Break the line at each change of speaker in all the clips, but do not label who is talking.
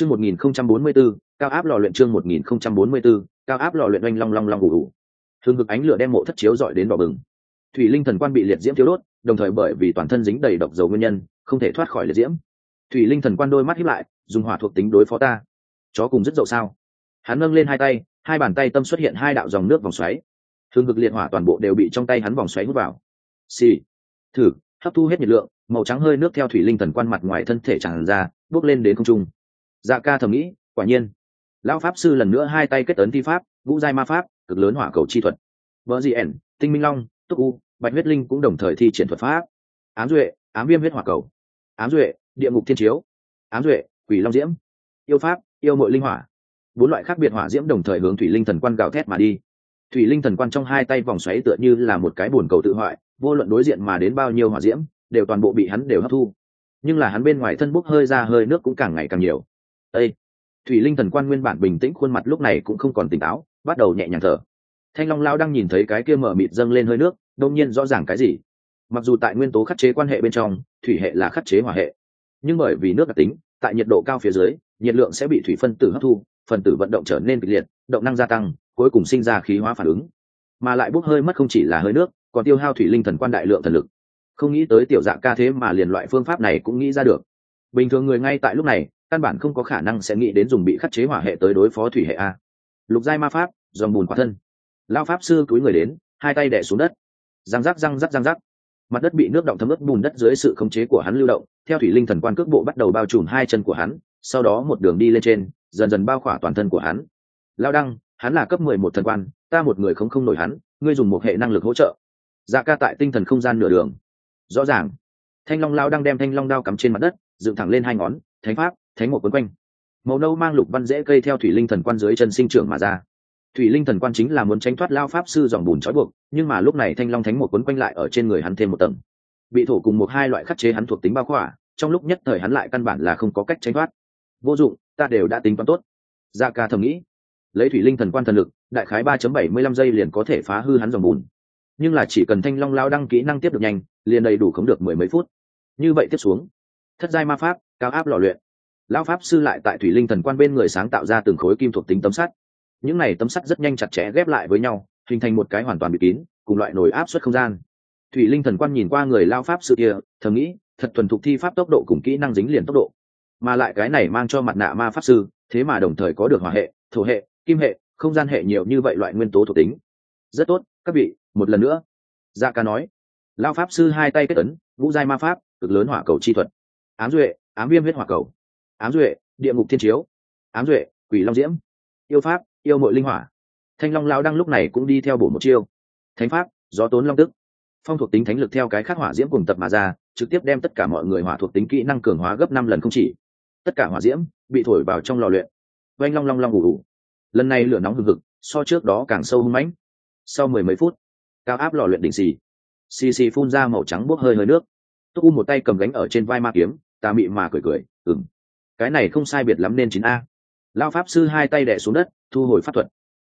chương một nghìn không trăm bốn mươi b cao áp lò luyện chương một nghìn không trăm bốn mươi b cao áp lò luyện oanh long long long ủ ủ. Thương ngực ánh lửa đem mộ thất chiếu dọi đến đỏ bừng. Thủy linh thần quan bị liệt diễm thiếu đốt, đồng thời bởi vì toàn thân dính đầy độc dầu nguyên nhân, không thể thoát khỏi liệt diễm. Thủy linh thần quan đôi mắt híp lại, dùng hỏa thuộc tính đối phó ta. Chó cùng rất dậu sao? Hắn nâng lên hai tay, hai bàn tay tâm xuất hiện hai đạo dòng nước vòng xoáy. Thương ngực liệt hỏa toàn bộ đều bị trong tay hắn vòng xoáy hút vào. Xì. thử, hấp thu hết nhiệt lượng, màu trắng hơi nước theo thủy linh thần quan mặt ngoài thân thể tràn ra, bước lên đến không trung dạ ca thầm nghĩ, quả nhiên. Lão pháp sư lần nữa hai tay kết ấn thi pháp vũ giai ma pháp, cực lớn hỏa cầu chi thuật. Vợ dị ẻn, tinh minh long, túc u, bạch huyết linh cũng đồng thời thi triển thuật pháp. Ám duệ, ám viêm huyết hỏa cầu. Ám duệ, địa ngục thiên chiếu. Ám duệ, quỷ long diễm. Yêu pháp, yêu mội linh hỏa. Bốn loại khác biệt hỏa diễm đồng thời hướng thủy linh thần quan gào thét mà đi. Thủy linh thần quan trong hai tay vòng xoáy tựa như là một cái bồn cầu tự hoại, vô luận đối diện mà đến bao nhiêu hỏa diễm, đều toàn bộ bị hắn đều hấp thu. Nhưng là hắn bên ngoài thân bốc hơi ra hơi nước cũng càng ngày càng nhiều. Ê! thủy linh thần quan nguyên bản bình tĩnh khuôn mặt lúc này cũng không còn tỉnh táo, bắt đầu nhẹ nhàng thở. Thanh long lao đang nhìn thấy cái kia mở mịt dâng lên hơi nước đông nhiên rõ ràng cái gì? Mặc dù tại nguyên tố khắc chế quan hệ bên trong, thủy hệ là khắc chế hỏa hệ, nhưng bởi vì nước đặc tính, tại nhiệt độ cao phía dưới, nhiệt lượng sẽ bị thủy phân tử hấp thu, phần tử vận động trở nên kịch liệt, động năng gia tăng, cuối cùng sinh ra khí hóa phản ứng. Mà lại bốc hơi mất không chỉ là hơi nước, còn tiêu hao thủy linh thần quan đại lượng thần lực. Không nghĩ tới tiểu dạng ca thế mà liền loại phương pháp này cũng nghĩ ra được. Bình thường người ngay tại lúc này căn bản không có khả năng sẽ nghĩ đến dùng bị khắc chế hỏa hệ tới đối phó thủy hệ a. Lục giai ma pháp, dòng bùn quả thân. Lao pháp sư cúi người đến, hai tay đẻ xuống đất. Răng rắc răng rắc răng rắc. Mặt đất bị nước động thấm ướt, bùn đất dưới sự khống chế của hắn lưu động, theo thủy linh thần quan cước bộ bắt đầu bao trùm hai chân của hắn, sau đó một đường đi lên trên, dần dần bao khỏa toàn thân của hắn. Lao đăng, hắn là cấp mười một thần quan, ta một người không không nổi hắn, ngươi dùng một hệ năng lực hỗ trợ. Dạ ca tại tinh thần không gian nửa đường. Rõ ràng. Thanh long lao đang đem thanh long đao cắm trên mặt đất, dựng thẳng lên hai ngón, thánh pháp thánh một quấn quanh. Màu nâu mang lục văn dễ cây theo thủy linh thần quan dưới chân sinh trưởng mà ra. Thủy linh thần quan chính là muốn tránh thoát lao pháp sư dòng bùn trói buộc, nhưng mà lúc này thanh long thánh một quấn quanh lại ở trên người hắn thêm một tầng. Bị thổ cùng một hai loại khắc chế hắn thuộc tính bao khỏa, trong lúc nhất thời hắn lại căn bản là không có cách tránh thoát. Vô dụng, ta đều đã tính toán tốt. Gia ca thầm nghĩ. Lấy thủy linh thần quan thần lực, đại khái ba bảy mươi lăm giây liền có thể phá hư hắn dòng bùn. Nhưng là chỉ cần thanh long lao đăng kỹ năng tiếp được nhanh, liền đầy đủ khống được mười mấy phút. Như vậy tiếp xuống. Thất giai ma pháp, cao áp lò luyện lao pháp sư lại tại thủy linh thần quan bên người sáng tạo ra từng khối kim thuộc tính tấm sắt. Những này tấm sắt rất nhanh chặt chẽ ghép lại với nhau, hình thành một cái hoàn toàn bị kín, cùng loại nồi áp suất không gian. Thủy linh thần quan nhìn qua người lao pháp sư kia, thầm nghĩ, thật thuần thục thi pháp tốc độ cùng kỹ năng dính liền tốc độ. Mà lại cái này mang cho mặt nạ ma pháp sư, thế mà đồng thời có được hỏa hệ, thổ hệ, kim hệ, không gian hệ nhiều như vậy loại nguyên tố thuộc tính. Rất tốt, các vị, một lần nữa. Dạ ca nói. Lao pháp sư hai tay kết ấn vũ giai ma pháp, cực lớn hỏa cầu chi thuật. Ám duệ, ám viêm huyết hỏa cầu ám duệ, địa ngục thiên chiếu. Ám duệ, quỷ long diễm. Yêu pháp, yêu mội linh hỏa. Thanh long lao đăng lúc này cũng đi theo bổ một chiêu. Thánh pháp, gió tốn long tức. Phong thuộc tính thánh lực theo cái khắc hỏa diễm cùng tập mà ra, trực tiếp đem tất cả mọi người hỏa thuộc tính kỹ năng cường hóa gấp năm lần không chỉ. Tất cả hỏa diễm bị thổi vào trong lò luyện. Oanh long long long ủ ủ lần này lửa nóng hừng hực, so trước đó càng sâu hưng mãnh. Sau mười mấy phút, cao áp lò luyện đỉnh xì. Xì xì phun ra màu trắng bốc hơi hơi nước. Túc u một tay cầm gánh ở trên vai ma kiếm ta mị mà cười cười ừng cái này không sai biệt lắm nên chín a. Lao pháp sư hai tay đẻ xuống đất, thu hồi pháp thuật.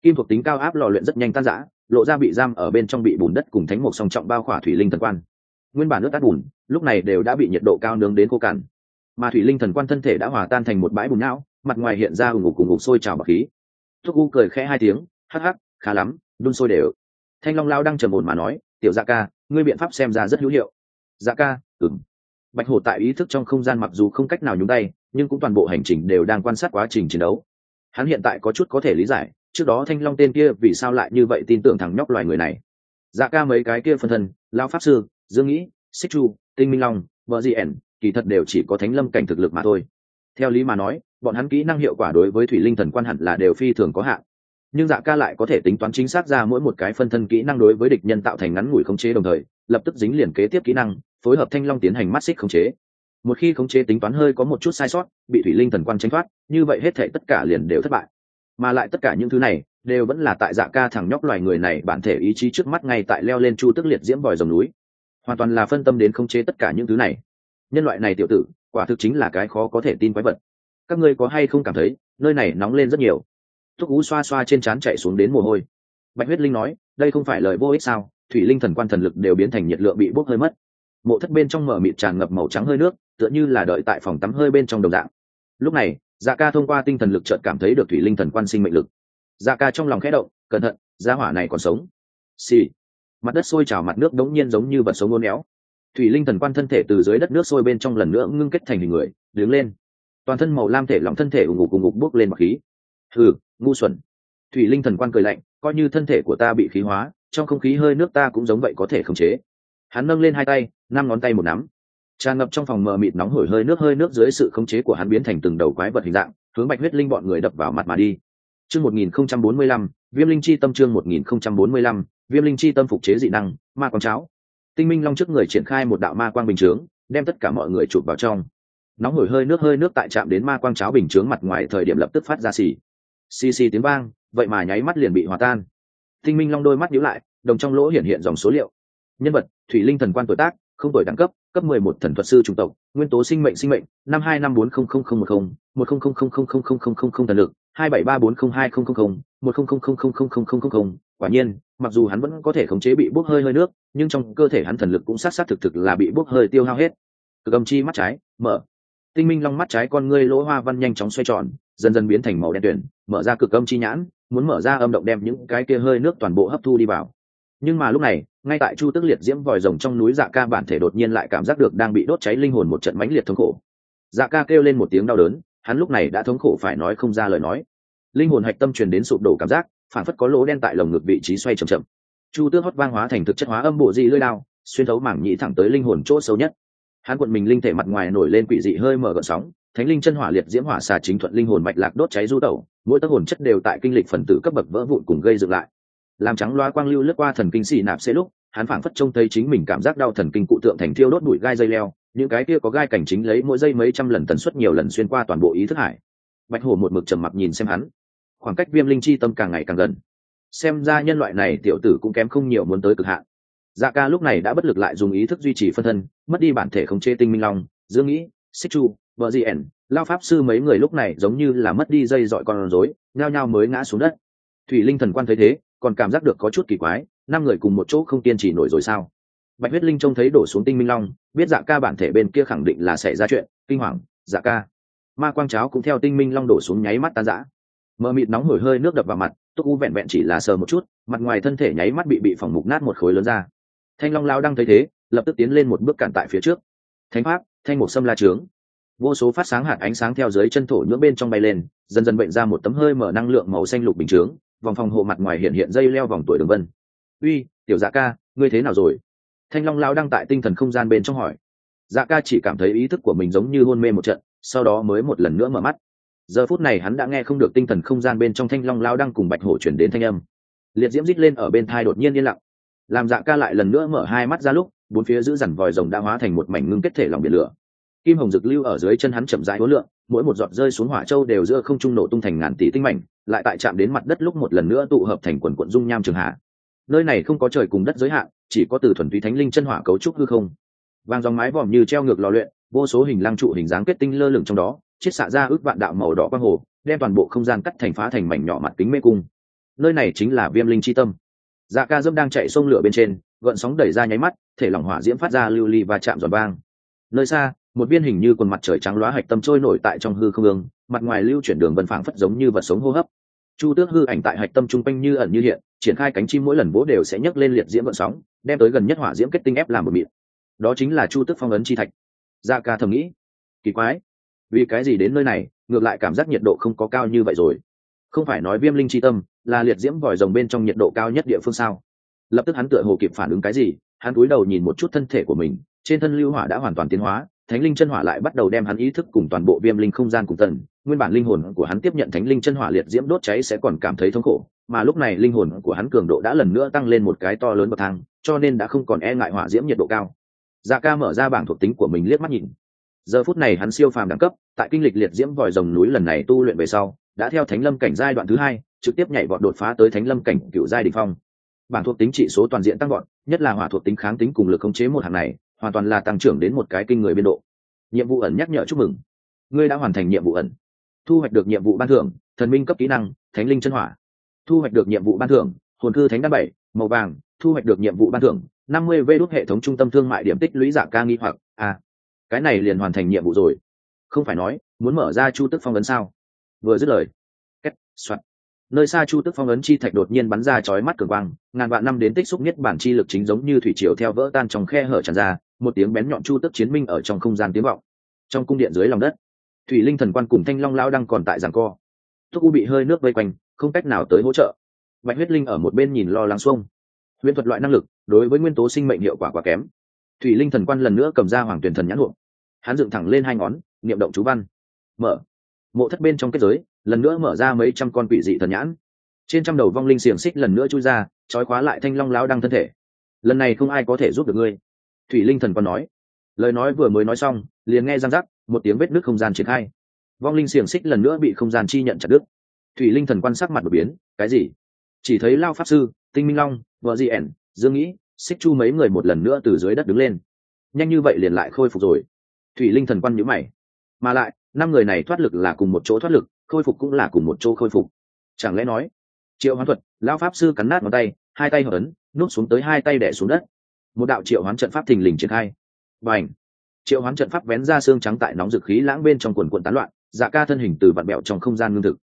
Kim thuộc tính cao áp lò luyện rất nhanh tan rã, lộ ra bị giam ở bên trong bị bùn đất cùng thánh mục song trọng bao khỏa thủy linh thần quan. Nguyên bản nước tát bùn, lúc này đều đã bị nhiệt độ cao nướng đến khô cằn mà thủy linh thần quan thân thể đã hòa tan thành một bãi bùn não, mặt ngoài hiện ra ủng ngục cùng ngục sôi trào bọc khí. Thuốc u cười khẽ hai tiếng, hắc hắc, khá lắm, đun sôi đều. Thanh long lao đang trầm ổn mà nói, tiểu dạ ca, ngươi biện pháp xem ra rất hữu hiệu. Dạ ca ừng bạch hổ tại ý thức trong không gian mặc dù không cách nào nhúng tay, nhưng cũng toàn bộ hành trình đều đang quan sát quá trình chiến đấu. Hắn hiện tại có chút có thể lý giải, trước đó thanh long tên kia vì sao lại như vậy tin tưởng thằng nhóc loài người này. Dạ ca mấy cái kia phân thân lao pháp sư, dương nghĩ, xích chu, tinh minh long vợ di ẻn kỳ thật đều chỉ có thánh lâm cảnh thực lực mà thôi. Theo lý mà nói, bọn hắn kỹ năng hiệu quả đối với thủy linh thần quan hẳn là đều phi thường có hạn. Nhưng dạ ca lại có thể tính toán chính xác ra mỗi một cái phân thân kỹ năng đối với địch nhân tạo thành ngắn ngủi khống chế đồng thời, lập tức dính liền kế tiếp kỹ năng phối hợp thanh long tiến hành mắt xích khống chế. Một khi khống chế tính toán hơi có một chút sai sót, bị thủy linh thần quan tranh thoát, như vậy hết thể tất cả liền đều thất bại. Mà lại tất cả những thứ này, đều vẫn là tại dạ ca thằng nhóc loài người này bản thể ý chí trước mắt ngay tại leo lên chu tức liệt diễm vòi dòng núi. Hoàn toàn là phân tâm đến khống chế tất cả những thứ này. Nhân loại này tiểu tử, quả thực chính là cái khó có thể tin quái vật. Các ngươi có hay không cảm thấy, nơi này nóng lên rất nhiều? Thúc ú xoa xoa trên trán chạy xuống đến mồ hôi. Bạch huyết linh nói, đây không phải lời vô ích sao? Thủy linh thần quan thần lực đều biến thành nhiệt lượng bị bốc hơi mất mộ thất bên trong mở mịt tràn ngập màu trắng hơi nước, tựa như là đợi tại phòng tắm hơi bên trong đồng dạng. Lúc này dạ ca thông qua tinh thần lực chợt cảm thấy được thủy linh thần quan sinh mệnh lực. Dạ ca trong lòng khẽ động, cẩn thận, gia hỏa này còn sống. Xì、sì. mặt đất sôi trào, mặt nước đống nhiên giống như vật sống ngôn éo. Thủy linh thần quan thân thể từ dưới đất nước sôi bên trong lần nữa ngưng kết thành hình người, đứng lên. Toàn thân màu lam thể lỏng thân thể ủng ngục ủng ngục bước lên mặt khí. Thử ngu xuẩn. Thủy linh thần quan cười lạnh, coi như thân thể của ta bị khí hóa, trong không khí hơi nước ta cũng giống vậy có thể khống chế. Hắn nâng lên hai tay năm ngón tay một nắm. Tràn ngập trong phòng mờ mịt nóng hổi hơi nước hơi nước dưới sự khống chế của hắn biến thành từng đầu quái vật hình dạng, hướng bạch huyết linh bọn người đập vào mặt mà đi. Chương một nghìn không trăm bốn mươi lăm, viêm linh chi tâm chương một nghìn không trăm bốn mươi lăm, viêm linh chi tâm phục chế dị năng, ma quang cháo. Tinh minh long trước người triển khai một đạo ma quang bình chướng, đem tất cả mọi người chụp vào trong. Nóng hổi hơi nước hơi nước tại chạm đến ma quang cháo bình chướng mặt ngoài thời điểm lập tức phát ra xì. Xì xì tiếng vang, vậy mà nháy mắt liền bị hòa tan. Tinh minh long đôi mắt nhíu lại, đồng trong lỗ hiện hiện dòng số liệu. Nhân vật, thủy linh thần quan tuổi tác không tuổi đẳng cấp cấp mười một thần thuật sư chủng tộc nguyên tố sinh mệnh sinh mệnh năm hai năm bốn không không không một không một không không không không không không không không không thần lực hai bảy ba bốn không hai không không không một không không không không không không không không không quả nhiên mặc dù hắn vẫn có thể khống chế bị bốc hơi hơi nước nhưng trong cơ thể hắn thần lực cũng sát sát thực thực là bị bốc hơi tiêu hao hết cực âm chi mắt trái mở tinh minh long mắt trái con ngươi lỗ hoa văn nhanh chóng xoay tròn dần dần biến thành màu đen tuyển mở ra cực âm chi nhãn muốn mở ra âm động đem những cái kia hơi nước toàn bộ hấp thu đi vào nhưng mà lúc này ngay tại chu tức liệt diễm vòi rồng trong núi dạ ca bản thể đột nhiên lại cảm giác được đang bị đốt cháy linh hồn một trận mãnh liệt thống khổ. Dạ ca kêu lên một tiếng đau đớn, hắn lúc này đã thống khổ phải nói không ra lời nói. Linh hồn hạch tâm truyền đến sụp đổ cảm giác, phản phất có lỗ đen tại lồng ngực vị trí xoay chậm chậm. Chu tước hót vang hóa thành thực chất hóa âm bộ dị lưỡi lao xuyên thấu mảng nhĩ thẳng tới linh hồn chỗ sâu nhất. Hắn quận mình linh thể mặt ngoài nổi lên quỷ dị hơi mở gợn sóng, thánh linh chân hỏa liệt diễm hỏa xà chính thuận linh hồn mạch lạc đốt cháy du tẩu, mỗi tấc hồn chất đều tại kinh lịch phần tử cấp bậc vỡ vụn cùng gây dựng lại làm trắng loa quang lưu lướt qua thần kinh xì nạp xê lúc, hắn phảng phất trông thấy chính mình cảm giác đau thần kinh cụ tượng thành thiêu đốt bụi gai dây leo, những cái kia có gai cảnh chính lấy mỗi giây mấy trăm lần tần suất nhiều lần xuyên qua toàn bộ ý thức hải. Bạch hổ một mực trầm mặc nhìn xem hắn. Khoảng cách viêm linh chi tâm càng ngày càng gần. Xem ra nhân loại này tiểu tử cũng kém không nhiều muốn tới cực hạn. Dạ ca lúc này đã bất lực lại dùng ý thức duy trì phân thân, mất đi bản thể khống chế tinh minh long, dương nghĩ, xích chu vợ di ẻn, lao pháp sư mấy người lúc này giống như là mất đi dây dọi con rối, nhao nhao mới ngã xuống đất. Thủy linh thần quan thấy thế còn cảm giác được có chút kỳ quái, năm người cùng một chỗ không kiên trì nổi rồi sao? Bạch huyết linh trông thấy đổ xuống tinh minh long, biết dạ ca bản thể bên kia khẳng định là xảy ra chuyện, kinh hoàng dạ ca. Ma quang cháo cũng theo tinh minh long đổ xuống nháy mắt tan rã. Mờ mịt nóng hổi hơi nước đập vào mặt, túc u vẹn vẹn chỉ là sờ một chút, mặt ngoài thân thể nháy mắt bị bị phỏng mục nát một khối lớn ra. Thanh long lao đang thấy thế, lập tức tiến lên một bước cản tại phía trước. Thánh pháp, thanh một sâm la trướng. Vô số phát sáng hạt ánh sáng theo dưới chân thổ nhưỡng bên trong bay lên, dần dần bệnh ra một tấm hơi mở năng lượng màu xanh lục bình chướng vòng phòng hộ mặt ngoài hiện hiện dây leo vòng tuổi đường vân. Uy, tiểu dạ ca, ngươi thế nào rồi? Thanh long lao đang tại tinh thần không gian bên trong hỏi. Dạ ca chỉ cảm thấy ý thức của mình giống như hôn mê một trận, sau đó mới một lần nữa mở mắt. Giờ phút này hắn đã nghe không được tinh thần không gian bên trong thanh long lao đang cùng bạch hổ chuyển đến thanh âm. Liệt diễm rít lên ở bên thai đột nhiên yên lặng. Làm dạ ca lại lần nữa mở hai mắt ra lúc, bốn phía giữ dằn vòi rồng đã hóa thành một mảnh ngưng kết thể lòng biển lửa. Kim hồng dực lưu ở dưới chân hắn chậm rãi hối lượng mỗi một giọt rơi xuống hỏa châu đều giữa không trung nổ tung thành ngàn tỷ tinh mảnh lại tại chạm đến mặt đất lúc một lần nữa tụ hợp thành quần quận dung nham trường hạ. Nơi này không có trời cùng đất giới hạn, chỉ có từ thuần túy thánh linh chân hỏa cấu trúc hư không. Vàng dòng mái vòm như treo ngược lò luyện, vô số hình lăng trụ hình dáng kết tinh lơ lửng trong đó, chiết xạ ra ước vạn đạo màu đỏ quang hồ, đem toàn bộ không gian cắt thành phá thành mảnh nhỏ mặt kính mê cung. Nơi này chính là viêm linh c tâm. Dạ ca dâm đang chạy sông lửa bên trên, gợn sóng đẩy ra nháy mắt, thể lỏng hỏa diễm phát ra lưu ly và chạm giòn vang. Nơi xa một viên hình như quần mặt trời trắng loá hạch tâm trôi nổi tại trong hư không ương, mặt ngoài lưu chuyển đường vân phảng phất giống như vật sống hô hấp. Chu tước hư ảnh tại hạch tâm trung quanh như ẩn như hiện, triển khai cánh chim mỗi lần vỗ đều sẽ nhấc lên liệt diễm vận sóng, đem tới gần nhất hỏa diễm kết tinh ép làm một miệng. Đó chính là chu tước phong ấn chi thạch. Gia ca thầm nghĩ, kỳ quái, vì cái gì đến nơi này, ngược lại cảm giác nhiệt độ không có cao như vậy rồi. Không phải nói viêm linh chi tâm, là liệt diễm vòi rồng bên trong nhiệt độ cao nhất địa phương sao? Lập tức hắn tựa hồ kịp phản ứng cái gì, hắn cúi đầu nhìn một chút thân thể của mình, trên thân lưu hỏa đã hoàn toàn tiến hóa thánh linh chân hỏa lại bắt đầu đem hắn ý thức cùng toàn bộ viêm linh không gian cùng tần nguyên bản linh hồn của hắn tiếp nhận thánh linh chân hỏa liệt diễm đốt cháy sẽ còn cảm thấy thống khổ, mà lúc này linh hồn của hắn cường độ đã lần nữa tăng lên một cái to lớn bậc thang, cho nên đã không còn e ngại hỏa diễm nhiệt độ cao. Dạ ca mở ra bảng thuộc tính của mình liếc mắt nhìn. Giờ phút này hắn siêu phàm đẳng cấp, tại kinh lịch liệt diễm vòi rồng núi lần này tu luyện về sau, đã theo thánh lâm cảnh giai đoạn thứ hai, trực tiếp nhảy vọt đột phá tới thánh lâm cảnh cựu giai đình phong. Bảng thuộc tính trị số toàn diện tăng vọt, nhất là hỏa thuộc tính kháng tính cùng lực khống chế một hạng này hoàn toàn là tăng trưởng đến một cái kinh người biên độ. Nhiệm vụ ẩn nhắc nhở chúc mừng. Ngươi đã hoàn thành nhiệm vụ ẩn. Thu hoạch được nhiệm vụ ban thưởng thần minh cấp kỹ năng thánh linh chân hỏa. Thu hoạch được nhiệm vụ ban thưởng hồn cư thánh đan bảy màu vàng. Thu hoạch được nhiệm vụ ban thưởng năm mươi vê đốt hệ thống trung tâm thương mại điểm tích lũy giả ca nghi hoặc. À, cái này liền hoàn thành nhiệm vụ rồi. Không phải nói muốn mở ra chu tức phong ấn sao? Vừa dứt lời. Két soạt nơi xa chu tức phong ấn chi thạch đột nhiên bắn ra chói mắt cường quang, ngàn vạn năm đến tích xúc nhất bản chi lực chính giống như thủy triều theo vỡ tan trong khe hở tràn ra, một tiếng bén nhọn chu tức chiến minh ở trong không gian tiếng vọng. Trong cung điện dưới lòng đất, thủy linh thần quan cùng thanh long lao đang còn tại giảng co. Thuốc u bị hơi nước vây quanh, không cách nào tới hỗ trợ. Bạch huyết linh ở một bên nhìn lo lắng xuông. Huyễn thuật loại năng lực, đối với nguyên tố sinh mệnh hiệu quả quá kém. Thủy linh thần quan lần nữa cầm ra hoàng tuyển thần nhãn hộ. Hắn dựng thẳng lên hai ngón, niệm động chú văn. Mở. Mộ thất bên trong kết giới lần nữa mở ra mấy trăm con quỷ dị thần nhãn. Trên trăm đầu vong linh xiềng xích lần nữa chui ra, trói khóa lại thanh long lao đăng thân thể. Lần này không ai có thể giúp được ngươi. Thủy linh thần còn nói. Lời nói vừa mới nói xong, liền nghe răng rắc, một tiếng vết nước không gian triển khai. Vong linh xiềng xích lần nữa bị không gian chi nhận chặt đứt. Thủy linh thần quan sắc mặt đột biến, cái gì? Chỉ thấy lao pháp sư, tinh minh long, vợ di ẻn, dương nghĩ, xích chu mấy người một lần nữa từ dưới đất đứng lên. Nhanh như vậy liền lại khôi phục rồi. Thủy linh thần quan nhữ mày. Mà lại, năm người này thoát lực là cùng một chỗ thoát lực khôi phục cũng là cùng một chỗ khôi phục. Chẳng lẽ nói, triệu hoán thuật lao pháp sư cắn nát ngón tay, hai tay hợp ấn núp xuống tới hai tay đẻ xuống đất. Một đạo triệu hoán trận pháp thình lình triển khai. Và ảnh triệu hoán trận pháp vén ra xương trắng tại nóng dực khí lãng bên trong quần quần tán loạn dạ ca thân hình từ vạn bẹo trong không gian ngưng thực.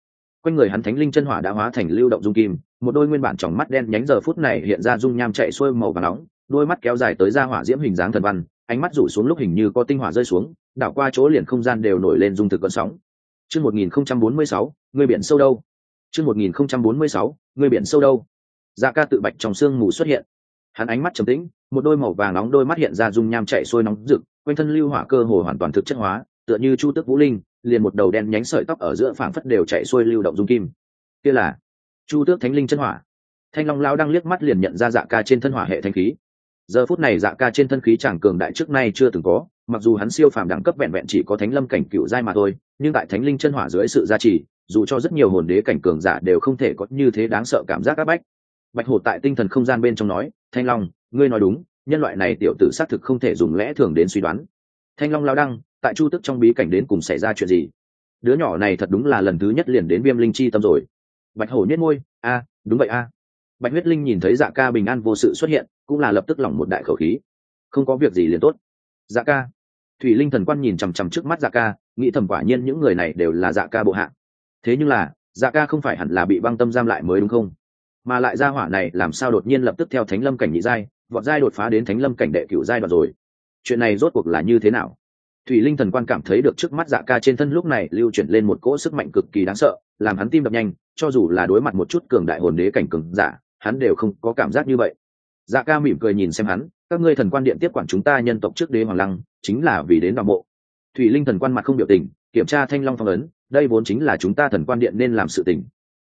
Quanh người hắn thánh linh chân hỏa đã hóa thành lưu động dung kim, một đôi nguyên bản tròng mắt đen nhánh giờ phút này hiện ra dung nham chạy xuôi màu và nóng, đôi mắt kéo dài tới ra hỏa diễm hình dáng thần văn, ánh mắt rủ xuống lúc hình như có tinh hỏa rơi xuống, đảo qua chỗ liền không gian đều nổi lên dung thực cơn sóng chương một nghìn không trăm bốn mươi sáu, người biển sâu đâu? Chương một nghìn không trăm bốn mươi sáu, người biển sâu đâu? Dạ ca tự bạch trong xương mù xuất hiện. Hắn ánh mắt trầm tĩnh, một đôi màu vàng nóng đôi mắt hiện ra dung nham chạy xuôi nóng rực, quanh thân lưu hỏa cơ hồ hoàn toàn thực chất hóa, tựa như chu tức vũ linh, liền một đầu đen nhánh sợi tóc ở giữa phảng phất đều chạy xuôi lưu động dung kim. Kia là chu tước thánh linh chân hỏa. Thanh long lão đang liếc mắt liền nhận ra dạ ca trên thân hỏa hệ thanh khí. Giờ phút này dạ ca trên thân khí chẳng cường đại trước nay chưa từng có mặc dù hắn siêu phàm đẳng cấp vẹn vẹn chỉ có thánh lâm cảnh cựu giai mà thôi, nhưng tại thánh linh chân hỏa dưới sự gia trì, dù cho rất nhiều hồn đế cảnh cường giả đều không thể có như thế đáng sợ cảm giác áp bách. Bạch hổ tại tinh thần không gian bên trong nói, thanh long, ngươi nói đúng, nhân loại này tiểu tử xác thực không thể dùng lẽ thường đến suy đoán. Thanh long lao đăng, tại chu tức trong bí cảnh đến cùng xảy ra chuyện gì? Đứa nhỏ này thật đúng là lần thứ nhất liền đến viêm linh chi tâm rồi. Bạch hổ nhất môi, a, đúng vậy a. Bạch huyết linh nhìn thấy dạ ca bình an vô sự xuất hiện, cũng là lập tức lỏng một đại khẩu khí. Không có việc gì liền tốt. Dạ ca thủy linh thần quan nhìn chằm chằm trước mắt dạ ca, nghĩ thầm quả nhiên những người này đều là dạ ca bộ hạ. Thế nhưng là dạ ca không phải hẳn là bị băng tâm giam lại mới đúng không? Mà lại ra hỏa này làm sao đột nhiên lập tức theo thánh lâm cảnh nhị giai, vọt giai đột phá đến thánh lâm cảnh đệ cửu giai đoạn rồi. Chuyện này rốt cuộc là như thế nào? Thủy linh thần quan cảm thấy được trước mắt dạ ca trên thân lúc này lưu chuyển lên một cỗ sức mạnh cực kỳ đáng sợ, làm hắn tim đập nhanh, cho dù là đối mặt một chút cường đại hồn đế cảnh cường giả, hắn đều không có cảm giác như vậy. Dạ ca mỉm cười nhìn xem hắn các ngươi thần quan điện tiếp quản chúng ta nhân tộc trước đế hoàng lăng, chính là vì đến đ mộ. Thủy linh thần quan mặt không biểu tình, kiểm tra thanh long phong ấn, đây vốn chính là chúng ta thần quan điện nên làm sự tình.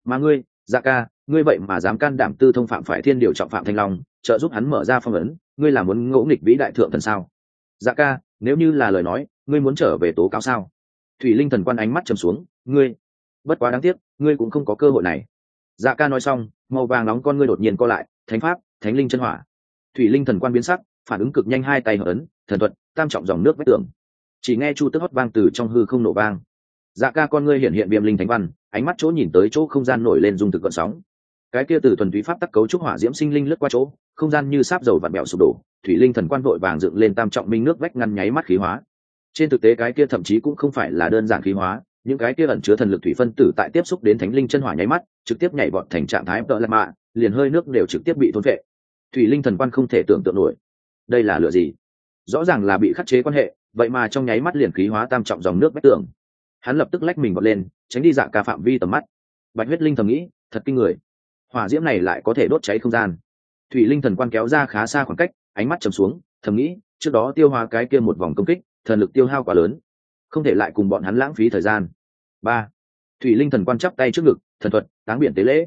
Mà ngươi dạ ca, ngươi vậy mà dám can đảm tư thông phạm phải thiên điều trọng phạm thanh long, trợ giúp hắn mở ra phong ấn, ngươi là muốn ngỗ nghịch vĩ đại thượng thần sao? Dạ ca, nếu như là lời nói, ngươi muốn trở về tố cáo sao? Thủy linh thần quan ánh mắt trầm xuống, ngươi, bất quá đáng tiếc, ngươi cũng không có cơ hội này. Dạ ca nói xong, màu vàng nóng con ngươi đột nhiên co lại, thánh pháp, thánh linh chân hỏa thủy linh thần quan biến sắc, phản ứng cực nhanh hai tay hở ấn, thần thuật, tam trọng dòng nước vách tường. Chỉ nghe chu tức hót vang từ trong hư không nổ vang. Dạ ca con ngươi hiện hiện viêm linh thánh văn, ánh mắt chỗ nhìn tới chỗ không gian nổi lên dung thực gợn sóng. Cái kia từ thuần túy pháp tắc cấu trúc hỏa diễm sinh linh lướt qua chỗ, không gian như sáp dầu vặn bẹo sụp đổ, thủy linh thần quan vội vàng dựng lên tam trọng minh nước vách ngăn nháy mắt khí hóa. Trên thực tế cái kia thậm chí cũng không phải là đơn giản khí hóa, những cái kia ẩn chứa thần lực thủy phân tử tại tiếp xúc đến thánh linh chân hỏa nháy mắt, trực tiếp nhảy vọt thành trạng thái tợ lạc mạ, liền hơi nước đều trực tiếp bị thôn vệ thủy linh thần quan không thể tưởng tượng nổi. Đây là lựa gì? Rõ ràng là bị khắc chế quan hệ, vậy mà trong nháy mắt liền khí hóa tam trọng dòng nước vách tường. Hắn lập tức lách mình bật lên, tránh đi dạ ca phạm vi tầm mắt. Bạch huyết linh thầm nghĩ, thật kinh người. Hỏa diễm này lại có thể đốt cháy không gian. Thủy linh thần quan kéo ra khá xa khoảng cách, ánh mắt chầm xuống, thầm nghĩ, trước đó tiêu hóa cái kia một vòng công kích, thần lực tiêu hao quá lớn. Không thể lại cùng bọn hắn lãng phí thời gian. Ba. Thủy linh thần quan chắp tay trước ngực, thần thuật, táng biển tế lễ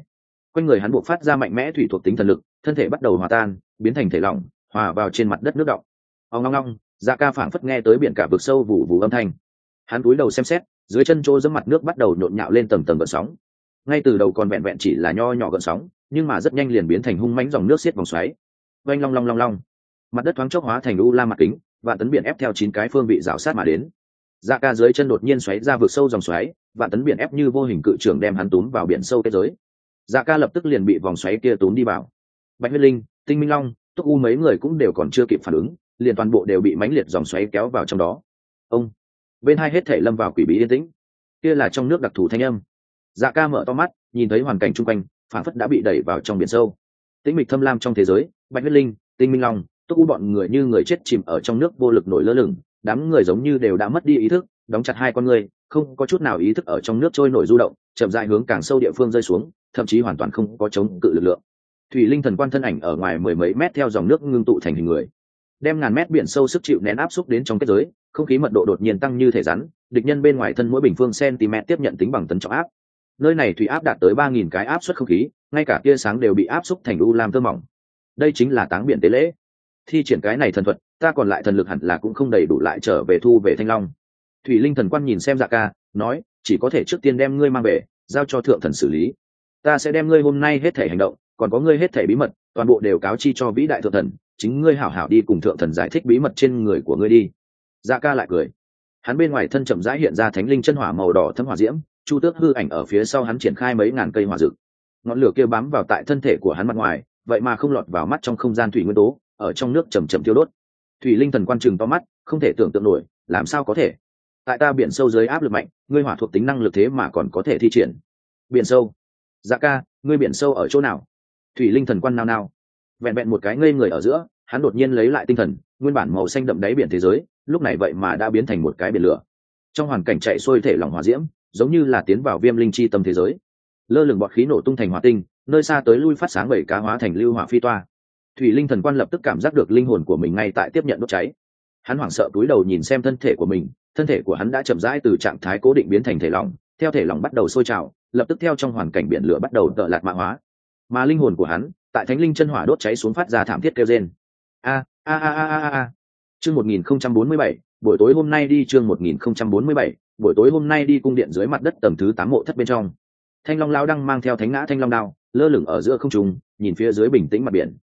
quanh người hắn buộc phát ra mạnh mẽ thủy thuộc tính thần lực thân thể bắt đầu hòa tan biến thành thể lỏng hòa vào trên mặt đất nước động. Ông long long, Dạ ca phảng phất nghe tới biển cả vực sâu vụ vụ âm thanh. Hắn cúi đầu xem xét dưới chân trô dẫm mặt nước bắt đầu nhộn nhạo lên tầng tầng gợn sóng. Ngay từ đầu còn vẹn vẹn chỉ là nho nhỏ gợn sóng nhưng mà rất nhanh liền biến thành hung mãnh dòng nước xiết vòng xoáy. Oanh long long long long. Mặt đất thoáng chốc hóa thành u la mặt kính và tấn biển ép theo chín cái phương vị rào sát mà đến. Dạ ca dưới chân đột nhiên xoáy ra vực sâu dòng xoáy và tấn biển ép như vô hình cự trường đem hắn túm vào biển sâu thế giới. Dạ ca lập tức liền bị vòng xoáy kia túm đi vào. Bạch huyết linh, tinh minh long, túc u mấy người cũng đều còn chưa kịp phản ứng, liền toàn bộ đều bị mãnh liệt dòng xoáy kéo vào trong đó. Ông, bên hai hết thể lâm vào quỷ bí yên tĩnh. Kia là trong nước đặc thù thanh âm. Dạ ca mở to mắt, nhìn thấy hoàn cảnh chung quanh phản phất đã bị đẩy vào trong biển sâu. Tĩnh mịch thâm lam trong thế giới, bạch huyết linh, tinh minh long, túc u bọn người như người chết chìm ở trong nước vô lực nổi lơ lửng, đám người giống như đều đã mất đi ý thức, đóng chặt hai con người, không có chút nào ý thức ở trong nước trôi nổi du động, chậm dại hướng càng sâu địa phương rơi xuống thậm chí hoàn toàn không có chống cự lực lượng. Thủy linh thần quan thân ảnh ở ngoài mười mấy mét theo dòng nước ngưng tụ thành hình người, đem ngàn mét biển sâu sức chịu nén áp xúc đến trong kết giới, không khí mật độ đột nhiên tăng như thể rắn, địch nhân bên ngoài thân mỗi bình phương cm tiếp nhận tính bằng tấn trọng áp. Nơi này thủy áp đạt tới ba nghìn cái áp suất không khí, ngay cả tia sáng đều bị áp xúc thành u lam thơ mỏng. Đây chính là táng biển tế lễ. Thi triển cái này thần thuật, ta còn lại thần lực hẳn là cũng không đầy đủ lại trở về thu về thanh long. Thủy linh thần quan nhìn xem dạ ca, nói, chỉ có thể trước tiên đem ngươi mang về, giao cho thượng thần xử lý ta sẽ đem ngươi hôm nay hết thể hành động, còn có ngươi hết thể bí mật, toàn bộ đều cáo chi cho vĩ đại thượng thần, chính ngươi hảo hảo đi cùng thượng thần giải thích bí mật trên người của ngươi đi. Dạ ca lại cười. Hắn bên ngoài thân chậm rãi hiện ra thánh linh chân hỏa màu đỏ thấm hỏa diễm, chu tước hư ảnh ở phía sau hắn triển khai mấy ngàn cây hỏa rực ngọn lửa kia bám vào tại thân thể của hắn mặt ngoài, vậy mà không lọt vào mắt trong không gian thủy nguyên tố, ở trong nước chầm chậm tiêu đốt. Thủy linh thần quan trừng to mắt, không thể tưởng tượng nổi, làm sao có thể? Tại ta biển sâu dưới áp lực mạnh, ngươi hỏa thuộc tính năng lực thế mà còn có thể thi triển. Biển sâu dạ ca, ngươi biển sâu ở chỗ nào? Thủy linh thần quan nao nao. Vẹn vẹn một cái ngây người ở giữa, hắn đột nhiên lấy lại tinh thần, nguyên bản màu xanh đậm đáy biển thế giới, lúc này vậy mà đã biến thành một cái biển lửa. Trong hoàn cảnh chạy xuôi thể lòng hỏa diễm, giống như là tiến vào viêm linh chi tâm thế giới. Lơ lửng bọt khí nổ tung thành hỏa tinh, nơi xa tới lui phát sáng bảy cá hóa thành lưu hỏa phi toa. Thủy linh thần quan lập tức cảm giác được linh hồn của mình ngay tại tiếp nhận đốt cháy. Hắn hoảng sợ cúi đầu nhìn xem thân thể của mình, thân thể của hắn đã chậm rãi từ trạng thái cố định biến thành thể lỏng, theo thể lỏng bắt đầu sôi trào lập tức theo trong hoàn cảnh biển lửa bắt đầu tợ lạt mạ hóa. Mà linh hồn của hắn, tại thánh linh chân hỏa đốt cháy xuống phát ra thảm thiết kêu trên a a a a a a. Chương một nghìn không trăm bốn mươi bảy, buổi tối hôm nay đi chương một nghìn không trăm bốn mươi bảy, buổi tối hôm nay đi cung điện dưới mặt đất tầng thứ tám mộ thất bên trong. Thanh long lao đang mang theo thánh ngã thanh long đao, lơ lửng ở giữa không trung, nhìn phía dưới bình tĩnh mặt biển.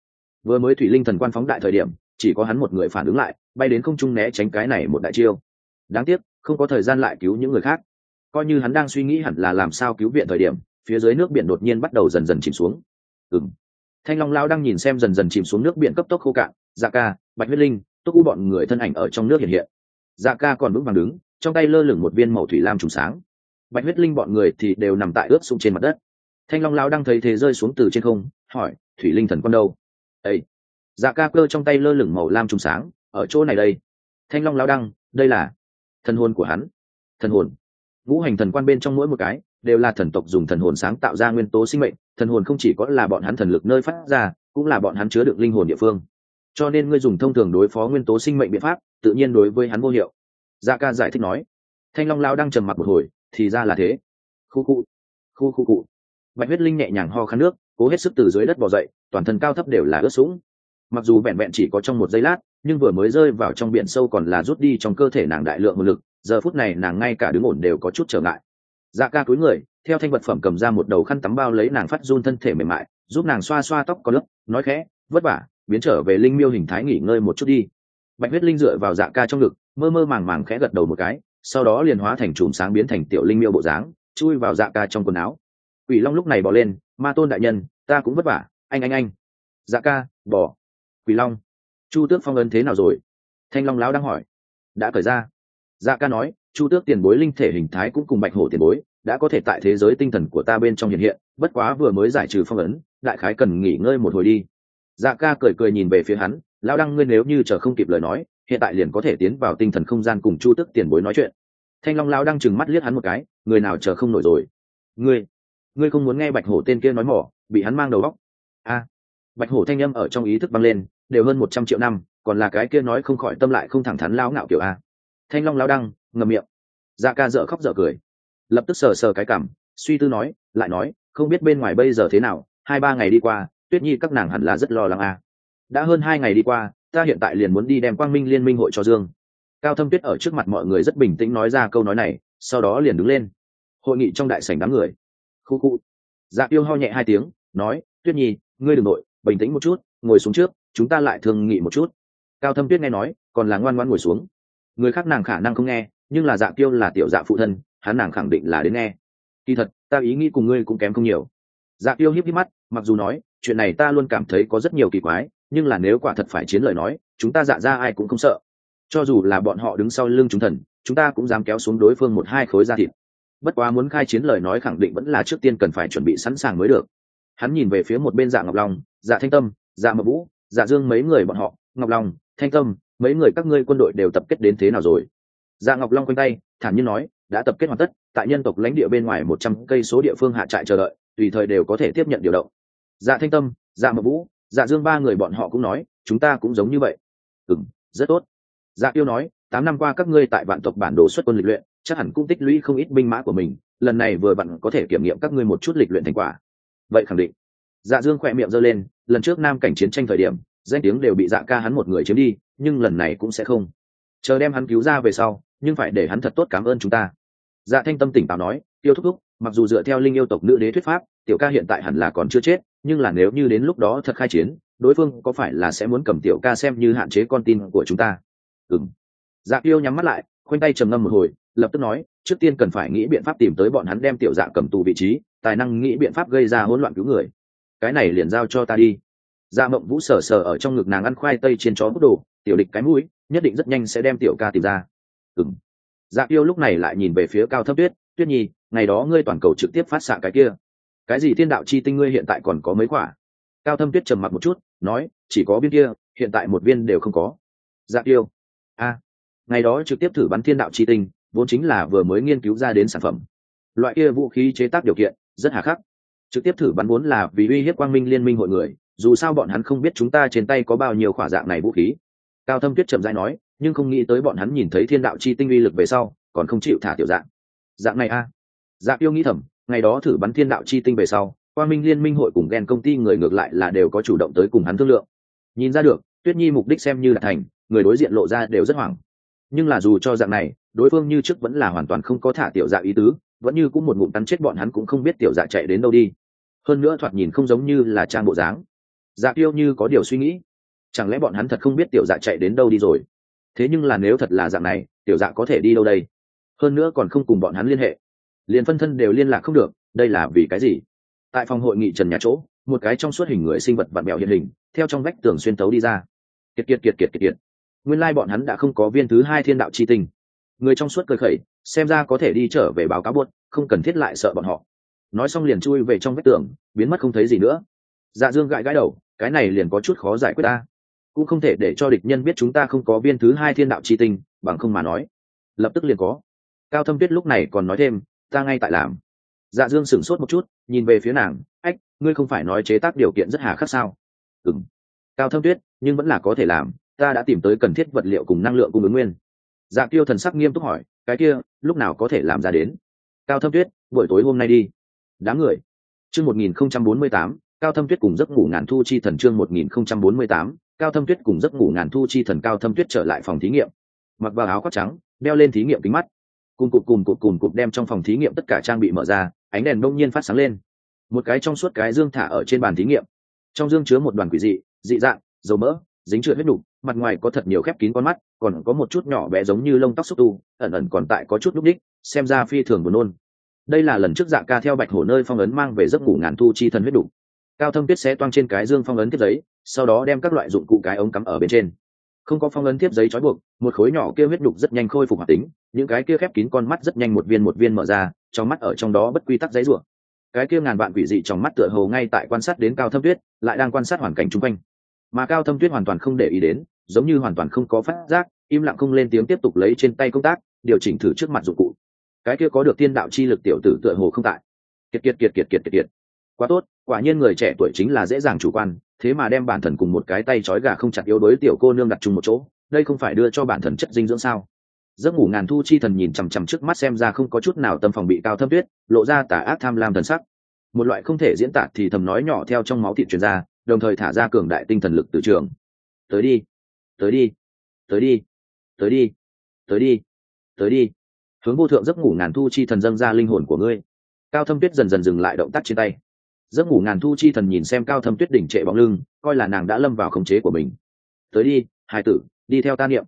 Vừa mới thủy linh thần quan phóng đại thời điểm, chỉ có hắn một người phản ứng lại, bay đến không trung né tránh cái này một đại chiêu. Đáng tiếc, không có thời gian lại cứu những người khác coi như hắn đang suy nghĩ hẳn là làm sao cứu viện thời điểm, phía dưới nước biển đột nhiên bắt đầu dần dần chìm xuống. Ừng thanh long lao đang nhìn xem dần dần chìm xuống nước biển cấp tốc khô cạn dạ ca, bạch huyết linh tốc u bọn người thân ảnh ở trong nước hiện hiện. Dạ ca còn vững vàng đứng, trong tay lơ lửng một viên màu thủy lam trùng sáng. Bạch huyết linh bọn người thì đều nằm tại ướt sụng trên mặt đất. Thanh long lao đang thấy thế rơi xuống từ trên không, hỏi, thủy linh thần con đâu? Ây dạ ca cơ trong tay lơ lửng màu lam trùng sáng, ở chỗ này đây. Thanh long lao đăng đây là thần hồn của hắn. Thần hồn? Ngũ hành thần quan bên trong mỗi một cái đều là thần tộc dùng thần hồn sáng tạo ra nguyên tố sinh mệnh, thần hồn không chỉ có là bọn hắn thần lực nơi phát ra, cũng là bọn hắn chứa được linh hồn địa phương. Cho nên ngươi dùng thông thường đối phó nguyên tố sinh mệnh biện pháp, tự nhiên đối với hắn vô hiệu. Dạ ca giải thích nói. Thanh long lao đang trầm mặc một hồi, thì ra là thế. Khu khu khu khu cụ. Bạch huyết linh nhẹ nhàng ho khăn nước, cố hết sức từ dưới đất bỏ dậy, toàn thân cao thấp đều là ướt sũng. Mặc dù vẹn vẹn chỉ có trong một giây lát nhưng vừa mới rơi vào trong biển sâu còn là rút đi trong cơ thể nàng đại lượng một lực, giờ phút này nàng ngay cả đứng ổn đều có chút trở ngại. Dạ ca cúi người, theo thanh vật phẩm cầm ra một đầu khăn tắm bao lấy nàng phát run thân thể mềm mại, giúp nàng xoa xoa tóc có lớp, nói khẽ, vất vả, biến trở về linh miêu hình thái nghỉ ngơi một chút đi. Bạch huyết linh dựa vào dạ ca trong ngực, mơ mơ màng màng khẽ gật đầu một cái, sau đó liền hóa thành chùm sáng biến thành tiểu linh miêu bộ dáng, chui vào dạ ca trong quần áo. Quỷ long lúc này bỏ lên, ma tôn đại nhân, ta cũng vất vả, anh anh anh. Dạ ca bỏ quỷ long chu tước phong ấn thế nào rồi? Thanh long lão đang hỏi. Đã khởi ra. Dạ ca nói, chu tước tiền bối linh thể hình thái cũng cùng bạch hổ tiền bối, đã có thể tại thế giới tinh thần của ta bên trong hiện hiện, bất quá vừa mới giải trừ phong ấn, đại khái cần nghỉ ngơi một hồi đi. Dạ ca cười cười nhìn về phía hắn, lão đăng ngươi nếu như chờ không kịp lời nói, hiện tại liền có thể tiến vào tinh thần không gian cùng chu tước tiền bối nói chuyện. Thanh long lão đang chừng mắt liếc hắn một cái, người nào chờ không nổi rồi? Ngươi ngươi không muốn nghe bạch hổ tên kia nói mỏ, bị hắn mang đầu góc a. Bạch hổ thanh â m ở trong ý thức băng lên đều hơn một trăm triệu năm, còn là cái kia nói không khỏi tâm lại không thẳng thắn lao ngạo kiểu a. Thanh long lao đăng ngầm miệng. Da ca dở khóc dở cười. Lập tức sờ sờ cái cảm, suy tư nói, lại nói, không biết bên ngoài bây giờ thế nào, hai ba ngày đi qua, tuyết nhi các nàng hẳn là rất lo lắng a. Đã hơn hai ngày đi qua, ta hiện tại liền muốn đi đem quang minh liên minh hội cho dương. Cao thâm tuyết ở trước mặt mọi người rất bình tĩnh nói ra câu nói này, sau đó liền đứng lên. Hội nghị trong đại sảnh đám người. Khu khu. Dạ tiêu ho nhẹ hai tiếng, nói, tuyết nhi, ngươi đ ừ n g nội, bình tĩnh một chút, ngồi xuống trước chúng ta lại thương nghị một chút. Cao thâm tuyết nghe nói, còn là ngoan ngoan ngồi xuống. Người khác nàng khả năng không nghe, nhưng là dạ tiêu là tiểu dạ phụ thân, hắn nàng khẳng định là đến nghe. Kỳ thật, ta ý nghĩ cùng ngươi cũng kém không nhiều. Dạ tiêu hiếp hiếp mắt, mặc dù nói, chuyện này ta luôn cảm thấy có rất nhiều kỳ quái, nhưng là nếu quả thật phải chiến lời nói, chúng ta dạ ra ai cũng không sợ. Cho dù là bọn họ đứng sau lưng chúng thần, chúng ta cũng dám kéo xuống đối phương một hai khối da thịt. Bất quá muốn khai chiến lời nói khẳng định vẫn là trước tiên cần phải chuẩn bị sẵn sàng mới được. Hắn nhìn về phía một bên dạ ngọc long dạ thanh tâm dạ mập vũ dạ dương mấy người bọn họ, ngọc long, thanh tâm, mấy người các ngươi quân đội đều tập kết đến thế nào rồi? Dạ ngọc long quanh tay, thản nhiên nói, đã tập kết hoàn tất, tại nhân tộc lãnh địa bên ngoài một trăm cây số địa phương hạ trại chờ đợi, tùy thời đều có thể tiếp nhận điều động. Dạ thanh tâm dạ mậu vũ dạ dương ba người bọn họ cũng nói, chúng ta cũng giống như vậy. Ừ rất tốt. Dạ tiêu nói, tám năm qua các ngươi tại vạn tộc bản đồ xuất quân lịch luyện, chắc hẳn cũng tích lũy không ít binh mã của mình, lần này vừa vặn có thể kiểm nghiệm các ngươi một chút lịch luyện thành quả. Vậy khẳng định dạ dương khỏe miệng giơ lên, lần trước nam cảnh chiến tranh thời điểm, danh tiếng đều bị dạ ca hắn một người chiếm đi, nhưng lần này cũng sẽ không. Chờ đem hắn cứu ra về sau, nhưng phải để hắn thật tốt cảm ơn chúng ta. Dạ thanh tâm tỉnh táo nói, tiêu thúc thúc, mặc dù dựa theo linh yêu tộc nữ đế thuyết pháp, tiểu ca hiện tại hẳn là còn chưa chết, nhưng là nếu như đến lúc đó thật khai chiến, đối phương có phải là sẽ muốn cầm tiểu ca xem như hạn chế con tin của chúng ta? Ừng dạ yêu nhắm mắt lại, khoanh tay trầm ngâm một hồi, lập tức nói, trước tiên cần phải nghĩ biện pháp tìm tới bọn hắn đem tiểu dạ cầm tù vị trí, tài năng nghĩ biện pháp gây ra hỗn loạn cứu người cái này liền giao cho ta đi. Dạ mộng vũ sờ sờ ở trong ngực nàng ăn khoai tây trên chó bút đồ, tiểu địch cái mũi, nhất định rất nhanh sẽ đem tiểu ca tìm ra. Ừng dạ yêu lúc này lại nhìn về phía cao thấp tuyết tuyết nhi, ngày đó ngươi toàn cầu trực tiếp phát xạ cái kia. Cái gì thiên đạo chi tinh ngươi hiện tại còn có mấy quả? Cao thâm tuyết trầm mặt một chút, nói, chỉ có viên kia, hiện tại một viên đều không có. Dạ yêu, a, ngày đó trực tiếp thử bắn thiên đạo chi tinh, vốn chính là vừa mới nghiên cứu ra đến sản phẩm. Loại kia vũ khí chế tác điều kiện, rất hà khắc trực tiếp thử bắn vốn là vì uy hiếp quang minh liên minh hội người, dù sao bọn hắn không biết chúng ta trên tay có bao nhiêu khỏa dạng này vũ khí. Cao thâm tuyết chậm dãi nói, nhưng không nghĩ tới bọn hắn nhìn thấy thiên đạo chi tinh uy lực về sau, còn không chịu thả tiểu dạng. Dạng này a? À. dạng yêu nghĩ thầm, ngày đó thử bắn thiên đạo chi tinh về sau, quang minh liên minh hội cùng ghen công ty người ngược lại là đều có chủ động tới cùng hắn thương lượng. Nhìn ra được, tuyết nhi mục đích xem như là thành, người đối diện lộ ra đều rất hoảng. Nhưng là dù cho dạng này, đối phương như trước vẫn là hoàn toàn không có thả tiểu dạ ý tứ, vẫn như cũng một ngụm tắn chết bọn hắn cũng không biết tiểu dạ chạy đến đâu đi hơn nữa thoạt nhìn không giống như là trang bộ dáng. Dạ tiêu như có điều suy nghĩ. Chẳng lẽ bọn hắn thật không biết tiểu dạ chạy đến đâu đi rồi? Thế nhưng là nếu thật là dạng này, tiểu dạ có thể đi đâu đây? Hơn nữa còn không cùng bọn hắn liên hệ. Liền phân thân đều liên lạc không được, đây là vì cái gì? Tại phòng hội nghị trần nhà chỗ, một cái trong suốt hình người sinh vật vặn bèo hiện hình, theo trong vách tường xuyên tấu đi ra. Kiệt kiệt kiệt kiệt kiệt kiệt. Nguyên lai bọn hắn đã không có viên thứ hai thiên đạo chi tinh. Người trong suốt cơ khẩy, xem ra có thể đi trở về báo cáo buốt, không cần thiết lại sợ bọn họ nói xong liền chui về trong vách tường, biến mất không thấy gì nữa. Dạ dương gãi gãi đầu, cái này liền có chút khó giải quyết ta. Cũng không thể để cho địch nhân biết chúng ta không có viên thứ hai thiên đạo chi tinh, bằng không mà nói. Lập tức liền có. Cao thâm tuyết lúc này còn nói thêm, ta ngay tại làm. Dạ dương sửng sốt một chút, nhìn về phía nàng, ách, ngươi không phải nói chế tác điều kiện rất hà khắc sao? Ừng cao thâm tuyết, nhưng vẫn là có thể làm, ta đã tìm tới cần thiết vật liệu cùng năng lượng cung ứng nguyên. Dạ tiêu thần sắc nghiêm túc hỏi, cái kia, lúc nào có thể làm ra đến? Cao thâm tuyết, buổi tối hôm nay đi đám người. Chương một nghìn không trăm bốn mươi tám, cao thâm tuyết cùng giấc ngủ ngàn thu chi thần chương một nghìn không trăm bốn mươi tám, cao thâm tuyết cùng giấc ngủ ngàn thu chi thần cao thâm tuyết trở lại phòng thí nghiệm. Mặc vào áo khoác trắng, đeo lên thí nghiệm kính mắt. Cùng cụt cùng cụt cùng cụt đem trong phòng thí nghiệm tất cả trang bị mở ra, ánh đèn đông nhiên phát sáng lên. Một cái trong suốt cái dương thả ở trên bàn thí nghiệm. Trong dương chứa một đoàn quỷ dị dị dạng, dầu mỡ, dính trượt huyết đục mặt ngoài có thật nhiều khép kín con mắt, còn có một chút nhỏ bé giống như lông tóc xúc tu, ẩn ẩn còn tại có chút núp đích, xem ra phi thường buồn nôn đây là lần trước dạ ca theo bạch hổ nơi phong ấn mang về giấc ngủ ngàn thu chi thần huyết đục cao thâm tuyết sẽ toang trên cái dương phong ấn tiếp giấy, sau đó đem các loại dụng cụ cái ống cắm ở bên trên. Không có phong ấn tiếp giấy trói buộc, một khối nhỏ kia huyết đục rất nhanh khôi phục hoạt tính, những cái kia khép kín con mắt rất nhanh một viên một viên mở ra, trong mắt ở trong đó bất quy tắc giấy rủa. Cái kia ngàn vạn quỷ dị trong mắt tựa hồ ngay tại quan sát đến cao thâm tuyết, lại đang quan sát hoàn cảnh chung quanh. Mà cao thâm tuyết hoàn toàn không để ý đến, giống như hoàn toàn không có phát giác, im lặng không lên tiếng tiếp tục lấy trên tay công tác, điều chỉnh thử trước mặt dụng cụ cái kia có được tiên đạo chi lực tiểu tử tựa hồ không tại. Kiệt kiệt kiệt kiệt kiệt kiệt kiệt. Quá tốt, quả nhiên người trẻ tuổi chính là dễ dàng chủ quan, thế mà đem bản thần cùng một cái tay trói gà không chặt yếu đối tiểu cô nương đặt chung một chỗ, đây không phải đưa cho bản thần chất dinh dưỡng sao? Giấc ngủ ngàn thu chi thần nhìn chằm chằm trước mắt xem ra không có chút nào tâm phòng bị cao thâm tuyết, lộ ra tà ác tham lam thần sắc. Một loại không thể diễn tả thì thầm nói nhỏ theo trong máu thịt truyền ra, đồng thời thả ra cường đại tinh thần lực từ trường. Tới đi tới đi tới đi tới đi tới đi tới đi hướng vô thượng giấc ngủ ngàn thu chi thần dâng ra linh hồn của ngươi. Cao thâm tuyết dần dần dừng lại động tác trên tay. Giấc ngủ ngàn thu chi thần nhìn xem cao thâm tuyết đỉnh trệ bóng lưng, coi là nàng đã lâm vào khống chế của mình. Tới đi hai tử, đi theo ta niệm.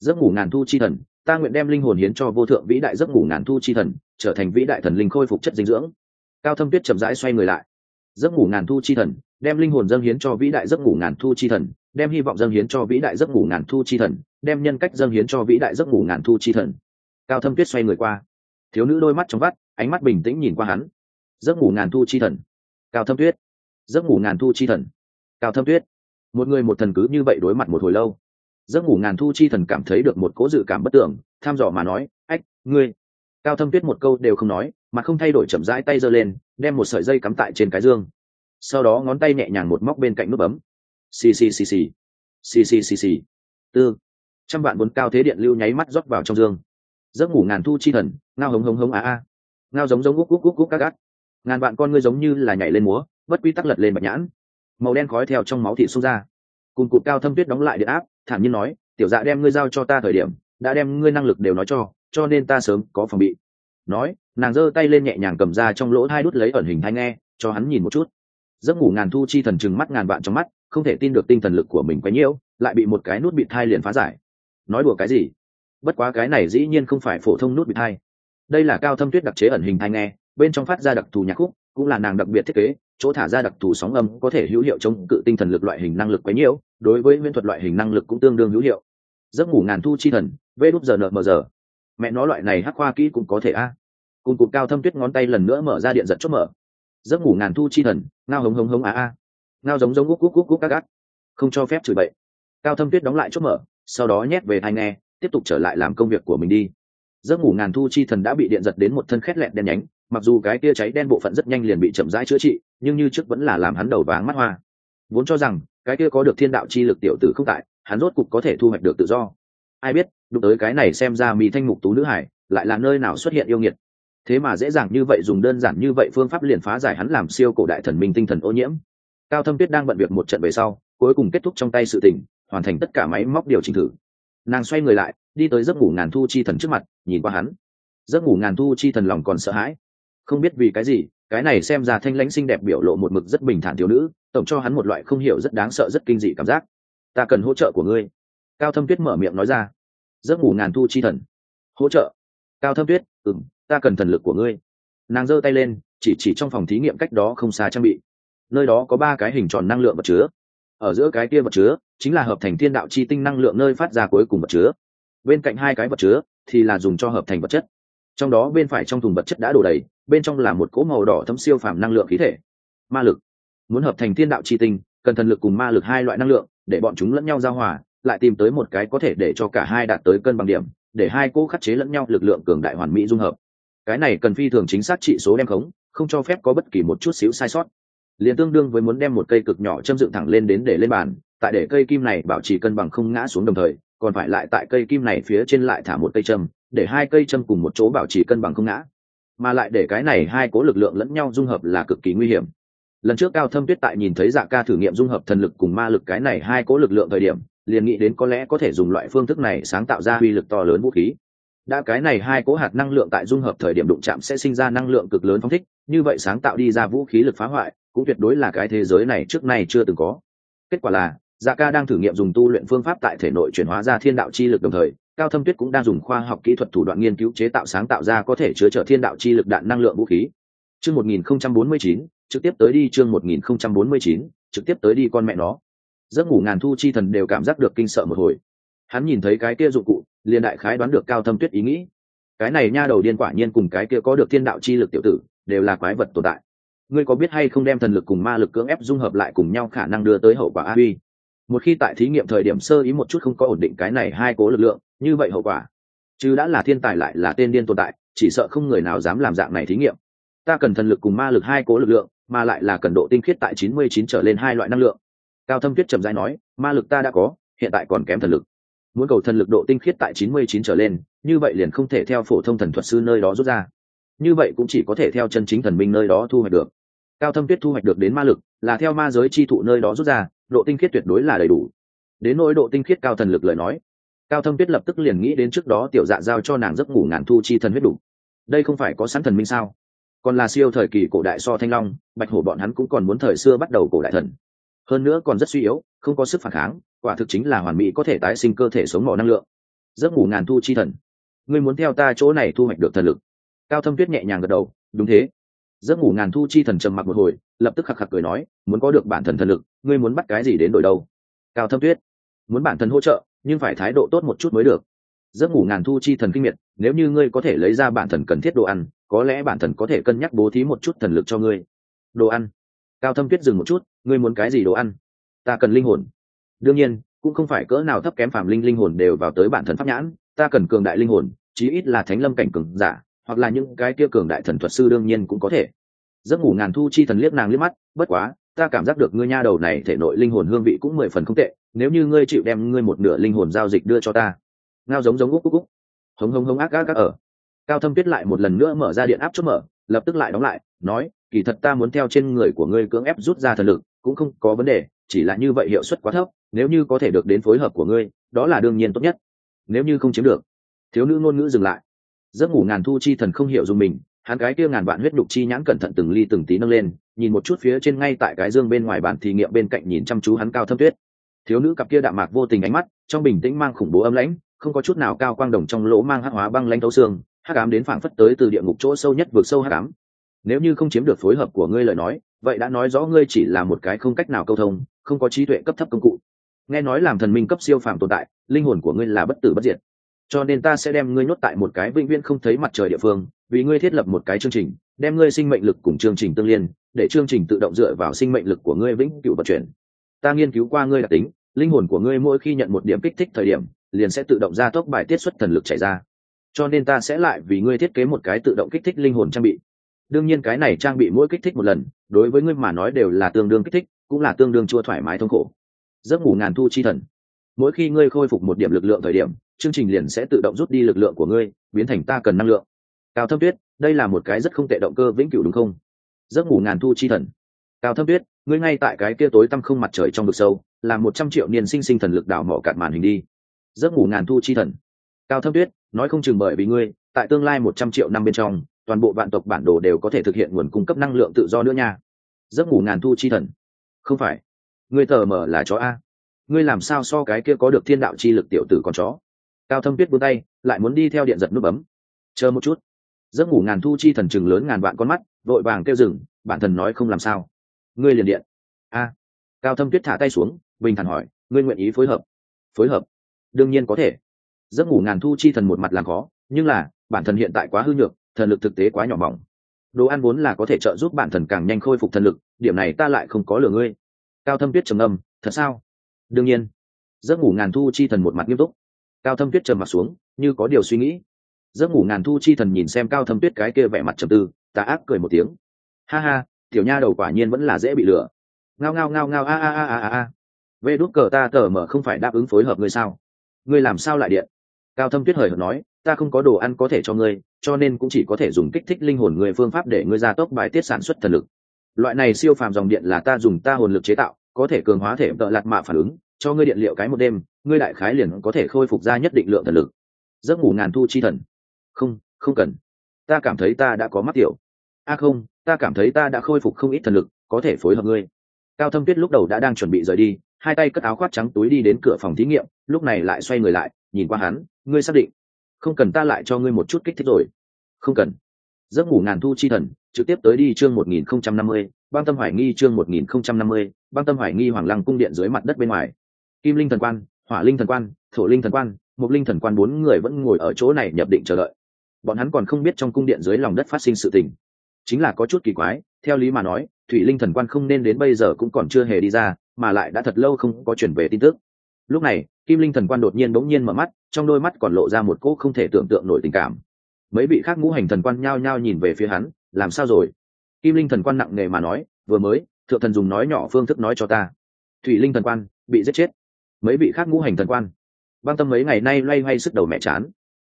Giấc ngủ ngàn thu chi thần, ta nguyện đem linh hồn hiến cho vô thượng vĩ đại giấc ngủ ngàn thu chi thần, trở thành vĩ đại thần linh khôi phục chất dinh dưỡng. Cao thâm tuyết chậm rãi xoay người lại. Giấc ngủ ngàn thu chi thần, đem linh hồn dâng hiến cho vĩ đại giấc ngủ ngàn thu chi thần, đem hy vọng dâng hiến cho vĩ đại giấc ngủ ngàn thu chi thần, đem nhân cách dâng hiến cho vĩ đại giấc ngủ ngàn thu chi thần cao thâm tuyết xoay người qua. Thiếu nữ đôi mắt trong vắt, ánh mắt bình tĩnh nhìn qua hắn. Giấc ngủ ngàn thu chi thần. Cao thâm tuyết. Giấc ngủ ngàn thu chi thần. Cao thâm tuyết. Một người một thần cứ như vậy đối mặt một hồi lâu. Giấc ngủ ngàn thu chi thần cảm thấy được một cố dự cảm bất tưởng tham dò mà nói, ách, ngươi. Cao thâm tuyết một câu đều không nói, mà không thay đổi chậm rãi tay giơ lên, đem một sợi dây cắm tại trên cái dương. Sau đó ngón tay nhẹ nhàng một móc bên cạnh nút bấm. Xì xì xì xì. Xì xì xì xì. Tư. Trăm vạn bốn cao thế điện lưu nháy mắt rót vào trong dương giấc ngủ ngàn thu chi thần, ngao hống hống hống á a ngao giống giống gúc gúc gúc gúc các gắt ngàn vạn con ngươi giống như là nhảy lên múa, bất quy tắc lật lên bạch nhãn. Màu đen khói theo trong máu thị xông ra. Cùng cụt cao thâm tuyết đóng lại điện áp, thản nhiên nói, tiểu dạ đem ngươi giao cho ta thời điểm, đã đem ngươi năng lực đều nói cho cho nên ta sớm có phòng bị. Nói, nàng giơ tay lên nhẹ nhàng cầm ra trong lỗ hai đút lấy ẩn hình thai nghe, cho hắn nhìn một chút. Giấc ngủ ngàn thu chi thần chừng mắt ngàn vạn trong mắt, không thể tin được tinh thần lực của mình quấy nhiễu lại bị một cái nút bị thai liền phá giải. Nói đùa cái gì? Bất quá cái này dĩ nhiên không phải phổ thông nút bị thai đây là cao thâm tuyết đặc chế ẩn hình thai nghe, bên trong phát ra đặc thù nhạc khúc, cũng là nàng đặc biệt thiết kế, chỗ thả ra đặc thù sóng âm có thể hữu hiệu chống cự tinh thần lực loại hình năng lực quấy nhiễu đối với nguyên thuật loại hình năng lực cũng tương đương hữu hiệu. Giấc ngủ ngàn thu chi thần, vê đúp giờ nợ mờ giờ. Mẹ nó loại này hắc khoa kỹ cũng có thể a. Cùng cụt cao thâm tuyết ngón tay lần nữa mở ra điện giật chốt mở. Giấc ngủ ngàn thu chi thần, ngao hống hống hống a a. Ngao giống giống gúc gúc gúc gúc các gác. Không cho phép chửi bậy. Cao thâm tuyết đóng lại chốt mở, sau đó nhét về thai nghe tiếp tục trở lại làm công việc của mình đi. Giấc ngủ ngàn thu chi thần đã bị điện giật đến một thân khét lẹn đen nhánh mặc dù cái kia cháy đen bộ phận rất nhanh liền bị chậm rãi chữa trị nhưng như trước vẫn là làm hắn đầu váng mắt hoa. Vốn cho rằng cái kia có được thiên đạo chi lực tiểu tử không tại hắn rốt cục có thể thu hoạch được tự do. Ai biết đụng tới cái này xem ra mỹ thanh mục tú nữ hải lại là nơi nào xuất hiện yêu nghiệt. Thế mà dễ dàng như vậy dùng đơn giản như vậy phương pháp liền phá giải hắn làm siêu cổ đại thần minh tinh thần ô nhiễm. Cao thâm tuyết đang bận việc một trận về sau cuối cùng kết thúc trong tay sự tình, hoàn thành tất cả máy móc điều chỉnh thử nàng xoay người lại, đi tới giấc ngủ ngàn thu chi thần trước mặt, nhìn qua hắn. Giấc ngủ ngàn thu chi thần lòng còn sợ hãi. Không biết vì cái gì, cái này xem ra thanh lãnh xinh đẹp biểu lộ một mực rất bình thản thiếu nữ, tổng cho hắn một loại không hiểu rất đáng sợ rất kinh dị cảm giác. Ta cần hỗ trợ của ngươi. Cao thâm tuyết mở miệng nói ra. Giấc ngủ ngàn thu chi thần. Hỗ trợ. Cao thâm tuyết ừng ta cần thần lực của ngươi. Nàng giơ tay lên, chỉ chỉ trong phòng thí nghiệm cách đó không xa trang bị. Nơi đó có ba cái hình tròn năng lượng vật chứa ở giữa cái kia vật chứa, chính là hợp thành thiên đạo chi tinh năng lượng nơi phát ra cuối cùng vật chứa. Bên cạnh hai cái vật chứa thì là dùng cho hợp thành vật chất. Trong đó bên phải trong thùng vật chất đã đổ đầy, bên trong là một cỗ màu đỏ thấm siêu phàm năng lượng khí thể. Ma lực. Muốn hợp thành thiên đạo chi tinh, cần thần lực cùng ma lực hai loại năng lượng, để bọn chúng lẫn nhau giao hòa, lại tìm tới một cái có thể để cho cả hai đạt tới cân bằng điểm, để hai cỗ khắc chế lẫn nhau lực lượng cường đại hoàn mỹ dung hợp. Cái này cần phi thường chính xác trị số đem khống, không cho phép có bất kỳ một chút xíu sai sót liền tương đương với muốn đem một cây cực nhỏ châm dựng thẳng lên đến để lên bàn, tại để cây kim này bảo trì cân bằng không ngã xuống đồng thời, còn phải lại tại cây kim này phía trên lại thả một cây châm, để hai cây châm cùng một chỗ bảo trì cân bằng không ngã. Mà lại để cái này hai cố lực lượng lẫn nhau dung hợp là cực kỳ nguy hiểm. Lần trước cao thâm tuyết tại nhìn thấy dạ ca thử nghiệm dung hợp thần lực cùng ma lực cái này hai cố lực lượng thời điểm, liền nghĩ đến có lẽ có thể dùng loại phương thức này sáng tạo ra uy lực to lớn vũ khí. Đã cái này hai cố hạt năng lượng tại dung hợp thời điểm đụng chạm sẽ sinh ra năng lượng cực lớn phong thích, như vậy sáng tạo đi ra vũ khí lực phá hoại cũng tuyệt đối là cái thế giới này trước nay chưa từng có. Kết quả là dạ ca đang thử nghiệm dùng tu luyện phương pháp tại thể nội chuyển hóa ra thiên đạo chi lực đồng thời cao thâm tuyết cũng đang dùng khoa học kỹ thuật thủ đoạn nghiên cứu chế tạo sáng tạo ra có thể chứa chở thiên đạo chi lực đạn năng lượng vũ khí. Chương 1049, trực tiếp tới đi chương 1049, trực tiếp tới đi con mẹ nó. Giấc ngủ ngàn thu chi thần đều cảm giác được kinh sợ một hồi. Hắn nhìn thấy cái kia dụng cụ liền đại khái đoán được cao thâm tuyết ý nghĩ. Cái này nha đầu điên quả nhiên cùng cái kia có được thiên đạo chi lực tiểu tử đều là quái vật tồn tại ngươi có biết hay không đem thần lực cùng ma lực cưỡng ép dung hợp lại cùng nhau khả năng đưa tới hậu quả a uy một khi tại thí nghiệm thời điểm sơ ý một chút không có ổn định cái này hai cố lực lượng, như vậy hậu quả? Chứ đã là thiên tài lại là tên điên tồn tại, chỉ sợ không người nào dám làm dạng này thí nghiệm. Ta cần thần lực cùng ma lực hai cố lực lượng, mà lại là cần độ tinh khiết tại chín mươi chín trở lên hai loại năng lượng. Cao thâm tuyết trầm dai nói, ma lực ta đã có, hiện tại còn kém thần lực. Muốn cầu thần lực độ tinh khiết tại chín mươi chín trở lên, như vậy liền không thể theo phổ thông thần thuật sư nơi đó rút ra. Như vậy cũng chỉ có thể theo chân chính thần minh nơi đó thu hoạch được cao thâm tuyết thu hoạch được đến ma lực, là theo ma giới chi thụ nơi đó rút ra, độ tinh khiết tuyệt đối là đầy đủ. Đến nỗi độ tinh khiết cao thần lực lời nói, cao thâm tuyết lập tức liền nghĩ đến trước đó tiểu dạ giao cho nàng giấc ngủ ngàn thu chi thần huyết đủ. Đây không phải có sẵn thần minh sao? Còn là siêu thời kỳ cổ đại so thanh long, bạch hổ bọn hắn cũng còn muốn thời xưa bắt đầu cổ đại thần. Hơn nữa còn rất suy yếu, không có sức phản kháng, quả thực chính là hoàn mỹ có thể tái sinh cơ thể sống mỏ năng lượng. Giấc ngủ ngàn thu chi thần. Ngươi muốn theo ta chỗ này thu hoạch được thần lực. Cao thâm tuyết nhẹ nhàng gật đầu, đúng thế giấc ngủ ngàn thu chi thần trầm mặc một hồi, lập tức khạc khạc cười nói, muốn có được bản thần thần lực, ngươi muốn bắt cái gì đến đổi đâu? Cao thâm tuyết, muốn bản thân hỗ trợ, nhưng phải thái độ tốt một chút mới được. Giấc ngủ ngàn thu chi thần kinh miệt, nếu như ngươi có thể lấy ra bản thần cần thiết đồ ăn, có lẽ bản thần có thể cân nhắc bố thí một chút thần lực cho ngươi. Đồ ăn? Cao thâm tuyết dừng một chút, ngươi muốn cái gì đồ ăn? Ta cần linh hồn. Đương nhiên, cũng không phải cỡ nào thấp kém phàm linh linh hồn đều vào tới bản thần pháp nhãn, ta cần cường đại linh hồn, chí ít là thánh lâm cảnh cường giả hoặc là những cái kia cường đại thần thuật sư đương nhiên cũng có thể. Giấc ngủ ngàn thu chi thần liếc nàng liếc mắt, bất quá, ta cảm giác được ngươi nha đầu này thể nội linh hồn hương vị cũng mười phần không tệ, nếu như ngươi chịu đem ngươi một nửa linh hồn giao dịch đưa cho ta. Ngao giống giống úc úc úc. Hống hống hống ác ác ác ở. Cao thâm tuyết lại một lần nữa mở ra điện áp chốt mở, lập tức lại đóng lại, nói, kỳ thật ta muốn theo trên người của ngươi cưỡng ép rút ra thần lực, cũng không có vấn đề, chỉ là như vậy hiệu suất quá thấp, nếu như có thể được đến phối hợp của ngươi, đó là đương nhiên tốt nhất. Nếu như không chiếm được. Thiếu nữ ngôn ngữ dừng lại giấc ngủ ngàn thu chi thần không hiểu dùng mình, hắn cái kia ngàn vạn huyết đục chi nhãn cẩn thận từng ly từng tí nâng lên, nhìn một chút phía trên ngay tại cái dương bên ngoài bản thí nghiệm bên cạnh nhìn chăm chú hắn cao thâm tuyết. Thiếu nữ cặp kia đạm mạc vô tình ánh mắt, trong bình tĩnh mang khủng bố âm lãnh, không có chút nào cao quang đồng trong lỗ mang hắc hóa băng lãnh thấu xương, hắc ám đến phảng phất tới từ địa ngục chỗ sâu nhất vượt sâu hắc ám. Nếu như không chiếm được phối hợp của ngươi lời nói, vậy đã nói rõ ngươi chỉ là một cái không cách nào câu thông, không có trí tuệ cấp thấp công cụ. Nghe nói làm thần minh cấp siêu phàm tồn tại, linh hồn của ngươi là bất tử bất diệt cho nên ta sẽ đem ngươi nhốt tại một cái vĩnh viễn không thấy mặt trời địa phương, vì ngươi thiết lập một cái chương trình, đem ngươi sinh mệnh lực cùng chương trình tương liên, để chương trình tự động dựa vào sinh mệnh lực của ngươi vĩnh cửu vận chuyển. Ta nghiên cứu qua ngươi đặc tính, linh hồn của ngươi mỗi khi nhận một điểm kích thích thời điểm, liền sẽ tự động ra tốc bài tiết xuất thần lực chảy ra. Cho nên ta sẽ lại vì ngươi thiết kế một cái tự động kích thích linh hồn trang bị. Đương nhiên cái này trang bị mỗi kích thích một lần, đối với ngươi mà nói đều là tương đương kích thích, cũng là tương đương chua thoải mái thông khổ. Giấc ngủ ngàn thu chi thần. Mỗi khi ngươi khôi phục một điểm lực lượng thời điểm chương trình liền sẽ tự động rút đi lực lượng của ngươi, biến thành ta cần năng lượng. Cao thâm tuyết, đây là một cái rất không tệ động cơ vĩnh cửu đúng không? Giấc ngủ ngàn thu chi thần. Cao thâm tuyết, ngươi ngay tại cái kia tối tăm không mặt trời trong vực sâu, là một trăm triệu niên sinh sinh thần lực đảo mỏ cạn màn hình đi. Giấc ngủ ngàn thu chi thần. Cao thâm tuyết, nói không chừng bởi vì ngươi, tại tương lai một trăm triệu năm bên trong, toàn bộ vạn tộc bản đồ đều có thể thực hiện nguồn cung cấp năng lượng tự do nữa nha. Giấc ngủ ngàn thu chi thần. Không phải. Ngươi tờ mờ là chó a. Ngươi làm sao so cái kia có được thiên đạo chi lực tiểu tử con chó? Cao thâm tuyết buông tay, lại muốn đi theo điện giật nút bấm. Chờ một chút. Giấc ngủ ngàn thu chi thần chừng lớn ngàn vạn con mắt, vội vàng kêu rừng bản thần nói không làm sao. Ngươi liền điện. A. Cao thâm tuyết thả tay xuống, bình thản hỏi, ngươi nguyện ý phối hợp? Phối hợp? Đương nhiên có thể. Giấc ngủ ngàn thu chi thần một mặt làm khó, nhưng là, bản thần hiện tại quá hư nhược, thần lực thực tế quá nhỏ mỏng. Đồ ăn vốn là có thể trợ giúp bản thần càng nhanh khôi phục thần lực, điểm này ta lại không có lừa ngươi. Cao thâm tuyết trầm âm thật sao? Đương nhiên. Giấc ngủ ngàn thu chi thần một mặt nghiêm túc cao thâm tuyết trầm mặt xuống, như có điều suy nghĩ. Giấc ngủ ngàn thu chi thần nhìn xem cao thâm tuyết cái kia vẻ mặt trầm tư ta ác cười một tiếng. Ha ha, tiểu nha đầu quả nhiên vẫn là dễ bị lừa. Ngao ngao ngao ngao, a a a a a a. Vê đút cờ ta tờ mở không phải đáp ứng phối hợp ngươi sao? Ngươi làm sao lại điện? Cao thâm tuyết hời hợt nói, ta không có đồ ăn có thể cho ngươi, cho nên cũng chỉ có thể dùng kích thích linh hồn người phương pháp để ngươi gia tốc bài tiết sản xuất thần lực. Loại này siêu phàm dòng điện là ta dùng ta hồn lực chế tạo, có thể cường hóa thể tợ lạt mạ phản ứng, cho ngươi điện liệu cái một đêm ngươi đại khái liền có thể khôi phục ra nhất định lượng thần lực. Giấc ngủ ngàn thu chi thần. Không không cần. Ta cảm thấy ta đã có mắt tiểu. A à không, ta cảm thấy ta đã khôi phục không ít thần lực, có thể phối hợp ngươi. Cao thâm tuyết lúc đầu đã đang chuẩn bị rời đi, hai tay cất áo khoác trắng túi đi đến cửa phòng thí nghiệm, lúc này lại xoay người lại, nhìn qua hắn, ngươi xác định. Không cần ta lại cho ngươi một chút kích thích rồi. Không cần. Giấc ngủ ngàn thu chi thần, trực tiếp tới đi chương một nghìn không trăm năm mươi, băng tâm hoài nghi chương một nghìn không trăm năm mươi, băng tâm hoài nghi hoàng lăng cung điện dưới mặt đất bên ngoài. Kim linh thần quan hỏa linh thần quan, thổ linh thần quan mục linh thần quan bốn người vẫn ngồi ở chỗ này nhập định chờ đợi. Bọn hắn còn không biết trong cung điện dưới lòng đất phát sinh sự tình. Chính là có chút kỳ quái, theo lý mà nói, thủy linh thần quan không nên đến bây giờ cũng còn chưa hề đi ra, mà lại đã thật lâu không có chuyển về tin tức. Lúc này, kim linh thần quan đột nhiên bỗng nhiên mở mắt, trong đôi mắt còn lộ ra một cỗ không thể tưởng tượng nổi tình cảm. Mấy vị khác ngũ hành thần quan nhao nhao nhìn về phía hắn, làm sao rồi? Kim linh thần quan nặng nề mà nói, vừa mới, thượng thần dùng nói nhỏ phương thức nói cho ta. Thủy linh thần quan, bị giết chết mấy vị khác ngũ hành thần quan. Băng tâm mấy ngày nay loay hoay sức đầu mẹ chán.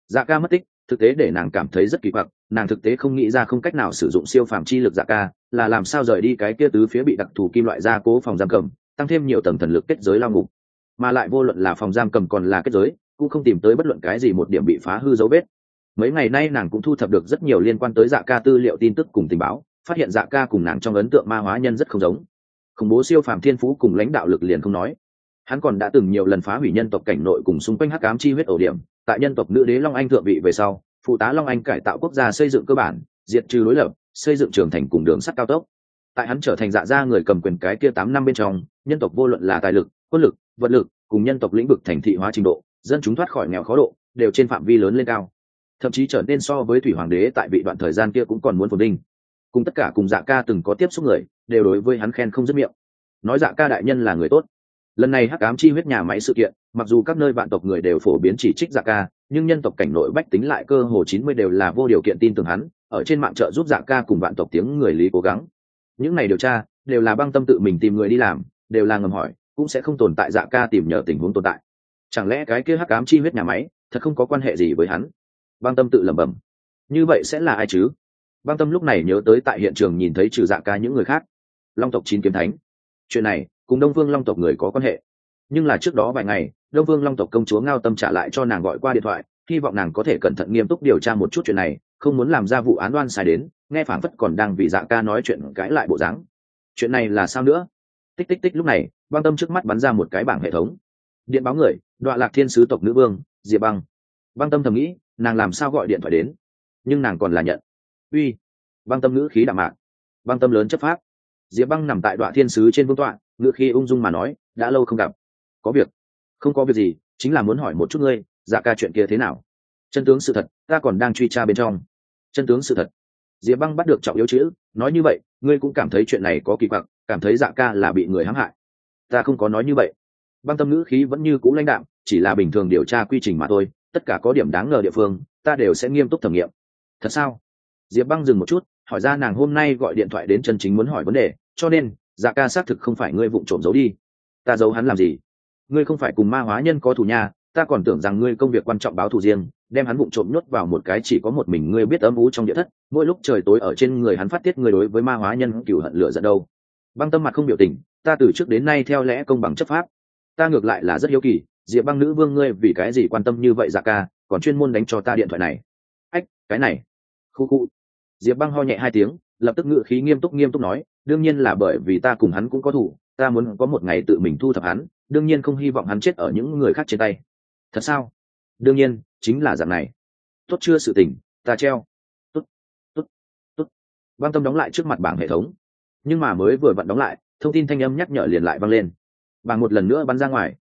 Dạ ca mất tích, thực tế để nàng cảm thấy rất kỳ quặc, nàng thực tế không nghĩ ra không cách nào sử dụng siêu phàm chi lực dạ ca, là làm sao rời đi cái kia tứ phía bị đặc thù kim loại gia cố phòng giam cầm, tăng thêm nhiều tầng thần lực kết giới lao ngục. Mà lại vô luận là phòng giam cầm còn là kết giới, cũng không tìm tới bất luận cái gì một điểm bị phá hư dấu vết. Mấy ngày nay nàng cũng thu thập được rất nhiều liên quan tới dạ ca tư liệu tin tức cùng tình báo, phát hiện dạ ca cùng nàng trong ấn tượng ma hóa nhân rất không giống. Khủng bố siêu phàm thiên phú cùng lãnh đạo lực liền không nói hắn còn đã từng nhiều lần phá hủy nhân tộc cảnh nội cùng xung quanh hắc cám chi huyết ổ điểm, tại nhân tộc nữ đế long anh thượng vị về sau, phụ tá long anh cải tạo quốc gia xây dựng cơ bản, diệt trừ đối lập, xây dựng trường thành cùng đường sắt cao tốc. Tại hắn trở thành dạ gia người cầm quyền cái kia tám năm bên trong, nhân tộc vô luận là tài lực, quân lực, vật lực, cùng nhân tộc lĩnh vực thành thị hóa trình độ, dân chúng thoát khỏi nghèo khó độ, đều trên phạm vi lớn lên cao. Thậm chí trở nên so với thủy hoàng đế tại vị đoạn thời gian kia cũng còn muốn phồn đinh cùng tất cả cùng dạ ca từng có tiếp xúc người, đều đối với hắn khen không dứt miệng. Nói dạ ca đại nhân là người tốt lần này hắc ám chi huyết nhà máy sự kiện, mặc dù các nơi vạn tộc người đều phổ biến chỉ trích dạ ca, nhưng nhân tộc cảnh nội bách tính lại cơ hồ chín mươi đều là vô điều kiện tin tưởng hắn, ở trên mạng trợ giúp dạ ca cùng vạn tộc tiếng người lý cố gắng. Những này điều tra, đều là băng tâm tự mình tìm người đi làm, đều là ngầm hỏi, cũng sẽ không tồn tại dạ ca tìm nhờ tình huống tồn tại. Chẳng lẽ cái kia hắc ám chi huyết nhà máy, thật không có quan hệ gì với hắn? Băng tâm tự lẩm bẩm. Như vậy sẽ là ai chứ? Băng tâm lúc này nhớ tới tại hiện trường nhìn thấy trừ dạ ca những người khác. Long tộc chín kiếm thánh. Chuyện này cùng đông vương long tộc người có quan hệ. Nhưng là trước đó vài ngày, đông vương long tộc công chúa ngao tâm trả lại cho nàng gọi qua điện thoại, hy vọng nàng có thể cẩn thận nghiêm túc điều tra một chút chuyện này, không muốn làm ra vụ án đoan sai đến, nghe phảng phất còn đang vì dạ ca nói chuyện cãi lại bộ dáng. Chuyện này là sao nữa? Tích tích tích lúc này, băng tâm trước mắt bắn ra một cái bảng hệ thống. Điện báo người đọa lạc thiên sứ tộc nữ vương, diệp băng. Băng tâm thầm nghĩ, nàng làm sao gọi điện thoại đến? Nhưng nàng còn là nhận. Uy. Băng tâm ngữ khí đạm mạc. Băng tâm lớn chấp pháp. Diệp băng nằm tại đoạn thiên sứ trên vương tọa ngựa khi ung dung mà nói, đã lâu không gặp. Có việc. Không có việc gì, chính là muốn hỏi một chút ngươi dạ ca chuyện kia thế nào? Chân tướng sự thật, ta còn đang truy tra bên trong. Chân tướng sự thật. Diệp băng bắt được trọng yếu chữ, nói như vậy, ngươi cũng cảm thấy chuyện này có kỳ quặc, cảm thấy dạ ca là bị người hãm hại. Ta không có nói như vậy. Băng tâm ngữ khí vẫn như c ũ lãnh đạm, chỉ là bình thường điều tra quy trình mà thôi, tất cả có điểm đáng ngờ địa phương, ta đều sẽ nghiêm túc thẩm nghiệm. Thật sao? Diệp băng dừng một chút, hỏi ra nàng hôm nay gọi điện thoại đến chân chính muốn hỏi vấn đề, cho nên dạ ca xác thực không phải ngươi vụng trộm giấu đi. Ta giấu hắn làm gì? Ngươi không phải cùng ma hóa nhân có thù nha, ta còn tưởng rằng ngươi công việc quan trọng báo thù riêng, đem hắn vụng trộm nhốt vào một cái chỉ có một mình ngươi biết âm ú trong địa thất, mỗi lúc trời tối ở trên người hắn phát tiết người đối với ma hóa nhân cựu hận lửa giận đâu. Băng tâm mặt không biểu tình, ta từ trước đến nay theo lẽ công bằng chấp pháp. Ta ngược lại là rất hiếu kỳ, diệp băng nữ vương ngươi vì cái gì quan tâm như vậy dạ ca, còn chuyên môn đánh cho ta điện thoại này. Ách, cái này. Khu khu. Diệp băng ho nhẹ hai tiếng lập tức ngự khí nghiêm túc nghiêm túc nói, đương nhiên là bởi vì ta cùng hắn cũng có thủ, ta muốn có một ngày tự mình thu thập hắn, đương nhiên không hy vọng hắn chết ở những người khác trên tay. Thật sao? Đương nhiên, chính là dạng này. Tốt chưa sự tình, ta treo. Tốt tốt tốt. Băng tâm đóng lại trước mặt bảng hệ thống. Nhưng mà mới vừa vặn đóng lại, thông tin thanh âm nhắc nhở liền lại văng lên. Bảng một lần nữa bắn ra ngoài.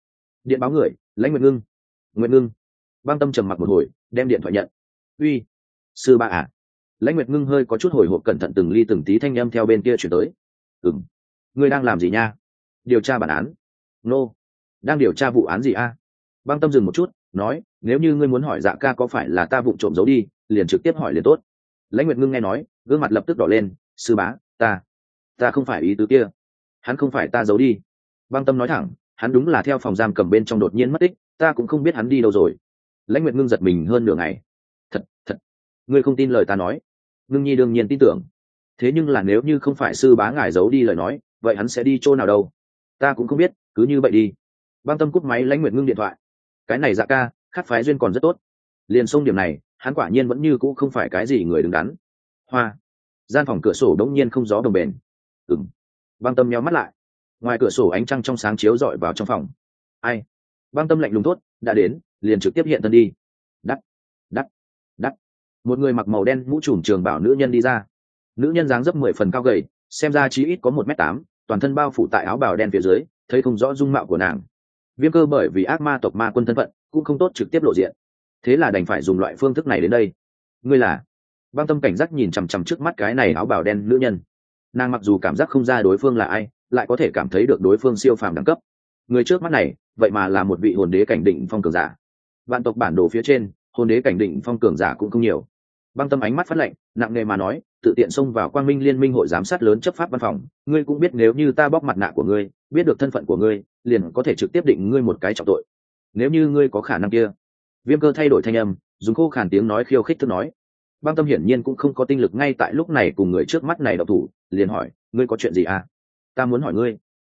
Điện báo người, lãnh nguyện ngưng. Nguyện ngưng. Băng tâm trầm mặc một hồi, đem điện thoại nhận. Uy, sư ba à lãnh nguyệt ngưng hơi có chút hồi hộp cẩn thận từng ly từng tí thanh âm theo bên kia chuyển tới. Ừ m ngươi đang làm gì nha? Điều tra bản án. Nô、no. đang điều tra vụ án gì a? Băng tâm dừng một chút, nói, nếu như ngươi muốn hỏi dạ ca có phải là ta vụ trộm giấu đi, liền trực tiếp hỏi liền tốt. Lãnh nguyệt ngưng nghe nói, gương mặt lập tức đỏ lên, sư bá, ta ta không phải ý tứ kia. Hắn không phải ta giấu đi. Băng tâm nói thẳng, hắn đúng là theo phòng giam cầm bên trong đột nhiên mất tích, ta cũng không biết hắn đi đâu rồi. Lãnh nguyệt ngưng giật mình hơn nửa ngày. Thật thật, ngươi không tin lời ta nói ngưng nhi đương nhiên tin tưởng. Thế nhưng là nếu như không phải sư bá ngài giấu đi lời nói, vậy hắn sẽ đi chỗ nào đâu? Ta cũng không biết, cứ như vậy đi. Băng tâm cúp máy lãnh nguyệt ngưng điện thoại. Cái này dạ ca, khát phái duyên còn rất tốt. Liền xông điểm này, hắn quả nhiên vẫn như cũ không phải cái gì người đứng đắn. Hoa. Gian phòng cửa sổ đống nhiên không gió đồng bền. Ừng băng tâm nhó mắt lại. Ngoài cửa sổ ánh trăng trong sáng chiếu rọi vào trong phòng. Ai? Băng tâm lạnh lùng tốt đã đến, liền trực tiếp hiện thân đi một người mặc màu đen mũ trùm trường bảo nữ nhân đi ra. Nữ nhân dáng dấp mười phần cao gầy, xem ra chí ít có một m tám, toàn thân bao phủ tại áo bào đen phía dưới, thấy không rõ dung mạo của nàng. Viêm cơ bởi vì ác ma tộc ma quân thân phận, cũng không tốt trực tiếp lộ diện. Thế là đành phải dùng loại phương thức này đến đây. Ngươi là? Băng tâm cảnh giác nhìn chằm chằm trước mắt cái này áo bào đen nữ nhân. Nàng mặc dù cảm giác không ra đối phương là ai, lại có thể cảm thấy được đối phương siêu phàm đẳng cấp. Người trước mắt này, vậy mà là một vị hồn đế cảnh định phong cường giả. Vạn tộc bản đồ phía trên, hồn đế cảnh định phong cường giả cũng không nhiều băng tâm ánh mắt phát lệnh nặng nề mà nói, tự tiện xông vào quang minh liên minh hội giám sát lớn chấp pháp văn phòng. Ngươi cũng biết nếu như ta bóc mặt nạ của ngươi, biết được thân phận của ngươi, liền có thể trực tiếp định ngươi một cái trọng tội. Nếu như ngươi có khả năng kia, viêm cơ thay đổi thanh âm, dùng khô khàn tiếng nói khiêu khích thức nói. Băng tâm hiển nhiên cũng không có tinh lực ngay tại lúc này cùng người trước mắt này đậu thủ, liền hỏi, ngươi có chuyện gì à? Ta muốn hỏi ngươi.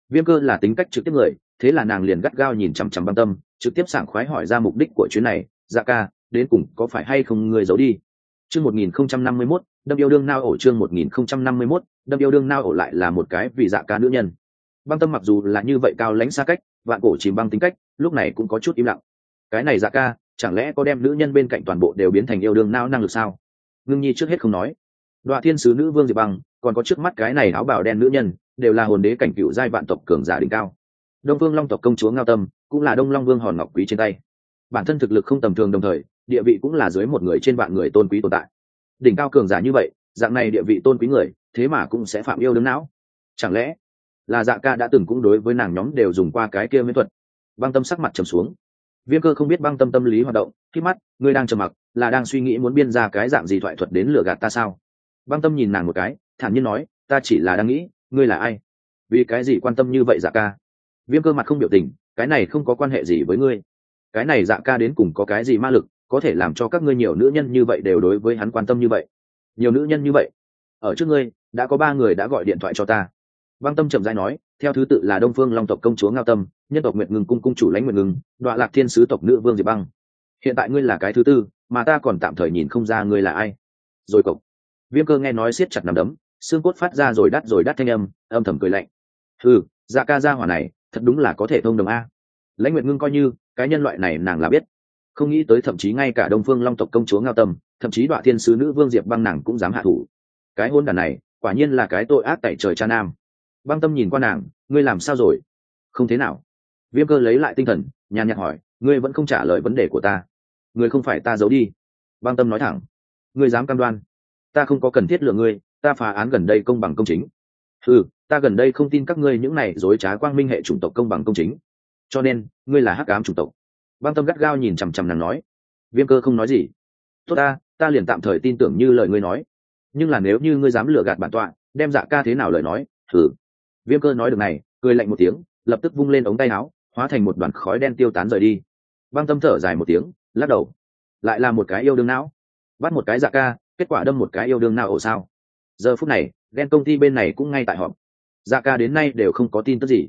Viêm cơ là tính cách trực tiếp người, thế là nàng liền gắt gao nhìn chằm chằm băng tâm, trực tiếp sảng khoái hỏi ra mục đích của chuyến này. Dạ ca, đến cùng có phải hay không ngươi giấu đi? Chương một nghìn không trăm năm mươi mốt, đâm yêu đương nao ổ chương một nghìn không trăm năm mươi mốt, đâm yêu đương nao ổ lại là một cái vì dạ ca nữ nhân. Băng tâm mặc dù là như vậy cao lãnh xa cách, vạn cổ chìm băng tính cách, lúc này cũng có chút im lặng. Cái này dạ ca, chẳng lẽ có đem nữ nhân bên cạnh toàn bộ đều biến thành yêu đương nao năng lực sao? Ngưng nhi trước hết không nói. Đoạ thiên sứ nữ vương diệp băng, còn có trước mắt cái này áo bào đen nữ nhân, đều là hồn đế cảnh cựu giai vạn tộc cường giả đỉnh cao. Đông vương long tộc công chúa ngao tâm, cũng là đông long vương hòn ngọc quý trên tay. Bản thân thực lực không tầm thường đồng thời địa vị cũng là dưới một người trên vạn người tôn quý tồn tại. Đỉnh cao cường giả như vậy, dạng này địa vị tôn quý người, thế mà cũng sẽ phạm yêu đứng não. Chẳng lẽ là dạ ca đã từng cũng đối với nàng nhóm đều dùng qua cái kia miễn thuật? Băng tâm sắc mặt trầm xuống. Viêm cơ không biết băng tâm tâm lý hoạt động, khi mắt, ngươi đang trầm mặc, là đang suy nghĩ muốn biên ra cái dạng gì thoại thuật đến lừa gạt ta sao? Băng tâm nhìn nàng một cái, thản nhiên nói, ta chỉ là đang nghĩ, ngươi là ai? Vì cái gì quan tâm như vậy dạ ca? Viêm cơ mặt không biểu tình, cái này không có quan hệ gì với ngươi. Cái này dạ ca đến cùng có cái gì ma lực có thể làm cho các ngươi nhiều nữ nhân như vậy đều đối với hắn quan tâm như vậy. Nhiều nữ nhân như vậy. Ở trước ngươi, đã có ba người đã gọi điện thoại cho ta. Băng tâm trầm dai nói, theo thứ tự là đông phương long tộc công chúa ngao tâm, nhân tộc Nguyệt ngừng cung cung chủ lãnh Nguyệt ngừng đoạn lạc thiên sứ tộc nữ vương diệp băng. Hiện tại ngươi là cái thứ tư, mà ta còn tạm thời nhìn không ra ngươi là ai. Rồi cộc viêm cơ nghe nói siết chặt nằm đấm, xương cốt phát ra rồi đắt rồi đắt thanh âm âm thầm cười lạnh. Ừ dạ ca gia hỏa này, thật đúng là có thể thông đồng a. Lãnh Nguyệt ngưng coi như, cái nhân loại này nàng là biết không nghĩ tới thậm chí ngay cả đông phương long tộc công chúa ngao tâm, thậm chí đoạn thiên sứ nữ vương diệp băng nàng cũng dám hạ thủ. Cái hôn đàn này, quả nhiên là cái tội ác tại trời cha nam. Băng tâm nhìn qua nàng, ngươi làm sao rồi? Không thế nào. Viêm cơ lấy lại tinh thần, nhàn nhạt hỏi, ngươi vẫn không trả lời vấn đề của ta. Ngươi không phải ta giấu đi. Băng tâm nói thẳng, ngươi dám cam đoan, ta không có cần thiết lựa ngươi, ta phá án gần đây công bằng công chính. Ừ ta gần đây không tin các ngươi những này dối trá quang minh hệ chủng tộc công bằng công chính. Cho nên, ngươi là hắc ám chủng tộc băng tâm gắt gao nhìn chằm chằm nàng nói, viêm cơ không nói gì. Tốt ta ta liền tạm thời tin tưởng như lời ngươi nói. Nhưng là nếu như ngươi dám lừa gạt bản tọa, đem dạ ca thế nào lời nói, thử. Viêm cơ nói được này, cười lạnh một tiếng, lập tức vung lên ống tay áo, hóa thành một đoàn khói đen tiêu tán rời đi. Băng tâm thở dài một tiếng, lắc đầu. Lại là một cái yêu đương não. Bắt một cái dạ ca, kết quả đâm một cái yêu đương nào ổ sao? Giờ phút này, ghen công ty bên này cũng ngay tại họp. Dạ ca đến nay đều không có tin tức gì.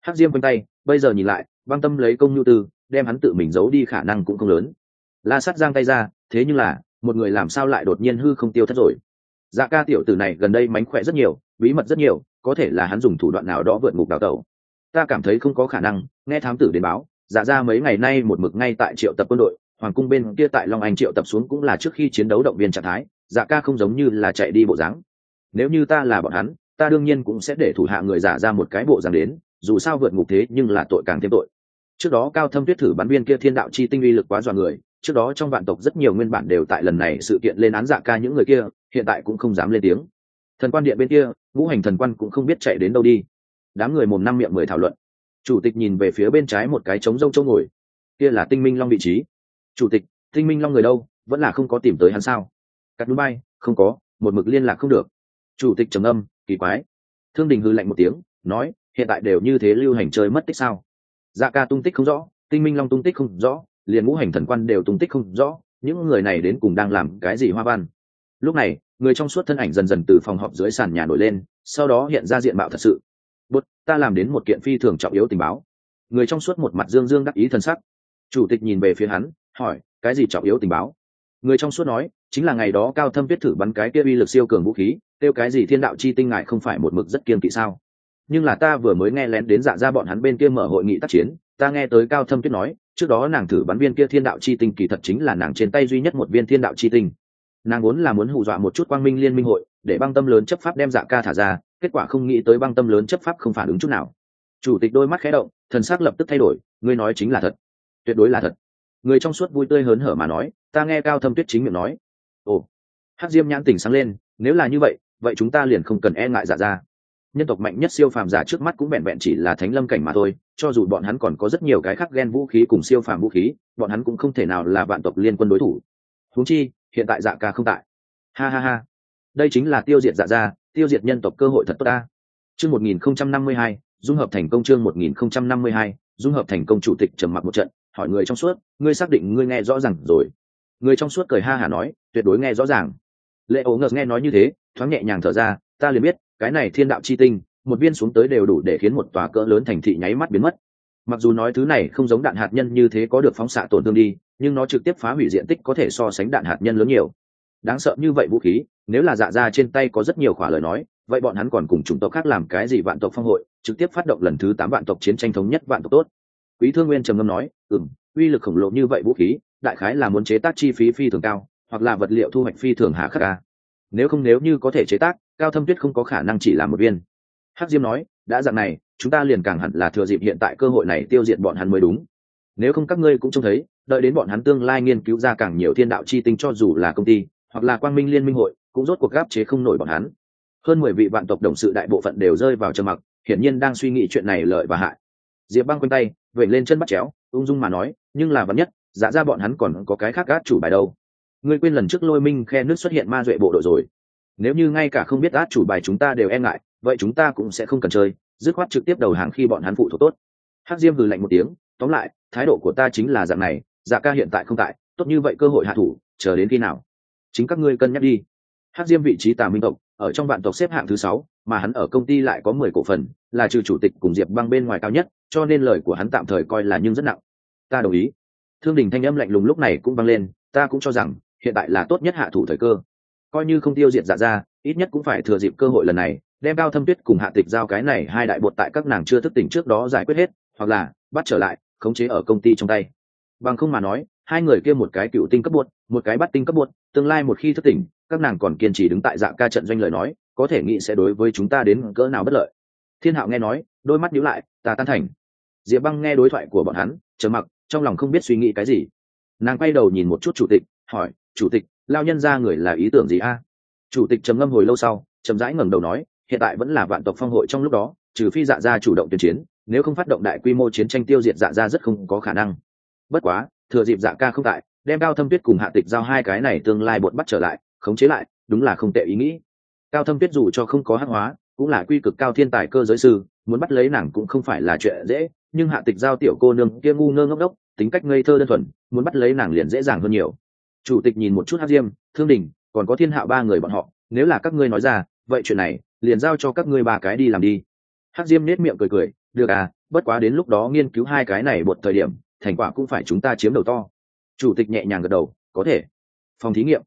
Hắc diêm quanh tay, bây giờ nhìn lại, băng tâm lấy công nhu tư đem hắn tự mình giấu đi khả năng cũng không lớn. La sắt giang tay ra, thế nhưng là, một người làm sao lại đột nhiên hư không tiêu thất rồi? Dạ ca tiểu tử này gần đây mánh khỏe rất nhiều, bí mật rất nhiều, có thể là hắn dùng thủ đoạn nào đó vượt ngục đào tẩu. Ta cảm thấy không có khả năng, nghe thám tử đến báo dạ ra mấy ngày nay một mực ngay tại triệu tập quân đội, hoàng cung bên kia tại long anh triệu tập xuống cũng là trước khi chiến đấu động viên trạng thái dạ ca không giống như là chạy đi bộ dáng. Nếu như ta là bọn hắn, ta đương nhiên cũng sẽ để thủ hạ người giả ra một cái bộ dáng đến, dù sao vượt ngục thế nhưng là tội càng thêm tội trước đó cao thâm tuyết thử bắn viên kia thiên đạo chi tinh uy lực quá dọa người, trước đó trong vạn tộc rất nhiều nguyên bản đều tại lần này sự kiện lên án dạ ca những người kia, hiện tại cũng không dám lên tiếng. Thần quan điện bên kia, ngũ hành thần quan cũng không biết chạy đến đâu đi. Đám người mồm năm miệng mười thảo luận. Chủ tịch nhìn về phía bên trái một cái trống rông châu ngồi. Kia là tinh minh long vị trí. Chủ tịch, tinh minh long người đâu? Vẫn là không có tìm tới hắn sao? Cắt núi bay, không có, một mực liên lạc không được. Chủ tịch trầm âm kỳ quái. Thương đình hư lạnh một tiếng, nói, hiện tại đều như thế lưu hành chơi mất tích sao? Dạ ca tung tích không rõ, tinh minh long tung tích không rõ liền ngũ hành thần quan đều tung tích không rõ, những người này đến cùng đang làm cái gì hoa văn? Lúc này, người trong suốt thân ảnh dần dần từ phòng họp dưới sàn nhà nổi lên, sau đó hiện ra diện mạo thật sự. Bút ta làm đến một kiện phi thường trọng yếu tình báo. Người trong suốt một mặt dương dương đắc ý thân sắc. Chủ tịch nhìn về phía hắn, hỏi, cái gì trọng yếu tình báo? Người trong suốt nói, chính là ngày đó cao thâm viết thử bắn cái kia uy lực siêu cường vũ khí, kêu cái gì thiên đạo chi tinh ngại không phải một mực rất kiên kỵ sao? Nhưng là ta vừa mới nghe lén đến dạ ra bọn hắn bên kia mở hội nghị tác chiến, ta nghe tới cao thâm tuyết nói, trước đó nàng thử bắn viên kia thiên đạo chi tinh kỳ thật chính là nàng trên tay duy nhất một viên thiên đạo chi tinh. Nàng vốn là muốn hù dọa một chút quang minh liên minh hội, để băng tâm lớn chấp pháp đem dạ ca thả ra, kết quả không nghĩ tới băng tâm lớn chấp pháp không phản ứng chút nào. Chủ tịch đôi mắt khé động, thần s ắ c lập tức thay đổi, ngươi nói chính là thật. Tuyệt đối là thật. Người trong suốt vui tươi hớn hở mà nói, ta nghe cao thâm tuyết chính miệng nói. Ồ. Hát diêm nhãn tỉnh sáng lên, nếu là như vậy vậy chúng ta liền không cần e ngại dạ ra nhân tộc mạnh nhất siêu phàm giả trước mắt cũng vẹn vẹn chỉ là thánh lâm cảnh mà thôi, cho dù bọn hắn còn có rất nhiều cái khác ghen vũ khí cùng siêu phàm vũ khí, bọn hắn cũng không thể nào là vạn tộc liên quân đối thủ. Húng chi, hiện tại dạ ca không tại. Ha ha ha. Đây chính là tiêu diệt dạ gia, tiêu diệt nhân tộc cơ hội thật tốt ta. Chương một nghìn không trăm năm mươi hai, dung hợp thành công chương một nghìn không trăm năm mươi hai, dung hợp thành công chủ tịch trầm mặc một trận, hỏi người trong suốt, ngươi xác định ngươi nghe rõ ràng rồi? Người trong suốt cười ha hả nói, tuyệt đối nghe rõ ràng. Lệ ố ngợt nghe nói như thế, thoáng nhẹ nhàng thở ra, ta liền biết cái này thiên đạo chi tinh, một viên xuống tới đều đủ để khiến một tòa cỡ lớn thành thị nháy mắt biến mất. Mặc dù nói thứ này không giống đạn hạt nhân như thế có được phóng xạ tổn thương đi, nhưng nó trực tiếp phá hủy diện tích có thể so sánh đạn hạt nhân lớn nhiều. Đáng sợ như vậy vũ khí, nếu là dạ ra trên tay có rất nhiều khỏa lời nói, vậy bọn hắn còn cùng chủng tộc khác làm cái gì vạn tộc phong hội, trực tiếp phát động lần thứ tám vạn tộc chiến tranh thống nhất vạn tộc tốt. Quý thương nguyên trầm ngâm nói, ừm, uy lực khổng lồ như vậy vũ khí, đại khái là muốn chế tác chi phí phi thường cao, hoặc là vật liệu thu hoạch phi thường hạ khắc ca nếu không nếu như có thể chế tác cao thâm tuyết không có khả năng chỉ là một viên. Hắc diêm nói, đã dạng này, chúng ta liền càng hẳn là thừa dịp hiện tại cơ hội này tiêu diệt bọn hắn mới đúng. Nếu không các ngươi cũng trông thấy, đợi đến bọn hắn tương lai nghiên cứu ra càng nhiều thiên đạo chi tinh cho dù là công ty, hoặc là quang minh liên minh hội, cũng rốt cuộc gáp chế không nổi bọn hắn. Hơn mười vị vạn tộc đồng sự đại bộ phận đều rơi vào trầm mặc, hiển nhiên đang suy nghĩ chuyện này lợi và hại. Diệp băng quanh tay vẩy lên chân bắt chéo, ung dung mà nói, nhưng là vắn nhất dạ ra bọn hắn còn có cái khác gác chủ bài đâu? Ngươi quên lần trước lôi minh khe nước xuất hiện ma duệ bộ đội rồi nếu như ngay cả không biết át chủ bài chúng ta đều e ngại, vậy chúng ta cũng sẽ không cần chơi, dứt khoát trực tiếp đầu hàng khi bọn hắn phụ thuộc tốt. Hắc diêm hừ lạnh một tiếng, tóm lại, thái độ của ta chính là dạng này dạ ca hiện tại không tại, tốt như vậy cơ hội hạ thủ, chờ đến khi nào? Chính các ngươi cân nhắc đi. Hắc diêm vị trí tà minh tộc, ở trong vạn tộc xếp hạng thứ sáu, mà hắn ở công ty lại có mười cổ phần, là trừ chủ tịch cùng diệp băng bên ngoài cao nhất, cho nên lời của hắn tạm thời coi là nhưng rất nặng. Ta đồng ý. Thương đình thanh âm lạnh lùng lúc này cũng vang lên, ta cũng cho rằng, hiện tại là tốt nhất hạ thủ thời cơ coi như không tiêu diệt dạ ra ít nhất cũng phải thừa dịp cơ hội lần này, đem cao thâm tuyết cùng hạ tịch giao cái này hai đại bột tại các nàng chưa thức tỉnh trước đó giải quyết hết, hoặc là bắt trở lại, khống chế ở công ty trong tay. Bằng không mà nói, hai người kia một cái cựu tinh cấp bột, một cái bắt tinh cấp bột, tương lai một khi thức tỉnh, các nàng còn kiên trì đứng tại dạng ca trận doanh lời nói, có thể nghĩ sẽ đối với chúng ta đến cỡ nào bất lợi. Thiên hạo nghe nói, đôi mắt nhíu lại, ta tan thành. Diệp băng nghe đối thoại của bọn hắn chờ mặc, trong lòng không biết suy nghĩ cái gì. Nàng quay đầu nhìn một chút chủ tịch, hỏi, chủ tịch lao nhân ra người là ý tưởng gì a? Chủ tịch trầm ngâm hồi lâu sau trầm rãi ngẩng đầu nói, hiện tại vẫn là vạn tộc phong hội trong lúc đó, trừ phi dạ gia chủ động tuyên chiến, nếu không phát động đại quy mô chiến tranh tiêu diệt dạ gia rất không có khả năng. Bất quá, thừa dịp dạ ca không tại, đem cao thâm tuyết cùng hạ tịch giao hai cái này tương lai bột bắt trở lại, khống chế lại, đúng là không tệ ý nghĩ. Cao thâm tuyết dù cho không có hắc hóa, cũng là quy cực cao thiên tài cơ giới sư, muốn bắt lấy nàng cũng không phải là chuyện dễ, nhưng hạ tịch giao tiểu cô nương kia ngu ngơ ngốc đốc, tính cách ngây thơ đơn thuần, muốn bắt lấy nàng liền dễ dàng hơn nhiều chủ tịch nhìn một chút hát diêm, thương đình, còn có thiên hạo ba người bọn họ, nếu là các ngươi nói ra, vậy chuyện này, liền giao cho các ngươi ba cái đi làm đi. Hát diêm nết miệng cười cười, được à bất quá đến lúc đó nghiên cứu hai cái này một thời điểm, thành quả cũng phải chúng ta chiếm đầu to. Chủ tịch nhẹ nhàng gật đầu, có thể. Phòng thí nghiệm.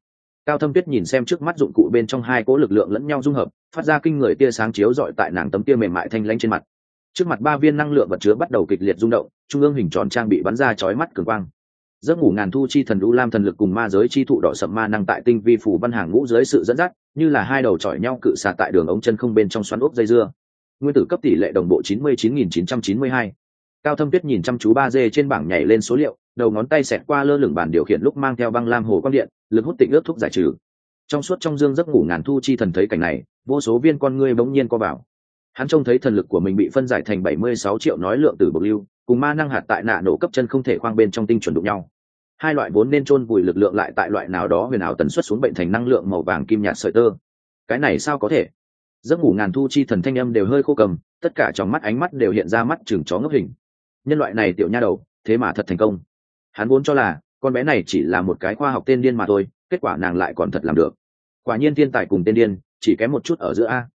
Cao thâm tuyết nhìn xem trước mắt dụng cụ bên trong hai cỗ lực lượng lẫn nhau dung hợp, phát ra kinh người tia sáng chiếu dọi tại nàng tấm tia mềm mại thanh lanh trên mặt. Trước mặt ba viên năng lượng vật chứa bắt đầu kịch liệt rung động, trung ương hình tròn trang bị bắn ra chói mắt cường quang giấc ngủ ngàn thu chi thần lũ lam thần lực cùng ma giới chi thụ đỏ sậm ma năng tại tinh vi phủ văn hàng ngũ dưới sự dẫn dắt, như là hai đầu chọi nhau cự xà tại đường ống chân không bên trong xoắn ốc dây dưa. Nguyên tử cấp tỷ lệ đồng bộ chín mươi chín nghìn chín trăm chín mươi hai. Cao thâm tuyết nhìn chăm chú ba d trên bảng nhảy lên số liệu, đầu ngón tay xẹt qua lơ lửng bản điều khiển lúc mang theo băng lam hồ quang điện, lực hút tịnh ướt thuốc giải trừ. Trong suốt trong dương giấc ngủ ngàn thu chi thần thấy cảnh này, vô số viên con ngươi bỗng nhiên co vào. Hắn trông thấy thần lực của mình bị phân giải thành bảy mươi sáu triệu nói lượng từ bộc lưu cùng ma năng hạt tại nạ nổ cấp chân không thể khoang bên trong tinh chuẩn đụng nhau. Hai loại vốn nên chôn vùi lực lượng lại tại loại nào đó huyền ảo tần suất xuống bệnh thành năng lượng màu vàng kim nhạt sợi tơ. Cái này sao có thể? Giấc ngủ ngàn thu chi thần thanh âm đều hơi khô cầm, tất cả trong mắt ánh mắt đều hiện ra mắt chừng chó ngốc hình. Nhân loại này tiểu nha đầu, thế mà thật thành công. Hắn vốn cho là, con bé này chỉ là một cái khoa học tên điên mà thôi, kết quả nàng lại còn thật làm được. Quả nhiên thiên tài cùng tên điên, chỉ kém một chút ở giữa a.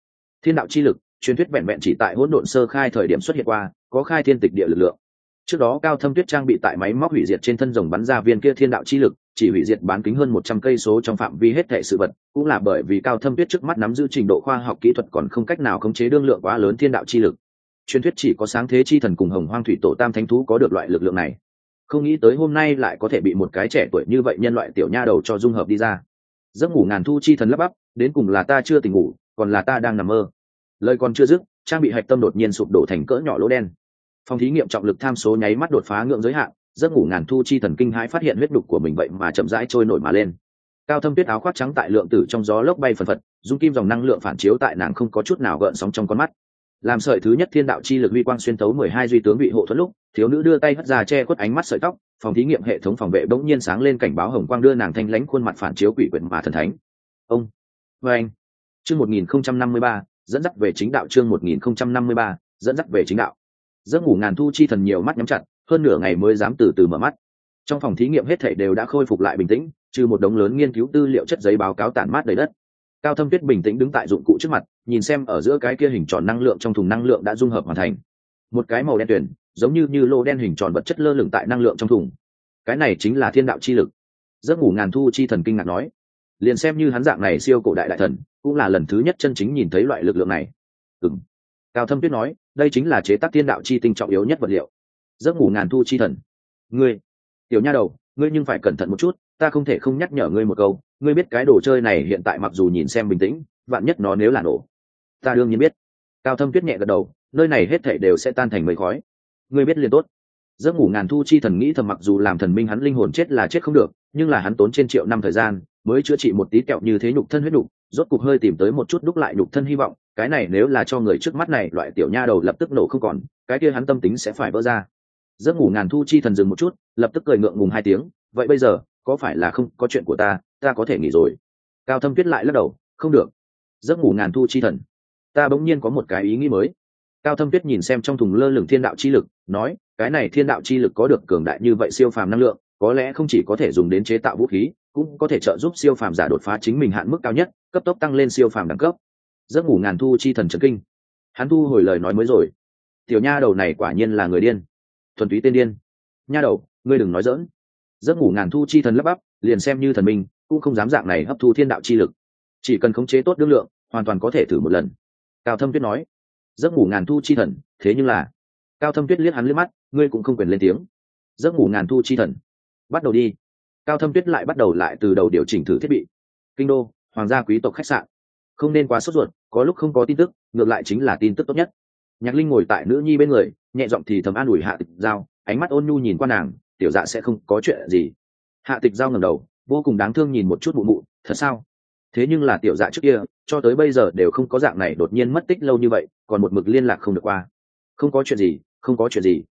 Thiên đạo chi lực, truyền thuyết vẹn vẹn chỉ tại hỗn độn sơ khai thời điểm xuất hiện qua có khai thiên tịch địa lực lượng. Trước đó cao thâm tuyết trang bị tại máy móc hủy diệt trên thân rồng bắn ra viên kia thiên đạo chi lực, chỉ hủy diệt bán kính hơn một trăm cây số trong phạm vi hết thể sự vật, cũng là bởi vì cao thâm tuyết trước mắt nắm giữ trình độ khoa học kỹ thuật còn không cách nào khống chế đương lượng quá lớn thiên đạo chi lực. Truyền thuyết chỉ có sáng thế chi thần cùng hồng hoang thủy tổ tam thánh thú có được loại lực lượng này. Không nghĩ tới hôm nay lại có thể bị một cái trẻ tuổi như vậy nhân loại tiểu nha đầu cho dung hợp đi ra. Giấc ngủ ngàn thu chi thần lấp bắp, đến cùng là ta chưa tỉnh ngủ, còn là ta đang nằm mơ. Lời còn chưa dứt trang bị hạch tâm đột nhiên sụp đổ thành cỡ nhỏ lỗ đen. Phòng thí nghiệm trọng lực tham số nháy mắt đột phá ngưỡng giới hạn, giấc ngủ ngàn thu chi thần kinh hãi phát hiện huyết đục của mình vậy mà chậm rãi trôi nổi mà lên. Cao thâm tuyết áo khoác trắng tại lượng tử trong gió lốc bay phần phật, dung kim dòng năng lượng phản chiếu tại nàng không có chút nào gợn sóng trong con mắt. Làm sợi thứ nhất thiên đạo chi lực huy quang xuyên tấu mười hai duy tướng bị hộ thuẫn lúc, thiếu nữ đưa tay hất ra che khuất ánh mắt sợi tóc, phòng thí nghiệm hệ thống phòng vệ bỗng nhiên sáng lên cảnh báo hồng quang đưa nàng thanh lãnh khuôn mặt phản chiếu quỷ quyển mà thần thánh. Ông vê anh chương một nghìn không trăm năm mươi ba dẫn dắt về chính đạo chương một nghìn không trăm năm mươi ba, dẫn dắt về chính đạo. Giấc ngủ ngàn thu chi thần nhiều mắt nhắm chặt, hơn nửa ngày mới dám từ từ mở mắt. Trong phòng thí nghiệm hết thảy đều đã khôi phục lại bình tĩnh, trừ một đống lớn nghiên cứu tư liệu chất giấy báo cáo tản mát đầy đất. Cao thâm tuyết bình tĩnh đứng tại dụng cụ trước mặt, nhìn xem ở giữa cái kia hình tròn năng lượng trong thùng năng lượng đã dung hợp hoàn thành. Một cái màu đen tuyển, giống như như lô đen hình tròn vật chất lơ lửng tại năng lượng trong thùng. Cái này chính là thiên đạo chi lực. Giấc ngủ ngàn thu chi thần kinh ngạc nói. Liền xem như hắn dạng này siêu cổ đại đại thần cũng là lần thứ nhất chân chính nhìn thấy loại lực lượng này. Ừ m cao thâm tuyết nói, đây chính là chế tác thiên đạo chi tinh trọng yếu nhất vật liệu. Giấc ngủ ngàn thu chi thần. Ngươi, tiểu nha đầu, ngươi nhưng phải cẩn thận một chút, ta không thể không nhắc nhở ngươi một câu, ngươi biết cái đồ chơi này hiện tại mặc dù nhìn xem bình tĩnh, vạn nhất nó nếu là nổ. Ta đương nhiên biết. Cao thâm tuyết nhẹ gật đầu, nơi này hết thảy đều sẽ tan thành mây khói. Ngươi biết liền tốt. Giấc ngủ ngàn thu chi thần nghĩ thầm mặc dù làm thần minh hắn linh hồn chết là chết không được, nhưng là hắn tốn trên triệu năm thời gian, mới chữa trị một tí kẹo như thế nhục thân huyết nhục rốt cục hơi tìm tới một chút đúc lại nhục thân hy vọng, cái này nếu là cho người trước mắt này, loại tiểu nha đầu lập tức nổ không còn, cái kia hắn tâm tính sẽ phải vỡ ra. Giấc ngủ ngàn thu chi thần dừng một chút, lập tức cười ngượng ngùng hai tiếng, vậy bây giờ, có phải là không, có chuyện của ta ta có thể nghỉ rồi? Cao thâm tuyết lại lắc đầu, không được. Giấc ngủ ngàn thu chi thần. Ta bỗng nhiên có một cái ý nghĩ mới. Cao thâm tuyết nhìn xem trong thùng lơ lửng thiên đạo chi lực, nói, cái này thiên đạo chi lực có được cường đại như vậy siêu phàm năng lượng, có lẽ không chỉ có thể dùng đến chế tạo vũ khí cũng có thể trợ giúp siêu phàm giả đột phá chính mình hạn mức cao nhất, cấp tốc tăng lên siêu phàm đẳng cấp. Giấc ngủ ngàn thu chi thần chấn kinh. Hắn thu hồi lời nói mới rồi. Tiểu nha đầu này quả nhiên là người điên. Thuần túy tên điên. Nha đầu, ngươi đừng nói dỡn giấc ngủ ngàn thu chi thần lấp bắp, liền xem như thần minh, cũng không dám dạng này hấp thu thiên đạo chi lực. Chỉ cần khống chế tốt đương lượng, hoàn toàn có thể thử một lần. Cao thâm tuyết nói. Giấc ngủ ngàn thu chi thần, thế nhưng là. Cao thâm tuyết liếc hắn liếc mắt, ngươi cũng không quyền lên tiếng. Giấc ngủ ngàn thu chi thần. Bắt đầu đi cao thâm tuyết lại bắt đầu lại từ đầu điều chỉnh thử thiết bị. Kinh đô, hoàng gia quý tộc khách sạn. Không nên quá sốt ruột, có lúc không có tin tức, ngược lại chính là tin tức tốt nhất. Nhạc linh ngồi tại nữ nhi bên người, nhẹ giọng thì thầm an ủi hạ tịch giao, ánh mắt ôn nhu nhìn qua nàng, tiểu dạ sẽ không có chuyện gì. Hạ tịch giao ngầm đầu, vô cùng đáng thương nhìn một chút mụ mụ, thật sao? Thế nhưng là tiểu dạ trước kia, cho tới bây giờ đều không có dạng này đột nhiên mất tích lâu như vậy, còn một mực liên lạc không được qua. Không có chuyện gì, không có chuyện gì.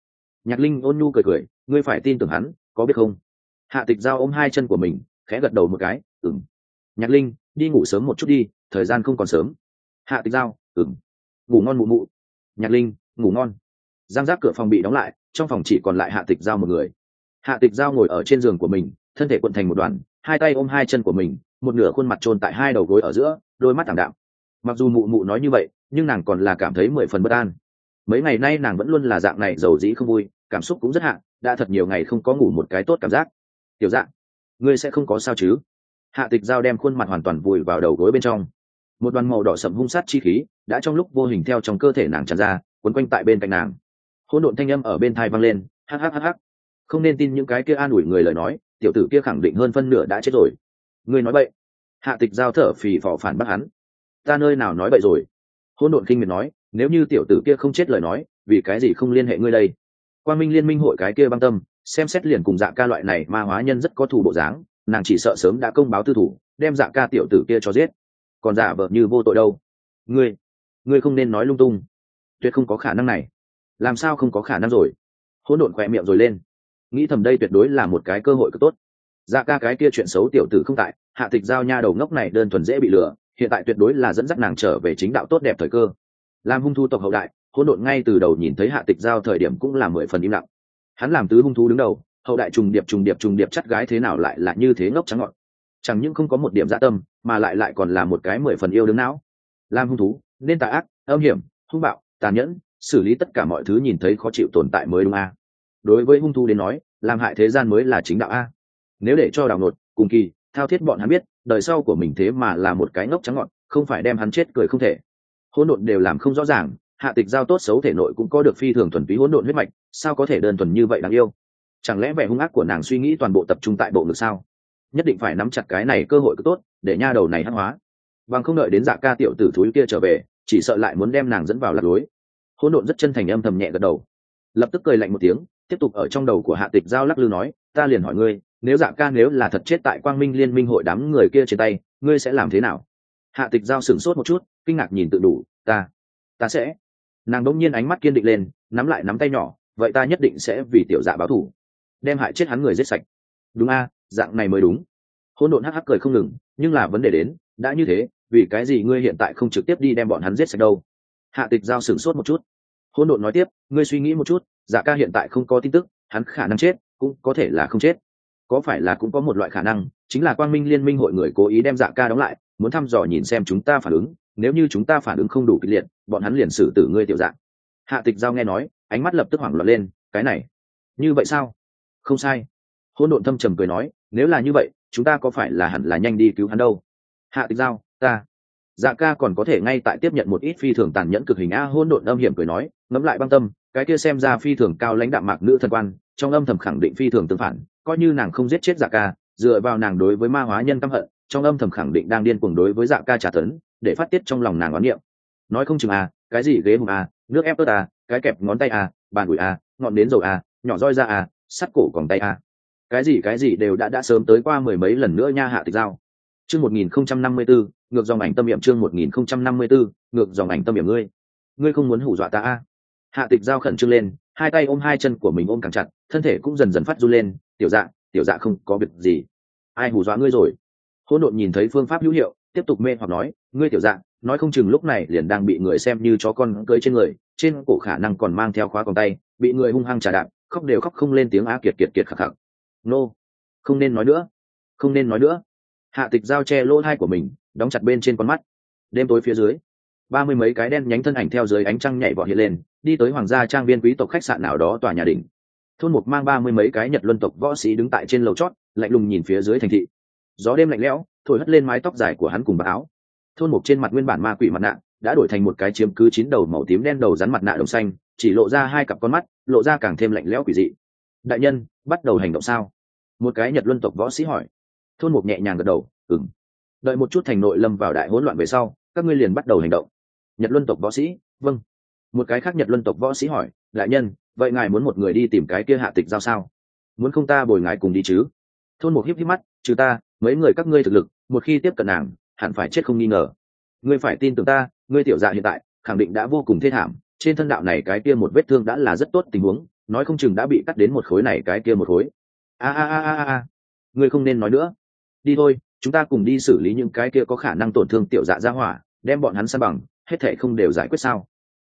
Nhạc linh ôn nhu cười cười, ngươi phải tin tưởng hắn, có biết không? Hạ tịch giao ôm hai chân của mình, khẽ gật đầu một cái ừng nhạc linh, đi ngủ sớm một chút đi, thời gian không còn sớm. Hạ tịch giao ừng ngủ ngon mụ mụ. Nhạc linh, ngủ ngon. Giang giáp cửa phòng bị đóng lại, trong phòng chỉ còn lại hạ tịch giao một người. Hạ tịch giao ngồi ở trên giường của mình, thân thể quận thành một đoàn, hai tay ôm hai chân của mình, một nửa khuôn mặt trôn tại hai đầu gối ở giữa, đôi mắt thẳng đạm. Mặc dù mụ mụ nói như vậy, nhưng nàng còn là cảm thấy mười phần bất an. Mấy ngày nay nàng vẫn luôn là dạng này, giàu dĩ không vui, cảm xúc cũng rất hạ, đã thật nhiều ngày không có ngủ một cái tốt cảm giác tiểu dạng, ngươi sẽ không có sao chứ? Hạ tịch giao đem khuôn mặt hoàn toàn vùi vào đầu gối bên trong. Một đoàn màu đỏ sậm hung sát chi khí đã trong lúc vô hình theo trong cơ thể nàng tràn ra, quấn quanh tại bên cạnh nàng. Hỗn độn thanh âm ở bên thai vang lên, hắc hắc hắc hắc. không nên tin những cái kia an ủi người lời nói, tiểu tử kia khẳng định hơn phân nửa đã chết rồi. Ngươi nói vậy? hạ tịch giao thở phì phò phản bác hắn. Ta nơi nào nói vậy rồi? Hỗn độn kinh miệt nói, nếu như tiểu tử kia không chết lời nói, vì cái gì không liên hệ ngươi đây? Quan minh liên minh hội cái kia băng tâm xem xét liền cùng dạ ca loại này ma hóa nhân rất có thù bộ dáng, nàng chỉ sợ sớm đã công báo tư thủ, đem dạ ca tiểu tử kia cho giết. Còn giả vợ như vô tội đâu. Ngươi ngươi không nên nói lung tung. Tuyệt không có khả năng này. Làm sao không có khả năng rồi? Hỗn độn khỏe miệng rồi lên. Nghĩ thầm đây tuyệt đối là một cái cơ hội cực tốt. Dạ ca cái kia chuyện xấu tiểu tử không tại, hạ tịch giao nha đầu ngốc này đơn thuần dễ bị lừa, hiện tại tuyệt đối là dẫn dắt nàng trở về chính đạo tốt đẹp thời cơ. Làm hung thu tộc hậu đại, hỗn độn ngay từ đầu nhìn thấy hạ tịch giao thời điểm cũng là mười phần im lặng hắn làm tứ hung thú đứng đầu, hậu đại trùng điệp trùng điệp trùng điệp chắt gái thế nào lại là như thế ngốc trắng ngọn. Chẳng những không có một điểm dạ tâm, mà lại lại còn là một cái mười phần yêu đứng não. Làm hung thú, nên tà ác, âm hiểm, hung bạo tàn nhẫn, xử lý tất cả mọi thứ nhìn thấy khó chịu tồn tại mới đúng a. Đối với hung thú đến nói, làm hại thế gian mới là chính đạo a. Nếu để cho đào nột cùng kỳ, thao thiết bọn hắn biết, đời sau của mình thế mà là một cái ngốc trắng ngọn, không phải đem hắn chết cười không thể. Hỗn độn đều làm không rõ ràng hạ tịch giao tốt xấu thể nội cũng có được phi thường thuần túy hỗn độn huyết mạch, sao có thể đơn thuần như vậy đáng yêu? Chẳng lẽ vẻ hung ác của nàng suy nghĩ toàn bộ tập trung tại bộ ngực sao? Nhất định phải nắm chặt cái này cơ hội cứ tốt, để nha đầu này hắc hóa. Bằng không đợi đến dạ ca tiểu tử thúi kia trở về, chỉ sợ lại muốn đem nàng dẫn vào lạc lối. Hỗn độn rất chân thành âm thầm nhẹ gật đầu. Lập tức cười lạnh một tiếng, tiếp tục ở trong đầu của hạ tịch giao lắc lư nói, ta liền hỏi ngươi, nếu dạ ca nếu là thật chết tại quang minh liên minh hội đám người kia trên tay, ngươi sẽ làm thế nào? Hạ tịch giao sửng sốt một chút, kinh ngạc nhìn tự đủ, ta ta sẽ nàng đ ỗ n g nhiên ánh mắt kiên định lên, nắm lại nắm tay nhỏ, vậy ta nhất định sẽ vì tiểu dạ báo thủ. Đem hại chết hắn người giết sạch. Đúng a, dạng này mới đúng. Hôn độn hắc hắc cười không ngừng, nhưng là vấn đề đến, đã như thế, vì cái gì ngươi hiện tại không trực tiếp đi đem bọn hắn giết sạch đâu? Hạ tịch giao sửng sốt một chút. Hôn độn nói tiếp, ngươi suy nghĩ một chút dạ ca hiện tại không có tin tức, hắn khả năng chết, cũng có thể là không chết. Có phải là cũng có một loại khả năng, chính là quang minh liên minh hội người cố ý đem dạ ca đóng lại, muốn thăm dò nhìn xem chúng ta phản ứng nếu như chúng ta phản ứng không đủ kịch liệt, bọn hắn liền xử tử ngươi tiểu dạng. Hạ tịch giao nghe nói, ánh mắt lập tức hoảng loạn lên, cái này, như vậy sao? Không sai. Hôn độn thâm trầm cười nói, nếu là như vậy, chúng ta có phải là hẳn là nhanh đi cứu hắn đâu? Hạ tịch giao, ta. Dạ ca còn có thể ngay tại tiếp nhận một ít phi thường tàn nhẫn cực hình a hôn độn âm hiểm cười nói, ngẫm lại băng tâm, cái kia xem ra phi thường cao lãnh đạm mạc nữ thần quan, trong âm thầm khẳng định phi thường tương phản, coi như nàng không giết chết dạ ca, dựa vào nàng đối với ma hóa nhân căm hận, trong âm thầm khẳng định đang điên cuồng đối với dạ ca trả tấn để phát tiết trong lòng nàng oán niệm. Nói không chừng à cái gì ghế hùng à nước ép ớt à cái kẹp ngón tay à bàn ủi à ngọn đến dầu à nhỏ roi ra à sắt cổ còn tay à. Cái gì cái gì đều đã đã sớm tới qua mười mấy lần nữa nha hạ tịch giao. Chương một nghìn không trăm năm mươi bốn ngược dòng ảnh tâm niệm chương một nghìn không trăm năm mươi bốn ngược dòng ảnh tâm niệm ngươi. Ngươi không muốn hủ dọa ta à? Hạ tịch giao khẩn trương lên, hai tay ôm hai chân của mình ôm càng chặt, thân thể cũng dần dần phát run lên, tiểu dạ tiểu dạ không có việc gì. Ai hù dọa ngươi rồi? Hỗn độn nhìn thấy phương pháp hữu hiệu tiếp tục mê hoặc nói, ngươi tiểu dạng, nói không chừng lúc này liền đang bị người xem như chó con cưới trên người, trên cổ khả năng còn mang theo khóa còn tay, bị người hung hăng trả đạp, khóc đều khóc không lên tiếng á kiệt kiệt kiệt khạc khạc. Nô, không nên nói nữa, không nên nói nữa. Hạ tịch giao che lỗ hai của mình, đóng chặt bên trên con mắt. Đêm tối phía dưới, ba mươi mấy cái đen nhánh thân ảnh theo dưới ánh trăng nhảy vọt hiện lên, đi tới hoàng gia trang viên quý tộc khách sạn nào đó tòa nhà đỉnh. Thôn mục mang ba mươi mấy cái nhật luân tộc võ sĩ đứng tại trên lầu chót, lạnh lùng nhìn phía dưới thành thị. Gió đêm lạnh lẽo thổi hất lên mái tóc dài của hắn cùng bạc áo. Thôn mục trên mặt nguyên bản ma quỷ mặt nạ đã đổi thành một cái chiếm cứ chín đầu màu tím đen đầu rắn mặt nạ đồng xanh, chỉ lộ ra hai cặp con mắt, lộ ra càng thêm lạnh lẽo quỷ dị. Đại nhân, bắt đầu hành động sao? Một cái nhật luân tộc võ sĩ hỏi. Thôn mục nhẹ nhàng gật đầu ừng đợi một chút thành nội lâm vào đại hỗn loạn về sau, các ngươi liền bắt đầu hành động. Nhật luân tộc võ sĩ vâng. Một cái khác nhật luân tộc võ sĩ hỏi, đại nhân, vậy ngài muốn một người đi tìm cái kia hạ tịch giao sao? Muốn không ta bồi ngài cùng đi chứ? Thôn mục hiếp hiếp mắt, trừ ta, mấy người các ngươi thực lực một khi tiếp cận nàng, hẳn phải chết không nghi ngờ. Ngươi phải tin tưởng ta, ngươi tiểu dạ hiện tại, khẳng định đã vô cùng thê thảm. Trên thân đạo này cái kia một vết thương đã là rất tốt tình huống, nói không chừng đã bị cắt đến một khối này cái kia một khối. A a a a a ngươi không nên nói nữa. Đi thôi, chúng ta cùng đi xử lý những cái kia có khả năng tổn thương tiểu dạ ra hỏa, đem bọn hắn san bằng, hết thể không đều giải quyết sao?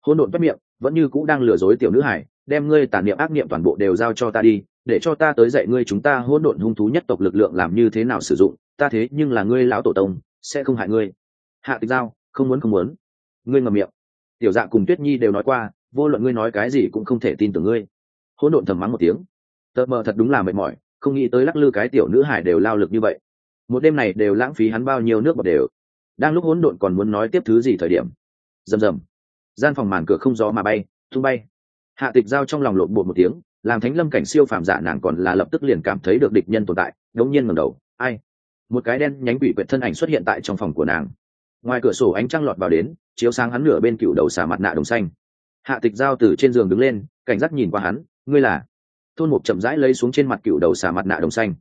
Hôn độn bất miệng, vẫn như cũ đang lừa dối tiểu nữ hải, đem ngươi tản niệm ác niệm toàn bộ đều giao cho ta đi, để cho ta tới dạy ngươi chúng ta hỗn độn hung thú nhất tộc lực lượng làm như thế nào sử dụng ta thế nhưng là ngươi lão tổ tông, sẽ không hại ngươi. Hạ tịch giao, không muốn không muốn. Ngươi ngầm miệng. Tiểu dạ cùng tuyết nhi đều nói qua, vô luận ngươi nói cái gì cũng không thể tin tưởng ngươi. Hỗn độn thầm mắng một tiếng. Tợ mờ thật đúng là mệt mỏi, không nghĩ tới lắc lư cái tiểu nữ hải đều lao lực như vậy. Một đêm này đều lãng phí hắn bao nhiêu nước bọt đều. Đang lúc hỗn độn còn muốn nói tiếp thứ gì thời điểm. Rầm rầm. Gian phòng màn cửa không gió mà bay, tung bay. Hạ tịch giao trong lòng lộn bột một tiếng, làm thánh lâm cảnh siêu phàm giả nàng còn là lập tức liền cảm thấy được địch nhân tồn tại, đống nhiên ngẩng đầu. Ai? Một cái đen nhánh quỷ quyệt thân ảnh xuất hiện tại trong phòng của nàng. Ngoài cửa sổ ánh trăng lọt vào đến, chiếu sáng hắn nửa bên cựu đầu xà mặt nạ đồng xanh. Hạ tịch giao từ trên giường đứng lên, cảnh giác nhìn qua hắn, ngươi là? Thôn mục chậm rãi lấy xuống trên mặt cựu đầu xà mặt nạ đồng xanh.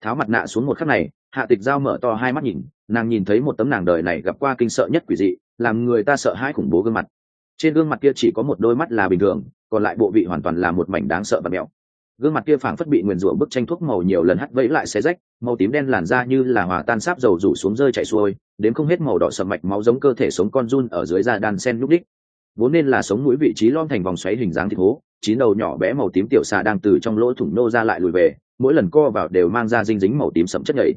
Tháo mặt nạ xuống một khắc này, hạ tịch giao mở to hai mắt nhìn, nàng nhìn thấy một tấm nàng đời này gặp qua kinh sợ nhất quỷ dị, làm người ta sợ hãi khủng bố gương mặt. Trên gương mặt kia chỉ có một đôi mắt là bình thường, còn lại bộ vị hoàn toàn là một mảnh đáng sợ và mẹo gương mặt kia phảng phất bị nguyền rủa bức tranh thuốc màu nhiều lần hắt vẫy lại xé rách, màu tím đen làn da như là hòa tan sáp dầu rủ xuống rơi chảy xuôi, đến không hết màu đỏ sầm mạch máu giống cơ thể sống con run ở dưới da đan sen núp đích. Vốn nên là sống mũi vị trí lom thành vòng xoáy hình dáng thịt hố, chín đầu nhỏ bé màu tím tiểu xà đang từ trong lỗ thủng nô ra lại lùi về, mỗi lần co vào đều mang ra dinh dính màu tím sẫm chất nhảy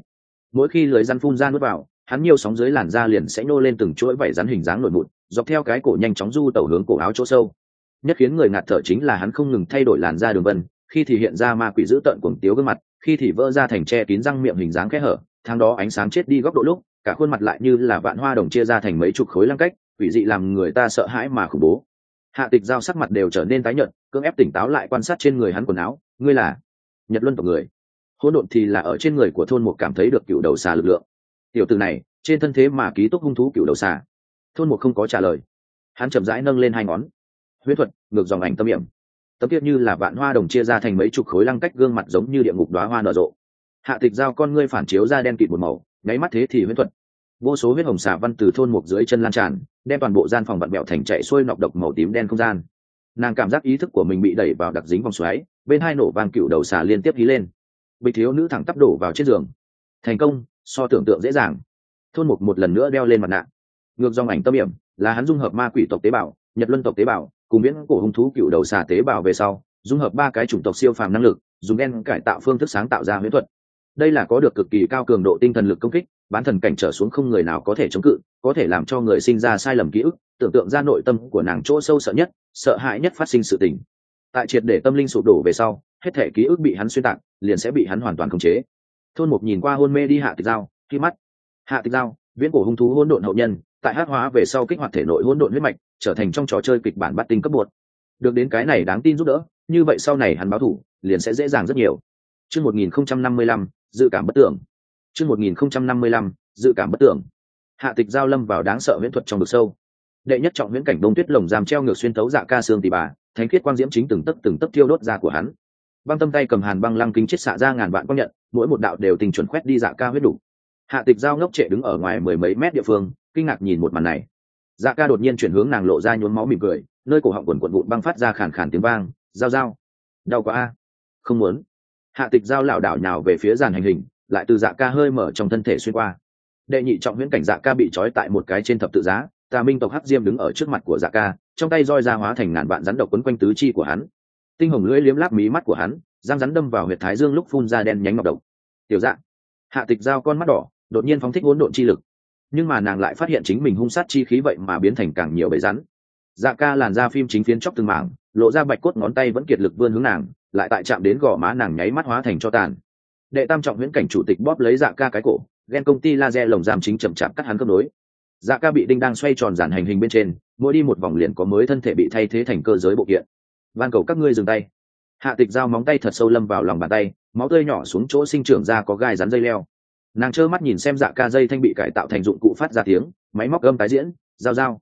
mỗi khi lưới răn phun ra nuốt vào, hắn nhiều sóng dưới làn da liền sẽ nô lên từng chuỗi vảy rắn hình dáng nổi mụn, dọc theo cái cổ nhanh chóng du tẩu hướng cổ áo chỗ sâu. Nhất khiến người ngạt thở chính là hắn không ngừng thay đổi làn da đường vân khi thì hiện ra ma quỷ dữ tợn cuồng tiếu gương mặt, khi thì vỡ ra thành che kín răng miệng hình dáng kẽ hở, tháng đó ánh sáng chết đi góc độ lúc, cả khuôn mặt lại như là vạn hoa đồng chia ra thành mấy chục khối lăng cách, quỷ dị làm người ta sợ hãi mà khủng bố. Hạ tịch giao sắc mặt đều trở nên tái nhợt, cưỡng ép tỉnh táo lại quan sát trên người hắn quần áo, ngươi là nhật luân tộc người? Hỗn độn thì là ở trên người của thôn một cảm thấy được cựu đầu xà lực lượng. Tiểu từ này, trên thân thế mà ký túc hung thú cựu đầu xà. Thôn một không có trả lời. Hắn chậm rãi nâng lên hai ngón. Huyết thuật, ngược dòng ảnh tâm hiểm tấm tiết như là vạn hoa đồng chia ra thành mấy chục khối lăng cách gương mặt giống như địa ngục đoá hoa nở rộ. Hạ tịch giao con ngươi phản chiếu ra đen kịt một màu, nháy mắt thế thì huyễn thuật. Vô số huyết hồng xà văn từ thôn một dưới chân lan tràn, đem toàn bộ gian phòng bận bẹo thành chạy xuôi nọc độc màu tím đen không gian. Nàng cảm giác ý thức của mình bị đẩy vào đặc dính vòng xoáy, bên hai nổ vàng cựu đầu xà liên tiếp hí lên. Bịch thiếu nữ thẳng tắp đổ vào trên giường. Thành công, so tưởng tượng dễ dàng. Thôn mục một lần nữa đeo lên mặt nạ. Ngược dòng ảnh tâm hiểm, là hắn dung hợp ma quỷ tộc tế bào, nhật luân tộc tế bào cùng viễn cổ hung thú cựu đầu xà tế bào về sau, dung hợp ba cái chủng tộc siêu phàm năng lực, dùng đen cải tạo phương thức sáng tạo ra huyễn thuật. Đây là có được cực kỳ cao cường độ tinh thần lực công kích, bán thần cảnh trở xuống không người nào có thể chống cự, có thể làm cho người sinh ra sai lầm ký ức, tưởng tượng ra nội tâm của nàng chỗ sâu sợ nhất, sợ hãi nhất phát sinh sự tình. Tại triệt để tâm linh sụp đổ về sau, hết thể ký ức bị hắn xuyên tạc, liền sẽ bị hắn hoàn toàn khống chế. Thôn mục nhìn qua hôn mê đi hạ tịch dao khi mắt. Hạ tịch dao viễn cổ hung thú hôn độn hậu nhân tại hát hóa về sau kích hoạt thể nội hỗn độn huyết mạch, trở thành trong trò chơi kịch bản bắt tinh cấp bột. Được đến cái này đáng tin giúp đỡ, như vậy sau này hắn báo thủ, liền sẽ dễ dàng rất nhiều. Chương một nghìn không trăm năm mươi lăm, dự cảm bất tưởng. Chương một nghìn không trăm năm mươi lăm, dự cảm bất tưởng. Hạ tịch giao lâm vào đáng sợ huyễn thuật trong vực sâu. Đệ nhất trọng huyễn cảnh đông tuyết lồng giam treo ngược xuyên tấu dạ ca xương tỉ bà, thánh khiết quang diễm chính từng tấc từng tấc thiêu đốt ra của hắn. Băng tâm tay cầm hàn băng lăng kính chết xạ ra ngàn vạn quang nhận, mỗi một đạo đều tình chuẩn khoét đi dạ ca huyết đủ. Hạ tịch giao ngốc trệ đứng ở ngoài mười mấy mét địa phương kinh ngạc nhìn một màn này. Dạ ca đột nhiên chuyển hướng nàng lộ ra nhốn máu mỉm cười, nơi cổ họng quần quần vụn băng phát ra khàn khàn tiếng vang, giao giao. Đau quá a. Không muốn. Hạ tịch giao lảo đảo nhào về phía giàn hành hình, lại từ dạ ca hơi mở trong thân thể xuyên qua. Đệ nhị trọng huyễn cảnh dạ ca bị trói tại một cái trên thập tự giá, tà minh tộc hắc diêm đứng ở trước mặt của dạ ca, trong tay roi ra hóa thành ngàn vạn rắn độc quấn quanh tứ chi của hắn. Tinh hồng lưỡi liếm láp mí mắt của hắn giang rắn đâm vào huyệt thái dương lúc phun ra đen nhánh ngọc độc. Tiểu dạ. Hạ tịch giao con mắt đỏ, đột nhiên phóng thích hỗn độn chi lực nhưng mà nàng lại phát hiện chính mình hung sát chi khí vậy mà biến thành càng nhiều bầy rắn. Dạ ca làn ra phim chính phiến chóc từng mảng, lộ ra bạch cốt ngón tay vẫn kiệt lực vươn hướng nàng, lại tại chạm đến gò má nàng nháy mắt hóa thành cho tàn. Đệ tam trọng nguyễn cảnh chủ tịch bóp lấy dạ ca cái cổ, ghen công ty laser lồng giam chính chậm chạp cắt hắn cân đối dạ ca bị đinh đang xoay tròn giản hành hình bên trên, mỗi đi một vòng liền có mới thân thể bị thay thế thành cơ giới bộ kiện. Van cầu các ngươi dừng tay. Hạ tịch dao móng tay thật sâu lâm vào lòng bàn tay, máu tươi nhỏ xuống chỗ sinh trưởng ra có gai rắn dây leo nàng trơ mắt nhìn xem dạ ca dây thanh bị cải tạo thành dụng cụ phát ra tiếng, máy móc âm tái diễn, giao giao.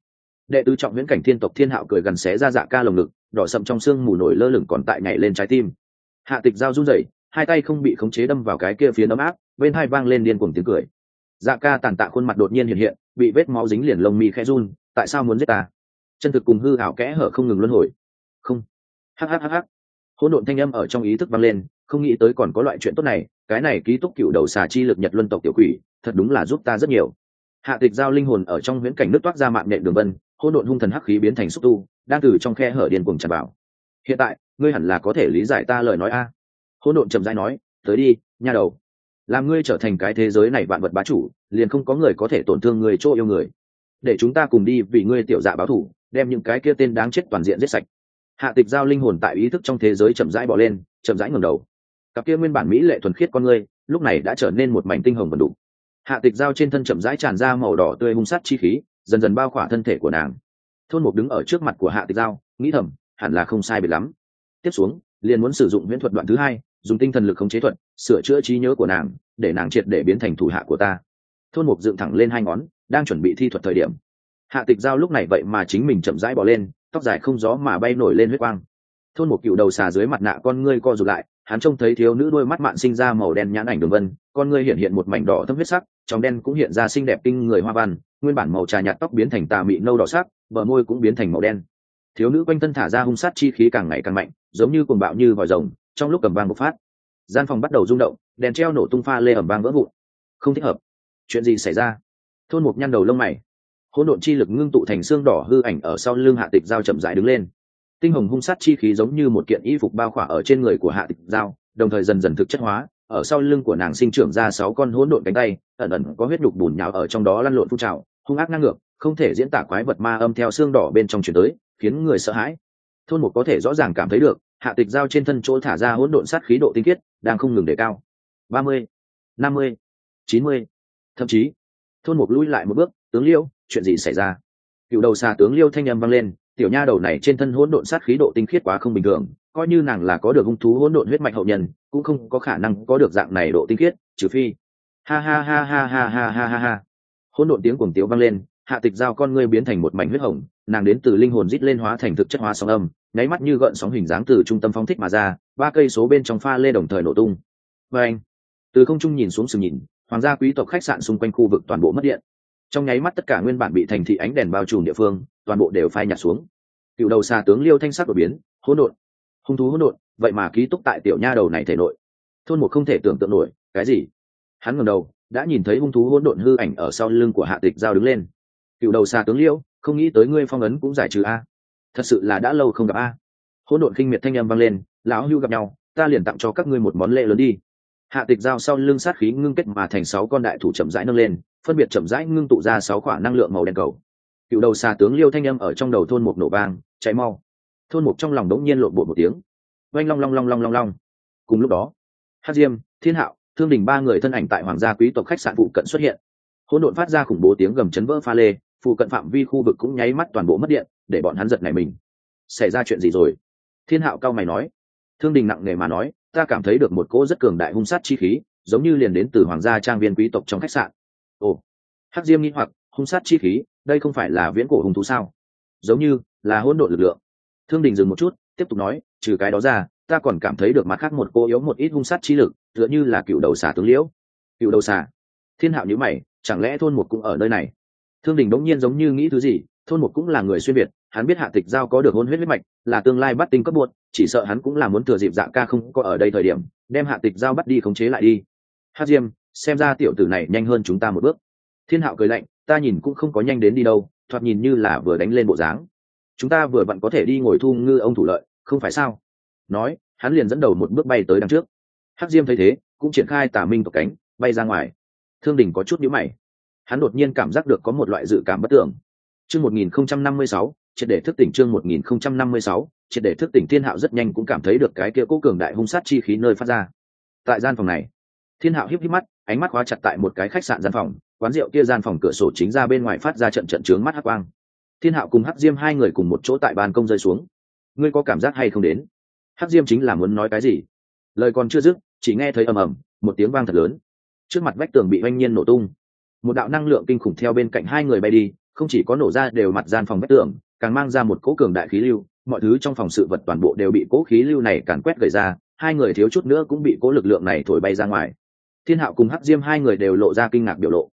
đệ tứ trọng viễn cảnh thiên tộc thiên hạo cười gần xé ra dạ ca lồng ngực, đỏ sậm trong xương mù nổi lơ lửng còn tại nhảy lên trái tim. Hạ tịch dao run rẩy, hai tay không bị khống chế đâm vào cái kia phía ấm áp, bên hai vang lên điên cuồng tiếng cười. Dạ ca tàn tạ khuôn mặt đột nhiên hiện hiện, bị vết máu dính liền lông mi khẽ run, tại sao muốn giết ta? Chân thực cùng hư hảo kẽ hở không ngừng luân hồi. Không. Hắc hắc hắc hắc. hỗn độn thanh âm ở trong ý thức vang lên, không nghĩ tới còn có loại chuyện tốt này cái này ký túc cựu đầu xà chi lực nhật luân tộc tiểu quỷ, thật đúng là giúp ta rất nhiều. Hạ tịch giao linh hồn ở trong huyễn cảnh nước toát ra mạng nện đường vân, hỗn độn hung thần hắc khí biến thành xúc tu, đang từ trong khe hở điên cuồng tràn vào. Hiện tại, ngươi hẳn là có thể lý giải ta lời nói a. Hỗn độn trầm rãi nói, tới đi, nha đầu. Làm ngươi trở thành cái thế giới này vạn vật bá chủ, liền không có người có thể tổn thương người chỗ yêu người. Để chúng ta cùng đi vì ngươi tiểu dạ báo thủ, đem những cái kia tên đáng chết toàn diện giết sạch. Hạ tịch giao linh hồn tại ý thức trong thế giới chậm rãi bỏ lên, chậm rãi ngầm đầu cặp kia nguyên bản mỹ lệ thuần khiết con ngươi, lúc này đã trở nên một mảnh tinh hồng vần đủ. Hạ tịch giao trên thân chậm rãi tràn ra màu đỏ tươi hung sát chi khí, dần dần bao khỏa thân thể của nàng. Thôn mục đứng ở trước mặt của hạ tịch giao, nghĩ thầm, hẳn là không sai biệt lắm. Tiếp xuống, liền muốn sử dụng huyễn thuật đoạn thứ hai, dùng tinh thần lực khống chế thuật, sửa chữa trí nhớ của nàng, để nàng triệt để biến thành thủ hạ của ta. Thôn mục dựng thẳng lên hai ngón, đang chuẩn bị thi thuật thời điểm. Hạ tịch giao lúc này vậy mà chính mình chậm rãi bỏ lên, tóc dài không gió mà bay nổi lên huyết quang. Thôn một cựu đầu xà dưới mặt nạ con ngươi co rụt lại hắn trông thấy thiếu nữ đôi mắt mạn sinh ra màu đen nhãn ảnh đường vân, con ngươi hiện hiện một mảnh đỏ thâm huyết sắc, trong đen cũng hiện ra xinh đẹp tinh người hoa văn, nguyên bản màu trà nhạt tóc biến thành tà mị nâu đỏ sắc, bờ môi cũng biến thành màu đen. Thiếu nữ quanh thân thả ra hung sát chi khí càng ngày càng mạnh, giống như cuồng bạo như vòi rồng, trong lúc cầm vang bộc phát, gian phòng bắt đầu rung động, đèn treo nổ tung pha lê ẩm vang vỡ vụn. Không thích hợp. Chuyện gì xảy ra? Thôn một nhăn đầu lông mày. Hỗn độn chi lực ngưng tụ thành xương đỏ hư ảnh ở sau lưng hạ tịch giao chậm rãi đứng lên tinh hồng hung sát chi khí giống như một kiện y phục bao khỏa ở trên người của hạ tịch giao, đồng thời dần dần thực chất hóa, ở sau lưng của nàng sinh trưởng ra sáu con hỗn độn cánh tay, ẩn ẩn có huyết nhục bùn nhào ở trong đó lăn lộn phun trào, hung ác ngang ngược, không thể diễn tả quái vật ma âm theo xương đỏ bên trong chuyển tới, khiến người sợ hãi. Thôn một có thể rõ ràng cảm thấy được, hạ tịch giao trên thân chỗ thả ra hỗn độn sát khí độ tinh khiết, đang không ngừng đề cao. Ba mươi, năm mươi, chín mươi, thậm chí, thôn một lũi lại một bước, tướng liêu, chuyện gì xảy ra? Cựu đầu xà tướng liêu thanh â m vang lên tiểu nha đầu này trên thân hỗn độn sát khí độ tinh khiết quá không bình thường, coi như nàng là có được hung thú hỗn độn huyết mạch hậu nhân, cũng không có khả năng có được dạng này độ tinh khiết, trừ phi. Ha ha ha ha ha ha ha ha ha. Hỗn độn tiếng cuồng tiếu vang lên, hạ tịch giao con ngươi biến thành một mảnh huyết hồng, nàng đến từ linh hồn rít lên hóa thành thực chất hóa sóng âm, nháy mắt như gợn sóng hình dáng từ trung tâm phóng thích mà ra, ba cây số bên trong pha lê đồng thời nổ tung. Và anh từ không trung nhìn xuống sừng nhìn, hoàng gia quý tộc khách sạn xung quanh khu vực toàn bộ mất điện. Trong nháy mắt tất cả nguyên bản bị thành thị ánh đèn bao trùm địa phương toàn bộ đều phai nhạt xuống. Cựu đầu xà tướng liêu thanh sắc đột biến, hỗn độn. Hung thú hỗn độn, vậy mà ký túc tại tiểu nha đầu này thể nội. Thôn một không thể tưởng tượng nổi, cái gì? Hắn ngẩng đầu, đã nhìn thấy hung thú hỗn độn hư ảnh ở sau lưng của hạ tịch giao đứng lên. Cựu đầu xà tướng liêu, không nghĩ tới ngươi phong ấn cũng giải trừ a. Thật sự là đã lâu không gặp a. Hỗn độn khinh miệt thanh âm vang lên, lão hưu gặp nhau, ta liền tặng cho các ngươi một món lễ lớn đi. Hạ tịch giao sau lưng sát khí ngưng kết mà thành sáu con đại thủ chậm rãi nâng lên, phân biệt chậm rãi ngưng tụ ra sáu quả năng lượng màu đen cầu cựu đầu xà tướng liêu thanh âm ở trong đầu thôn một nổ vang cháy mau. Thôn một trong lòng đống nhiên lộn bộ một tiếng. Oanh long long long long long long. Cùng lúc đó hát diêm, thiên hạo, thương đình ba người thân ảnh tại hoàng gia quý tộc khách sạn phụ cận xuất hiện. Hỗn độn phát ra khủng bố tiếng gầm chấn vỡ pha lê, phụ cận phạm vi khu vực cũng nháy mắt toàn bộ mất điện, để bọn hắn giật này mình. Xảy ra chuyện gì rồi? Thiên hạo cao mày nói. Thương đình nặng nề mà nói, ta cảm thấy được một cỗ rất cường đại hung sát chi khí, giống như liền đến từ hoàng gia trang viên quý tộc trong khách sạn. Ồ. Hắc diêm nghĩ hoặc, hung sát chi khí? Đây không phải là viễn cổ hung thú sao? Giống như là hỗn độn lực lượng. Thương đình dừng một chút, tiếp tục nói, trừ cái đó ra, ta còn cảm thấy được mặt khác một cô yếu một ít hung sát chi lực, tựa như là cựu đầu xà tướng liễu. Cựu đầu xà? Thiên hạo nhữ mày, chẳng lẽ thôn một cũng ở nơi này? Thương đình đống nhiên giống như nghĩ thứ gì, thôn một cũng là người xuyên việt, hắn biết hạ tịch giao có được hôn huyết huyết mạch, là tương lai bắt tinh cấp buộc, chỉ sợ hắn cũng là muốn thừa dịp dạ ca không có ở đây thời điểm, đem hạ tịch giao bắt đi khống chế lại đi. Hát diêm, xem ra tiểu tử này nhanh hơn chúng ta một bước. Thiên hạo cười lạnh ta nhìn cũng không có nhanh đến đi đâu, thoạt nhìn như là vừa đánh lên bộ dáng. Chúng ta vừa vặn có thể đi ngồi thu ngư ông thủ lợi, không phải sao? Nói, hắn liền dẫn đầu một bước bay tới đằng trước. Hắc diêm thấy thế, cũng triển khai tà minh tộc cánh, bay ra ngoài. Thương đình có chút nhữ mày. Hắn đột nhiên cảm giác được có một loại dự cảm bất tưởng. Chương một nghìn không trăm năm mươi sáu, triệt để thức tỉnh chương một nghìn không trăm năm mươi sáu, triệt để thức tỉnh thiên hạo rất nhanh cũng cảm thấy được cái kia cố cường đại hung sát chi khí nơi phát ra. Tại gian phòng này, thiên hạo híp híp mắt, ánh mắt khóa chặt tại một cái khách sạn gian phòng quán rượu kia gian phòng cửa sổ chính ra bên ngoài phát ra trận trận trướng mắt hắc quang. Thiên hạo cùng hắc diêm hai người cùng một chỗ tại ban công rơi xuống. Ngươi có cảm giác hay không đến? Hắc diêm chính là muốn nói cái gì? Lời còn chưa dứt, chỉ nghe thấy ầm ầm, một tiếng vang thật lớn. Trước mặt vách tường bị oanh nhiên nổ tung. Một đạo năng lượng kinh khủng theo bên cạnh hai người bay đi, không chỉ có nổ ra đều mặt gian phòng vách tường, càng mang ra một cỗ cường đại khí lưu, mọi thứ trong phòng sự vật toàn bộ đều bị cỗ khí lưu này càn quét gầy ra, hai người thiếu chút nữa cũng bị cỗ lực lượng này thổi bay ra ngoài. Thiên hạo cùng hắc diêm hai người đều lộ ra kinh ngạc biểu lộ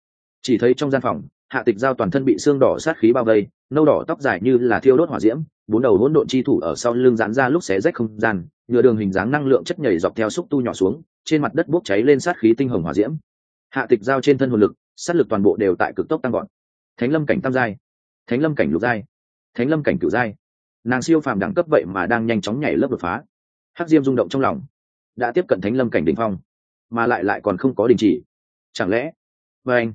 chỉ thấy trong gian phòng, hạ tịch giao toàn thân bị xương đỏ sát khí bao vây, nâu đỏ tóc dài như là thiêu đốt hỏa diễm, bốn đầu hỗn độn chi thủ ở sau lưng giãn ra lúc xé rách không gian, nhựa đường hình dáng năng lượng chất nhảy dọc theo xúc tu nhỏ xuống, trên mặt đất bốc cháy lên sát khí tinh hồng hỏa diễm. Hạ tịch giao trên thân hồn lực, sát lực toàn bộ đều tại cực tốc tăng gọn thánh lâm cảnh tam giai, thánh lâm cảnh lục giai, thánh lâm cảnh cửu giai. Nàng siêu phàm đẳng cấp vậy mà đang nhanh chóng nhảy lớp đột phá. Hắc diêm rung động trong lòng, đã tiếp cận thánh lâm cảnh đ ỉ n h phong, mà lại lại còn không có đình chỉ. Chẳng lẽ vê anh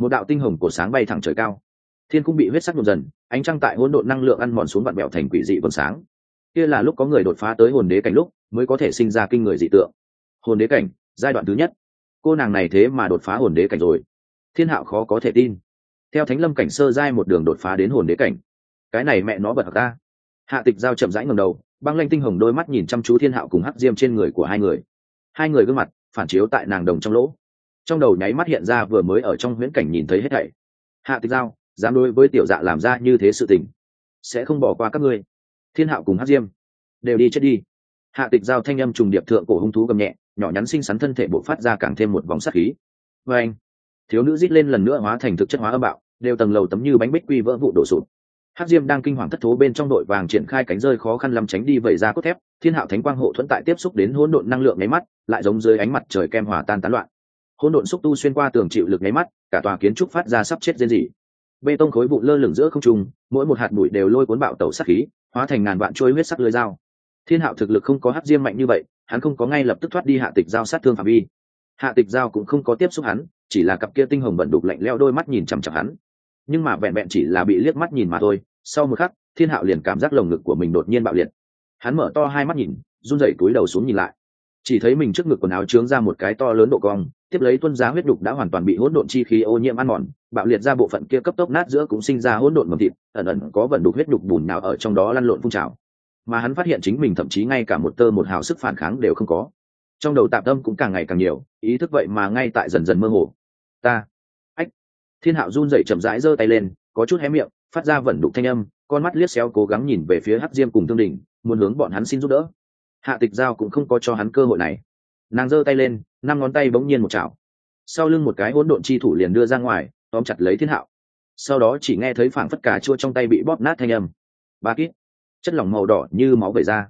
một đạo tinh hồng của sáng bay thẳng trời cao. Thiên cũng bị huyết sắc nhộn dần, ánh trăng tại hỗn độn năng lượng ăn mòn xuống vặn bẹo thành quỷ dị vầng sáng. Kia là lúc có người đột phá tới hồn đế cảnh lúc, mới có thể sinh ra kinh người dị tượng. Hồn đế cảnh, giai đoạn thứ nhất. Cô nàng này thế mà đột phá hồn đế cảnh rồi. Thiên hạo khó có thể tin. Theo thánh lâm cảnh sơ giai một đường đột phá đến hồn đế cảnh. Cái này mẹ nó bật ta. Hạ tịch giao chậm rãi ngầm đầu, băng lanh tinh hồng đôi mắt nhìn chăm chú thiên hạo cùng hắc diêm trên người của hai người. Hai người gương mặt phản chiếu tại nàng đồng trong lỗ trong đầu nháy mắt hiện ra vừa mới ở trong huyễn cảnh nhìn thấy hết thảy. Hạ tịch giao, dám đối với tiểu dạ làm ra như thế sự tình, sẽ không bỏ qua các ngươi. Thiên hạo cùng hắc diêm, đều đi chết đi. Hạ tịch giao thanh âm trùng điệp thượng cổ hung thú gầm nhẹ, nhỏ nhắn xinh xắn thân thể bộ phát ra càng thêm một vòng sát khí. Vê anh, thiếu nữ rít lên lần nữa hóa thành thực chất hóa âm bạo, đều tầng lầu tấm như bánh bích quy vỡ vụ đổ sụp. Hắc diêm đang kinh hoàng thất thố bên trong đội vàng triển khai cánh rơi khó khăn lắm tránh đi vẩy ra cốt thép, thiên hạo thánh quang hộ thuẫn tại tiếp xúc đến hỗn độn năng lượng nháy mắt, lại giống dưới ánh mặt trời kem hòa tan tán loạn hỗn độn xúc tu xuyên qua tường chịu lực nháy mắt, cả tòa kiến trúc phát ra sắp chết riêng gì bê tông khối vụ lơ lửng giữa không trung, mỗi một hạt bụi đều lôi cuốn bạo tẩu sát khí, hóa thành ngàn vạn trôi huyết sắc lưới dao. Thiên hạo thực lực không có hắc diêm mạnh như vậy, hắn không có ngay lập tức thoát đi hạ tịch giao sát thương phạm vi. Hạ tịch giao cũng không có tiếp xúc hắn, chỉ là cặp kia tinh hồng bẩn đục lạnh leo đôi mắt nhìn chằm chằm hắn. Nhưng mà vẹn vẹn chỉ là bị liếc mắt nhìn mà thôi, sau một khắc, thiên hạo liền cảm giác lồng ngực của mình đột nhiên bạo liệt. Hắn mở to hai mắt nhìn, run rẩy túi đầu xuống nhìn lại chỉ thấy mình trước ngực quần áo trướng ra một cái to lớn độ cong, tiếp lấy tuân giá huyết đục đã hoàn toàn bị hỗn độn chi khí ô nhiễm ăn mòn, bạo liệt ra bộ phận kia cấp tốc nát giữa cũng sinh ra hỗn độn mầm thịt, ẩn ẩn có vẩn đục huyết đục bùn nào ở trong đó lăn lộn phun trào. Mà hắn phát hiện chính mình thậm chí ngay cả một tơ một hào sức phản kháng đều không có. Trong đầu tạm tâm cũng càng ngày càng nhiều, ý thức vậy mà ngay tại dần dần mơ hồ. Ta, ách, thiên hạo run dậy chậm rãi giơ tay lên, có chút hé miệng, phát ra vẩn đục thanh âm, con mắt liếc xéo cố gắng nhìn về phía hắc diêm cùng thương đình, muốn hướng bọn hắn xin giúp đỡ hạ tịch giao cũng không có cho hắn cơ hội này. Nàng giơ tay lên, năm ngón tay bỗng nhiên một chảo. Sau lưng một cái hỗn độn chi thủ liền đưa ra ngoài, tóm chặt lấy thiên hạo. Sau đó chỉ nghe thấy phảng phất cà chua trong tay bị bóp nát thanh âm. Ba kít. Chất lỏng màu đỏ như máu vẩy ra.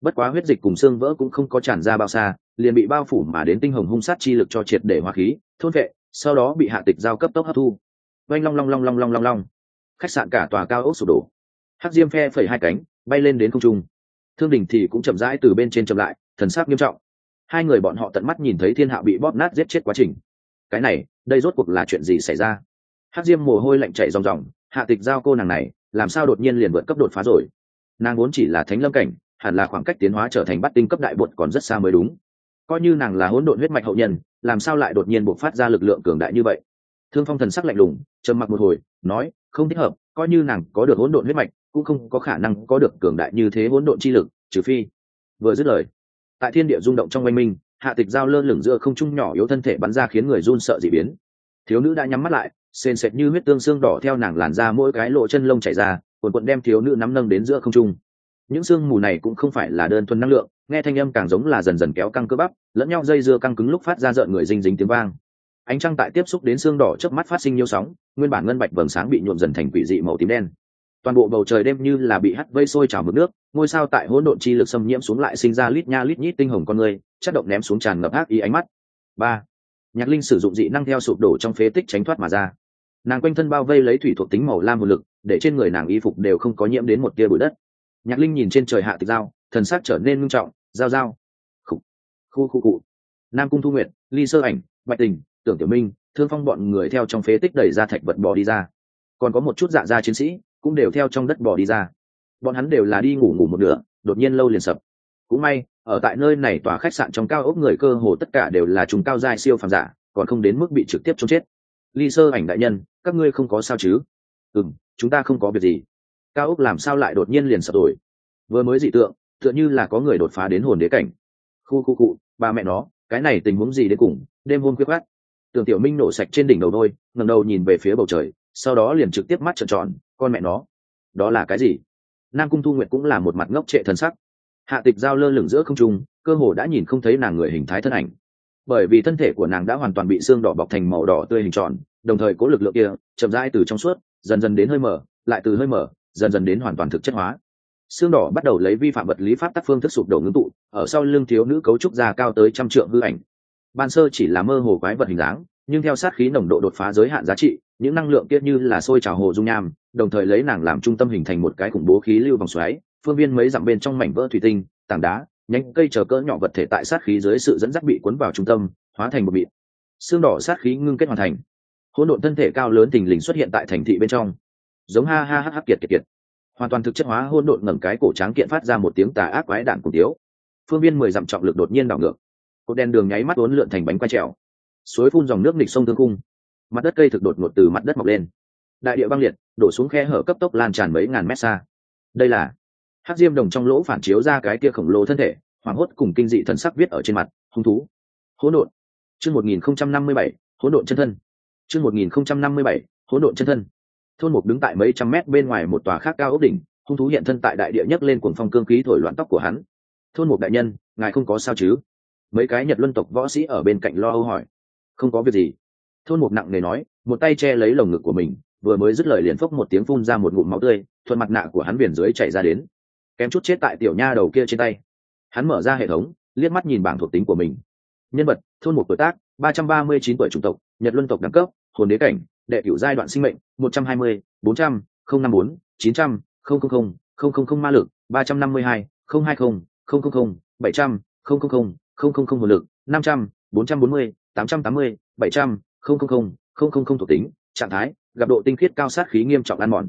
Bất quá huyết dịch cùng xương vỡ cũng không có tràn ra bao xa, liền bị bao phủ mà đến tinh hồng hung sát chi lực cho triệt để hóa khí, thôn vệ, sau đó bị hạ tịch giao cấp tốc hấp thu. Oanh long long long long long long long. Khách sạn cả tòa cao ốc sụp đổ. Hắc diêm phe phẩy hai cánh, bay lên đến không trung thương đình thì cũng chậm rãi từ bên trên chậm lại, thần sắc nghiêm trọng. Hai người bọn họ tận mắt nhìn thấy thiên hạ bị bóp nát giết chết quá trình. Cái này, đây rốt cuộc là chuyện gì xảy ra? Hắc diêm mồ hôi lạnh chạy ròng ròng, hạ tịch giao cô nàng này, làm sao đột nhiên liền vượt cấp đột phá rồi? Nàng vốn chỉ là thánh lâm cảnh, hẳn là khoảng cách tiến hóa trở thành bắt tinh cấp đại bột còn rất xa mới đúng. Coi như nàng là hỗn độn huyết mạch hậu nhân, làm sao lại đột nhiên buộc phát ra lực lượng cường đại như vậy? Thương phong thần sắc lạnh lùng, trầm mặc một hồi, nói, không thích hợp, coi như nàng có được hỗn độn huyết mạch cũng không có khả năng có được cường đại như thế hỗn độn chi lực, trừ phi vừa dứt lời. Tại thiên địa rung động trong oanh minh, hạ tịch giao lơ lửng giữa không trung nhỏ yếu thân thể bắn ra khiến người run sợ dị biến. Thiếu nữ đã nhắm mắt lại, sền sệt như huyết tương xương đỏ theo nàng làn ra mỗi cái lộ chân lông chảy ra quần quận đem thiếu nữ nắm nâng đến giữa không trung. Những xương mù này cũng không phải là đơn thuần năng lượng, nghe thanh âm càng giống là dần dần kéo căng cơ bắp, lẫn nhau dây dưa căng cứng lúc phát ra rợn người dinh dính tiếng vang. Ánh trăng tại tiếp xúc đến xương đỏ trước mắt phát sinh nhiều sóng, nguyên bản ngân bạch vầng sáng bị nhuộm dần thành quỷ dị màu tím đen toàn bộ bầu trời đêm như là bị hắt vây sôi trào mực nước ngôi sao tại hỗn độn chi lực xâm nhiễm xuống lại sinh ra lít nha lít nhít tinh hồng con người chất động ném xuống tràn ngập ác ý ánh mắt. Ba nhạc linh sử dụng dị năng theo sụp đổ trong phế tích tránh thoát mà ra. Nàng quanh thân bao vây lấy thủy thuộc tính màu lam một lực để trên người nàng y phục đều không có nhiễm đến một tia bụi đất. Nhạc linh nhìn trên trời hạ tịch dao thần sắc trở nên ngưng trọng dao dao khu khu khu cụ nam cung thu nguyệt, ly sơ ảnh bạch tình tưởng tiểu minh thương phong bọn người theo trong phế tích đẩy ra thạch vật bò đi ra. Còn có một chút dạ gia chiến sĩ cũng đều theo trong đất bò đi ra. Bọn hắn đều là đi ngủ ngủ một nửa, đột nhiên lâu liền sập. Cũng may, ở tại nơi này tòa khách sạn trong cao ốc người cơ hồ tất cả đều là chúng cao giai siêu phàm giả, còn không đến mức bị trực tiếp chống chết. Ly sơ ảnh đại nhân, các ngươi không có sao chứ? Ừ chúng ta không có việc gì. Cao ốc làm sao lại đột nhiên liền sập rồi? Vừa mới dị tượng, tựa như là có người đột phá đến hồn đế cảnh. Khu khu cụ ba mẹ nó, cái này tình huống gì đến cùng? Đêm hôm quyết khát Tường tiểu minh nổ sạch trên đỉnh đầu đôi ngầm đầu nhìn về phía bầu trời, sau đó liền trực tiếp mắt trợn tròn con mẹ nó. Đó là cái gì? Nam cung thu nguyệt cũng là một mặt ngốc trệ thân sắc. Hạ tịch giao lơ lửng giữa không trung, cơ hồ đã nhìn không thấy nàng người hình thái thân ảnh. Bởi vì thân thể của nàng đã hoàn toàn bị xương đỏ bọc thành màu đỏ tươi hình tròn, đồng thời có lực lượng kia chậm rãi từ trong suốt, dần dần đến hơi mở, lại từ hơi mở, dần dần đến hoàn toàn thực chất hóa. Xương đỏ bắt đầu lấy vi phạm vật lý pháp tác phương thức sụp đổ ngưng tụ, ở sau lưng thiếu nữ cấu trúc già cao tới trăm trượng hư ảnh. Ban sơ chỉ là mơ hồ quái vật hình dáng, nhưng theo sát khí nồng độ đột phá giới hạn giá trị, những năng lượng kia như là sôi trào hồ dung nham đồng thời lấy nàng làm trung tâm hình thành một cái khủng bố khí lưu vòng xoáy, phương viên mấy dặm bên trong mảnh vỡ thủy tinh, tảng đá, nhánh cây chờ cỡ nhỏ vật thể tại sát khí dưới sự dẫn dắt bị cuốn vào trung tâm, hóa thành một bịt. Xương đỏ sát khí ngưng kết hoàn thành. Hỗn độn thân thể cao lớn thình lình xuất hiện tại thành thị bên trong. Giống ha ha ha kiệt kiệt kiệt. Hoàn toàn thực chất hóa hỗn độn ngẩng cái cổ tráng kiện phát ra một tiếng tà ác quái đạn cùng tiếu. Phương viên mười dặm trọng lực đột nhiên đảo ngược. Cột đèn đường nháy mắt uốn lượn thành bánh quay trèo. Suối phun dòng nước nịch sông thương cung. Mặt đất cây thực đột ngột từ mặt đất mọc lên đại địa băng liệt, đổ xuống khe hở cấp tốc lan tràn mấy ngàn mét xa. Đây là hắc diêm đồng trong lỗ phản chiếu ra cái kia khổng lồ thân thể, hoảng hốt cùng kinh dị thần sắc viết ở trên mặt, hung thú. Hỗn độn. Chương một nghìn không trăm năm mươi bảy, hỗn độn chân thân. Chương một nghìn không trăm năm mươi bảy, hỗn độn chân thân. Thôn mục đứng tại mấy trăm mét bên ngoài một tòa khác cao ốc đỉnh, hung thú hiện thân tại đại địa nhấc lên cuồng phong cương khí thổi loạn tóc của hắn. Thôn mục đại nhân, ngài không có sao chứ? Mấy cái nhật luân tộc võ sĩ ở bên cạnh lo âu hỏi. Không có việc gì. Thôn mục nặng nề nói, một tay che lấy lồng ngực của mình vừa mới dứt lời liền phốc một tiếng phun ra một ngụm máu tươi thuận mặt nạ của hắn biển dưới chảy ra đến kém chút chết tại tiểu nha đầu kia trên tay hắn mở ra hệ thống liếc mắt nhìn bảng thuộc tính của mình nhân vật thôn một tuổi tác ba trăm ba mươi chín tuổi chủng tộc nhật luân tộc đẳng cấp hồn đế cảnh đệ cửu giai đoạn sinh mệnh một trăm hai mươi bốn trăm không năm bốn chín trăm không không không không không không ma lực ba trăm năm mươi hai không hai không không không không bảy trăm không không không không không không hồn lực năm trăm bốn trăm bốn mươi tám trăm tám mươi bảy trăm không không không không không không thuộc tính trạng thái, gặp độ tinh khiết cao sát khí nghiêm trọng ăn mòn.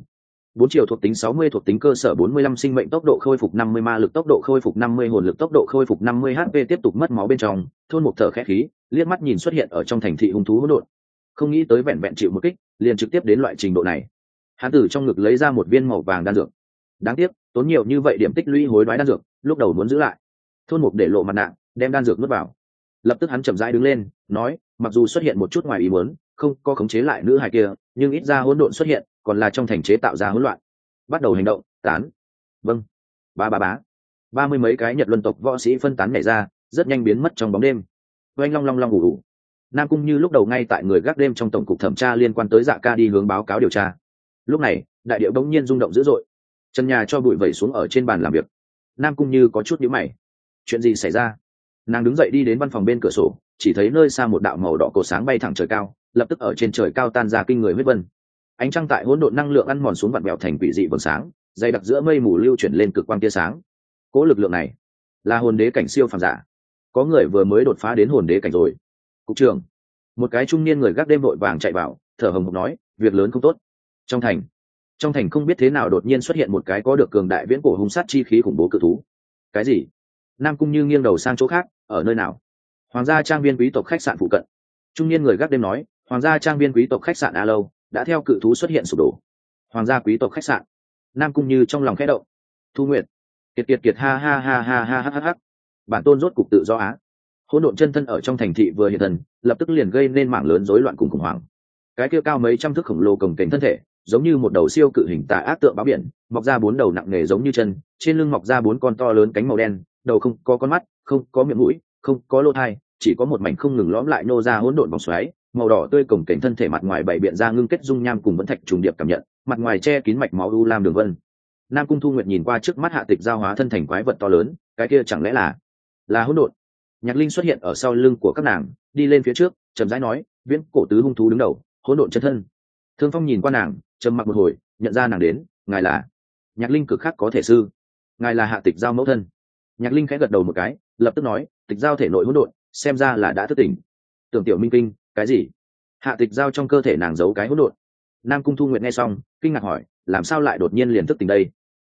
Bốn chiều thuộc tính sáu mươi thuộc tính cơ sở bốn mươi lăm sinh mệnh tốc độ khôi phục năm mươi ma lực tốc độ khôi phục năm mươi hồn lực tốc độ khôi phục năm mươi hp tiếp tục mất máu bên trong, thôn một thở khẽ khí, liếc mắt nhìn xuất hiện ở trong thành thị hung thú hỗn độn. Không nghĩ tới vẹn vẹn chịu một kích, liền trực tiếp đến loại trình độ này. Hắn từ trong ngực lấy ra một viên màu vàng đan dược. Đáng tiếc, tốn nhiều như vậy điểm tích lũy hối đoái đan dược, lúc đầu muốn giữ lại. Thôn mục để lộ mặt nạ, đem đan dược nuốt vào. Lập tức hắn chậm rãi đứng lên, nói, mặc dù xuất hiện một chút ngoài ý muốn không có khống chế lại nữ hài kia, nhưng ít ra hỗn độn xuất hiện, còn là trong thành chế tạo ra hỗn loạn. Bắt đầu hành động, tán. Vâng. Ba ba bá. Ba mươi mấy cái nhật luân tộc võ sĩ phân tán nhảy ra, rất nhanh biến mất trong bóng đêm. Oanh long long long ủ ủ nam cung như lúc đầu ngay tại người gác đêm trong tổng cục thẩm tra liên quan tới dạ ca đi hướng báo cáo điều tra. Lúc này, đại điệu bỗng nhiên rung động dữ dội. Chân nhà cho bụi vẩy xuống ở trên bàn làm việc. Nam cung như có chút nhíu mày. Chuyện gì xảy ra? Nàng đứng dậy đi đến văn phòng bên cửa sổ, chỉ thấy nơi xa một đạo màu đỏ cổ sáng bay thẳng trời cao lập tức ở trên trời cao tan ra kinh người huyết vân. Ánh trăng tại hỗn độn năng lượng ăn mòn xuống vặn bẹo thành quỷ dị vầng sáng, dày đặc giữa mây mù lưu chuyển lên cực quang tia sáng. Cố lực lượng này là hồn đế cảnh siêu phàm giả. Có người vừa mới đột phá đến hồn đế cảnh rồi. Cục trưởng, một cái trung niên người gác đêm vội vàng chạy vào, thở hồng hộc nói, việc lớn không tốt. Trong thành trong thành không biết thế nào đột nhiên xuất hiện một cái có được cường đại viễn cổ hung sát chi khí khủng bố cự thú. Cái gì? Nam cung như nghiêng đầu sang chỗ khác, ở nơi nào? Hoàng gia trang viên quý tộc khách sạn phụ cận. Trung niên người gác đêm nói hoàng gia trang viên quý tộc khách sạn a lâu đã theo cự thú xuất hiện sụp đổ. Hoàng gia quý tộc khách sạn. Nam cung như trong lòng khẽ động. Thu nguyện kiệt kiệt kiệt ha ha ha ha ha ha ha bản tôn rốt cục tự do á. Hỗn độn chân thân ở trong thành thị vừa hiện thần, lập tức liền gây nên mạng lớn rối loạn cùng khủng hoảng. Cái kia cao mấy trăm thước khổng lồ cồng kềnh thân thể, giống như một đầu siêu cự hình tà ác tượng báo biển, mọc ra bốn đầu nặng nề giống như chân, trên lưng mọc ra bốn con to lớn cánh màu đen, đầu không có con mắt, không có miệng mũi, không có lỗ thai chỉ có một mảnh không ngừng lõm lại nô ra hỗn độn vòng xoáy màu đỏ tươi cổng cảnh thân thể mặt ngoài bảy biện ra ngưng kết dung nham cùng vẫn thạch trùng điệp cảm nhận, mặt ngoài che kín mạch máu u lam đường vân. Nam cung thu nguyệt nhìn qua trước mắt hạ tịch giao hóa thân thành quái vật to lớn, cái kia chẳng lẽ là là hỗn độn? Nhạc linh xuất hiện ở sau lưng của các nàng, đi lên phía trước, chậm rãi nói, viễn, cổ tứ hung thú đứng đầu, hỗn độn chân thân. Thương phong nhìn qua nàng, trầm mặc một hồi, nhận ra nàng đến, ngài là? Nhạc linh cực khác có thể sư. Ngài là hạ tịch giao mẫu thân. Nhạc linh khẽ gật đầu một cái, lập tức nói, tịch giao thể nội hỗn độn, xem ra là đã thức tỉnh. Tưởng tiểu minh kinh cái gì? Hạ tịch giao trong cơ thể nàng giấu cái hỗn độn. Nam cung thu nguyện nghe xong, kinh ngạc hỏi, làm sao lại đột nhiên liền thức tỉnh đây?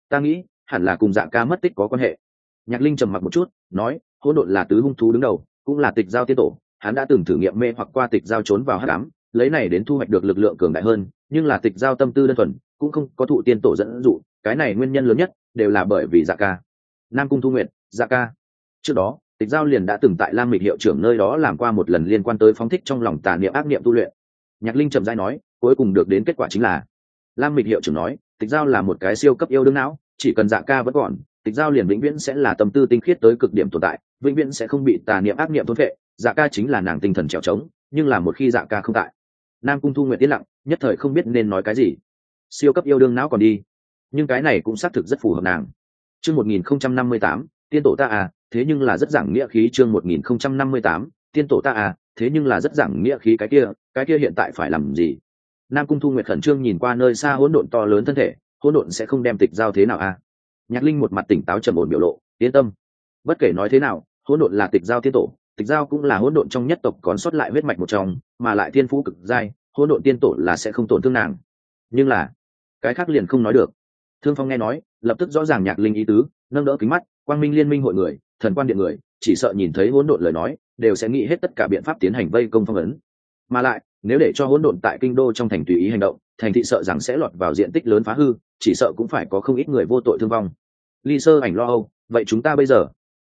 Ta nghĩ, hẳn là cùng dạng ca mất tích có quan hệ. Nhạc linh trầm mặc một chút, nói, hỗn độn là tứ hung thú đứng đầu, cũng là tịch giao tiên tổ. Hắn đã từng thử nghiệm mê hoặc qua tịch giao trốn vào hát đám lấy này đến thu hoạch được lực lượng cường đại hơn, nhưng là tịch giao tâm tư đơn thuần, cũng không có thụ tiên tổ dẫn dụ, cái này nguyên nhân lớn nhất đều là bởi vì dạ ca. Nam cung thu nguyện dạ ca. Trước đó tịch giao liền đã từng tại lam mịch hiệu trưởng nơi đó làm qua một lần liên quan tới phóng thích trong lòng tà niệm ác niệm tu luyện. Nhạc linh trầm dai nói, cuối cùng được đến kết quả chính là, lam mịch hiệu trưởng nói, tịch giao là một cái siêu cấp yêu đương não, chỉ cần dạ ca vẫn còn, tịch giao liền vĩnh viễn sẽ là tâm tư tinh khiết tới cực điểm tồn tại, vĩnh viễn sẽ không bị tà niệm ác niệm thôn vệ dạ ca chính là nàng tinh thần trèo trống, nhưng là một khi dạ ca không tại, nam cung thu nguyện tiết lặng, nhất thời không biết nên nói cái gì. Siêu cấp yêu đương não còn đi, nhưng cái này cũng xác thực rất phù hợp nàng. Chương một nghìn không trăm năm mươi tám, tiên tổ ta à thế nhưng là rất giảng nghĩa khí chương một nghìn không trăm năm mươi tám, tiên tổ ta à thế nhưng là rất giảng nghĩa khí cái kia cái kia hiện tại phải làm gì? Nam cung thu nguyệt khẩn trương nhìn qua nơi xa hỗn độn to lớn thân thể, hỗn độn sẽ không đem tịch giao thế nào à? Nhạc linh một mặt tỉnh táo trầm ổn biểu lộ, yên tâm. Bất kể nói thế nào, hỗn độn là tịch giao tiên tổ, tịch giao cũng là hỗn độn trong nhất tộc còn sót lại huyết mạch một trong, mà lại tiên phú cực giai hỗn độn tiên tổ là sẽ không tổn thương nàng. Nhưng là, cái khác liền không nói được. Thương phong nghe nói, lập tức rõ ràng nhạc linh ý tứ, nâng đỡ kính mắt, quang minh liên minh hội người thần quan điện người, chỉ sợ nhìn thấy hỗn độn lời nói, đều sẽ nghĩ hết tất cả biện pháp tiến hành vây công phong ấn. Mà lại, nếu để cho hỗn độn tại kinh đô trong thành tùy ý hành động, thành thị sợ rằng sẽ lọt vào diện tích lớn phá hư, chỉ sợ cũng phải có không ít người vô tội thương vong. Ly sơ ảnh lo âu, vậy chúng ta bây giờ?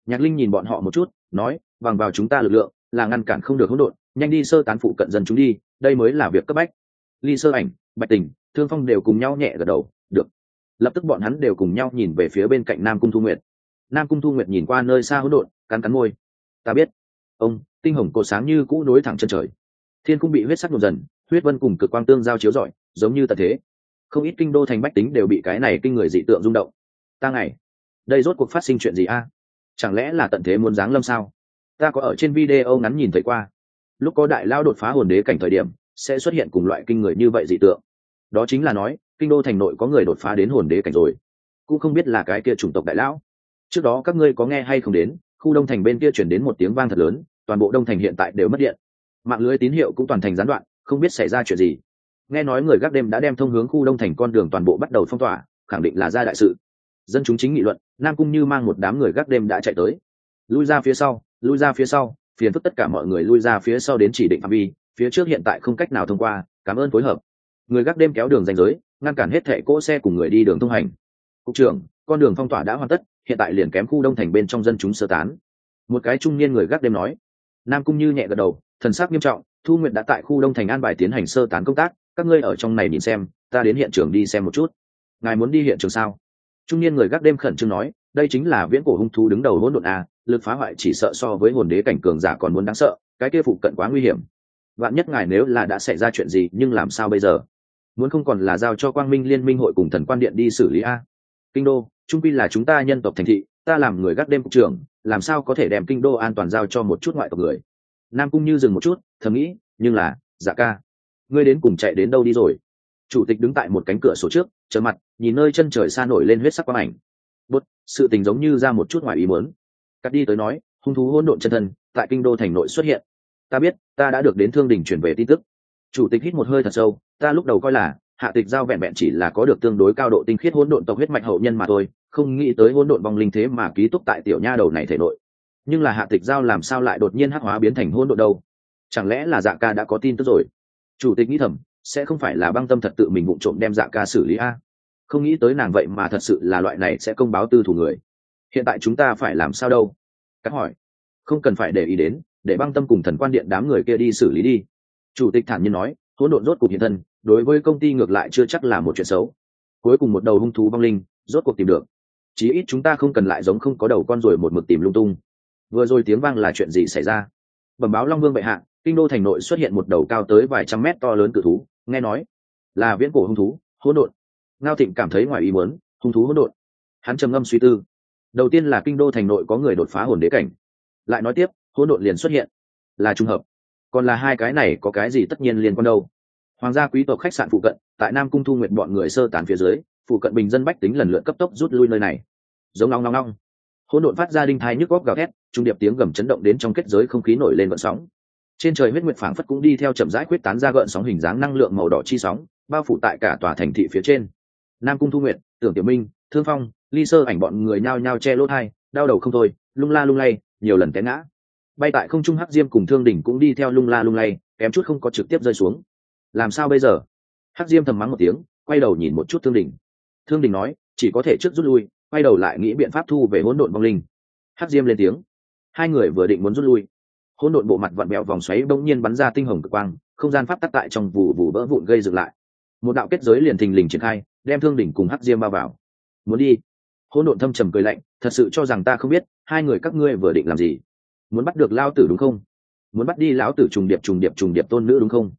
Nhạc linh nhìn bọn họ một chút, nói, bằng vào chúng ta lực lượng, là ngăn cản không được hỗn độn, nhanh đi sơ tán phụ cận dân chúng đi, đây mới là việc cấp bách. Ly sơ ảnh, bạch tình, thương phong đều cùng nhau nhẹ gật đầu, được. Lập tức bọn hắn đều cùng nhau nhìn về phía bên cạnh nam cung thu nguyệt nam cung thu nguyệt nhìn qua nơi xa hỗn độn, cắn cắn môi. Ta biết. Ông, tinh hồng cột sáng như cũ nối thẳng chân trời. Thiên cung bị huyết sắc nổ dần, huyết vân cùng cực quang tương giao chiếu rọi, giống như tận thế. Không ít kinh đô thành bách tính đều bị cái này kinh người dị tượng rung động. Ta ngày đây rốt cuộc phát sinh chuyện gì a? Chẳng lẽ là tận thế muốn giáng lâm sao? Ta có ở trên video ngắn nhìn thấy qua. Lúc có đại lao đột phá hồn đế cảnh thời điểm, sẽ xuất hiện cùng loại kinh người như vậy dị tượng. Đó chính là nói, kinh đô thành nội có người đột phá đến hồn đế cảnh rồi. Cũng không biết là cái kia chủng tộc đại lão trước đó các ngươi có nghe hay không đến, khu đông thành bên kia chuyển đến một tiếng vang thật lớn, toàn bộ đông thành hiện tại đều mất điện. Mạng lưới tín hiệu cũng toàn thành gián đoạn, không biết xảy ra chuyện gì. Nghe nói người gác đêm đã đem thông hướng khu đông thành con đường toàn bộ bắt đầu phong tỏa, khẳng định là ra đại sự. Dân chúng chính nghị luận, nam cung như mang một đám người gác đêm đã chạy tới. Lui ra phía sau, lui ra phía sau, phiền phức tất cả mọi người lui ra phía sau đến chỉ định phạm vi, phía trước hiện tại không cách nào thông qua, cảm ơn phối hợp. Người gác đêm kéo đường danh giới, ngăn cản hết thệ cỗ xe cùng người đi đường thông hành. Cục trưởng, con đường phong tỏa đã hoàn tất hiện tại liền kém khu đông thành bên trong dân chúng sơ tán. Một cái trung niên người gác đêm nói, nam cung như nhẹ gật đầu, thần sắc nghiêm trọng, thu nguyện đã tại khu đông thành an bài tiến hành sơ tán công tác, các ngươi ở trong này nhìn xem, ta đến hiện trường đi xem một chút. Ngài muốn đi hiện trường sao? Trung niên người gác đêm khẩn trương nói, đây chính là viễn cổ hung thú đứng đầu hỗn độn a, lực phá hoại chỉ sợ so với hồn đế cảnh cường giả còn muốn đáng sợ, cái kia phụ cận quá nguy hiểm. Vạn nhất ngài nếu là đã xảy ra chuyện gì, nhưng làm sao bây giờ? Muốn không còn là giao cho quang minh liên minh hội cùng thần quan điện đi xử lý a? Kinh đô, trung quy là chúng ta nhân tộc thành thị, ta làm người gác đêm cục trưởng, làm sao có thể đem kinh đô an toàn giao cho một chút ngoại tộc người? Nam cung như dừng một chút, thầm nghĩ, nhưng là dạ ca, ngươi đến cùng chạy đến đâu đi rồi? Chủ tịch đứng tại một cánh cửa sổ trước trở mặt, nhìn nơi chân trời xa nổi lên huyết sắc quang ảnh. Bút, sự tình giống như ra một chút ngoài ý muốn. Cắt đi tới nói, hung thú hỗn độn chân thân, tại kinh đô thành nội xuất hiện. Ta biết, ta đã được đến thương đình chuyển về tin tức. Chủ tịch hít một hơi thật sâu, ta lúc đầu coi là hạ tịch giao vẹn vẹn chỉ là có được tương đối cao độ tinh khiết hỗn độn tộc huyết mạch hậu nhân mà thôi, không nghĩ tới hỗn độn vong linh thế mà ký túc tại tiểu nha đầu này thể nội. Nhưng là hạ tịch giao làm sao lại đột nhiên hắc hóa biến thành hỗn độn đâu? Chẳng lẽ là dạ ca đã có tin tức rồi? Chủ tịch nghĩ thầm, sẽ không phải là băng tâm thật tự mình vụng trộm đem dạ ca xử lý a? Không nghĩ tới nàng vậy mà thật sự là loại này sẽ công báo tư thủ người. Hiện tại chúng ta phải làm sao đâu? Cắt hỏi. Không cần phải để ý đến, để băng tâm cùng thần quan điện đám người kia đi xử lý đi. Chủ tịch thản nhiên nói, hỗn độn rốt cuộc hiện thân đối với công ty ngược lại chưa chắc là một chuyện xấu. Cuối cùng một đầu hung thú vong linh, rốt cuộc tìm được. Chí ít chúng ta không cần lại giống không có đầu con rồi một mực tìm lung tung. Vừa rồi tiếng vang là chuyện gì xảy ra? Bẩm báo long vương bệ hạ, kinh đô thành nội xuất hiện một đầu cao tới vài trăm mét to lớn cự thú, nghe nói là viễn cổ hung thú, hỗn độn. Ngao thịnh cảm thấy ngoài ý muốn, hung thú hỗn độn. Hắn trầm ngâm suy tư. Đầu tiên là kinh đô thành nội có người đột phá hồn đế cảnh. Lại nói tiếp, hỗn độn liền xuất hiện. Là trùng hợp. Còn là hai cái này có cái gì tất nhiên liên quan đâu? Hoàng gia quý tộc khách sạn phụ cận, tại nam cung thu nguyện bọn người sơ tán phía dưới, phụ cận bình dân bách tính lần lượt cấp tốc rút lui nơi này. Giống long long long hỗn độn phát ra đinh thai nhức góc gào thét, trung điệp tiếng gầm chấn động đến trong kết giới không khí nổi lên vận sóng. Trên trời huyết nguyệt phảng phất cũng đi theo chậm rãi quyết tán ra gợn sóng hình dáng năng lượng màu đỏ chi sóng, bao phủ tại cả tòa thành thị phía trên. Nam cung thu nguyệt, tưởng tiểu minh, thương phong, ly sơ ảnh bọn người nhao nhao che lỗ thai đau đầu không thôi, lung la lung lay, nhiều lần té ngã. Bay tại không trung hắc diêm cùng thương đỉnh cũng đi theo lung la lung lay, kém chút không có trực tiếp rơi xuống làm sao bây giờ? Hắc diêm thầm mắng một tiếng, quay đầu nhìn một chút thương Đình. thương Đình nói, chỉ có thể trước rút lui, quay đầu lại nghĩ biện pháp thu về hỗn độn vong linh. Hắc diêm lên tiếng. Hai người vừa định muốn rút lui, hỗn độn bộ mặt vặn bẹo vòng xoáy bỗng nhiên bắn ra tinh hồng cực quang, không gian pháp tắc tại trong vụ vụ vỡ vụn gây dựng lại. Một đạo kết giới liền thình lình triển khai, đem thương đỉnh cùng hắc diêm bao vào. Muốn đi? Hỗn độn thâm trầm cười lạnh, thật sự cho rằng ta không biết, hai người các ngươi vừa định làm gì? Muốn bắt được lao tử đúng không? Muốn bắt đi lão tử trùng điệp trùng điệp trùng điệp tôn nữ đúng không?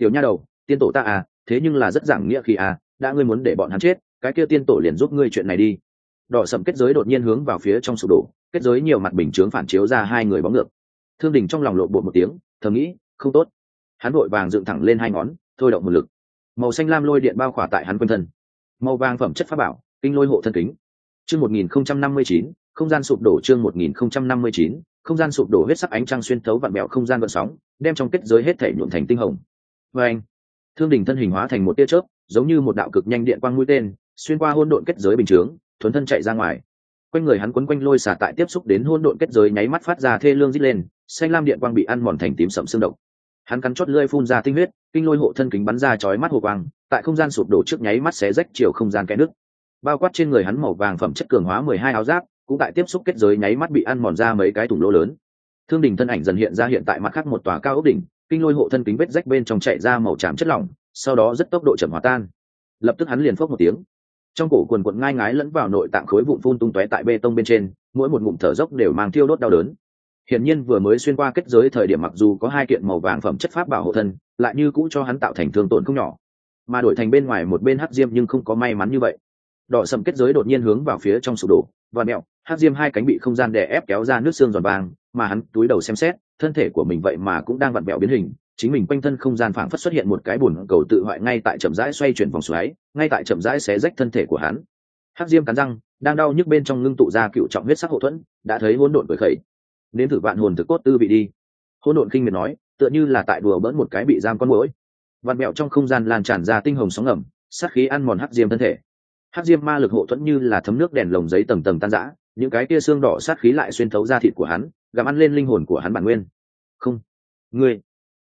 Tiểu nha đầu, tiên tổ ta à thế nhưng là rất giảng nghĩa khi à đã ngươi muốn để bọn hắn chết, cái kia tiên tổ liền giúp ngươi chuyện này đi. Đỏ sậm kết giới đột nhiên hướng vào phía trong sụp đổ, kết giới nhiều mặt bình chướng phản chiếu ra hai người bóng ngược. Thương đình trong lòng lộ bộ một tiếng, thầm nghĩ, không tốt. Hắn vội vàng dựng thẳng lên hai ngón, thôi động một lực. Màu xanh lam lôi điện bao khỏa tại hắn quanh thân. Màu vàng phẩm chất pháp bảo, kinh lôi hộ thân kính. Chương một nghìn không trăm năm mươi chín, không gian sụp đổ chương một nghìn không trăm năm mươi chín, không gian sụp đổ hết sắc ánh trăng xuyên thấu vạn mẹo không gian vận sóng, đem trong kết giới hết thể nhuộm thành tinh hồng và anh, thương đình thân hình hóa thành một tia chớp, giống như một đạo cực nhanh điện quang mũi tên, xuyên qua hôn độn kết giới bình chướng, thuấn thân chạy ra ngoài. Quanh người hắn quấn quanh lôi xả tại tiếp xúc đến hôn độn kết giới nháy mắt phát ra thê lương rít lên, xanh lam điện quang bị ăn mòn thành tím sậm xương độc. Hắn cắn chót lưỡi phun ra tinh huyết, kinh lôi hộ thân kính bắn ra chói mắt hồ quang, tại không gian sụp đổ trước nháy mắt xé rách chiều không gian kẽ nước. Bao quát trên người hắn màu vàng phẩm chất cường hóa mười hai áo giáp, cũng tại tiếp xúc kết giới nháy mắt bị ăn mòn ra mấy cái thủng lỗ lớn. Thương đình thân ảnh dần hiện ra hiện tại mặt khác một tòa cao ốc đỉnh kinh lôi hộ thân kính vết rách bên trong chạy ra màu tràm chất lỏng, sau đó rất tốc độ chậm hòa tan. Lập tức hắn liền phốc một tiếng. Trong cổ quần quận ngai ngái lẫn vào nội tạng khối vụn phun tung tóe tại bê tông bên trên, mỗi một ngụm thở dốc đều mang thiêu đốt đau đớn. Hiển nhiên vừa mới xuyên qua kết giới thời điểm mặc dù có hai kiện màu vàng phẩm chất pháp bảo hộ thân, lại như cũ cho hắn tạo thành thương tổn không nhỏ. Mà đổi thành bên ngoài một bên hắc diêm nhưng không có may mắn như vậy. Đỏ sầm kết giới đột nhiên hướng vào phía trong sụp đổ. Và mẹo, hắc diêm hai cánh bị không gian đè ép kéo ra nước xương giòn vàng, mà hắn túi đầu xem xét thân thể của mình vậy mà cũng đang vặn vẹo biến hình, chính mình quanh thân không gian phảng phất xuất hiện một cái bùn cầu tự hoại ngay tại chậm rãi xoay chuyển vòng xoáy, ngay tại chậm rãi xé rách thân thể của hắn. Hắc diêm cắn răng, đang đau nhức bên trong ngưng tụ ra cựu trọng huyết sắc hậu thuẫn, đã thấy hỗn độn cười khẩy. Nếm thử vạn hồn thực cốt tư vị đi. Hỗn độn kinh miệt nói, tựa như là tại đùa bỡn một cái bị giam con mũi vạn mẹo trong không gian lan tràn ra tinh hồng sóng ngầm, sát khí ăn mòn hắc diêm thân thể. Hắc diêm ma lực hộ thuẫn như là thấm nước đèn lồng giấy tầng tầng tan rã, những cái kia xương đỏ sát khí lại xuyên thấu ra thịt của hắn gặm ăn lên linh hồn của hắn bản nguyên. Không. Ngươi.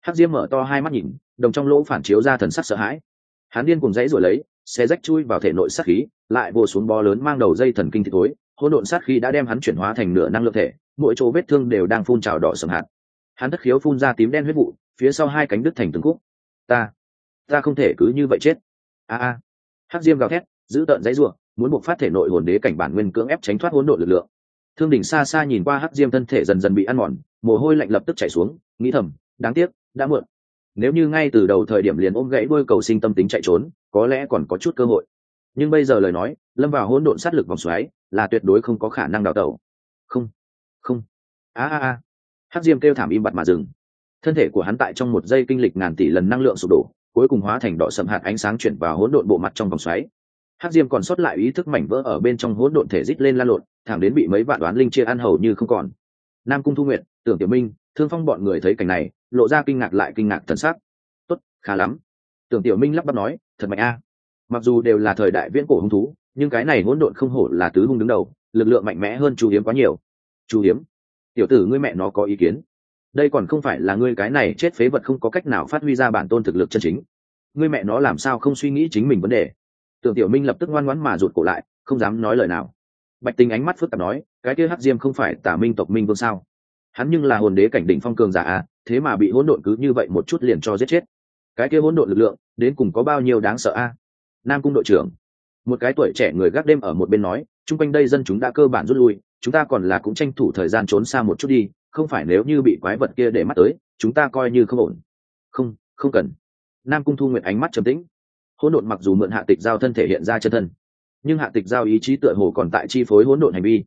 Hắc diêm mở to hai mắt nhìn, đồng trong lỗ phản chiếu ra thần sắc sợ hãi. Hắn điên cùng dãy rồi lấy xe rách chui vào thể nội sát khí, lại vô xuống bó lớn mang đầu dây thần kinh thịt tối hỗn độn sát khí đã đem hắn chuyển hóa thành nửa năng lượng thể, mỗi chỗ vết thương đều đang phun trào đỏ sầm hạt. Hắn thất khiếu phun ra tím đen huyết vụ, phía sau hai cánh đứt thành từng khúc. Ta ta không thể cứ như vậy chết. A a. Hắc diêm gào thét, giữ tợn dãy ruộng muốn buộc phát thể nội hồn đế cảnh bản nguyên cưỡng ép tránh thoát hỗn độn lực lượng thương đỉnh xa xa nhìn qua hắc diêm thân thể dần dần bị ăn mòn, mồ hôi lạnh lập tức chảy xuống, nghĩ thầm, đáng tiếc, đã muộn. Nếu như ngay từ đầu thời điểm liền ôm gãy đôi cầu sinh tâm tính chạy trốn, có lẽ còn có chút cơ hội. Nhưng bây giờ lời nói, lâm vào hỗn độn sát lực vòng xoáy, là tuyệt đối không có khả năng đào tẩu. Không không. A a a. Hắc diêm kêu thảm im bặt mà dừng. Thân thể của hắn tại trong một giây kinh lịch ngàn tỷ lần năng lượng sụp đổ, cuối cùng hóa thành đỏ sầm hạt ánh sáng chuyển vào hỗn độn bộ mặt trong vòng xoáy hắc diêm còn sót lại ý thức mảnh vỡ ở bên trong hỗn độn thể rít lên lan lộn, thẳng đến bị mấy vạn đoán linh chia ăn hầu như không còn. Nam cung thu nguyện tưởng tiểu minh, thương phong bọn người thấy cảnh này, lộ ra kinh ngạc lại kinh ngạc thần sắc. Tốt, khá lắm. Tưởng tiểu minh lắp bắp nói, thật mạnh a. Mặc dù đều là thời đại viễn cổ hung thú, nhưng cái này hỗn độn không hổ là tứ hung đứng đầu, lực lượng mạnh mẽ hơn chu hiếm quá nhiều. Chu hiếm, tiểu tử ngươi mẹ nó có ý kiến. Đây còn không phải là ngươi cái này chết phế vật không có cách nào phát huy ra bản tôn thực lực chân chính. Ngươi mẹ nó làm sao không suy nghĩ chính mình vấn đề? Tưởng tiểu minh lập tức ngoan ngoãn mà rụt cổ lại, không dám nói lời nào. Bạch tình ánh mắt phức tạp nói, cái kia hắc diêm không phải tả minh tộc minh vương sao? Hắn nhưng là hồn đế cảnh đỉnh phong cường giả à thế mà bị hỗn độn cứ như vậy một chút liền cho giết chết. Cái kia hỗn độn lực lượng, đến cùng có bao nhiêu đáng sợ a? Nam cung đội trưởng, một cái tuổi trẻ người gác đêm ở một bên nói chung quanh đây dân chúng đã cơ bản rút lui, chúng ta còn là cũng tranh thủ thời gian trốn xa một chút đi, không phải nếu như bị quái vật kia để mắt tới, chúng ta coi như không ổn. Không không cần. Nam cung thu nguyện ánh mắt trầm tĩnh hỗn độn mặc dù mượn hạ tịch giao thân thể hiện ra chân thân, nhưng hạ tịch giao ý chí tựa hồ còn tại chi phối hỗn độn hành vi.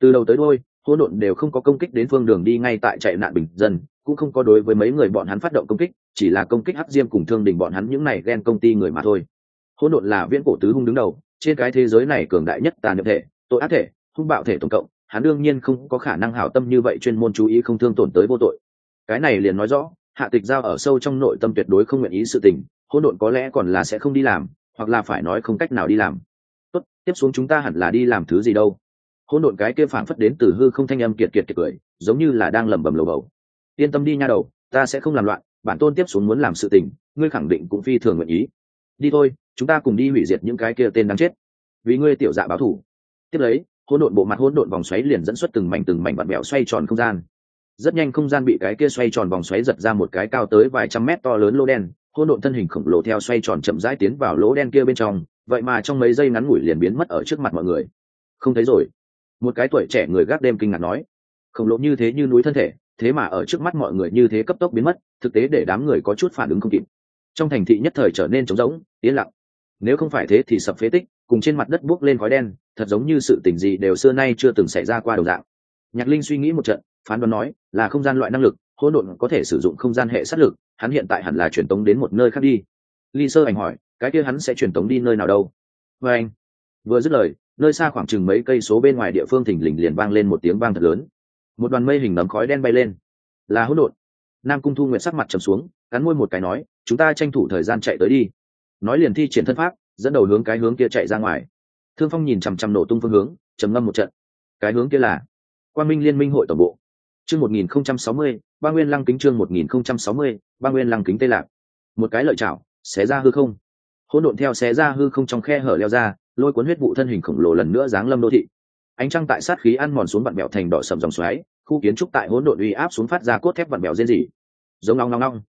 Từ đầu tới đôi, hỗn độn đều không có công kích đến phương đường đi ngay tại chạy nạn bình dân, cũng không có đối với mấy người bọn hắn phát động công kích, chỉ là công kích hắc diêm cùng thương đình bọn hắn những này ghen công ty người mà thôi. Hỗn độn là viễn cổ tứ hung đứng đầu, trên cái thế giới này cường đại nhất tàn nhập thể, tội ác thể, hung bạo thể tổng cộng, hắn đương nhiên không có khả năng hảo tâm như vậy chuyên môn chú ý không thương tổn tới vô tội. Cái này liền nói rõ, hạ tịch giao ở sâu trong nội tâm tuyệt đối không nguyện ý sự tình hỗn độn có lẽ còn là sẽ không đi làm, hoặc là phải nói không cách nào đi làm. Tốt, tiếp xuống chúng ta hẳn là đi làm thứ gì đâu? Hỗn độn cái kia phảng phất đến từ hư không thanh âm kiệt kiệt kiệt cười, giống như là đang lẩm bẩm lầu bầu. Yên tâm đi nha đầu, ta sẽ không làm loạn, bản tôn tiếp xuống muốn làm sự tình, ngươi khẳng định cũng phi thường nguyện ý. Đi thôi, chúng ta cùng đi hủy diệt những cái kia tên đáng chết. Vì ngươi tiểu dạ báo thủ. Tiếp lấy, hỗn độn bộ mặt hỗn độn vòng xoáy liền dẫn xuất từng mảnh từng mảnh vặn bẹo xoay tròn không gian. Rất nhanh không gian bị cái kia xoay tròn vòng xoáy giật ra một cái cao tới vài trăm mét to lớn lô đen hỗn độn thân hình khổng lồ theo xoay tròn chậm rãi tiến vào lỗ đen kia bên trong, vậy mà trong mấy giây ngắn ngủi liền biến mất ở trước mặt mọi người. Không thấy rồi. Một cái tuổi trẻ người gác đêm kinh ngạc nói, khổng lồ như thế như núi thân thể, thế mà ở trước mắt mọi người như thế cấp tốc biến mất, thực tế để đám người có chút phản ứng không kịp. Trong thành thị nhất thời trở nên trống rỗng, yên lặng. Nếu không phải thế thì sập phế tích, cùng trên mặt đất buốc lên khói đen, thật giống như sự tình gì đều xưa nay chưa từng xảy ra qua đầu dạng. Nhạc linh suy nghĩ một trận, phán đoán nói, là không gian loại năng lực hỗn độn có thể sử dụng không gian hệ sát lực, hắn hiện tại hẳn là truyền tống đến một nơi khác đi. Ly sơ ảnh hỏi, cái kia hắn sẽ truyền tống đi nơi nào đâu? Vê anh, vừa dứt lời, nơi xa khoảng chừng mấy cây số bên ngoài địa phương thình lình liền vang lên một tiếng vang thật lớn. Một đoàn mây hình nấm khói đen bay lên. Là hỗn độn. Nam cung thu nguyện sắc mặt trầm xuống, cắn môi một cái nói, chúng ta tranh thủ thời gian chạy tới đi. Nói liền thi triển thân pháp, dẫn đầu hướng cái hướng kia chạy ra ngoài. Thương phong nhìn chằm chằm nổ tung phương hướng, trầm ngâm một trận. Cái hướng kia là quan minh liên minh hội tổng bộ chương một nghìn không trăm sáu mươi, ba nguyên lăng kính chương một nghìn không trăm sáu mươi, ba nguyên lăng kính tây lạc một cái lợi chảo, xé ra hư không. Hỗn độn theo xé ra hư không trong khe hở leo ra, lôi cuốn huyết vụ thân hình khổng lồ lần nữa giáng lâm đô thị. Ánh trăng tại sát khí ăn mòn xuống vạn bẹo thành đỏ sầm dòng xoáy, khu kiến trúc tại hỗn độn uy áp xuống phát ra cốt thép vạn bẹo rên rỉ. Giống ngong ngong ngong.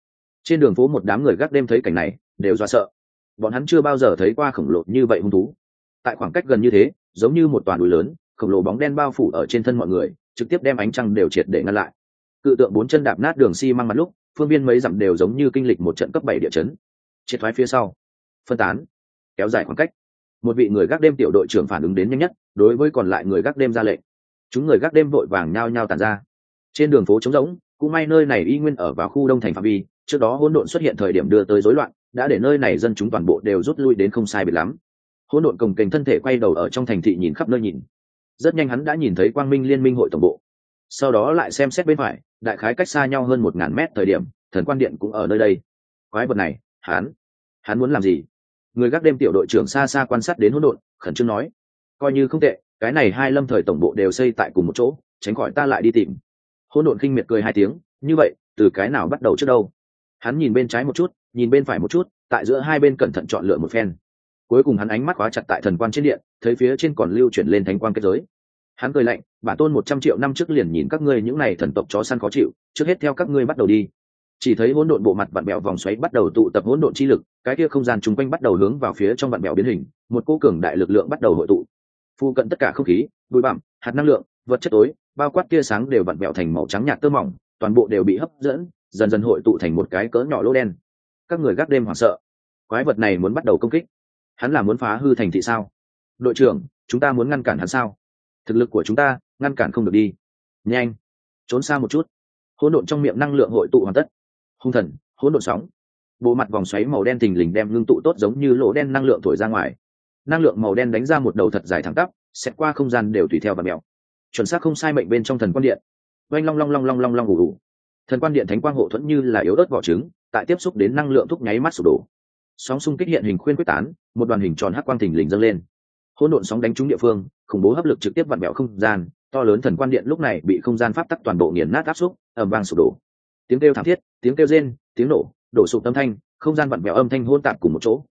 Trên đường phố một đám người gác đêm thấy cảnh này, đều do sợ. Bọn hắn chưa bao giờ thấy qua khổng lồ như vậy hung thú. Tại khoảng cách gần như thế, giống như một toàn núi lớn, khổng lồ bóng đen bao phủ ở trên thân mọi người trực tiếp đem ánh trăng đều triệt để ngăn lại. Cự tượng bốn chân đạp nát đường xi măng mặt lúc, phương viên mấy dặm đều giống như kinh lịch một trận cấp bảy địa chấn. Triệt thoái phía sau. Phân tán. Kéo dài khoảng cách. Một vị người gác đêm tiểu đội trưởng phản ứng đến nhanh nhất, đối với còn lại người gác đêm ra lệnh. Chúng người gác đêm vội vàng nhao nhao tàn ra. Trên đường phố trống rỗng, cũng may nơi này y nguyên ở vào khu đông thành phạm vi, trước đó hỗn độn xuất hiện thời điểm đưa tới rối loạn, đã để nơi này dân chúng toàn bộ đều rút lui đến không sai biệt lắm. Hỗn độn cồng kềnh thân thể quay đầu ở trong thành thị nhìn khắp nơi nhìn rất nhanh hắn đã nhìn thấy quang minh liên minh hội tổng bộ. Sau đó lại xem xét bên phải, đại khái cách xa nhau hơn một ngàn mét thời điểm, thần quan điện cũng ở nơi đây. Quái vật này, hắn hắn muốn làm gì? Người gác đêm tiểu đội trưởng xa xa quan sát đến hỗn độn, khẩn trương nói, coi như không tệ, cái này hai lâm thời tổng bộ đều xây tại cùng một chỗ, tránh khỏi ta lại đi tìm. Hỗn độn khinh miệt cười hai tiếng, như vậy, từ cái nào bắt đầu trước đâu? Hắn nhìn bên trái một chút, nhìn bên phải một chút, tại giữa hai bên cẩn thận chọn lựa một phen cuối cùng hắn ánh mắt khóa chặt tại thần quan trên điện, thấy phía trên còn lưu chuyển lên thánh quan kết giới. Hắn cười lạnh, bản tôn một trăm triệu năm trước liền nhìn các ngươi những n à y thần tộc chó săn khó chịu, trước hết theo các ngươi bắt đầu đi. Chỉ thấy hỗn độn bộ mặt vặn bẹo vòng xoáy bắt đầu tụ tập hỗn độn chi lực, cái kia không gian chung quanh bắt đầu hướng vào phía trong vặn bẹo biến hình, một cô cường đại lực lượng bắt đầu hội tụ. Phu cận tất cả không khí, bụi bặm, hạt năng lượng, vật chất tối, bao quát tia sáng đều vặn mẹo thành màu trắng nhạt tơ mỏng, toàn bộ đều bị hấp dẫn, dần dần hội tụ thành một cái cỡ nhỏ lỗ đen. Các người gác đêm hoảng sợ. Quái vật này muốn bắt đầu công kích hắn là muốn phá hư thành thị sao? Đội trưởng, chúng ta muốn ngăn cản hắn sao? Thực lực của chúng ta, ngăn cản không được đi. Nhanh, trốn xa một chút. Hỗn độn trong miệng năng lượng hội tụ hoàn tất. Hung thần, hỗn độn sóng. Bộ mặt vòng xoáy màu đen thình lình đem ngưng tụ tốt giống như lỗ đen năng lượng thổi ra ngoài. Năng lượng màu đen đánh ra một đầu thật dài thẳng tắp xét qua không gian đều tùy theo và mèo. Chuẩn xác không sai mệnh bên trong thần quan điện. Oanh long long long long long long ủ ủ thần quan điện thánh quang hộ thuẫn như là yếu ớt vỏ trứng, tại tiếp xúc đến năng lượng thúc nháy mắt sụp đổ sóng xung kích hiện hình khuyên quyết tán, một đoàn hình tròn hắc quang thình lình dâng lên. Hỗn độn sóng đánh trúng địa phương, khủng bố hấp lực trực tiếp vặn bẹo không gian, to lớn thần quan điện lúc này bị không gian pháp tắc toàn bộ nghiền nát áp xúc ẩm vang sụp đổ. Tiếng kêu thảm thiết, tiếng kêu rên, tiếng nổ, đổ sụp âm thanh, không gian vặn vẹo âm thanh hôn tạp cùng một chỗ.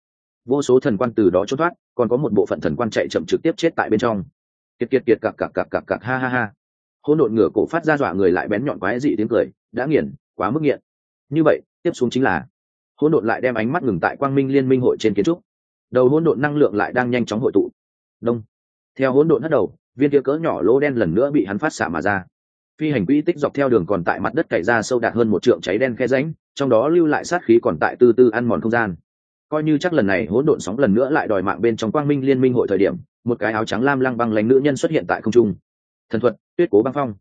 Vô số thần quan từ đó trốn thoát, còn có một bộ phận thần quan chạy chậm trực tiếp chết tại bên trong. Kiệt kiệt kiệt cặc cặc cặc cặc cặc, ha ha ha. Hỗn độn ngửa cổ phát ra dọa người lại bén nhọn quái dị tiếng cười, đã nghiền, quá mức nghiện. Như vậy, tiếp xuống chính là hỗn độn lại đem ánh mắt ngừng tại quang minh liên minh hội trên kiến trúc. Đầu hỗn độn năng lượng lại đang nhanh chóng hội tụ. Đông. Theo hỗn độn hất đầu, viên kia cỡ nhỏ lỗ đen lần nữa bị hắn phát xạ mà ra. Phi hành quỹ tích dọc theo đường còn tại mặt đất cày ra sâu đạt hơn một trượng cháy đen khe ránh trong đó lưu lại sát khí còn tại tư tư ăn mòn không gian. Coi như chắc lần này hỗn độn sóng lần nữa lại đòi mạng bên trong quang minh liên minh hội thời điểm, một cái áo trắng lam lăng băng lánh nữ nhân xuất hiện tại không trung. Thần thuật, tuyết cố băng phong.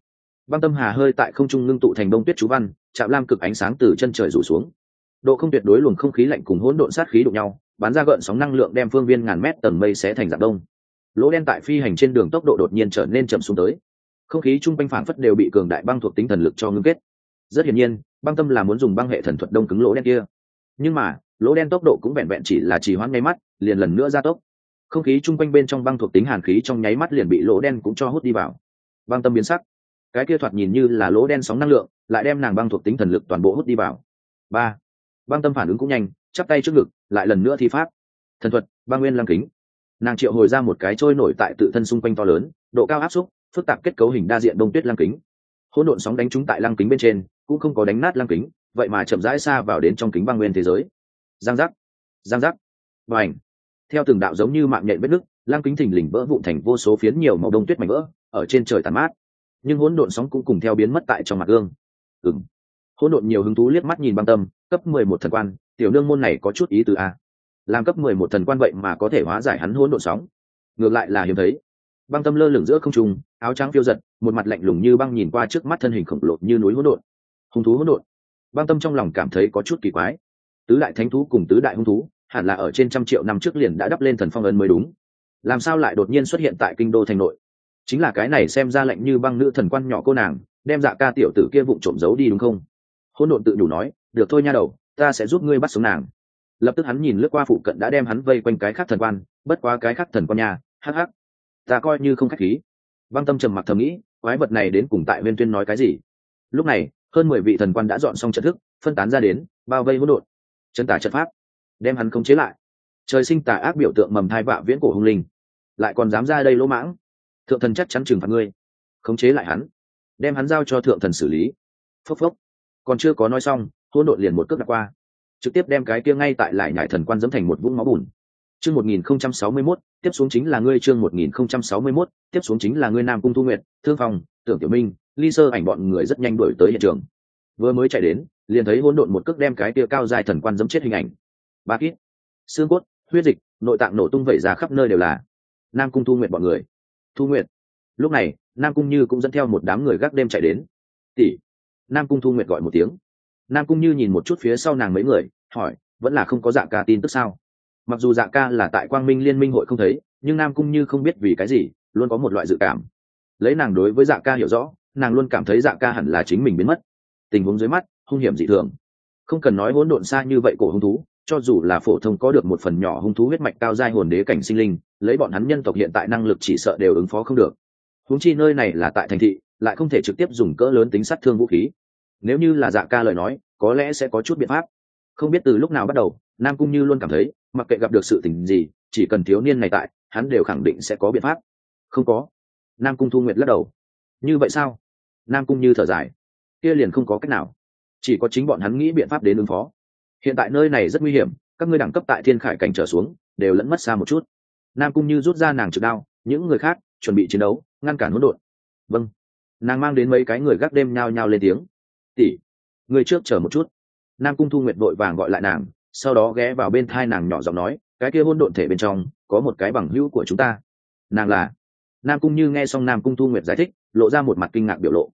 Băng tâm hà hơi tại không trung ngưng tụ thành đông tuyết chú văn, chạm lam cực ánh sáng từ chân trời rủ xuống độ không tuyệt đối luồng không khí lạnh cùng hỗn độn sát khí đụng nhau, bắn ra gợn sóng năng lượng đem phương viên ngàn mét tầng mây xé thành dạng đông. Lỗ đen tại phi hành trên đường tốc độ đột nhiên trở nên chậm xuống tới. Không khí chung quanh phảng phất đều bị cường đại băng thuộc tính thần lực cho ngưng kết. Rất hiển nhiên, băng tâm là muốn dùng băng hệ thần thuật đông cứng lỗ đen kia. Nhưng mà, lỗ đen tốc độ cũng vẹn vẹn chỉ là trì hoãn ngay mắt, liền lần nữa gia tốc. Không khí chung quanh bên trong băng thuộc tính hàn khí trong nháy mắt liền bị lỗ đen cũng cho hút đi vào. Băng tâm biến sắc. Cái kia thoạt nhìn như là lỗ đen sóng năng lượng, lại đem nàng băng thuộc tính thần lực toàn bộ hút đi vào. Ba băng tâm phản ứng cũng nhanh, chắp tay trước ngực, lại lần nữa thi pháp. Thần thuật, băng nguyên lăng kính. Nàng triệu hồi ra một cái trôi nổi tại tự thân xung quanh to lớn, độ cao áp xúc, phức tạp kết cấu hình đa diện đông tuyết lăng kính. Hỗn độn sóng đánh trúng tại lăng kính bên trên, cũng không có đánh nát lăng kính, vậy mà chậm rãi xa vào đến trong kính băng nguyên thế giới. Giang giác giang giác. Và ảnh theo từng đạo giống như mạng nhện vết nứt, lăng kính thình lình vỡ vụn thành vô số phiến nhiều màu đông tuyết mảnh vỡ, ở trên trời tàn mát. Nhưng hỗn độn sóng cũng cùng theo biến mất tại trong mặt gương. Ừng hỗn độn nhiều hứng thú liếc mắt nhìn băng tâm, cấp mười một thần quan, tiểu nương môn này có chút ý từ a. Làm cấp mười một thần quan vậy mà có thể hóa giải hắn hỗn độn sóng. Ngược lại là hiếm thấy. Băng tâm lơ lửng giữa không trung, áo trắng phiêu giật, một mặt lạnh lùng như băng nhìn qua trước mắt thân hình khổng lồ như núi hỗn độn. Hung thú hỗn độn. Băng tâm trong lòng cảm thấy có chút kỳ quái. Tứ đại thánh thú cùng tứ đại hung thú, hẳn là ở trên trăm triệu năm trước liền đã đắp lên thần phong ấn mới đúng. Làm sao lại đột nhiên xuất hiện tại kinh đô thành nội? Chính là cái này xem ra lạnh như băng nữ thần quan nhỏ cô nàng, đem dạ ca tiểu tử kia vụng trộm giấu đi đúng không? Hôn độn tự đủ nói, được thôi nha đầu, ta sẽ giúp ngươi bắt sống nàng. Lập tức hắn nhìn lướt qua phụ cận đã đem hắn vây quanh cái khác thần quan, bất quá cái khác thần quan nhà hắc hắc, ta coi như không khách khí. Băng tâm trầm mặc thầm nghĩ, quái vật này đến cùng tại viên tuyên nói cái gì? Lúc này, hơn mười vị thần quan đã dọn xong trận thức, phân tán ra đến, bao vây hỗn độn. Chân tả trận pháp, đem hắn khống chế lại. Trời sinh tà ác biểu tượng mầm thai vạ viễn cổ hung linh, lại còn dám ra đây lỗ mãng. Thượng thần chắc chắn trừng phạt ngươi. Khống chế lại hắn, đem hắn giao cho thượng thần xử lý. Phốc phốc còn chưa có nói xong, hỗn độn liền một cước đặt qua. Trực tiếp đem cái kia ngay tại lại nhải thần quan dẫm thành một vũng máu bùn. Chương một nghìn không trăm sáu mươi mốt, tiếp xuống chính là ngươi chương một nghìn không trăm sáu mươi mốt, tiếp xuống chính là ngươi nam cung thu nguyệt, thương phòng tưởng tiểu minh, ly sơ ảnh bọn người rất nhanh đuổi tới hiện trường. Vừa mới chạy đến, liền thấy hỗn độn một cước đem cái kia cao dài thần quan dẫm chết hình ảnh. Ba kít, xương cốt, huyết dịch, nội tạng nổ tung vẩy ra khắp nơi đều là nam cung thu nguyệt bọn người. Thu nguyệt. Lúc này, nam cung như cũng dẫn theo một đám người gác đêm chạy đến. Tỷ nam cung thu nguyệt gọi một tiếng. Nam cung như nhìn một chút phía sau nàng mấy người, hỏi, vẫn là không có dạ ca tin tức sao? Mặc dù dạ ca là tại quang minh liên minh hội không thấy, nhưng nam cung như không biết vì cái gì, luôn có một loại dự cảm. Lấy nàng đối với dạ ca hiểu rõ, nàng luôn cảm thấy dạ ca hẳn là chính mình biến mất. Tình huống dưới mắt, hung hiểm dị thường. Không cần nói hỗn độn xa như vậy cổ hung thú, cho dù là phổ thông có được một phần nhỏ hung thú huyết mạch cao giai hồn đế cảnh sinh linh, lấy bọn hắn nhân tộc hiện tại năng lực chỉ sợ đều ứng phó không được. Húng chi nơi này là tại thành thị lại không thể trực tiếp dùng cỡ lớn tính sát thương vũ khí. Nếu như là dạ ca lời nói, có lẽ sẽ có chút biện pháp. Không biết từ lúc nào bắt đầu, nam cung như luôn cảm thấy, mặc kệ gặp được sự tình gì, chỉ cần thiếu niên này tại, hắn đều khẳng định sẽ có biện pháp. Không có. Nam cung thu nguyệt lắc đầu. Như vậy sao? Nam cung như thở dài. Kia liền không có cách nào. Chỉ có chính bọn hắn nghĩ biện pháp đến ứng phó. Hiện tại nơi này rất nguy hiểm, các ngươi đẳng cấp tại thiên khải cảnh trở xuống, đều lẫn mất xa một chút. Nam cung như rút ra nàng trực đao, những người khác, chuẩn bị chiến đấu, ngăn cản hỗn độn. Vâng nàng mang đến mấy cái người gác đêm nhao nhao lên tiếng. Tỷ, người trước chờ một chút. Nam cung thu nguyệt vội vàng gọi lại nàng, sau đó ghé vào bên thai nàng nhỏ giọng nói, cái kia hôn độn thể bên trong, có một cái bằng hữu của chúng ta. Nàng là? Nam cung như nghe xong nam cung thu nguyệt giải thích, lộ ra một mặt kinh ngạc biểu lộ.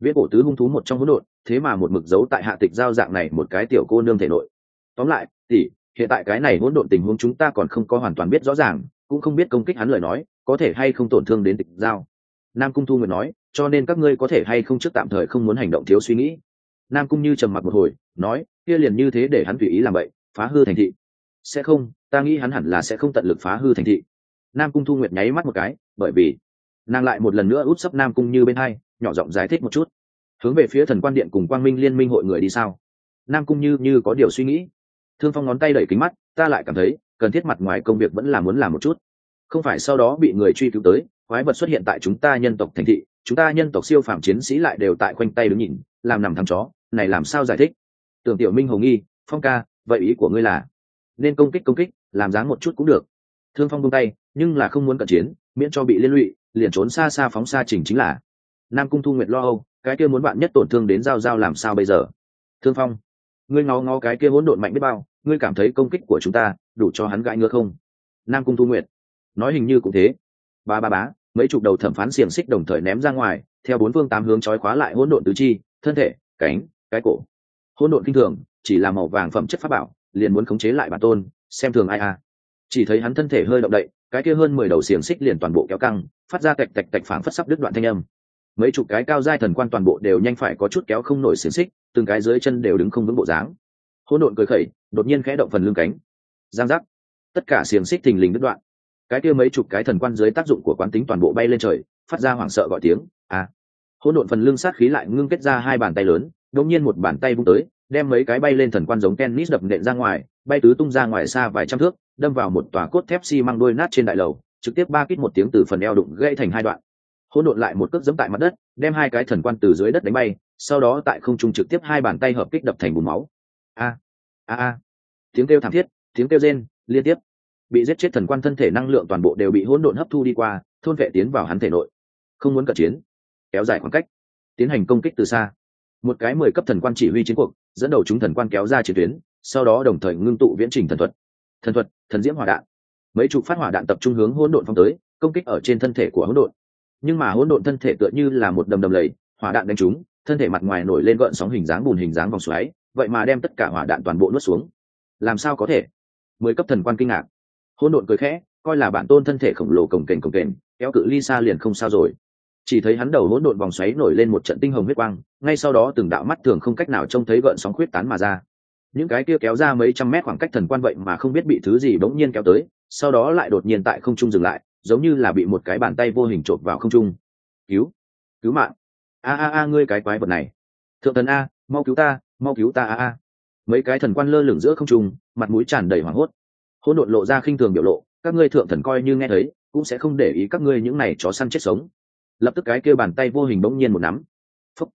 Viết cổ tứ hung thú một trong hỗn độn, thế mà một mực dấu tại hạ tịch giao dạng này một cái tiểu cô nương thể nội. Tóm lại, tỷ, hiện tại cái này hỗn độn tình huống chúng ta còn không có hoàn toàn biết rõ ràng, cũng không biết công kích hắn lời nói, có thể hay không tổn thương đến tịch giao. Nam cung thu nguyệt nói cho nên các ngươi có thể hay không trước tạm thời không muốn hành động thiếu suy nghĩ. Nam cung như trầm mặc một hồi, nói, kia liền như thế để hắn tùy ý làm vậy, phá hư thành thị. Sẽ không, ta nghĩ hắn hẳn là sẽ không tận lực phá hư thành thị. Nam cung thu nguyệt nháy mắt một cái, bởi vì nàng lại một lần nữa út sấp nam cung như bên hai, nhỏ giọng giải thích một chút. Hướng về phía thần quan điện cùng quang minh liên minh hội người đi sao? Nam cung như như có điều suy nghĩ. Thương phong ngón tay đẩy kính mắt, ta lại cảm thấy, cần thiết mặt ngoài công việc vẫn là muốn làm một chút. Không phải sau đó bị người truy cứu tới, quái vật xuất hiện tại chúng ta nhân tộc thành thị chúng ta nhân tộc siêu phàm chiến sĩ lại đều tại khoanh tay đứng nhìn, làm nằm thằng chó, này làm sao giải thích? Tưởng tiểu minh hồng nghi, phong ca, vậy ý của ngươi là nên công kích công kích, làm dáng một chút cũng được. Thương phong buông tay, nhưng là không muốn cận chiến, miễn cho bị liên lụy, liền trốn xa xa phóng xa trình chính là nam cung thu nguyệt lo âu, cái kia muốn bạn nhất tổn thương đến giao giao làm sao bây giờ? Thương phong, ngươi ngó ngó cái kia hỗn độn mạnh biết bao, ngươi cảm thấy công kích của chúng ta đủ cho hắn gãi ngứa không? Nam cung thu nguyệt, nói hình như cũng thế. Ba ba bá mấy chục đầu thẩm phán xiềng xích đồng thời ném ra ngoài, theo bốn phương tám hướng trói khóa lại hỗn độn tứ chi, thân thể, cánh, cái cổ. Hỗn độn kinh thường, chỉ là màu vàng phẩm chất pháp bảo, liền muốn khống chế lại bản tôn, xem thường ai à chỉ thấy hắn thân thể hơi động đậy, cái kia hơn mười đầu xiềng xích liền toàn bộ kéo căng, phát ra tạch tạch tạch phảng phất sắp đứt đoạn thanh âm. Mấy chục cái cao giai thần quan toàn bộ đều nhanh phải có chút kéo không nổi xiềng xích, từng cái dưới chân đều đứng không vững bộ dáng. Hỗn độn cười khẩy, đột nhiên khẽ động phần lưng cánh. Giang giác. Tất cả xiềng xích thình lình đứt đoạn cái kia mấy chục cái thần quan dưới tác dụng của quán tính toàn bộ bay lên trời, phát ra hoảng sợ gọi tiếng à! Hỗn độn phần lưng sát khí lại ngưng kết ra hai bàn tay lớn, đột nhiên một bàn tay vung tới, đem mấy cái bay lên thần quan giống tennis đập nện ra ngoài, bay tứ tung ra ngoài xa vài trăm thước, đâm vào một tòa cốt thép xi măng đôi nát trên đại lầu, trực tiếp ba kít một tiếng từ phần eo đụng gãy thành hai đoạn. Hỗn độn lại một cước giẫm tại mặt đất, đem hai cái thần quan từ dưới đất đánh bay, sau đó tại không trung trực tiếp hai bàn tay hợp kích đập thành bùn máu. A! A! A! Tiếng kêu thảm thiết, tiếng kêu rên, liên tiếp bị giết chết thần quan thân thể năng lượng toàn bộ đều bị hỗn độn hấp thu đi qua, thôn vệ tiến vào hắn thể nội. Không muốn cận chiến, kéo dài khoảng cách, tiến hành công kích từ xa. Một cái mười cấp thần quan chỉ huy chiến cuộc, dẫn đầu chúng thần quan kéo ra chiến tuyến, sau đó đồng thời ngưng tụ viễn trình thần thuật. Thần thuật, thần diễm hỏa đạn. Mấy chục phát hỏa đạn tập trung hướng hỗn độn phong tới, công kích ở trên thân thể của hỗn độn. Nhưng mà hỗn độn thân thể tựa như là một đầm đầm lầy, hỏa đạn đánh trúng, thân thể mặt ngoài nổi lên gợn sóng hình dáng bùn hình dáng vòng xoáy, vậy mà đem tất cả hỏa đạn toàn bộ nuốt xuống. Làm sao có thể? Mười cấp thần quan kinh ngạc hỗn độn cười khẽ, coi là bản tôn thân thể khổng lồ cồng kềnh cồng kềnh, kéo cự ly xa liền không sao rồi. Chỉ thấy hắn đầu hỗn độn vòng xoáy nổi lên một trận tinh hồng huyết quang, ngay sau đó từng đạo mắt thường không cách nào trông thấy gợn sóng khuyết tán mà ra. Những cái kia kéo ra mấy trăm mét khoảng cách thần quan vậy mà không biết bị thứ gì bỗng nhiên kéo tới, sau đó lại đột nhiên tại không trung dừng lại, giống như là bị một cái bàn tay vô hình trộm vào không trung. Cứu cứu mạng! A a a, ngươi cái quái vật này! Thượng thần a, mau cứu ta, mau cứu ta, a a. Mấy cái thần quan lơ lửng giữa không trung, mặt mũi tràn đầy hoảng hốt hỗn độn lộ ra khinh thường biểu lộ, các ngươi thượng thần coi như nghe thấy, cũng sẽ không để ý các ngươi những này chó săn chết sống. Lập tức cái kêu bàn tay vô hình bỗng nhiên một nắm. Phúc.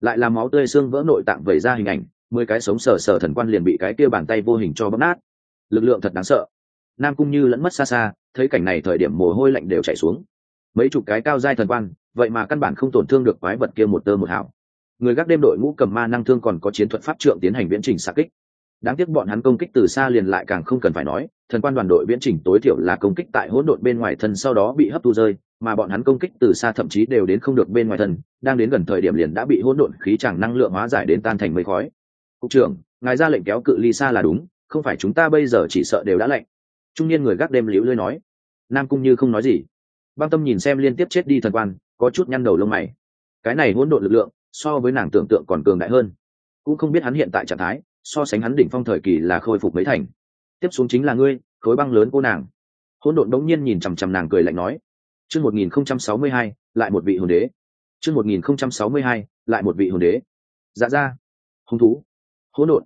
lại là máu tươi xương vỡ nội tạng vẩy ra hình ảnh, mười cái sống sờ sờ thần quan liền bị cái kia bàn tay vô hình cho bóp nát. Lực lượng thật đáng sợ. Nam cung như lẫn mất xa xa, thấy cảnh này thời điểm mồ hôi lạnh đều chảy xuống. Mấy chục cái cao giai thần quan, vậy mà căn bản không tổn thương được quái vật kia một tơ một hảo người gác đêm đội ngũ cầm ma năng thương còn có chiến thuật pháp trượng tiến hành viễn trình xạ kích đáng tiếc bọn hắn công kích từ xa liền lại càng không cần phải nói, thần quan đoàn đội viễn trình tối thiểu là công kích tại hỗn độn bên ngoài thân sau đó bị hấp thu rơi, mà bọn hắn công kích từ xa thậm chí đều đến không được bên ngoài thân, đang đến gần thời điểm liền đã bị hỗn độn khí chẳng năng lượng hóa giải đến tan thành mây khói. Cục trưởng, ngài ra lệnh kéo cự ly xa là đúng, không phải chúng ta bây giờ chỉ sợ đều đã lệnh. Trung niên người gác đêm liễu lưới nói. Nam cung như không nói gì. Băng tâm nhìn xem liên tiếp chết đi thần quan, có chút nhăn đầu lông mày. Cái này hỗn độn lực lượng, so với nàng tưởng tượng còn cường đại hơn. Cũng không biết hắn hiện tại trạng thái so sánh hắn đỉnh phong thời kỳ là khôi phục mấy thành. Tiếp xuống chính là ngươi, khối băng lớn cô nàng. Hỗn độn đống nhiên nhìn chằm chằm nàng cười lạnh nói, chương một nghìn không trăm sáu mươi hai, lại một vị hồn đế. Chương một nghìn không trăm sáu mươi hai, lại một vị hồn đế. Dạ ra, hung thú. Hỗn độn.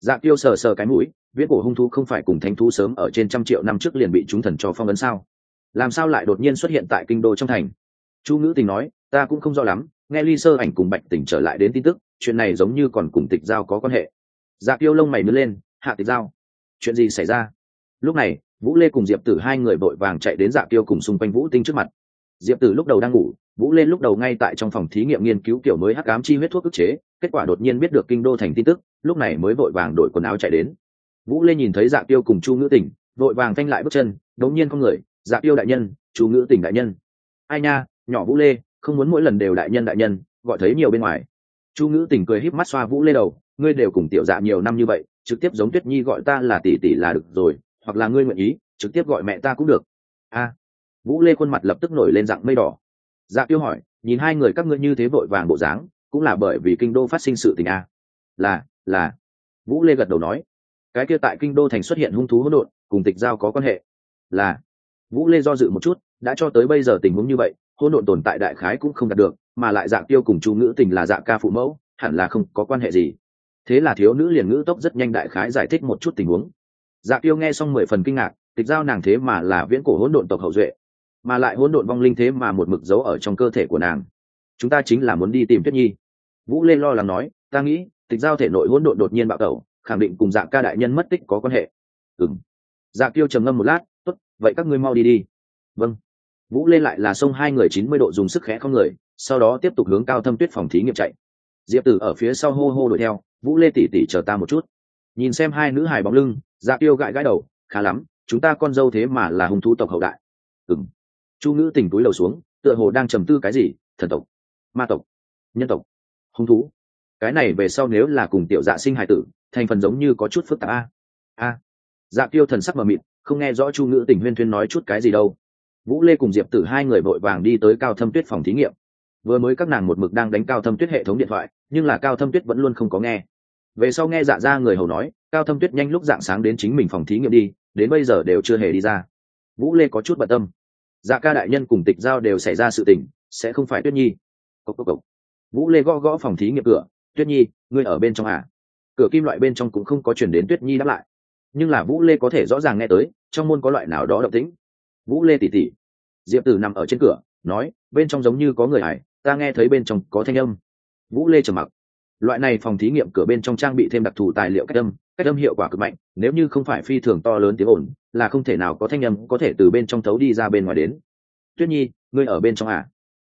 Dạ tiêu sờ sờ cái mũi, viết cổ hung thú không phải cùng thánh thú sớm ở trên trăm triệu năm trước liền bị chúng thần cho phong ấn sao? Làm sao lại đột nhiên xuất hiện tại kinh đô trong thành? Chu ngữ tình nói, ta cũng không rõ lắm, nghe ly sơ ảnh cùng bạch tỉnh trở lại đến tin tức, chuyện này giống như còn cùng tịch giao có quan hệ dạ tiêu lông mày nứt lên, hạ tịch giao, chuyện gì xảy ra? Lúc này, vũ lê cùng diệp tử hai người vội vàng chạy đến dạ tiêu cùng xung quanh vũ tinh trước mặt. Diệp tử lúc đầu đang ngủ, vũ lê lúc đầu ngay tại trong phòng thí nghiệm nghiên cứu kiểu mới hắc ám chi huyết thuốc ức chế, kết quả đột nhiên biết được kinh đô thành tin tức, lúc này mới vội vàng đổi quần áo chạy đến. Vũ lê nhìn thấy dạ tiêu cùng chu ngữ tỉnh, vội vàng thanh lại bước chân, đống nhiên không người dạ tiêu đại nhân, chu ngữ tỉnh đại nhân. Ai nha, nhỏ vũ lê, không muốn mỗi lần đều đại nhân đại nhân, gọi thấy nhiều bên ngoài. Chu ngữ tỉnh cười híp mắt xoa vũ lê đầu ngươi đều cùng tiểu dạ nhiều năm như vậy, trực tiếp giống tuyết nhi gọi ta là tỷ tỷ là được rồi, hoặc là ngươi nguyện ý, trực tiếp gọi mẹ ta cũng được. A. Vũ lê khuôn mặt lập tức nổi lên dạng mây đỏ. Dạ tiêu hỏi, nhìn hai người các ngươi như thế vội vàng bộ dáng, cũng là bởi vì kinh đô phát sinh sự tình a. Là là. Vũ lê gật đầu nói, cái kia tại kinh đô thành xuất hiện hung thú hỗn độn, cùng tịch giao có quan hệ. Là. Vũ lê do dự một chút, đã cho tới bây giờ tình huống như vậy, hỗn độn tồn tại đại khái cũng không đạt được, mà lại dạng tiêu cùng chu ngữ tình là dạng ca phụ mẫu, hẳn là không có quan hệ gì thế là thiếu nữ liền ngữ tốc rất nhanh đại khái giải thích một chút tình huống. Dạ tiêu nghe xong mười phần kinh ngạc, tịch giao nàng thế mà là viễn cổ hỗn độn tộc hậu duệ, mà lại hỗn độn vong linh thế mà một mực giấu ở trong cơ thể của nàng. Chúng ta chính là muốn đi tìm tuyết nhi. Vũ lê lo lắng nói, ta nghĩ, tịch giao thể nội hỗn độn đột nhiên bạo tẩu, khẳng định cùng dạ ca đại nhân mất tích có quan hệ. Ừng dạ tiêu trầm ngâm một lát, tốt, vậy các ngươi mau đi đi. Vâng. Vũ lê lại là xông hai người chín mươi độ dùng sức khẽ không người, sau đó tiếp tục hướng cao thâm tuyết phòng thí nghiệm chạy. Diệp tử ở phía sau hô hô đuổi theo vũ lê tỉ tỉ chờ ta một chút. Nhìn xem hai nữ hài bóng lưng dạ tiêu gãi gãi đầu, khá lắm, chúng ta con dâu thế mà là hung thú tộc hậu đại. Ừng chu ngữ tình túi lầu xuống, tựa hồ đang trầm tư cái gì, thần tộc, ma tộc, nhân tộc, hung thú. Cái này về sau nếu là cùng tiểu dạ sinh hài tử, thành phần giống như có chút phức tạp a. A. Dạ tiêu thần sắc mờ mịt, không nghe rõ chu ngữ tình huyên thuyên nói chút cái gì đâu. Vũ lê cùng diệp tử hai người vội vàng đi tới cao thâm tuyết phòng thí nghiệm. Vừa mới các nàng một mực đang đánh cao thâm tuyết hệ thống điện thoại nhưng là cao thâm tuyết vẫn luôn không có nghe. Về sau nghe dạ ra người hầu nói, cao thâm tuyết nhanh lúc dạng sáng đến chính mình phòng thí nghiệm đi, đến bây giờ đều chưa hề đi ra. Vũ lê có chút bận tâm. Dạ ca đại nhân cùng tịch giao đều xảy ra sự tình, sẽ không phải tuyết nhi. Cốc cốc cốc. vũ lê gõ gõ phòng thí nghiệm cửa. Tuyết nhi, ngươi ở bên trong à? cửa kim loại bên trong cũng không có chuyển đến tuyết nhi đáp lại. Nhưng là vũ lê có thể rõ ràng nghe tới, trong môn có loại nào đó động tĩnh. Vũ lê tỉ tỉ. Diệp tử nằm ở trên cửa, nói, bên trong giống như có người hải ta nghe thấy bên trong có thanh âm vũ lê trầm mặc. Loại này phòng thí nghiệm cửa bên trong trang bị thêm đặc thù tài liệu cách âm cách âm hiệu quả cực mạnh, nếu như không phải phi thường to lớn tiếng ồn, là không thể nào có thanh âm có thể từ bên trong thấu đi ra bên ngoài đến. Tuyết nhi, ngươi ở bên trong à?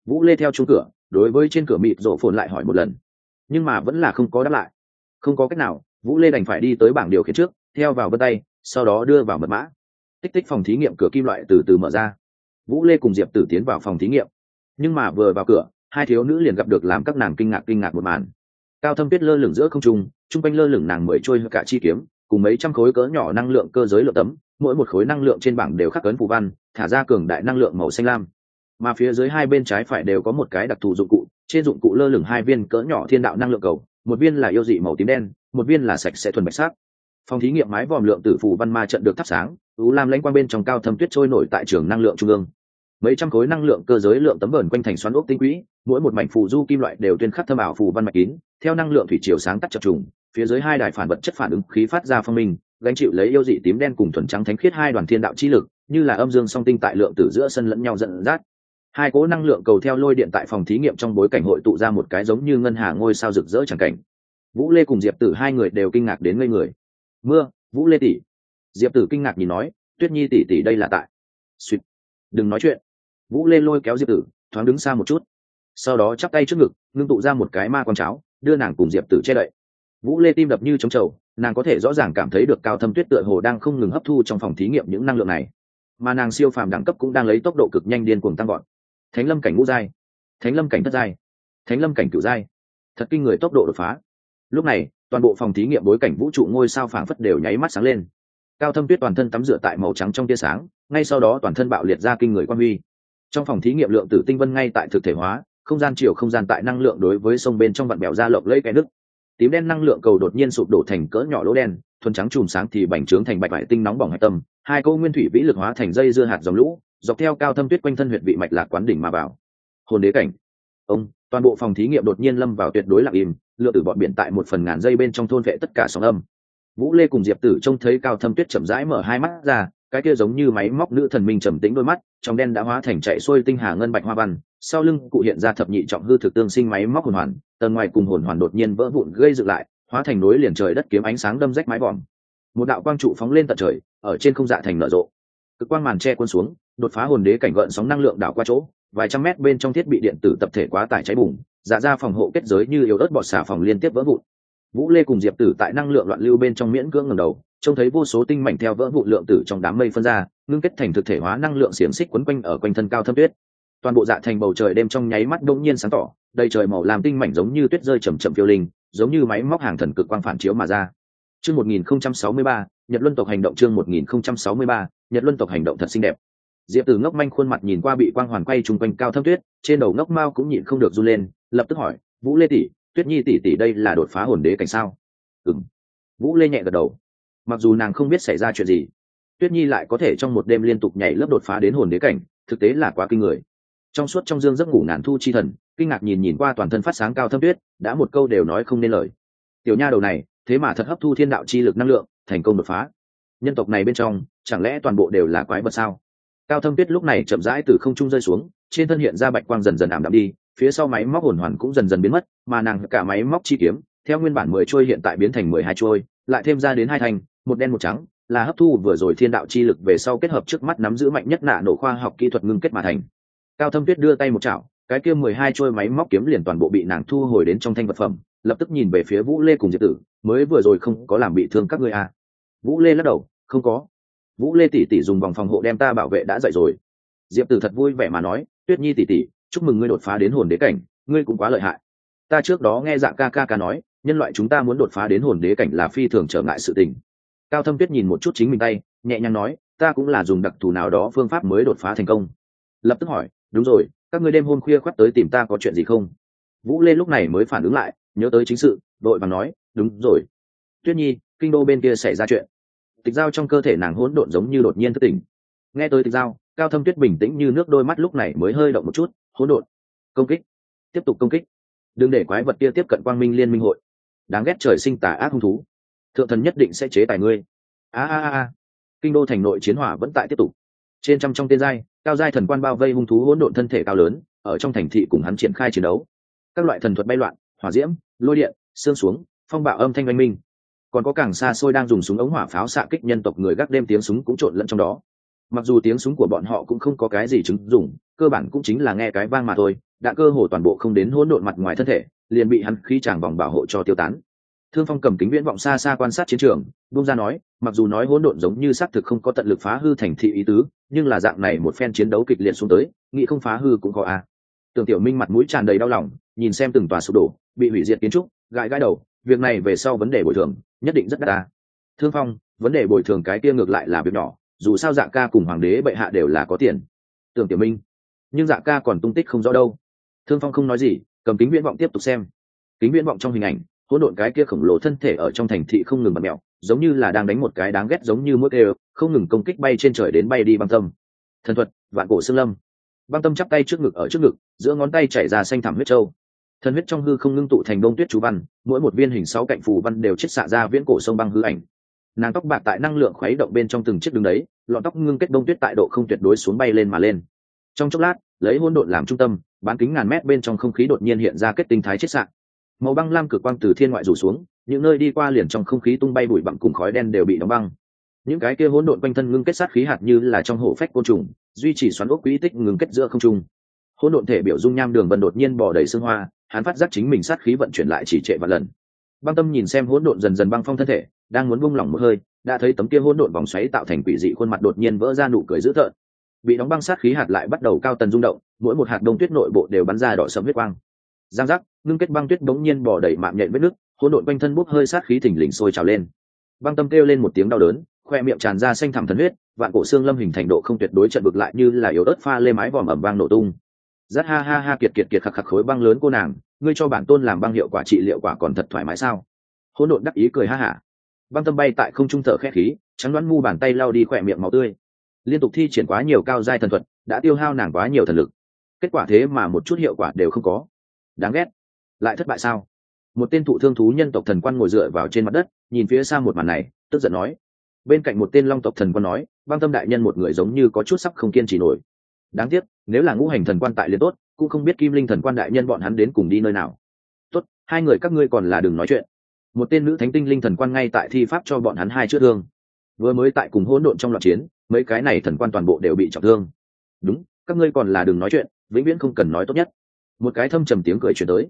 Vũ lê theo chung cửa, đối với trên cửa mịt rổ phồn lại hỏi một lần. Nhưng mà vẫn là không có đáp lại. Không có cách nào, vũ lê đành phải đi tới bảng điều khiển trước, theo vào vân tay, sau đó đưa vào mật mã. Tích tích phòng thí nghiệm cửa kim loại từ từ mở ra. Vũ lê cùng diệp tử tiến vào phòng thí nghiệm. Nhưng mà vừa vào cửa hai thiếu nữ liền gặp được làm các nàng kinh ngạc kinh ngạc một màn. Cao thâm tuyết lơ lửng giữa không trung, chung quanh lơ lửng nàng mười trôi cả chi kiếm, cùng mấy trăm khối cỡ nhỏ năng lượng cơ giới lượng tấm, mỗi một khối năng lượng trên bảng đều khắc ấn phù văn, thả ra cường đại năng lượng màu xanh lam. Mà phía dưới hai bên trái phải đều có một cái đặc thù dụng cụ, trên dụng cụ lơ lửng hai viên cỡ nhỏ thiên đạo năng lượng cầu, một viên là yêu dị màu tím đen, một viên là sạch sẽ thuần bạch sắc. Phòng thí nghiệm mái vòm lượng tử phù văn ma trận được thắp sáng ú lam lãnh quang bên trong cao thâm tuyết trôi nổi tại trường năng lượng trung ương mấy trăm khối năng lượng cơ giới lượng tấm bẩn quanh thành xoắn ốc tinh quỹ, mỗi một mảnh phù du kim loại đều tuyên khắc thâm ảo phù văn mạch kín, theo năng lượng thủy chiều sáng tắt chập trùng, phía dưới hai đài phản vật chất phản ứng khí phát ra phong minh, gánh chịu lấy yêu dị tím đen cùng thuần trắng thánh khiết hai đoàn thiên đạo chi lực, như là âm dương song tinh tại lượng tử giữa sân lẫn nhau dẫn dắt. Hai cố năng lượng cầu theo lôi điện tại phòng thí nghiệm trong bối cảnh hội tụ ra một cái giống như ngân hà ngôi sao rực rỡ chẳng cảnh. Vũ lê cùng diệp tử hai người đều kinh ngạc đến ngây người. Mưa, vũ lê tỷ. Diệp tử kinh ngạc nhìn nói, tuyết nhi tỷ tỷ đây là tại. Suýt đừng nói chuyện vũ lê lôi kéo diệp tử, thoáng đứng xa một chút. Sau đó chắp tay trước ngực, ngưng tụ ra một cái ma con cháo, đưa nàng cùng diệp tử che đậy. Vũ lê tim đập như trống trầu, nàng có thể rõ ràng cảm thấy được cao thâm tuyết tựa hồ đang không ngừng hấp thu trong phòng thí nghiệm những năng lượng này. Mà nàng siêu phàm đẳng cấp cũng đang lấy tốc độ cực nhanh điên cuồng tăng gọn thánh lâm cảnh ngũ giai, thánh lâm cảnh thất giai, thánh lâm cảnh cửu giai. Thật kinh người tốc độ đột phá. Lúc này, toàn bộ phòng thí nghiệm bối cảnh vũ trụ ngôi sao phảng phất đều nháy mắt sáng lên. Cao thâm tuyết toàn thân tắm rửa tại màu trắng trong tia sáng, ngay sau đó toàn thân bạo liệt ra kinh người quan huy trong phòng thí nghiệm lượng tử tinh vân ngay tại thực thể hóa, không gian chiều không gian tại năng lượng đối với sông bên trong vạn bèo ra lộng lấy cái nước tím đen năng lượng cầu đột nhiên sụp đổ thành cỡ nhỏ lỗ đen, thuần trắng chùm sáng thì bành trướng thành bạch vải tinh nóng bỏng hạch tâm, hai câu nguyên thủy vĩ lực hóa thành dây dưa hạt dòng lũ, dọc theo cao thâm tuyết quanh thân huyệt vị mạch lạc quán đỉnh mà vào. Hồn đế cảnh. Ông, toàn bộ phòng thí nghiệm đột nhiên lâm vào tuyệt đối lặng im, lượng tử bọn biển tại một phần ngàn dây bên trong thôn vệ tất cả sóng âm. Vũ lê cùng diệp tử trông thấy cao thâm tuyết chậm rãi mở hai mắt ra cái kia giống như máy móc nữ thần minh trầm tĩnh đôi mắt, trong đen đã hóa thành chạy xuôi tinh hà ngân bạch hoa văn, sau lưng cụ hiện ra thập nhị trọng hư thực tương sinh máy móc hồn hoàn, tầng ngoài cùng hồn hoàn đột nhiên vỡ vụn gây dựng lại, hóa thành núi liền trời đất kiếm ánh sáng đâm rách mái vòm. Một đạo quang trụ phóng lên tận trời, ở trên không dạ thành nở rộ. Cực quang màn che quân xuống, đột phá hồn đế cảnh gợn sóng năng lượng đảo qua chỗ, vài trăm mét bên trong thiết bị điện tử tập thể quá tải cháy bùng dạ ra phòng hộ kết giới như yếu ớt bọt xả phòng liên tiếp vỡ vụn. Vũ lê cùng diệp tử tại năng lượng loạn lưu bên trong miễn cưỡng ngầm đầu trông thấy vô số tinh mảnh theo vỡ vụ lượng tử trong đám mây phân ra ngưng kết thành thực thể hóa năng lượng xiềng xích quấn quanh ở quanh thân cao thâm tuyết. Toàn bộ dạ thành bầu trời đêm trong nháy mắt đông nhiên sáng tỏ đầy trời màu làm tinh mảnh giống như tuyết rơi chầm chậm phiêu linh giống như máy móc hàng thần cực quang phản chiếu mà ra. Chương 1063, nhật luân tộc hành động chương 1063, nhật luân tộc hành động thật xinh đẹp. Diệp tử ngốc manh khuôn mặt nhìn qua bị quang hoàn quay chung quanh cao thâm tuyết trên đầu ngốc mao cũng nhịn không được run lên lập tức hỏi vũ lê tỷ tuyết nhi tỷ tỷ đây là đột phá hồn đế cảnh sao? Ừng vũ lê nhẹ gật đầu mặc dù nàng không biết xảy ra chuyện gì, tuyết nhi lại có thể trong một đêm liên tục nhảy lớp đột phá đến hồn đế cảnh, thực tế là quá kinh người. Trong suốt trong dương giấc ngủ ngàn thu chi thần, kinh ngạc nhìn nhìn qua toàn thân phát sáng cao thâm tuyết, đã một câu đều nói không nên lời. Tiểu nha đầu này, thế mà thật hấp thu thiên đạo chi lực năng lượng, thành công đột phá. Nhân tộc này bên trong, chẳng lẽ toàn bộ đều là quái vật sao? Cao thâm tuyết lúc này chậm rãi từ không trung rơi xuống, trên thân hiện ra bạch quang dần dần ảm đạm đi, phía sau máy móc hồn hoàn cũng dần dần biến mất, mà nàng cả máy móc chi kiếm, theo nguyên bản mười trôi hiện tại biến thành mười hai trôi, lại thêm ra đến hai thành một đen một trắng, là hấp thu vừa rồi thiên đạo chi lực về sau kết hợp trước mắt nắm giữ mạnh nhất nạ nổ khoa học kỹ thuật ngưng kết mà thành. Cao thâm tuyết đưa tay một chảo, cái kia mười hai trôi máy móc kiếm liền toàn bộ bị nàng thu hồi đến trong thanh vật phẩm, lập tức nhìn về phía vũ lê cùng diệp tử, mới vừa rồi không có làm bị thương các ngươi à. vũ lê lắc đầu, không có. Vũ lê tỷ tỷ dùng vòng phòng hộ đem ta bảo vệ đã dậy rồi. Diệp tử thật vui vẻ mà nói, tuyết nhi tỷ tỷ chúc mừng ngươi đột phá đến hồn đế cảnh, ngươi cũng quá lợi hại. Ta trước đó nghe dạng ca ca ca nói, nhân loại chúng ta muốn đột phá đến hồn đế cảnh là phi thường trở ngại sự tình cao thâm tuyết nhìn một chút chính mình tay, nhẹ nhàng nói, ta cũng là dùng đặc thù nào đó phương pháp mới đột phá thành công. Lập tức hỏi, đúng rồi, các ngươi đêm hôm khuya khoắt tới tìm ta có chuyện gì không? Vũ lê lúc này mới phản ứng lại, nhớ tới chính sự, đội và nói, đúng rồi. Tuyết nhi, kinh đô bên kia xảy ra chuyện. Tịch giao trong cơ thể nàng hỗn độn giống như đột nhiên thức tỉnh. Nghe tới tịch giao, cao thâm tuyết bình tĩnh như nước đôi mắt lúc này mới hơi động một chút, hỗn độn. Công kích. Tiếp tục công kích. Đừng để quái vật kia tiếp cận quang minh liên minh hội. Đáng ghét trời sinh tà ác hung thú thượng thần nhất định sẽ chế tài ngươi. A a a kinh đô thành nội chiến hỏa vẫn tại tiếp tục. Trên trăm trong tên giai, cao giai thần quan bao vây hung thú hỗn độn thân thể cao lớn, ở trong thành thị cùng hắn triển khai chiến đấu. Các loại thần thuật bay loạn, hỏa diễm, lôi điện, xương xuống, phong bạo âm thanh oanh minh. Còn có càng xa xôi đang dùng súng ống hỏa pháo xạ kích nhân tộc người gác đêm tiếng súng cũng trộn lẫn trong đó. Mặc dù tiếng súng của bọn họ cũng không có cái gì chứng dùng cơ bản cũng chính là nghe cái vang mà thôi, đã cơ hồ toàn bộ không đến hỗn độn mặt ngoài thân thể, liền bị hắn khí tràng vòng bảo hộ cho tiêu tán thương phong cầm kính viễn vọng xa xa quan sát chiến trường bung ra nói, mặc dù nói hỗn độn giống như xác thực không có tận lực phá hư thành thị ý tứ, nhưng là dạng này một phen chiến đấu kịch liệt xuống tới, nghĩ không phá hư cũng khó à. tưởng tiểu minh mặt mũi tràn đầy đau lòng, nhìn xem từng tòa sụp đổ, bị hủy diệt kiến trúc, gãi gãi đầu, việc này về sau vấn đề bồi thường, nhất định rất đắt ta thương phong, vấn đề bồi thường cái kia ngược lại là việc nhỏ, dù sao dạng ca cùng hoàng đế bệ hạ đều là có tiền. Tưởng tiểu minh, nhưng dạng ca còn tung tích không rõ đâu. Thương phong không nói gì, cầm kính viễn vọng tiếp tục xem. Kính viễn vọng trong hình ảnh hỗn độn cái kia khổng lồ thân thể ở trong thành thị không ngừng bật mẹo, giống như là đang đánh một cái đáng ghét giống như mũi kêu không ngừng công kích bay trên trời đến bay đi băng tâm. Thần thuật, vạn cổ xương lâm. Băng tâm chắp tay trước ngực ở trước ngực, giữa ngón tay chảy ra xanh thẳm huyết trâu thần huyết trong hư không ngưng tụ thành đông tuyết chú văn, mỗi một viên hình sáu cạnh phù văn đều chết xạ ra viễn cổ sông băng hư ảnh. Nàng tóc bạc tại năng lượng khuấy động bên trong từng chiếc đứng đấy, lọn tóc ngưng kết đông tuyết tại độ không tuyệt đối xuống bay lên mà lên. Trong chốc lát, lấy hỗn độn làm trung tâm, bán kính ngàn mét bên trong không khí đột nhiên hiện ra kết tinh thái chết sạn màu băng lam cực quang từ thiên ngoại rủ xuống, những nơi đi qua liền trong không khí tung bay bụi bặm cùng khói đen đều bị đóng băng. Những cái kia hỗn độn quanh thân ngưng kết sát khí hạt như là trong hổ phách côn trùng, duy trì xoắn ốc quỹ tích ngừng kết giữa không trung. Hỗn độn thể biểu dung nham đường vần đột nhiên bỏ đầy xương hoa, hắn phát giác chính mình sát khí vận chuyển lại chỉ trệ và lần. Băng tâm nhìn xem hỗn độn dần dần băng phong thân thể, đang muốn buông lỏng một hơi, đã thấy tấm kia hỗn độn vòng xoáy tạo thành quỷ dị khuôn mặt đột nhiên vỡ ra nụ cười dữ tợn. Bị đóng băng sát khí hạt lại bắt đầu cao tần rung động, mỗi một hạt đông tuyết nội bộ đều bắn ra đỏ sẫm huyết quang giang giác, ngưng kết băng tuyết bỗng nhiên bỏ đầy mạng nhện vết nước, hỗn độn quanh thân bốc hơi sát khí thình lình sôi trào lên. Băng tâm kêu lên một tiếng đau đớn, khoe miệng tràn ra xanh thẳm thần huyết, vạn cổ xương lâm hình thành độ không tuyệt đối trận bực lại như là yếu ớt pha lê mái vòm ẩm vang nổ tung. Rất ha ha ha kiệt kiệt kiệt khạc khạc khối băng lớn cô nàng, ngươi cho bản tôn làm băng hiệu quả trị liệu quả còn thật thoải mái sao? Hỗn độn đắc ý cười ha hả. Băng tâm bay tại không trung thở khẽ khí, trắng đoán mu bàn tay lao đi khỏe miệng máu tươi. Liên tục thi triển quá nhiều cao giai thần thuật, đã tiêu hao nàng quá nhiều thần lực. Kết quả thế mà một chút hiệu quả đều không có đáng ghét. Lại thất bại sao? Một tên thụ thương thú nhân tộc thần quan ngồi dựa vào trên mặt đất, nhìn phía xa một màn này, tức giận nói. Bên cạnh một tên long tộc thần quan nói, băng tâm đại nhân một người giống như có chút sắc không kiên trì nổi. Đáng tiếc, nếu là ngũ hành thần quan tại liền tốt, cũng không biết kim linh thần quan đại nhân bọn hắn đến cùng đi nơi nào. Tốt, hai người các ngươi còn là đừng nói chuyện. Một tên nữ thánh tinh linh thần quan ngay tại thi pháp cho bọn hắn hai chữa thương. Vừa mới tại cùng hỗn độn trong loạt chiến, mấy cái này thần quan toàn bộ đều bị trọng thương. Đúng, các ngươi còn là đừng nói chuyện, vĩnh viễn không cần nói tốt nhất một cái thâm trầm tiếng cười chuyển tới.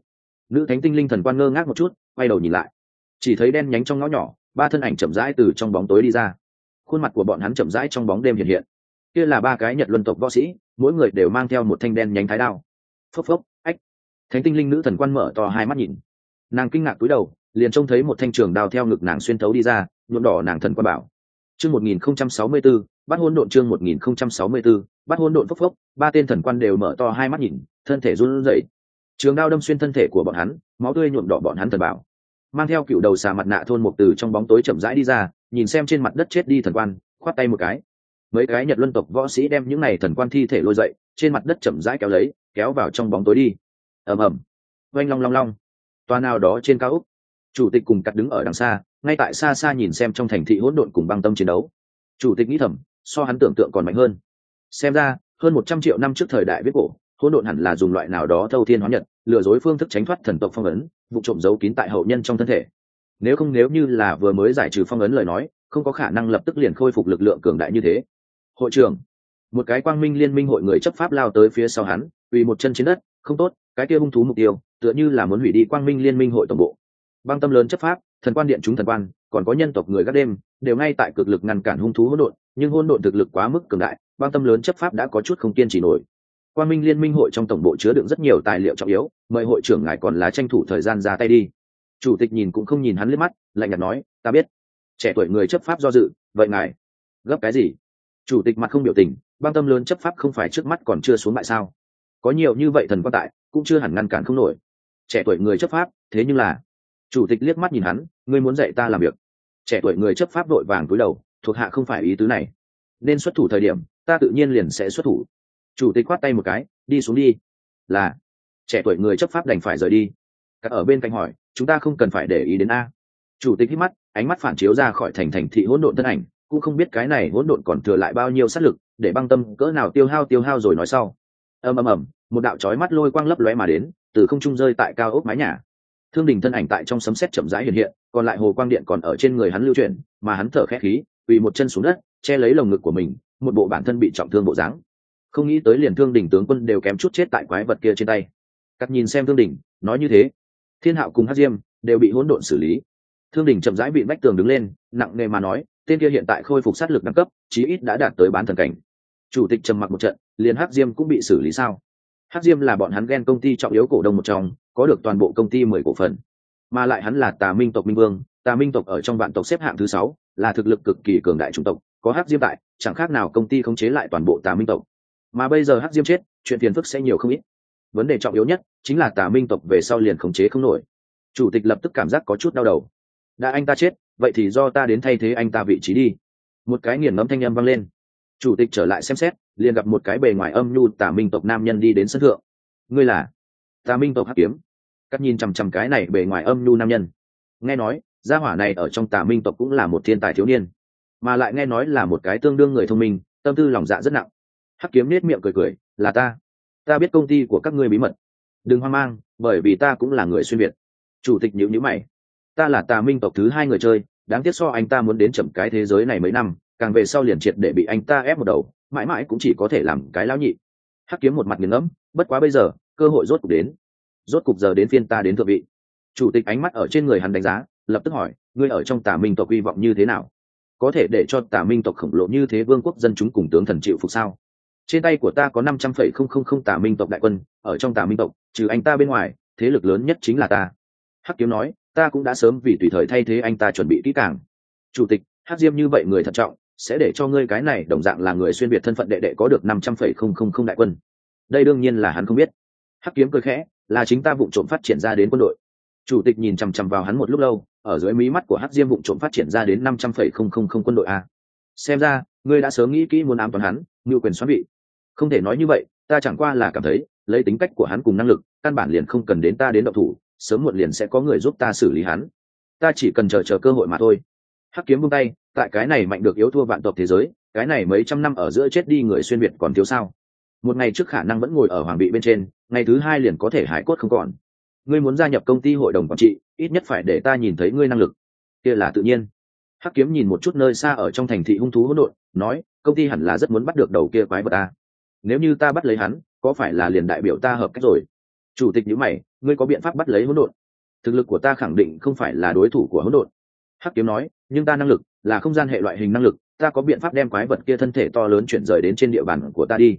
Nữ thánh tinh linh thần quan ngơ ngác một chút, quay đầu nhìn lại. Chỉ thấy đen nhánh trong ngõ nhỏ, ba thân ảnh chậm rãi từ trong bóng tối đi ra. Khuôn mặt của bọn hắn chậm rãi trong bóng đêm hiện hiện. Kia là ba cái nhật luân tộc võ sĩ, mỗi người đều mang theo một thanh đen nhánh thái đao. Phốc phốc, ách. Thánh tinh linh nữ thần quan mở to hai mắt nhìn. Nàng kinh ngạc cúi đầu, liền trông thấy một thanh trường đao theo ngực nàng xuyên thấu đi ra, nhuộm đỏ nàng thần quan bảo. Chương một nghìn không trăm sáu mươi b ố bắt hôn độn chương một nghìn không trăm sáu mươi b ố bắt hôn độn phốc phốc, ba tên thần quan đều mở to hai mắt nhìn thân thể run rẩy. Trường đao đâm xuyên thân thể của bọn hắn, máu tươi nhuộm đỏ bọn hắn thần bảo. Mang theo cựu đầu xà mặt nạ thôn một từ trong bóng tối chậm rãi đi ra, nhìn xem trên mặt đất chết đi thần quan, khoát tay một cái. Mấy cái nhật luân tộc võ sĩ đem những này thần quan thi thể lôi dậy, trên mặt đất chậm rãi kéo lấy, kéo vào trong bóng tối đi. Ầm ầm. Oanh long long long. Toa nào đó trên cao úc. Chủ tịch cùng cắt đứng ở đằng xa, ngay tại xa xa nhìn xem trong thành thị hỗn độn cùng băng tâm chiến đấu. Chủ tịch nghĩ thầm, so hắn tưởng tượng còn mạnh hơn. Xem ra, hơn một trăm triệu năm trước thời đại viết cổ hỗn độn hẳn là dùng loại nào đó thâu thiên hóa nhật, lừa dối phương thức tránh thoát thần tộc phong ấn, vụ trộm giấu kín tại hậu nhân trong thân thể. Nếu không, nếu như là vừa mới giải trừ phong ấn lời nói, không có khả năng lập tức liền khôi phục lực lượng cường đại như thế. Hội trưởng, một cái quang minh liên minh hội người chấp pháp lao tới phía sau hắn vì một chân trên đất, không tốt, cái kia hung thú mục tiêu, tựa như là muốn hủy đi quang minh liên minh hội tổng bộ. Băng tâm lớn chấp pháp, thần quan điện chúng thần quan, còn có nhân tộc người gác đêm, đều ngay tại cực lực ngăn cản hung thú hỗn độn, nhưng hỗn độn thực lực quá mức cường đại, băng tâm lớn chấp pháp đã có chút không kiên trì nổi. Quan minh liên minh hội trong tổng bộ chứa đựng rất nhiều tài liệu trọng yếu, mời hội trưởng ngài còn lá tranh thủ thời gian ra tay đi. Chủ tịch nhìn cũng không nhìn hắn liếc mắt, lạnh nhạt nói, ta biết. Trẻ tuổi người chấp pháp do dự, vậy ngài, gấp cái gì? Chủ tịch mặt không biểu tình, băng tâm lớn chấp pháp không phải trước mắt còn chưa xuống bại sao? Có nhiều như vậy thần quan tại, cũng chưa hẳn ngăn cản không nổi. Trẻ tuổi người chấp pháp, thế nhưng là, chủ tịch liếc mắt nhìn hắn, ngươi muốn dạy ta làm việc? Trẻ tuổi người chấp pháp đội vàng túi đầu, thuộc hạ không phải ý tứ này. Nên xuất thủ thời điểm, ta tự nhiên liền sẽ xuất thủ chủ tịch khoát tay một cái, đi xuống đi. Là. Trẻ tuổi người chấp pháp đành phải rời đi. Các ở bên cạnh hỏi, chúng ta không cần phải để ý đến a. Chủ tịch hít mắt, ánh mắt phản chiếu ra khỏi thành thành thị hỗn độn thân ảnh, cũng không biết cái này hỗn độn còn thừa lại bao nhiêu sát lực, để băng tâm cỡ nào tiêu hao tiêu hao rồi nói sau. Ầm ầm ầm, một đạo chói mắt lôi quang lấp lóe mà đến, từ không trung rơi tại cao ốc mái nhà. Thương đình thân ảnh tại trong sấm sét chậm rãi hiện hiện, còn lại hồ quang điện còn ở trên người hắn lưu chuyển, mà hắn thở khẽ khí, quỳ một chân xuống đất, che lấy lồng ngực của mình, một bộ bản thân bị trọng thương bộ dáng không nghĩ tới liền thương đỉnh tướng quân đều kém chút chết tại quái vật kia trên tay. Cắt nhìn xem thương đỉnh, nói như thế. Thiên hạo cùng hát diêm đều bị hỗn độn xử lý. Thương đỉnh chậm rãi bị vách tường đứng lên nặng nề mà nói tên kia hiện tại khôi phục sát lực đẳng cấp chí ít đã đạt tới bán thần cảnh. Chủ tịch trầm mặc một trận liền hát diêm cũng bị xử lý sao? Hát diêm là bọn hắn ghen công ty trọng yếu cổ đông một trong có được toàn bộ công ty mười cổ phần. Mà lại hắn là tà minh tộc minh vương tà minh tộc ở trong vạn tộc xếp hạng thứ sáu là thực lực cực kỳ cường đại chủng tộc có hát diêm tại chẳng khác nào công ty khống chế lại toàn bộ tà minh tộc mà bây giờ hắc diêm chết, chuyện phiền phức sẽ nhiều không ít. Vấn đề trọng yếu nhất chính là tà minh tộc về sau liền khống chế không nổi. Chủ tịch lập tức cảm giác có chút đau đầu. Đã anh ta chết, vậy thì do ta đến thay thế anh ta vị trí đi. Một cái nghiền ngẫm thanh âm vang lên. Chủ tịch trở lại xem xét, liền gặp một cái bề ngoài âm nhu tà minh tộc nam nhân đi đến sân thượng. Ngươi là? Tà minh tộc hắc kiếm. Cắt nhìn chằm chằm cái này bề ngoài âm nhu nam nhân. Nghe nói, gia hỏa này ở trong tà minh tộc cũng là một thiên tài thiếu niên. Mà lại nghe nói là một cái tương đương người thông minh, tâm tư lòng dạ rất nặng hắc kiếm nết miệng cười cười, là ta. Ta biết công ty của các ngươi bí mật. Đừng hoang mang, bởi vì ta cũng là người xuyên việt. Chủ tịch nhữ nhữ mày. Ta là tà minh tộc thứ hai người chơi, đáng tiếc so anh ta muốn đến chậm cái thế giới này mấy năm, càng về sau liền triệt để bị anh ta ép một đầu, mãi mãi cũng chỉ có thể làm cái lão nhị. Hắc kiếm một mặt nghiền ngẫm, bất quá bây giờ, cơ hội rốt cục đến. Rốt cục giờ đến phiên ta đến thượng vị. Chủ tịch ánh mắt ở trên người hắn đánh giá, lập tức hỏi, ngươi ở trong tà minh tộc hy vọng như thế nào? Có thể để cho tà minh tộc khổng lồ như thế vương quốc dân chúng cùng tướng thần chịu phục sao? Trên tay của ta có năm trăm phẩy không không không tà minh tộc đại quân, ở trong tà minh tộc, trừ anh ta bên ngoài, thế lực lớn nhất chính là ta. Hắc kiếm nói, ta cũng đã sớm vì tùy thời thay thế anh ta chuẩn bị kỹ càng. Chủ tịch, hắc diêm như vậy người thận trọng, sẽ để cho ngươi cái này đồng dạng là người xuyên việt thân phận đệ đệ có được năm trăm phẩy không không không đại quân. Đây đương nhiên là hắn không biết. Hắc kiếm cười khẽ, là chính ta vụ trộm phát triển ra đến quân đội. Chủ tịch nhìn chằm chằm vào hắn một lúc lâu, ở dưới mí mắt của hắc diêm vụ trộm phát triển ra đến năm trăm phẩy không không không quân đội a. Xem ra, ngươi đã sớm nghĩ kỹ muốn ám toàn hắn ngưu quyền xoắn vị. Không thể nói như vậy, ta chẳng qua là cảm thấy, lấy tính cách của hắn cùng năng lực, căn bản liền không cần đến ta đến độc thủ, sớm muộn liền sẽ có người giúp ta xử lý hắn. Ta chỉ cần chờ chờ cơ hội mà thôi. Hắc kiếm vung tay, tại cái này mạnh được yếu thua vạn tộc thế giới, cái này mấy trăm năm ở giữa chết đi người xuyên việt còn thiếu sao? Một ngày trước khả năng vẫn ngồi ở hoàng vị bên trên, ngày thứ hai liền có thể hải cốt không còn. Ngươi muốn gia nhập công ty hội đồng quản trị, ít nhất phải để ta nhìn thấy ngươi năng lực. Kia là tự nhiên. Hắc kiếm nhìn một chút nơi xa ở trong thành thị hung thú hỗn độn nói, công ty hẳn là rất muốn bắt được đầu kia quái vật ta. Nếu như ta bắt lấy hắn, có phải là liền đại biểu ta hợp cách rồi? Chủ tịch nhữ mày, ngươi có biện pháp bắt lấy hỗn độn? Thực lực của ta khẳng định không phải là đối thủ của hỗn độn. Hắc kiếm nói, nhưng ta năng lực, là không gian hệ loại hình năng lực, ta có biện pháp đem quái vật kia thân thể to lớn chuyển rời đến trên địa bàn của ta đi.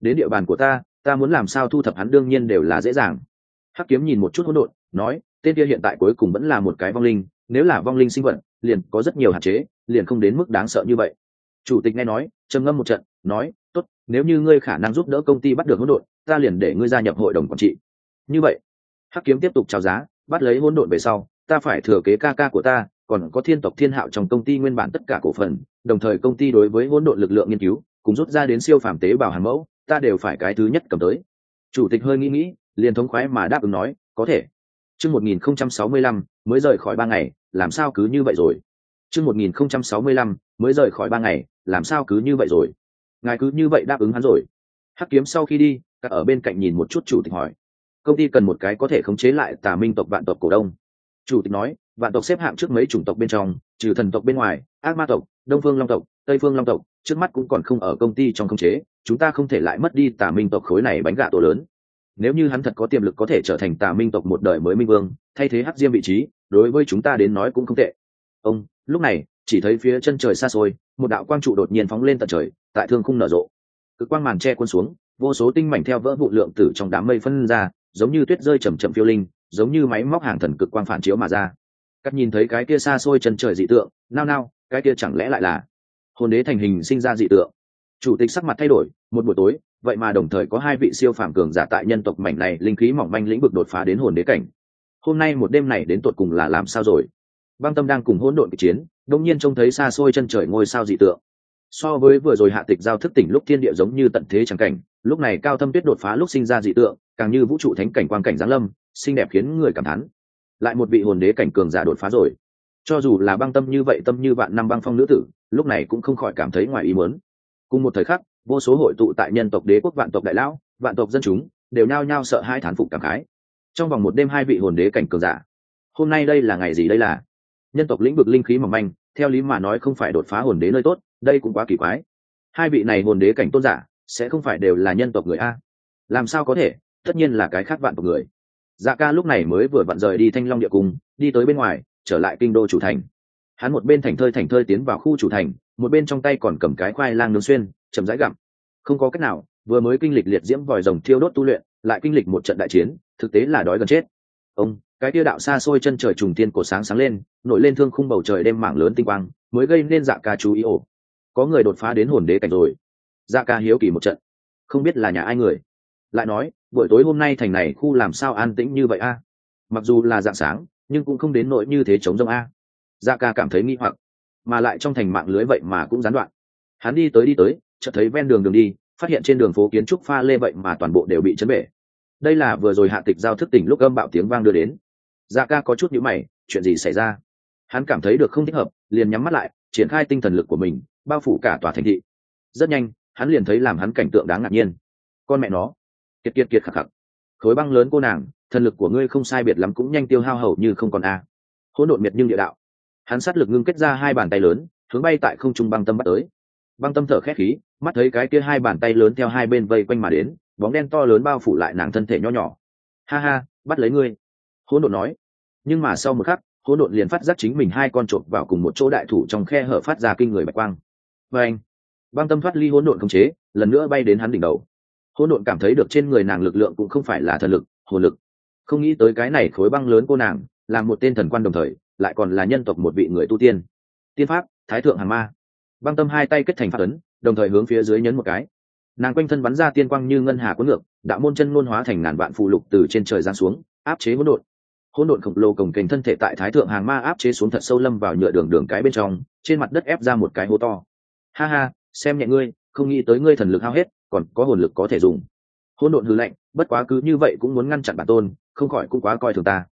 Đến địa bàn của ta ta muốn làm sao thu thập hắn đương nhiên đều là dễ dàng. Hắc kiếm nhìn một chút hỗn độn, nói, tên kia hiện tại cuối cùng vẫn là một cái vong linh, nếu là vong linh sinh vật, liền có rất nhiều hạn chế, liền không đến mức đáng sợ như vậy chủ tịch nghe nói, trầm ngâm một trận, nói, tốt, nếu như ngươi khả năng giúp đỡ công ty bắt được hỗn độn, ta liền để ngươi gia nhập hội đồng quản trị. Như vậy, hắc kiếm tiếp tục trào giá, bắt lấy hỗn độn về sau, ta phải thừa kế ca ca của ta, còn có thiên tộc thiên hạo trong công ty nguyên bản tất cả cổ phần, đồng thời công ty đối với hỗn độn lực lượng nghiên cứu, cùng rút ra đến siêu phàm tế bào hàn mẫu, ta đều phải cái thứ nhất cầm tới. Chủ tịch hơi nghĩ nghĩ, liền thống khoái mà đáp ứng nói, có thể. Chương một nghìn không trăm sáu mươi lăm, mới rời khỏi ba ngày, làm sao cứ như vậy rồi? Chương một nghìn không trăm sáu mươi lăm, mới rời khỏi ba ngày làm sao cứ như vậy rồi? Ngài cứ như vậy đáp ứng hắn rồi. Hắc kiếm sau khi đi, các ở bên cạnh nhìn một chút chủ tịch hỏi. Công ty cần một cái có thể khống chế lại tà minh tộc vạn tộc cổ đông. Chủ tịch nói, vạn tộc xếp hạng trước mấy chủng tộc bên trong, trừ thần tộc bên ngoài, ác ma tộc, đông phương long tộc, tây phương long tộc, trước mắt cũng còn không ở công ty trong khống chế, chúng ta không thể lại mất đi tà minh tộc khối này bánh gạ tổ lớn. Nếu như hắn thật có tiềm lực có thể trở thành tà minh tộc một đời mới minh vương, thay thế hắc diêm vị trí, đối với chúng ta đến nói cũng không tệ. Ông, lúc này, chỉ thấy phía chân trời xa xôi một đạo quang trụ đột nhiên phóng lên tận trời, tại thương khung nở rộ. Cực quang màn che quân xuống, vô số tinh mảnh theo vỡ vụ lượng tử trong đám mây phân ra, giống như tuyết rơi chầm chậm phiêu linh, giống như máy móc hàng thần cực quang phản chiếu mà ra. Cắt nhìn thấy cái kia xa xôi chân trời dị tượng, nao nao, cái kia chẳng lẽ lại là hồn đế thành hình sinh ra dị tượng? Chủ tịch sắc mặt thay đổi, một buổi tối, vậy mà đồng thời có hai vị siêu phàm cường giả tại nhân tộc mảnh này linh khí mỏng manh lĩnh vực đột phá đến hồn đế cảnh. Hôm nay một đêm này đến tột cùng là làm sao rồi? Băng tâm đang cùng hỗn độn kịch chiến đông nhiên trông thấy xa xôi chân trời ngôi sao dị tượng. So với vừa rồi hạ tịch giao thức tỉnh lúc thiên địa giống như tận thế chẳng cảnh, lúc này cao thâm tuyết đột phá lúc sinh ra dị tượng, càng như vũ trụ thánh cảnh quan cảnh giáng lâm, xinh đẹp khiến người cảm thán. Lại một vị hồn đế cảnh cường giả đột phá rồi. Cho dù là băng tâm như vậy, tâm như vạn năm băng phong nữ tử, lúc này cũng không khỏi cảm thấy ngoài ý muốn. Cùng một thời khắc, vô số hội tụ tại nhân tộc đế quốc vạn tộc đại lão, vạn tộc dân chúng, đều nao nhao sợ hai thán phục cảm khái. Trong vòng một đêm hai vị hồn đế cảnh cường giả. Hôm nay đây là ngày gì đây là? Nhân tộc lĩnh vực linh khí mỏng manh, theo lý mà nói không phải đột phá hồn đế nơi tốt, đây cũng quá kỳ quái. Hai vị này hồn đế cảnh tôn giả, sẽ không phải đều là nhân tộc người a. Làm sao có thể? Tất nhiên là cái khác vạn tộc người. Dạ ca lúc này mới vừa vặn rời đi thanh long địa cung, đi tới bên ngoài, trở lại kinh đô chủ thành. Hắn một bên thành thơi thành thơi tiến vào khu chủ thành, một bên trong tay còn cầm cái khoai lang nướng xuyên, chậm rãi gặm. Không có cách nào, vừa mới kinh lịch liệt diễm vòi rồng thiêu đốt tu luyện, lại kinh lịch một trận đại chiến, thực tế là đói gần chết. Ông cái tiêu đạo xa xôi chân trời trùng tiên cổ sáng sáng lên, nổi lên thương khung bầu trời đêm mảng lớn tinh quang, mới gây nên dạ ca chú ý ổ. Có người đột phá đến hồn đế cảnh rồi. Dạ ca hiếu kỳ một trận. Không biết là nhà ai người. Lại nói, buổi tối hôm nay thành này khu làm sao an tĩnh như vậy a? Mặc dù là dạng sáng, nhưng cũng không đến nỗi như thế chống rông a. Dạ ca cảm thấy nghi hoặc, mà lại trong thành mạng lưới vậy mà cũng gián đoạn. Hắn đi tới đi tới, chợt thấy ven đường đường đi, phát hiện trên đường phố kiến trúc pha lê vậy mà toàn bộ đều bị chấn bể. Đây là vừa rồi hạ tịch giao thức tỉnh lúc âm bạo tiếng vang đưa đến dạ ca có chút nhữ mày, chuyện gì xảy ra? Hắn cảm thấy được không thích hợp, liền nhắm mắt lại, triển khai tinh thần lực của mình, bao phủ cả tòa thành thị. Rất nhanh, hắn liền thấy làm hắn cảnh tượng đáng ngạc nhiên. Con mẹ nó. Kiệt kiệt kiệt khạc khạc khối băng lớn cô nàng, thần lực của ngươi không sai biệt lắm cũng nhanh tiêu hao hầu như không còn a. À. hỗn độn miệt nhưng địa đạo. Hắn sát lực ngưng kết ra hai bàn tay lớn, hướng bay tại không trung băng tâm bắt tới. Băng tâm thở khét khí, mắt thấy cái kia hai bàn tay lớn theo hai bên vây quanh mà đến, bóng đen to lớn bao phủ lại nàng thân thể nho nhỏ. Ha ha, bắt lấy ngươi hỗn độn nói, nhưng mà sau một khắc, hỗn độn liền phát giác chính mình hai con trộm vào cùng một chỗ đại thủ trong khe hở phát ra kinh người bạch quang. Và anh, băng tâm thoát ly hỗn độn không chế, lần nữa bay đến hắn đỉnh đầu. Hỗn độn cảm thấy được trên người nàng lực lượng cũng không phải là thần lực, hồn lực. Không nghĩ tới cái này khối băng lớn cô nàng, là một tên thần quan đồng thời, lại còn là nhân tộc một vị người tu tiên. Tiên pháp, thái thượng hàn ma. Băng tâm hai tay kết thành pháp ấn, đồng thời hướng phía dưới nhấn một cái. Nàng quanh thân bắn ra tiên quang như ngân hà cuốn ngược, đạo môn chân ngôn hóa thành ngàn vạn phụ lục từ trên trời giáng xuống, áp chế hỗn độn hỗn độn khổng lồ cồng kềnh thân thể tại thái thượng hàng ma áp chế xuống thật sâu lâm vào nhựa đường đường cái bên trong, trên mặt đất ép ra một cái hố to. Ha ha, xem nhẹ ngươi, không nghĩ tới ngươi thần lực hao hết, còn có hồn lực có thể dùng. Hỗn độn hư lạnh, bất quá cứ như vậy cũng muốn ngăn chặn bản tôn, không khỏi cũng quá coi thường ta.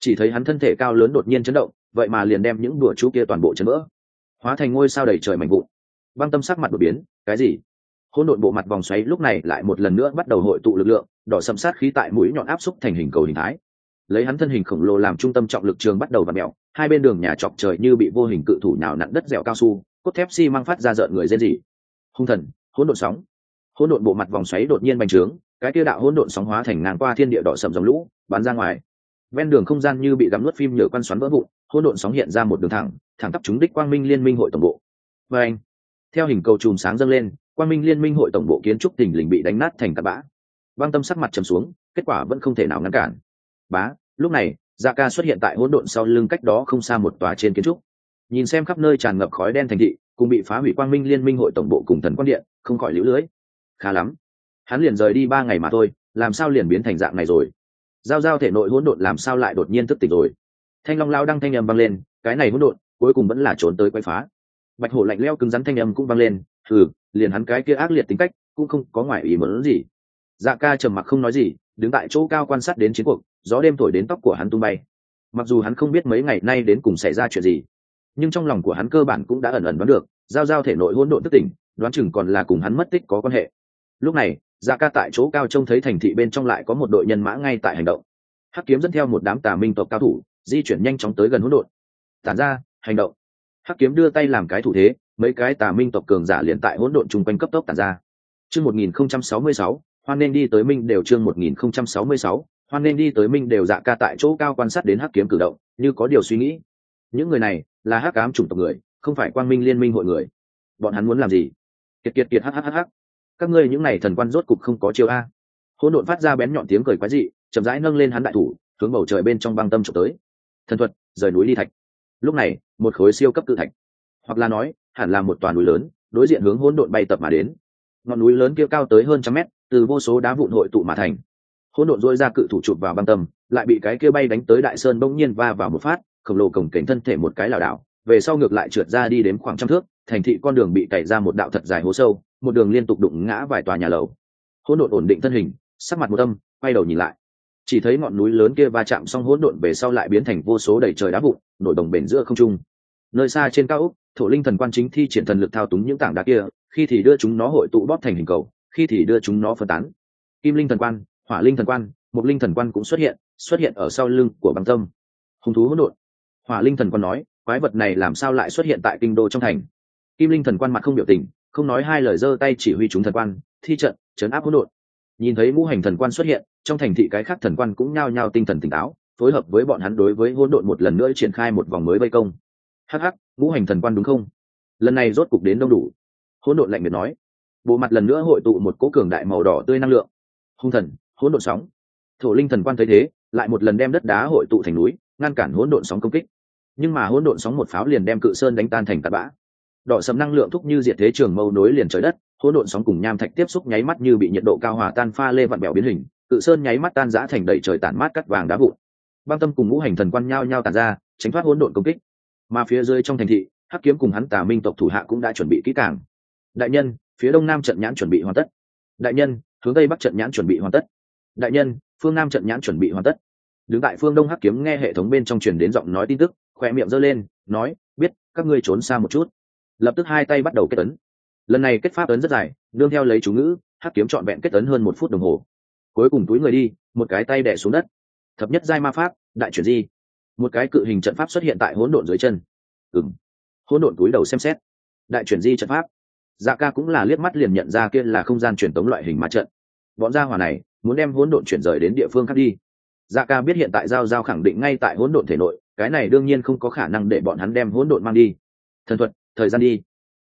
Chỉ thấy hắn thân thể cao lớn đột nhiên chấn động, vậy mà liền đem những đùa chú kia toàn bộ chấn vỡ. Hóa thành ngôi sao đầy trời mảnh vụn. Băng tâm sắc mặt đột biến, cái gì? Hỗn độn bộ mặt vòng xoáy lúc này lại một lần nữa bắt đầu hội tụ lực lượng, đỏ sầm sát khí tại mũi nhọn áp xúc thành hình cầu hình thái lấy hắn thân hình khổng lồ làm trung tâm trọng lực trường bắt đầu và mèo, hai bên đường nhà chọc trời như bị vô hình cự thủ nào nặng đất dẻo cao su, cốt thép xi mang phát ra rợn người rên rỉ. Hung thần, hỗn độn sóng. Hỗn độn bộ mặt vòng xoáy đột nhiên bành trướng, cái kia đạo hỗn độn sóng hóa thành ngàn qua thiên địa đỏ sầm dòng lũ, bắn ra ngoài. Ven đường không gian như bị gắm nuốt phim nhựa quan xoắn vỡ vụn, hỗn độn sóng hiện ra một đường thẳng thẳng tắp chúng đích quang minh liên minh hội tổng bộ. Và anh, theo hình cầu chùm sáng dâng lên, quang minh liên minh hội tổng bộ kiến trúc tỉnh lình bị đánh nát thành tạt bã. Băng tâm sắc mặt trầm xuống, kết quả vẫn không thể nào ngăn cản bá, lúc này dạ ca xuất hiện tại hỗn độn sau lưng cách đó không xa một tòa trên kiến trúc. Nhìn xem khắp nơi tràn ngập khói đen thành thị, cùng bị phá hủy quang minh liên minh hội tổng bộ cùng thần quan điện, không khỏi lũ lưới. Khá lắm. Hắn liền rời đi ba ngày mà thôi, làm sao liền biến thành dạng này rồi? Giao giao thể nội hỗn độn làm sao lại đột nhiên thức tỉnh rồi? Thanh long lao đăng thanh âm vang lên, cái này hỗn độn, cuối cùng vẫn là trốn tới quay phá. Bạch hổ lạnh leo cứng rắn thanh âm cũng vang lên, thử, liền hắn cái kia ác liệt tính cách, cũng không có ngoại ý muốn gì dạ ca trầm mặc không nói gì, đứng tại chỗ cao quan sát đến chiến cuộc, gió đêm thổi đến tóc của hắn tung bay. Mặc dù hắn không biết mấy ngày nay đến cùng xảy ra chuyện gì, nhưng trong lòng của hắn cơ bản cũng đã ẩn ẩn đoán được, giao giao thể nội hỗn độn tức tỉnh, đoán chừng còn là cùng hắn mất tích có quan hệ. Lúc này dạ ca tại chỗ cao trông thấy thành thị bên trong lại có một đội nhân mã ngay tại hành động. Hắc kiếm dẫn theo một đám tà minh tộc cao thủ, di chuyển nhanh chóng tới gần hỗn độn. Tản ra, hành động. Hắc kiếm đưa tay làm cái thủ thế, mấy cái tà minh tộc cường giả liền tại hỗn độn chung quanh cấp tốc tản ra. Chương một nghìn không trăm sáu mươi sáu hoan nên đi tới minh đều chương một nghìn không trăm sáu mươi sáu, hoan nên đi tới minh đều dạ ca tại chỗ cao quan sát đến hắc kiếm cử động, như có điều suy nghĩ. Những người này là hắc ám chủng tộc người, không phải quang minh liên minh hội người. Bọn hắn muốn làm gì? Kiệt kiệt kiệt hhhh các ngươi những này thần quan rốt cục không có chiêu a. Hỗn độn phát ra bén nhọn tiếng cười quái dị, chậm rãi nâng lên hắn đại thủ, hướng bầu trời bên trong băng tâm trộm tới. Thần thuật, rời núi đi thạch. Lúc này, một khối siêu cấp cự thạch. Hoặc là nói, hẳn là một toàn núi lớn, đối diện hướng hỗn độn bay tập mà đến. Ngọn núi lớn kia cao tới hơn trăm mét từ vô số đá vụn hội tụ mà thành. Hỗn độn dôi ra cự thủ chụp vào băng tâm, lại bị cái kia bay đánh tới đại sơn bỗng nhiên va vào một phát, khổng lồ cổng cảnh thân thể một cái lảo đảo, về sau ngược lại trượt ra đi đến khoảng trăm thước, thành thị con đường bị cày ra một đạo thật dài hố sâu, một đường liên tục đụng ngã vài tòa nhà lầu. Hỗn độn ổn định thân hình, sắc mặt một âm, quay đầu nhìn lại. Chỉ thấy ngọn núi lớn kia va chạm xong hỗn độn về sau lại biến thành vô số đầy trời đá vụn, nổi đồng bền giữa không trung. Nơi xa trên cao úc thổ linh thần quan chính thi triển thần lực thao túng những tảng đá kia, khi thì đưa chúng nó hội tụ bóp thành hình cầu khi thì đưa chúng nó phân tán. Kim linh thần quan, hỏa linh thần quan một linh thần quan cũng xuất hiện xuất hiện ở sau lưng của băng tâm. Hung thú hỗn độn. Hỏa linh thần quan nói, quái vật này làm sao lại xuất hiện tại kinh đô trong thành? Kim linh thần quan mặt không biểu tình, không nói hai lời giơ tay chỉ huy chúng thần quan, thi trận chấn áp hỗn độn. Nhìn thấy ngũ hành thần quan xuất hiện, trong thành thị cái khác thần quan cũng nhao nhao tinh thần tỉnh táo, phối hợp với bọn hắn đối với hỗn độn một lần nữa triển khai một vòng mới vây công. Hắc hắc, ngũ hành thần quan đúng không? Lần này rốt cục đến đông đủ. Hỗn độn lạnh miệt nói bộ mặt lần nữa hội tụ một cỗ cường đại màu đỏ tươi năng lượng. Hung thần, hỗn độn sóng. Thổ linh thần quan thấy thế, lại một lần đem đất đá hội tụ thành núi, ngăn cản hỗn độn sóng công kích. Nhưng mà hỗn độn sóng một pháo liền đem cự sơn đánh tan thành tạt bã. Đỏ sầm năng lượng thúc như diệt thế trường mâu nối liền trời đất, hỗn độn sóng cùng nham thạch tiếp xúc nháy mắt như bị nhiệt độ cao hòa tan pha lê vặn bèo biến hình, cự sơn nháy mắt tan rã thành đầy trời tản mát cắt vàng đá vụn. Băng tâm cùng ngũ hành thần quan nhao nhao tàn ra, tránh thoát hỗn độn công kích. Mà phía dưới trong thành thị, hắc kiếm cùng hắn tà minh tộc thủ hạ cũng đã chuẩn bị kỹ càng. Đại nhân phía đông nam trận nhãn chuẩn bị hoàn tất. Đại nhân, hướng tây bắc trận nhãn chuẩn bị hoàn tất. Đại nhân, phương nam trận nhãn chuẩn bị hoàn tất. Đứng tại phương đông hắc kiếm nghe hệ thống bên trong truyền đến giọng nói tin tức, khoe miệng giơ lên, nói, biết, các ngươi trốn xa một chút. Lập tức hai tay bắt đầu kết ấn. Lần này kết pháp ấn rất dài đương theo lấy chú ngữ, hắc kiếm trọn vẹn kết ấn hơn một phút đồng hồ. Cuối cùng túi người đi, một cái tay đẻ xuống đất. Thập nhất giai ma pháp, đại chuyển di. Một cái cự hình trận pháp xuất hiện tại hỗn độn dưới chân. Ừng hỗn độn túi đầu xem xét. Đại chuyển di trận pháp dạ ca cũng là liếc mắt liền nhận ra kia là không gian truyền tống loại hình ma trận. Bọn gia hỏa này muốn đem hỗn độn chuyển rời đến địa phương khác đi. Dạ ca biết hiện tại giao giao khẳng định ngay tại hỗn độn thể nội, cái này đương nhiên không có khả năng để bọn hắn đem hỗn độn mang đi. Thần thuật, thời gian đi.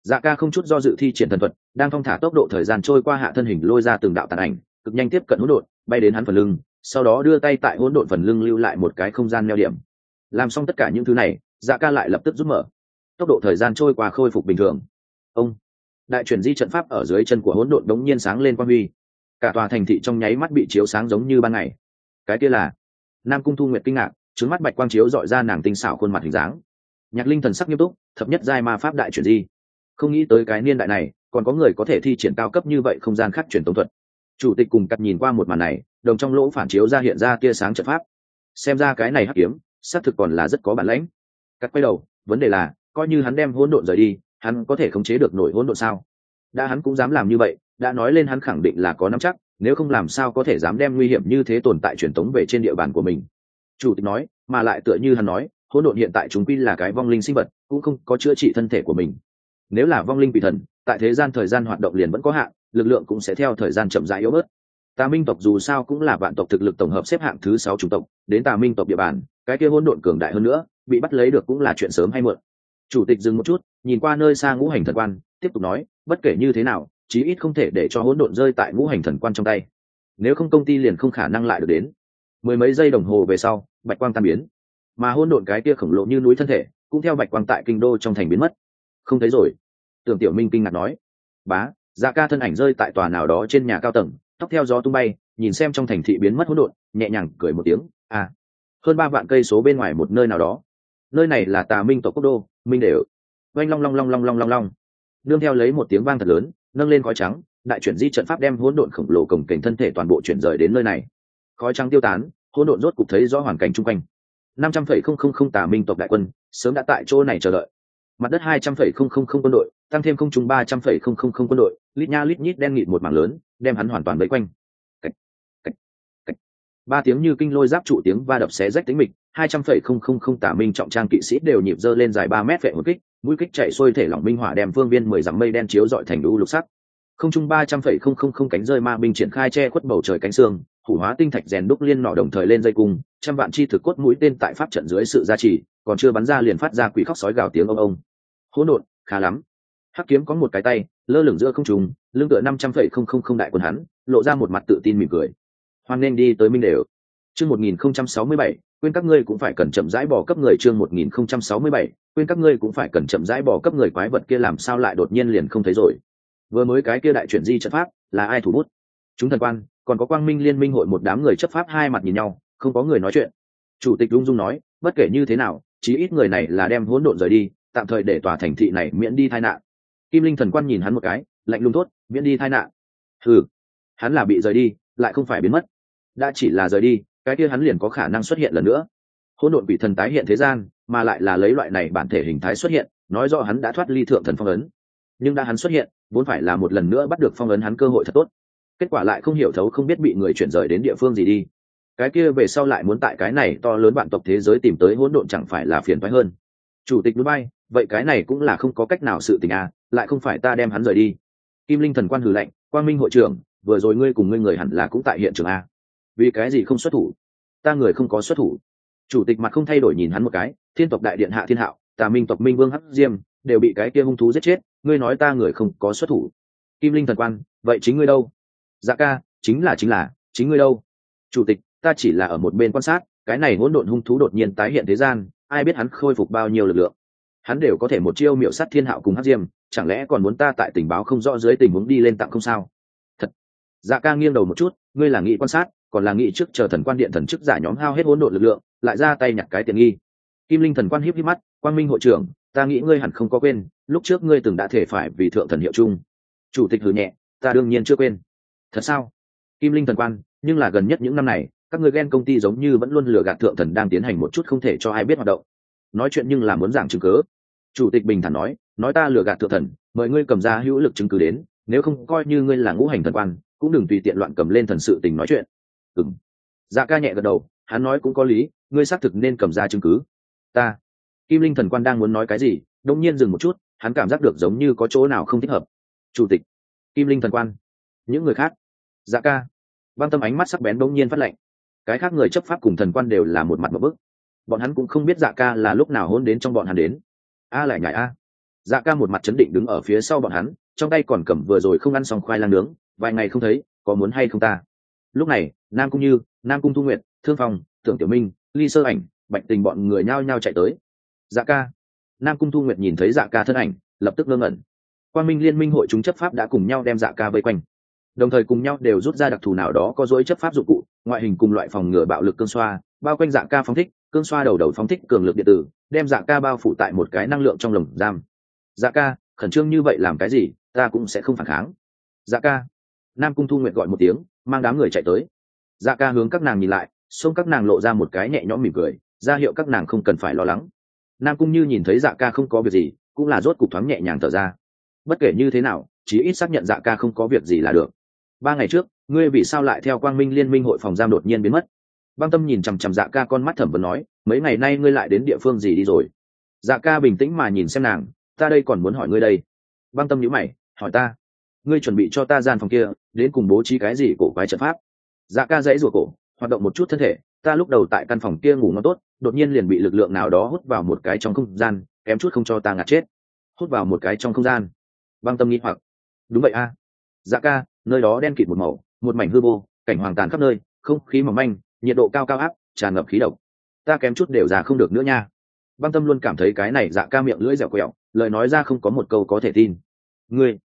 Dạ ca không chút do dự thi triển thần thuật, đang thong thả tốc độ thời gian trôi qua hạ thân hình lôi ra từng đạo tàn ảnh, cực nhanh tiếp cận hỗn độn, bay đến hắn phần lưng, sau đó đưa tay tại hỗn độn phần lưng lưu lại một cái không gian neo điểm. Làm xong tất cả những thứ này dạ ca lại lập tức rút mở. Tốc độ thời gian trôi qua khôi phục bình thường. Ông đại chuyển di trận pháp ở dưới chân của hỗn độn đống nhiên sáng lên quang huy. Cả tòa thành thị trong nháy mắt bị chiếu sáng giống như ban ngày. Cái kia là nam cung thu nguyệt kinh ngạc trứng mắt bạch quang chiếu dọi ra nàng tinh xảo khuôn mặt hình dáng. Nhạc linh thần sắc nghiêm túc, thập nhất giai ma pháp đại chuyển di. Không nghĩ tới cái niên đại này, còn có người có thể thi triển cao cấp như vậy không gian khác truyền tống thuật. Chủ tịch cùng cặp nhìn qua một màn này, đồng trong lỗ phản chiếu ra hiện ra tia sáng trận pháp. Xem ra cái này hắc kiếm, xác thực còn là rất có bản lãnh. Cắt quay đầu, vấn đề là, coi như hắn đem hỗn độn rời đi hắn có thể khống chế được nổi hỗn độn sao? Đã hắn cũng dám làm như vậy, đã nói lên hắn khẳng định là có nắm chắc, nếu không làm sao có thể dám đem nguy hiểm như thế tồn tại truyền tống về trên địa bàn của mình? Chủ tịch nói, mà lại tựa như hắn nói, hỗn độn hiện tại chúng quy là cái vong linh sinh vật, cũng không có chữa trị thân thể của mình. Nếu là vong linh bị thần, tại thế gian thời gian hoạt động liền vẫn có hạn, lực lượng cũng sẽ theo thời gian chậm rãi yếu bớt. Tà minh tộc dù sao cũng là vạn tộc thực lực tổng hợp xếp hạng thứ sáu chủng tộc, đến tà minh tộc địa bàn, cái kia hỗn độn cường đại hơn nữa, bị bắt lấy được cũng là chuyện sớm hay muộn chủ tịch dừng một chút, nhìn qua nơi xa ngũ hành thần quan, tiếp tục nói, bất kể như thế nào, chí ít không thể để cho hỗn độn rơi tại ngũ hành thần quan trong tay. Nếu không công ty liền không khả năng lại được đến. Mười mấy giây đồng hồ về sau, bạch quang tan biến. Mà hỗn độn cái kia khổng lồ như núi thân thể, cũng theo bạch quang tại kinh đô trong thành biến mất. Không thấy rồi. Tưởng tiểu minh kinh ngạc nói, bá dạ ca thân ảnh rơi tại tòa nào đó trên nhà cao tầng, tóc theo gió tung bay, nhìn xem trong thành thị biến mất hỗn độn, nhẹ nhàng cười một tiếng à hơn ba vạn cây số bên ngoài một nơi nào đó. Nơi này là tà minh tộc quốc đô minh đều. Oanh long long long long long long long. Nương theo lấy một tiếng vang thật lớn, nâng lên khói trắng, đại chuyển di trận pháp đem hỗn độn khổng lồ cổng kềnh thân thể toàn bộ chuyển rời đến nơi này. Khói trắng tiêu tán, hỗn độn rốt cục thấy rõ hoàn cảnh chung quanh. Năm trăm phẩy không không không tà minh tộc đại quân, sớm đã tại chỗ này chờ đợi. Mặt đất hai trăm phẩy không không không quân đội, tăng thêm không trung ba trăm phẩy không không không quân đội, lít nha lít nhít đen nghịt một mảng lớn, đem hắn hoàn toàn vây quanh. Ba tiếng như kinh lôi giáp trụ tiếng va đập xé rách tính mịch hai trăm phẩy không không không tả minh trọng trang kỵ sĩ đều nhịp dơ lên dài ba mét vệ hồi kích, mũi kích chạy xuôi thể lỏng minh hỏa đem phương viên mười dặm mây đen chiếu dọi thành đu lục sắc. Không trung ba trăm phẩy không không không cánh rơi ma binh triển khai che khuất bầu trời cánh xương thủ hóa tinh thạch rèn đúc liên nỏ đồng thời lên dây cung, trăm vạn chi thực cốt mũi tên tại pháp trận dưới sự gia trì, còn chưa bắn ra liền phát ra quỷ khóc sói gào tiếng ông ông. Hỗn độn, khá lắm. Hắc kiếm có một cái tay, lơ lửng giữa không trùng lưng tựa năm trăm phẩy không không không đại quân hắn, lộ ra một mặt tự tin mỉm cười. Hoan nên đi tới minh đều. Chương một nghìn không trăm sáu mươi bảy quên các ngươi cũng phải cần chậm rãi bỏ cấp người chương một nghìn không trăm sáu mươi bảy, quên các ngươi cũng phải cần chậm rãi bỏ cấp người quái vật kia làm sao lại đột nhiên liền không thấy rồi. Vừa mới cái kia đại chuyển di trận pháp, là ai thủ bút? Chúng thần quan, còn có quang minh liên minh hội một đám người chấp pháp hai mặt nhìn nhau, không có người nói chuyện. Chủ tịch lung dung nói, bất kể như thế nào, chí ít người này là đem hỗn độn rời đi, tạm thời để tòa thành thị này miễn đi tai nạn. Kim linh thần quan nhìn hắn một cái, lạnh lùng tốt miễn đi tai nạn. Ừ hắn là bị rời đi, lại không phải biến mất. Đã chỉ là rời đi cái kia hắn liền có khả năng xuất hiện lần nữa. Hỗn độn bị thần tái hiện thế gian, mà lại là lấy loại này bản thể hình thái xuất hiện, nói rõ hắn đã thoát ly thượng thần phong ấn. Nhưng đã hắn xuất hiện, vốn phải là một lần nữa bắt được phong ấn hắn cơ hội thật tốt. Kết quả lại không hiểu thấu không biết bị người chuyển rời đến địa phương gì đi. Cái kia về sau lại muốn tại cái này to lớn bản tộc thế giới tìm tới hỗn độn chẳng phải là phiền thoái hơn. Chủ tịch núi bay vậy cái này cũng là không có cách nào sự tình à lại không phải ta đem hắn rời đi. Kim linh thần quan hừ lạnh, quang minh hội trưởng, vừa rồi ngươi cùng ngươi người hẳn là cũng tại hiện trường a vì cái gì không xuất thủ? Ta người không có xuất thủ. Chủ tịch mặt không thay đổi nhìn hắn một cái, thiên tộc đại điện hạ thiên hạo, tà minh tộc minh vương hắc diêm, đều bị cái kia hung thú giết chết, ngươi nói ta người không có xuất thủ. Kim linh thần quan, vậy chính ngươi đâu? Dạ ca, chính là chính là, chính ngươi đâu? Chủ tịch, ta chỉ là ở một bên quan sát, cái này hỗn độn hung thú đột nhiên tái hiện thế gian, ai biết hắn khôi phục bao nhiêu lực lượng. Hắn đều có thể một chiêu miệu sát thiên hạo cùng hắc diêm, chẳng lẽ còn muốn ta tại tình báo không rõ dưới tình huống đi lên tặng không sao? Thật. Dạ ca nghiêng đầu một chút, ngươi là nghị quan sát còn là nghĩ trước chờ thần quan điện thần chức giả nhóm hao hết hỗn độn lực lượng, lại ra tay nhặt cái tiền nghi. Kim linh thần quan híp híp mắt, quang minh hội trưởng, ta nghĩ ngươi hẳn không có quên, lúc trước ngươi từng đã thể phải vì thượng thần hiệu chung. Chủ tịch hử nhẹ, ta đương nhiên chưa quên. Thật sao? Kim linh thần quan, nhưng là gần nhất những năm này, các ngươi ghen công ty giống như vẫn luôn lừa gạt thượng thần đang tiến hành một chút không thể cho ai biết hoạt động. Nói chuyện nhưng là muốn giảng chứng cứ. Chủ tịch bình thản nói nói ta lừa gạt thượng thần, mời ngươi cầm ra hữu lực chứng cứ đến, nếu không coi như ngươi là ngũ hành thần quan, cũng đừng tùy tiện loạn cầm lên thần sự tình nói chuyện ừng dạ ca nhẹ gật đầu, hắn nói cũng có lý, ngươi xác thực nên cầm ra chứng cứ. Ta. Kim linh thần quan đang muốn nói cái gì đông nhiên dừng một chút, hắn cảm giác được giống như có chỗ nào không thích hợp. Chủ tịch. Kim linh thần quan. Những người khác. Dạ ca. Băng tâm ánh mắt sắc bén đông nhiên phát lệnh cái khác người chấp pháp cùng thần quan đều là một mặt một bức. Bọn hắn cũng không biết dạ ca là lúc nào hôn đến trong bọn hắn đến. A lại nhảy a. Dạ ca một mặt chấn định đứng ở phía sau bọn hắn, trong tay còn cầm vừa rồi không ăn xong khoai lang nướng, vài ngày không thấy, có muốn hay không ta? Lúc này, nam cung như, nam cung thu nguyện thương phong, thượng tiểu minh, ly sơ ảnh, bạch tình bọn người nhao nhao chạy tới. Dạ ca. Nam cung thu nguyệt nhìn thấy dạ ca thân ảnh, lập tức ngơ ngẩn. Quan minh liên minh hội chúng chấp pháp đã cùng nhau đem dạ ca vây quanh. Đồng thời cùng nhau đều rút ra đặc thù nào đó có dối chấp pháp dụng cụ, ngoại hình cùng loại phòng ngừa bạo lực cương xoa, bao quanh dạ ca phóng thích, cương xoa đầu đầu phóng thích cường lực điện tử, đem dạ ca bao phủ tại một cái năng lượng trong lồng giam. Dạ ca, khẩn trương như vậy làm cái gì, ta cũng sẽ không phản kháng. Dạ ca. Nam cung thu nguyện gọi một tiếng mang đám người chạy tới. Dạ ca hướng các nàng nhìn lại, xông các nàng lộ ra một cái nhẹ nhõm mỉm cười, ra hiệu các nàng không cần phải lo lắng. Nam cung như nhìn thấy dạ ca không có việc gì, cũng là rốt cục thoáng nhẹ nhàng thở ra. Bất kể như thế nào, chí ít xác nhận dạ ca không có việc gì là được. Ba ngày trước, ngươi vì sao lại theo quang minh liên minh hội phòng giam đột nhiên biến mất? Băng tâm nhìn chằm chằm dạ ca con mắt thẩm vấn nói, mấy ngày nay ngươi lại đến địa phương gì đi rồi? Dạ ca bình tĩnh mà nhìn xem nàng, ta đây còn muốn hỏi ngươi đây. Băng tâm nhữ mày, hỏi ta ngươi chuẩn bị cho ta gian phòng kia, đến cùng bố trí cái gì cổ quái trận pháp? Dạ ca dãy rủa cổ, hoạt động một chút thân thể, ta lúc đầu tại căn phòng kia ngủ ngon tốt, đột nhiên liền bị lực lượng nào đó hút vào một cái trong không gian, kém chút không cho ta ngạt chết. Hút vào một cái trong không gian. Băng tâm nghĩ hoặc. Đúng vậy a. Dạ ca, nơi đó đen kịt một màu, một mảnh hư vô, cảnh hoàng tàn khắp nơi, không khí mỏng manh, nhiệt độ cao cao áp, tràn ngập khí độc. Ta kém chút đều già không được nữa nha. Băng tâm luôn cảm thấy cái này dạ ca miệng lưỡi dẻo quẹo, lời nói ra không có một câu có thể tin. Ngươi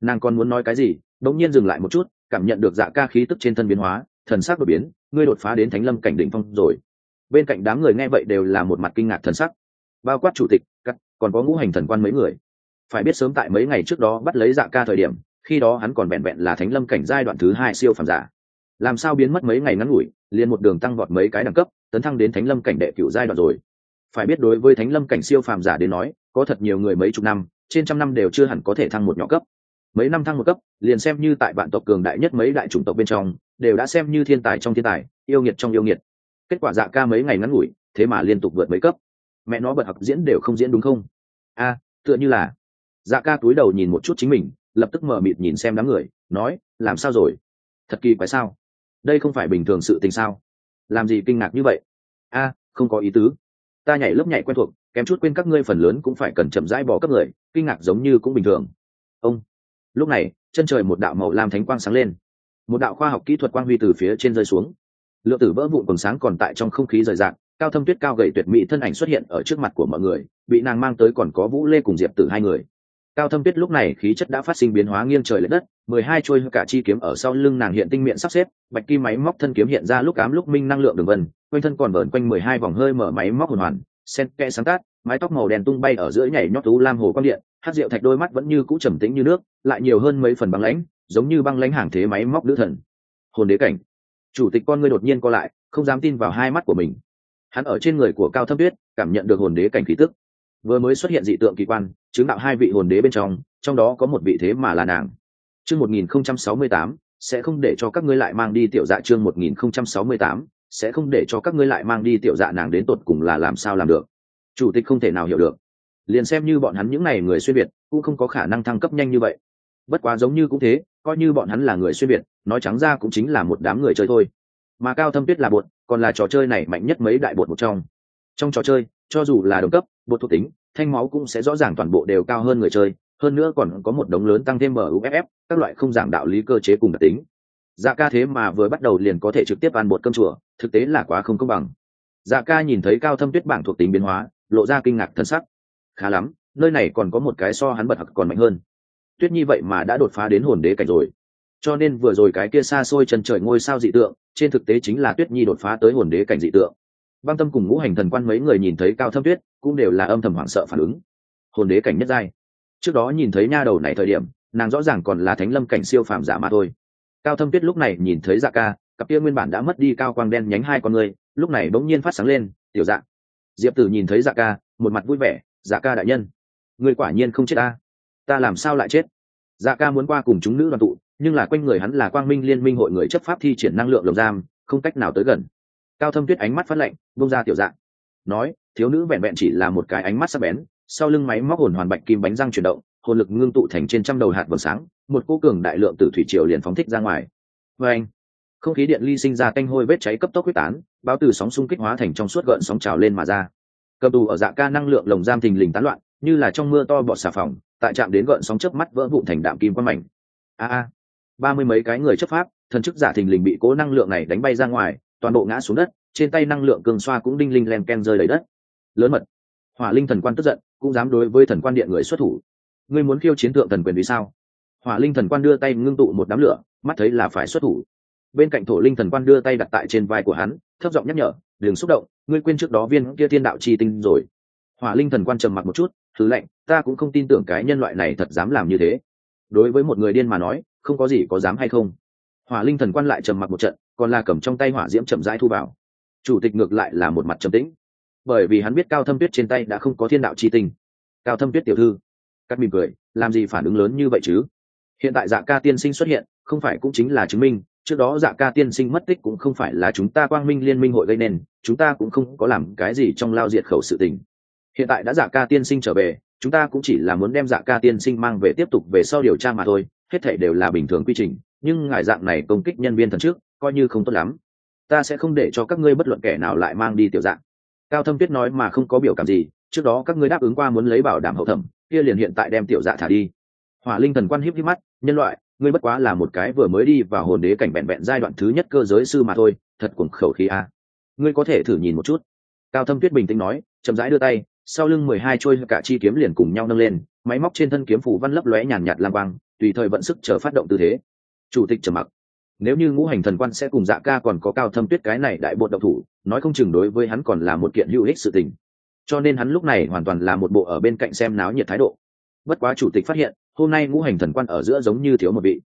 nàng còn muốn nói cái gì? Đống nhiên dừng lại một chút, cảm nhận được dạ ca khí tức trên thân biến hóa, thần sắc đột biến, ngươi đột phá đến thánh lâm cảnh đỉnh phong rồi. Bên cạnh đám người nghe vậy đều là một mặt kinh ngạc thần sắc. Bao quát chủ tịch cắt còn có ngũ hành thần quan mấy người. Phải biết sớm tại mấy ngày trước đó bắt lấy dạ ca thời điểm, khi đó hắn còn vẹn vẹn là thánh lâm cảnh giai đoạn thứ hai siêu phàm giả. Làm sao biến mất mấy ngày ngắn ngủi, liền một đường tăng vọt mấy cái đẳng cấp, tấn thăng đến thánh lâm cảnh đệ cựu giai đoạn rồi. Phải biết đối với thánh lâm cảnh siêu phàm giả đến nói, có thật nhiều người mấy chục năm, trên trăm năm đều chưa hẳn có thể thăng một nhỏ cấp mấy năm thăng một cấp, liền xem như tại vạn tộc cường đại nhất mấy đại chủng tộc bên trong, đều đã xem như thiên tài trong thiên tài, yêu nghiệt trong yêu nghiệt. Kết quả dạ ca mấy ngày ngắn ngủi, thế mà liên tục vượt mấy cấp. Mẹ nó bật học diễn đều không diễn đúng không? A, tựa như là. Dạ ca túi đầu nhìn một chút chính mình, lập tức mở mịt nhìn xem đám người, nói, làm sao rồi? Thật kỳ quái sao? Đây không phải bình thường sự tình sao? Làm gì kinh ngạc như vậy? A, không có ý tứ. Ta nhảy lớp nhảy quen thuộc, kém chút quên các ngươi phần lớn cũng phải cần chậm rãi bỏ cấp người, kinh ngạc giống như cũng bình thường. Ông lúc này, chân trời một đạo màu lam thánh quang sáng lên. Một đạo khoa học kỹ thuật quang huy từ phía trên rơi xuống. Lượng tử vỡ vụn còn sáng còn tại trong không khí rời rạc, cao thâm tuyết cao gầy tuyệt mỹ thân ảnh xuất hiện ở trước mặt của mọi người, bị nàng mang tới còn có vũ lê cùng diệp tử hai người. Cao thâm tuyết lúc này khí chất đã phát sinh biến hóa nghiêng trời l ệ đất, mười hai trôi cả chi kiếm ở sau lưng nàng hiện tinh miệng sắp xếp, bạch kim máy móc thân kiếm hiện ra lúc ám lúc minh năng lượng đường vân, quanh thân còn vờn quanh mười hai vòng hơi mở máy móc hồn hoàn, sen kẽ sáng tác mái tóc màu đen tung bay ở giữa nhảy nhót tú lam hồ quang điện, hát rượu thạch đôi mắt vẫn như cũ trầm tĩnh như nước, lại nhiều hơn mấy phần băng lãnh, giống như băng lãnh hàng thế máy móc nữ thần. Hồn đế cảnh. Chủ tịch con ngươi đột nhiên co lại, không dám tin vào hai mắt của mình. Hắn ở trên người của cao thâm tuyết, cảm nhận được hồn đế cảnh khí tức. Vừa mới xuất hiện dị tượng kỳ quan, chứng đạo hai vị hồn đế bên trong trong đó có một vị thế mà là nàng. Chương một nghìn không trăm sáu mươi tám, sẽ không để cho các ngươi lại mang đi tiểu dạ chương một nghìn không trăm sáu mươi tám, sẽ không để cho các ngươi lại mang đi tiểu dạ nàng đến tột cùng là làm sao làm được chủ tịch không thể nào hiểu được. Liền xem như bọn hắn những n à y người xuyên việt, cũng không có khả năng thăng cấp nhanh như vậy. Bất quá giống như cũng thế, coi như bọn hắn là người xuyên việt, nói trắng ra cũng chính là một đám người chơi thôi. Mà cao thâm tuyết là bột, còn là trò chơi này mạnh nhất mấy đại bột một trong. Trong trò chơi, cho dù là đồng cấp, bột thuộc tính, thanh máu cũng sẽ rõ ràng toàn bộ đều cao hơn người chơi, hơn nữa còn có một đống lớn tăng thêm muff các loại không giảng đạo lý cơ chế cùng đặc tính. Dạ ca thế mà vừa bắt đầu liền có thể trực tiếp ăn bột cơm chùa, thực tế là quá không công bằng. Dạ ca nhìn thấy cao thâm tuyết bảng thuộc tính biến hóa lộ ra kinh ngạc thân sắc. Khá lắm, nơi này còn có một cái so hắn bật hặc còn mạnh hơn. Tuyết nhi vậy mà đã đột phá đến hồn đế cảnh rồi. Cho nên vừa rồi cái kia xa xôi chân trời ngôi sao dị tượng, trên thực tế chính là tuyết nhi đột phá tới hồn đế cảnh dị tượng. Băng tâm cùng ngũ hành thần quan mấy người nhìn thấy cao thâm tuyết, cũng đều là âm thầm hoảng sợ phản ứng. Hồn đế cảnh nhất giai. Trước đó nhìn thấy nha đầu này thời điểm, nàng rõ ràng còn là thánh lâm cảnh siêu phàm giả mà thôi. Cao thâm tuyết lúc này nhìn thấy dạ ca, cặp kia nguyên bản đã mất đi cao quang đen nhánh hai con người, lúc này bỗng nhiên phát sáng lên, tiểu dạ diệp tử nhìn thấy dạ ca, một mặt vui vẻ dạ ca đại nhân người quả nhiên không chết ta. Ta làm sao lại chết? Dạ ca muốn qua cùng chúng nữ đoàn tụ, nhưng là quanh người hắn là quang minh liên minh hội người chấp pháp thi triển năng lượng lồng giam, không cách nào tới gần. Cao thâm tuyết ánh mắt phát lạnh bông ra tiểu dạng, nói, thiếu nữ vẹn vẹn chỉ là một cái ánh mắt sắc bén, sau lưng máy móc hồn hoàn bạch kim bánh răng chuyển động, hồn lực ngưng tụ thành trên trăm đầu hạt vầng sáng, một cô cường đại lượng từ thủy triều liền phóng thích ra ngoài. Vê anh không khí điện ly sinh ra canh hôi vết cháy cấp tốc quyết tán báo từ sóng xung kích hóa thành trong suốt gợn sóng trào lên mà ra. Cầm tù ở dạ ca năng lượng lồng giam thình lình tán loạn, như là trong mưa to bọt xà phòng, tại chạm đến gợn sóng chớp mắt vỡ vụn thành đạm kim quang mảnh. A a, ba mươi mấy cái người chấp pháp, thần chức giả thình lình bị cố năng lượng này đánh bay ra ngoài, toàn bộ ngã xuống đất, trên tay năng lượng cường xoa cũng đinh linh len ken rơi đầy đất. Lớn mật. Hỏa linh thần quan tức giận, cũng dám đối với thần quan điện người xuất thủ. Ngươi muốn khiêu chiến thượng thần quyền vì sao? Hỏa linh thần quan đưa tay ngưng tụ một đám lửa, mắt thấy là phải xuất thủ bên cạnh thổ linh thần quan đưa tay đặt tại trên vai của hắn, thấp giọng nhắc nhở, đừng xúc động, ngươi quên trước đó viên kia thiên đạo chi tinh rồi. Hỏa linh thần quan trầm mặc một chút, thứ lệnh ta cũng không tin tưởng cái nhân loại này thật dám làm như thế. Đối với một người điên mà nói, không có gì có dám hay không. Hỏa linh thần quan lại trầm mặc một trận, còn là cầm trong tay hỏa diễm chậm rãi thu vào. Chủ tịch ngược lại là một mặt trầm tĩnh, bởi vì hắn biết cao thâm tuyết trên tay đã không có thiên đạo chi tinh. Cao thâm tuyết tiểu thư, cắt mỉm cười, làm gì phản ứng lớn như vậy chứ? Hiện tại dạ ca tiên sinh xuất hiện, không phải cũng chính là chứng minh trước đó dạ ca tiên sinh mất tích cũng không phải là chúng ta quang minh liên minh hội gây nên, chúng ta cũng không có làm cái gì trong lao diệt khẩu sự tình. Hiện tại đã dạ ca tiên sinh trở về, chúng ta cũng chỉ là muốn đem dạ ca tiên sinh mang về tiếp tục về sau điều tra mà thôi, hết thể đều là bình thường quy trình, nhưng ngài dạng này công kích nhân viên thần trước, coi như không tốt lắm. Ta sẽ không để cho các ngươi bất luận kẻ nào lại mang đi tiểu dạng. Cao thâm tuyết nói mà không có biểu cảm gì, trước đó các ngươi đáp ứng qua muốn lấy bảo đảm hậu thẩm, kia liền hiện tại đem tiểu dạ thả đi. Hỏa linh thần quan hiếp hiếp mắt, nhân loại ngươi bất quá là một cái vừa mới đi vào hồn đế cảnh vẹn vẹn giai đoạn thứ nhất cơ giới sư mà thôi, thật cuồng khẩu khí a. Ngươi có thể thử nhìn một chút. Cao thâm tuyết bình tĩnh nói, chậm rãi đưa tay, sau lưng mười hai trôi cả chi kiếm liền cùng nhau nâng lên, máy móc trên thân kiếm phủ văn lấp lóe nhàn nhạt lang quang, tùy thời vận sức chờ phát động tư thế. Chủ tịch trầm mặc. Nếu như ngũ hành thần quan sẽ cùng dạ ca còn có cao thâm tuyết cái này đại bộ độc thủ, nói không chừng đối với hắn còn là một kiện hữu ích sự tình. Cho nên hắn lúc này hoàn toàn là một bộ ở bên cạnh xem náo nhiệt thái độ bất quá chủ tịch phát hiện, hôm nay ngũ hành thần quan ở giữa giống như thiếu một vị.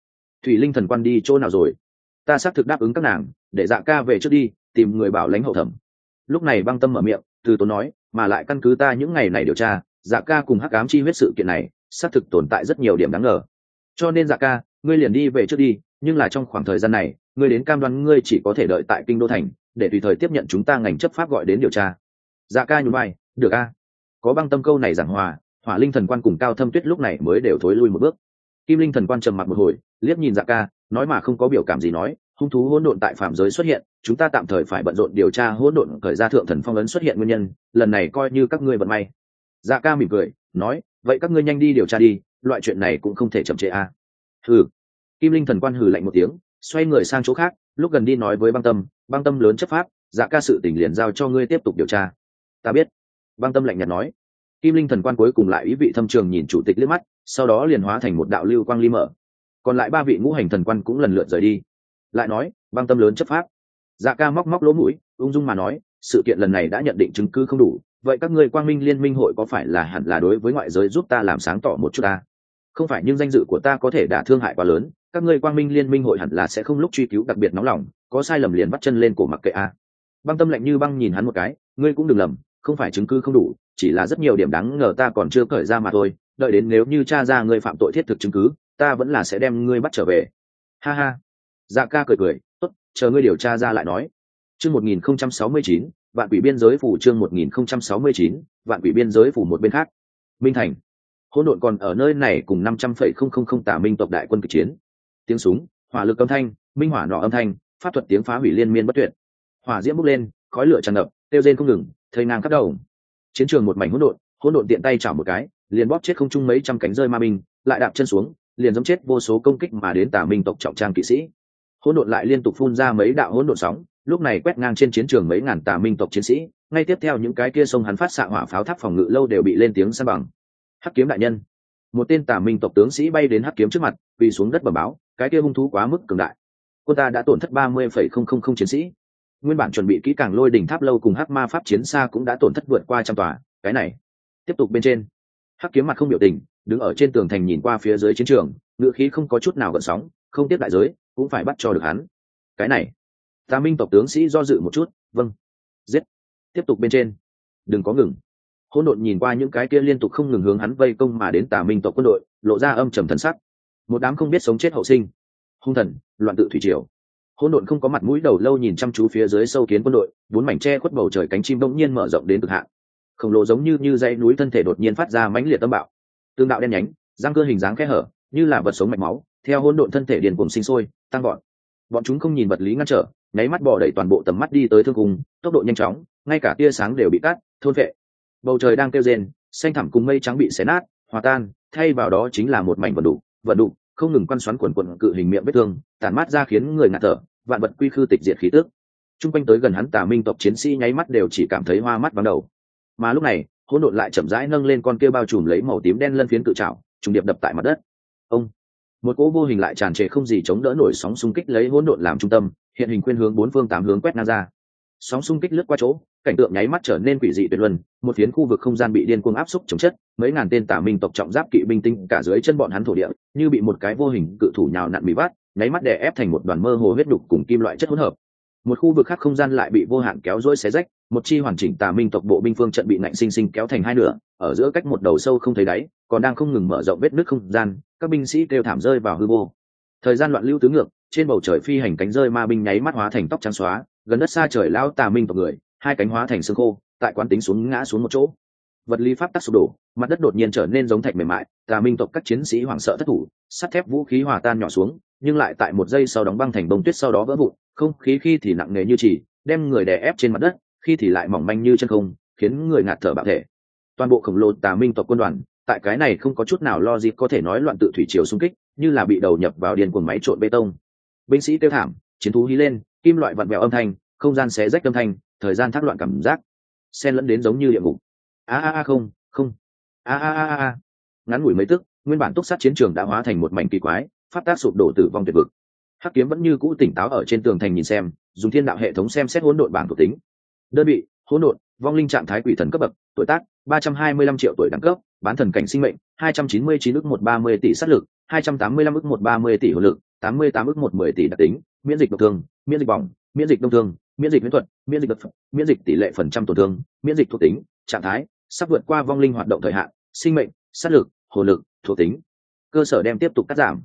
Thủy linh thần quan đi chỗ nào rồi? Ta xác thực đáp ứng các nàng, để dạ ca về trước đi, tìm người bảo lãnh hậu thẩm. Lúc này băng tâm mở miệng, từ tốn nói, mà lại căn cứ ta những ngày này điều tra dạ ca cùng hắc ám chi huyết sự kiện này, xác thực tồn tại rất nhiều điểm đáng ngờ. Cho nên dạ ca, ngươi liền đi về trước đi, nhưng là trong khoảng thời gian này, ngươi đến cam đoan ngươi chỉ có thể đợi tại kinh đô thành, để tùy thời tiếp nhận chúng ta ngành chấp pháp gọi đến điều tra. Dạ ca nhún vai, được a. Có băng tâm câu này giảng hòa hỏa linh thần quan cùng cao thâm tuyết lúc này mới đều thối lui một bước. Kim linh thần quan trầm mặt một hồi, liếc nhìn dạ ca, nói mà không có biểu cảm gì nói, hung thú hỗn độn tại phạm giới xuất hiện, chúng ta tạm thời phải bận rộn điều tra hỗn độn khởi ra thượng thần phong ấn xuất hiện nguyên nhân, lần này coi như các ngươi vận may. Dạ ca mỉm cười, nói, vậy các ngươi nhanh đi điều tra đi, loại chuyện này cũng không thể chậm trễ a. À. hừ. Kim linh thần quan hừ lạnh một tiếng, xoay người sang chỗ khác, lúc gần đi nói với băng tâm băng tâm lớn chấp pháp dạ ca sự tỉnh liền giao cho ngươi tiếp tục điều tra. Ta biết. Băng tâm lạnh nhạt nói kim linh thần quan cuối cùng lại ý vị thâm trường nhìn chủ tịch liếc mắt, sau đó liền hóa thành một đạo lưu quang ly mở. Còn lại ba vị ngũ hành thần quan cũng lần lượt rời đi. Lại nói, băng tâm lớn chấp pháp. Dạ ca móc móc lỗ mũi, ung dung mà nói, sự kiện lần này đã nhận định chứng cứ không đủ, vậy các ngươi quang minh liên minh hội có phải là hẳn là đối với ngoại giới giúp ta làm sáng tỏ một chút ta? Không phải nhưng danh dự của ta có thể đã thương hại quá lớn, các ngươi quang minh liên minh hội hẳn là sẽ không lúc truy cứu đặc biệt nóng lòng, có sai lầm liền bắt chân lên cổ mặc kệ a. Băng tâm lạnh như băng nhìn hắn một cái, ngươi cũng đừng lầm không phải chứng cứ không đủ, chỉ là rất nhiều điểm đáng ngờ ta còn chưa khởi ra mà thôi, đợi đến nếu như cha ra ngươi phạm tội thiết thực chứng cứ, ta vẫn là sẽ đem ngươi bắt trở về. Ha ha. Dạ ca cười cười, tốt, chờ ngươi điều tra ra lại nói. Chương một nghìn không trăm sáu mươi chín, vạn quỷ biên giới phủ chương một nghìn không trăm sáu mươi chín, vạn quỷ biên giới phủ một bên khác. Minh thành. Hỗn độn còn ở nơi này cùng năm trăm phẩy không không không tả minh tộc đại quân kịch chiến. Tiếng súng, hỏa lực âm thanh, minh hỏa nọ âm thanh, pháp thuật tiếng phá hủy liên miên bất tuyệt. Hỏa diễm bốc lên, khói lửa tràn ngập tiêu rên không ngừng thây ngang khắp đầu. Chiến trường một mảnh hỗn độn hỗn độn tiện tay chảo một cái, liền bóp chết không chung mấy trăm cánh rơi ma binh, lại đạp chân xuống, liền giống chết vô số công kích mà đến tả minh tộc trọng trang kỵ sĩ. Hỗn độn lại liên tục phun ra mấy đạo hỗn độn sóng, lúc này quét ngang trên chiến trường mấy ngàn tà minh tộc chiến sĩ, ngay tiếp theo những cái kia sông hắn phát xạ hỏa pháo tháp phòng ngự lâu đều bị lên tiếng san bằng. Hắc kiếm đại nhân. Một tên tà minh tộc tướng sĩ bay đến hắc kiếm trước mặt vì xuống đất bờ báo, cái kia hung thú quá mức cường đại. Quân ta đã tổn thất ba mươi phẩy không không không chiến sĩ nguyên bản chuẩn bị kỹ càng lôi đỉnh tháp lâu cùng hắc ma pháp chiến xa cũng đã tổn thất vượt qua trăm tòa. Cái này, tiếp tục bên trên. Hắc kiếm mặt không biểu tình, đứng ở trên tường thành nhìn qua phía dưới chiến trường ngựa khí không có chút nào gợn sóng, không tiếp đại giới, cũng phải bắt cho được hắn. Cái này ta minh tộc tướng sĩ do dự một chút vâng giết. Tiếp tục bên trên. Đừng có ngừng. Hỗn độn nhìn qua những cái kia liên tục không ngừng hướng hắn vây công mà đến tà minh tộc quân đội, lộ ra âm trầm thần sắc. Một đám không biết sống chết hậu sinh. Hung thần, loạn tự thủy triều hỗn độn không có mặt mũi đầu lâu nhìn chăm chú phía dưới sâu kiến quân đội, bốn mảnh tre khuất bầu trời cánh chim đông nhiên mở rộng đến cực hạn. Khổng lồ giống như như dãy núi thân thể đột nhiên phát ra mãnh liệt tâm bạo. Tương đạo đen nhánh, răng cơ hình dáng kẽ hở, như là vật sống mạch máu, theo hỗn độn thân thể điền cùng sinh sôi, tăng gọn bọn chúng không nhìn vật lý ngăn trở, nháy mắt bỏ đẩy toàn bộ tầm mắt đi tới thương cùng tốc độ nhanh chóng, ngay cả tia sáng đều bị cắt, thôn vệ bầu trời đang kêu rên, xanh thẳm cùng mây trắng bị xé nát, hòa tan, thay vào đó chính là một mảnh vật đủ vật đủ không ngừng quan xoắn quần quần cự hình miệng vết thương, tản mát ra khiến người ngạt thở, vạn vật quy khư tịch diệt khí tước Trung quanh tới gần hắn tà minh tộc chiến sĩ nháy mắt đều chỉ cảm thấy hoa mắt vắng đầu. Mà lúc này, hỗn độn lại chậm rãi nâng lên con kia bao trùm lấy màu tím đen lân phiến cự trào trùng điệp đập tại mặt đất. Ông! Một cỗ vô hình lại tràn trề không gì chống đỡ nổi sóng xung kích lấy hỗn độn làm trung tâm, hiện hình khuyên hướng bốn phương tám hướng quét ngang ra. Sóng xung kích lướt qua chỗ cảnh tượng nháy mắt trở nên quỷ dị tuyệt luân một phiến khu vực không gian bị điên cuồng áp xúc chống chất mấy ngàn tên tả minh tộc trọng giáp kỵ binh tinh cả dưới chân bọn hắn thổ địa như bị một cái vô hình cự thủ nhào nặn bị vắt, nháy mắt đè ép thành một đoàn mơ hồ huyết đục cùng kim loại chất hỗn hợp. Một khu vực khác không gian lại bị vô hạn kéo rối xé rách một chi hoàn chỉnh tà minh tộc bộ binh phương trận bị nạnh sinh sinh kéo thành hai nửa ở giữa cách một đầu sâu không thấy đáy còn đang không ngừng mở rộng vết nước không gian các binh sĩ kêu thảm rơi vào hư vô. Thời gian loạn lưu tứ ngược trên bầu trời phi hành cánh rơi ma binh nháy mắt hóa thành tóc trắng xóa gần đất xa trời lao tà minh tộc người hai cánh hóa thành xương khô, tại quán tính xuống ngã xuống một chỗ. Vật lý pháp tắc sụp đổ, mặt đất đột nhiên trở nên giống thạch mềm mại, tà minh tộc các chiến sĩ hoảng sợ thất thủ, sắt thép vũ khí hòa tan nhỏ xuống, nhưng lại tại một giây sau đóng băng thành bông tuyết sau đó vỡ vụn, không khí khi thì nặng nề như chỉ, đem người đè ép trên mặt đất, khi thì lại mỏng manh như chân không, khiến người ngạt thở bạo thể. Toàn bộ khổng lồ tà minh tộc quân đoàn, tại cái này không có chút nào lo gì có thể nói loạn tự thủy chiều xung kích, như là bị đầu nhập vào điền cuồng máy trộn bê tông. Binh sĩ tiêu thảm, chiến thú hí lên, kim loại vặn vẹo âm thanh, không gian xé rách âm thanh thời gian thác loạn cảm giác, xen lẫn đến giống như địa ngục. A a a, không không. A a a a ngắn ngủi mấy tức, nguyên bản túc sát chiến trường đã hóa thành một mảnh kỳ quái, phát tác sụp đổ tử vong tuyệt vực. Hắc kiếm vẫn như cũ tỉnh táo ở trên tường thành nhìn xem, dùng thiên đạo hệ thống xem xét hỗn độn bảng thuộc tính. Đơn vị, hỗn độn, vong linh trạng thái quỷ thần cấp bậc, tuổi tác, ba trăm hai mươi lăm triệu tuổi đẳng cấp, bán thần cảnh sinh mệnh, hai trăm chín mươi chín ước một ba mươi tỷ sát lực, hai trăm tám mươi lăm ước một ba mươi tỷ hồn lực, tám mươi tám ước một mười tỷ đặc tính, miễn dịch độc thương, miễn dịch bỏng, miễn dịch đông thương miễn dịch miễn thuật, miễn dịch độc miễn dịch tỷ lệ phần trăm tổn thương, miễn dịch thuộc tính, trạng thái, sắp vượt qua vong linh hoạt động thời hạn, sinh mệnh, sát lực, hồ lực, thuộc tính. Cơ sở đem tiếp tục cắt giảm.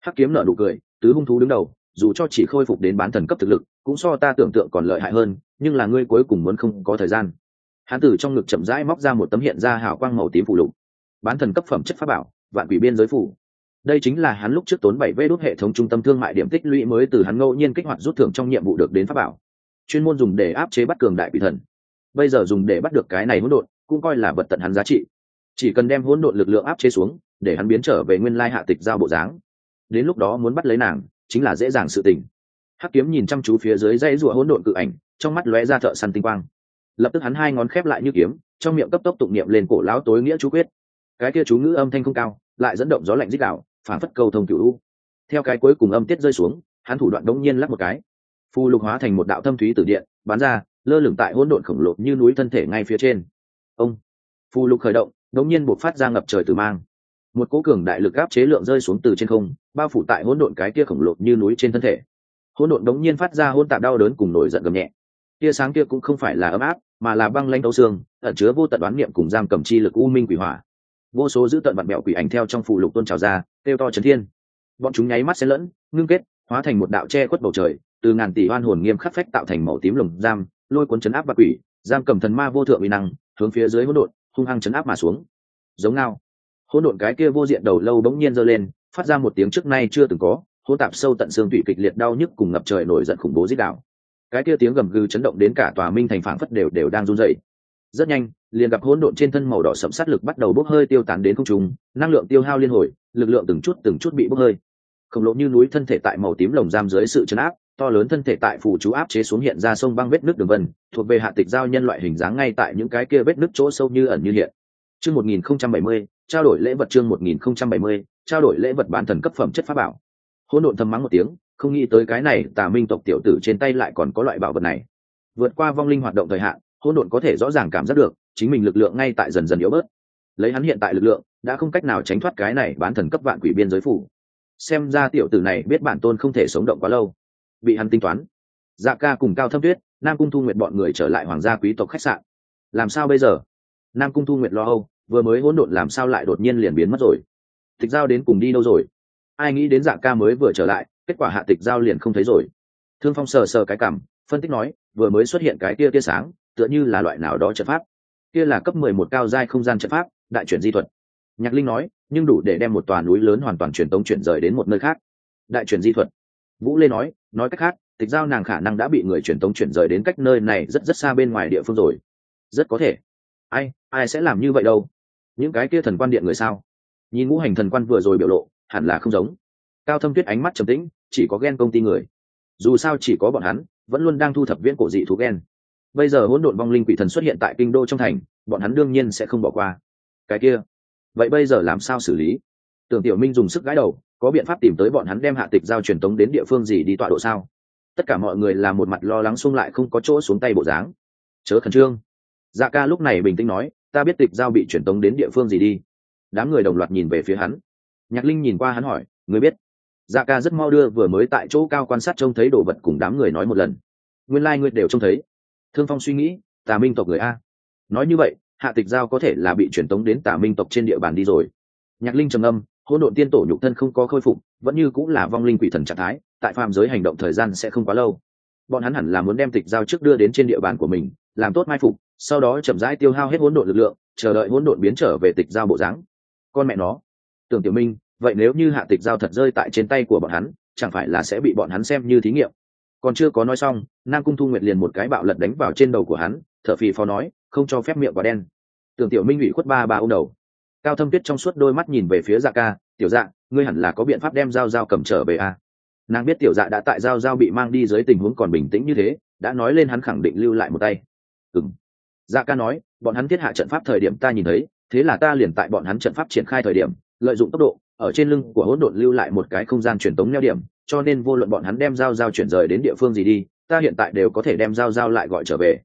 Hắc kiếm nở nụ cười, tứ hung thú đứng đầu, dù cho chỉ khôi phục đến bán thần cấp thực lực, cũng so ta tưởng tượng còn lợi hại hơn, nhưng là ngươi cuối cùng muốn không có thời gian. Hán tử trong ngực chậm rãi móc ra một tấm hiện ra hào quang màu tím phủ lục. Bán thần cấp phẩm chất pháp bảo, vạn quỷ biên giới phủ đây chính là hắn lúc trước tốn bảy vê đốt hệ thống trung tâm thương mại điểm tích lũy mới từ hắn ngẫu nhiên kích hoạt rút thưởng trong nhiệm vụ được đến pháp bảo chuyên môn dùng để áp chế bắt cường đại quỷ thần. Bây giờ dùng để bắt được cái này hỗn độn, cũng coi là vật tận hắn giá trị. Chỉ cần đem hỗn độn lực lượng áp chế xuống, để hắn biến trở về nguyên lai hạ tịch giao bộ dáng. Đến lúc đó muốn bắt lấy nàng, chính là dễ dàng sự tình. Hắc kiếm nhìn chăm chú phía dưới dãy rụa hỗn độn cự ảnh, trong mắt lóe ra thợ săn tinh quang. Lập tức hắn hai ngón khép lại như kiếm, trong miệng cấp tốc tụng niệm lên cổ lão tối nghĩa chú quyết. Cái kia chú ngữ âm thanh không cao, lại dẫn động gió lạnh dích đạo phản phất cầu thông cửu u. Theo cái cuối cùng âm tiết rơi xuống, hắn thủ đoạn đống nhiên lắc một cái phù lục hóa thành một đạo thâm thúy tử điện bán ra, lơ lửng tại hỗn độn khổng lồ như núi thân thể ngay phía trên. Ông phù lục khởi động, đống nhiên buộc phát ra ngập trời từ mang. Một cố cường đại lực áp chế lượng rơi xuống từ trên không, bao phủ tại hỗn độn cái kia khổng lồ như núi trên thân thể. Hỗn độn đống nhiên phát ra hỗn tạp đau đớn cùng nổi giận gầm nhẹ. Tia sáng kia cũng không phải là ấm áp, mà là băng lanh đấu xương, ẩn chứa vô tận đoán niệm cùng giam cầm chi lực u minh quỷ hỏa. Vô số giữ tận vặn mẹo quỷ ảnh theo trong phù lục tôn trào ra, kêu to trấn thiên. Bọn chúng nháy mắt xen lẫn, ngưng kết, hóa thành một đạo che khuất bầu trời từ ngàn tỷ oan hồn nghiêm khắc phách tạo thành màu tím lồng giam, lôi cuốn chấn áp và quỷ, giam cầm thần ma vô thượng uy năng, hướng phía dưới hỗn độn, hung hăng chấn áp mà xuống. Giống ngao. Hỗn độn cái kia vô diện đầu lâu bỗng nhiên giơ lên, phát ra một tiếng trước nay chưa từng có, hỗn tạp sâu tận xương tủy kịch liệt đau nhức cùng ngập trời nổi giận khủng bố dích đạo. Cái kia tiếng gầm gừ chấn động đến cả tòa minh thành phảng phất đều đều đang run rẩy. Rất nhanh, liền gặp hỗn độn trên thân màu đỏ sẫm sát lực bắt đầu bốc hơi tiêu tán đến không trung, năng lượng tiêu hao liên hồi, lực lượng từng chút từng chút bị bốc hơi. Khổng lồ như núi thân thể tại màu tím lồng giam dưới sự chấn áp to lớn thân thể tại phủ chú áp chế xuống hiện ra sông băng vết nước đường vân thuộc về hạ tịch giao nhân loại hình dáng ngay tại những cái kia vết nước chỗ sâu như ẩn như hiện. Chương 1070, trao đổi lễ vật chương 1070, trao đổi lễ vật bán thần cấp phẩm chất pháp bảo. Hỗn độn thầm mắng một tiếng không nghĩ tới cái này tà minh tộc tiểu tử trên tay lại còn có loại bảo vật này. Vượt qua vong linh hoạt động thời hạn hỗn độn có thể rõ ràng cảm giác được chính mình lực lượng ngay tại dần dần yếu bớt. Lấy hắn hiện tại lực lượng đã không cách nào tránh thoát cái này bán thần cấp vạn quỷ biên giới phủ. Xem ra tiểu tử này biết bản tôn không thể sống động quá lâu bị hắn tính toán. Dạ ca cùng cao thâm tuyết, nam cung thu nguyệt bọn người trở lại hoàng gia quý tộc khách sạn. Làm sao bây giờ? Nam cung thu nguyệt lo âu, vừa mới hỗn độn làm sao lại đột nhiên liền biến mất rồi? Tịch giao đến cùng đi đâu rồi? Ai nghĩ đến dạ ca mới vừa trở lại, kết quả hạ tịch giao liền không thấy rồi. Thương phong sờ sờ cái cảm, phân tích nói, vừa mới xuất hiện cái kia tia sáng, tựa như là loại nào đó trận pháp. Kia là cấp mười một cao giai không gian trận pháp, đại chuyển di thuật. Nhạc linh nói, nhưng đủ để đem một tòa núi lớn hoàn toàn truyền tống chuyển rời đến một nơi khác. Đại chuyển di thuật vũ lê nói nói cách khác, tịch giao nàng khả năng đã bị người truyền tống chuyển rời đến cách nơi này rất rất xa bên ngoài địa phương rồi. Rất có thể. Ai ai sẽ làm như vậy đâu? Những cái kia thần quan điện người sao? Nhìn ngũ hành thần quan vừa rồi biểu lộ, hẳn là không giống. Cao thâm tuyết ánh mắt trầm tĩnh, chỉ có ghen công ty người. Dù sao chỉ có bọn hắn, vẫn luôn đang thu thập viễn cổ dị thú ghen. Bây giờ hỗn độn vong linh quỷ thần xuất hiện tại kinh đô trong thành, bọn hắn đương nhiên sẽ không bỏ qua. Cái kia. Vậy bây giờ làm sao xử lý? Tưởng tiểu minh dùng sức gãi đầu có biện pháp tìm tới bọn hắn đem hạ tịch giao truyền tống đến địa phương gì đi tọa độ sao? Tất cả mọi người là một mặt lo lắng xung lại không có chỗ xuống tay bộ dáng. Chớ khẩn trương. Dạ ca lúc này bình tĩnh nói, ta biết tịch giao bị truyền tống đến địa phương gì đi. Đám người đồng loạt nhìn về phía hắn. Nhạc linh nhìn qua hắn hỏi người biết? Dạ ca rất mau đưa vừa mới tại chỗ cao quan sát trông thấy đồ vật cùng đám người nói một lần. Nguyên lai、like、ngươi đều trông thấy. Thương phong suy nghĩ, tà minh tộc người a. Nói như vậy, hạ tịch giao có thể là bị truyền tống đến tà minh tộc trên địa bàn đi rồi. Nhạc linh trầm âm hỗn độn tiên tổ nhục thân không có khôi phục, vẫn như cũng là vong linh quỷ thần trạng thái, tại phàm giới hành động thời gian sẽ không quá lâu. Bọn hắn hẳn là muốn đem tịch giao trước đưa đến trên địa bàn của mình, làm tốt mai phục, sau đó chậm rãi tiêu hao hết hỗn độn lực lượng, chờ đợi hỗn độn biến trở về tịch giao bộ dáng. Con mẹ nó, tưởng tiểu minh, vậy nếu như hạ tịch giao thật rơi tại trên tay của bọn hắn, chẳng phải là sẽ bị bọn hắn xem như thí nghiệm? Còn chưa có nói xong, nam cung thu nguyệt liền một cái bạo lật đánh vào trên đầu của hắn, thở phì phò nói, không cho phép miệng quá đen. Tưởng tiểu minh ủy khuất ba ba ô đầu cao thâm tuyết trong suốt đôi mắt nhìn về phía dạ ca, tiểu dạ ngươi hẳn là có biện pháp đem dao dao cầm trở về à. nàng biết tiểu dạ đã tại dao dao bị mang đi dưới tình huống còn bình tĩnh như thế, đã nói lên hắn khẳng định lưu lại một tay. Ừng dạ ca nói, bọn hắn thiết hạ trận pháp thời điểm ta nhìn thấy, thế là ta liền tại bọn hắn trận pháp triển khai thời điểm, lợi dụng tốc độ, ở trên lưng của hỗn độn lưu lại một cái không gian truyền tống neo điểm, cho nên vô luận bọn hắn đem dao dao chuyển rời đến địa phương gì đi, ta hiện tại đều có thể đem dao dao lại gọi trở về.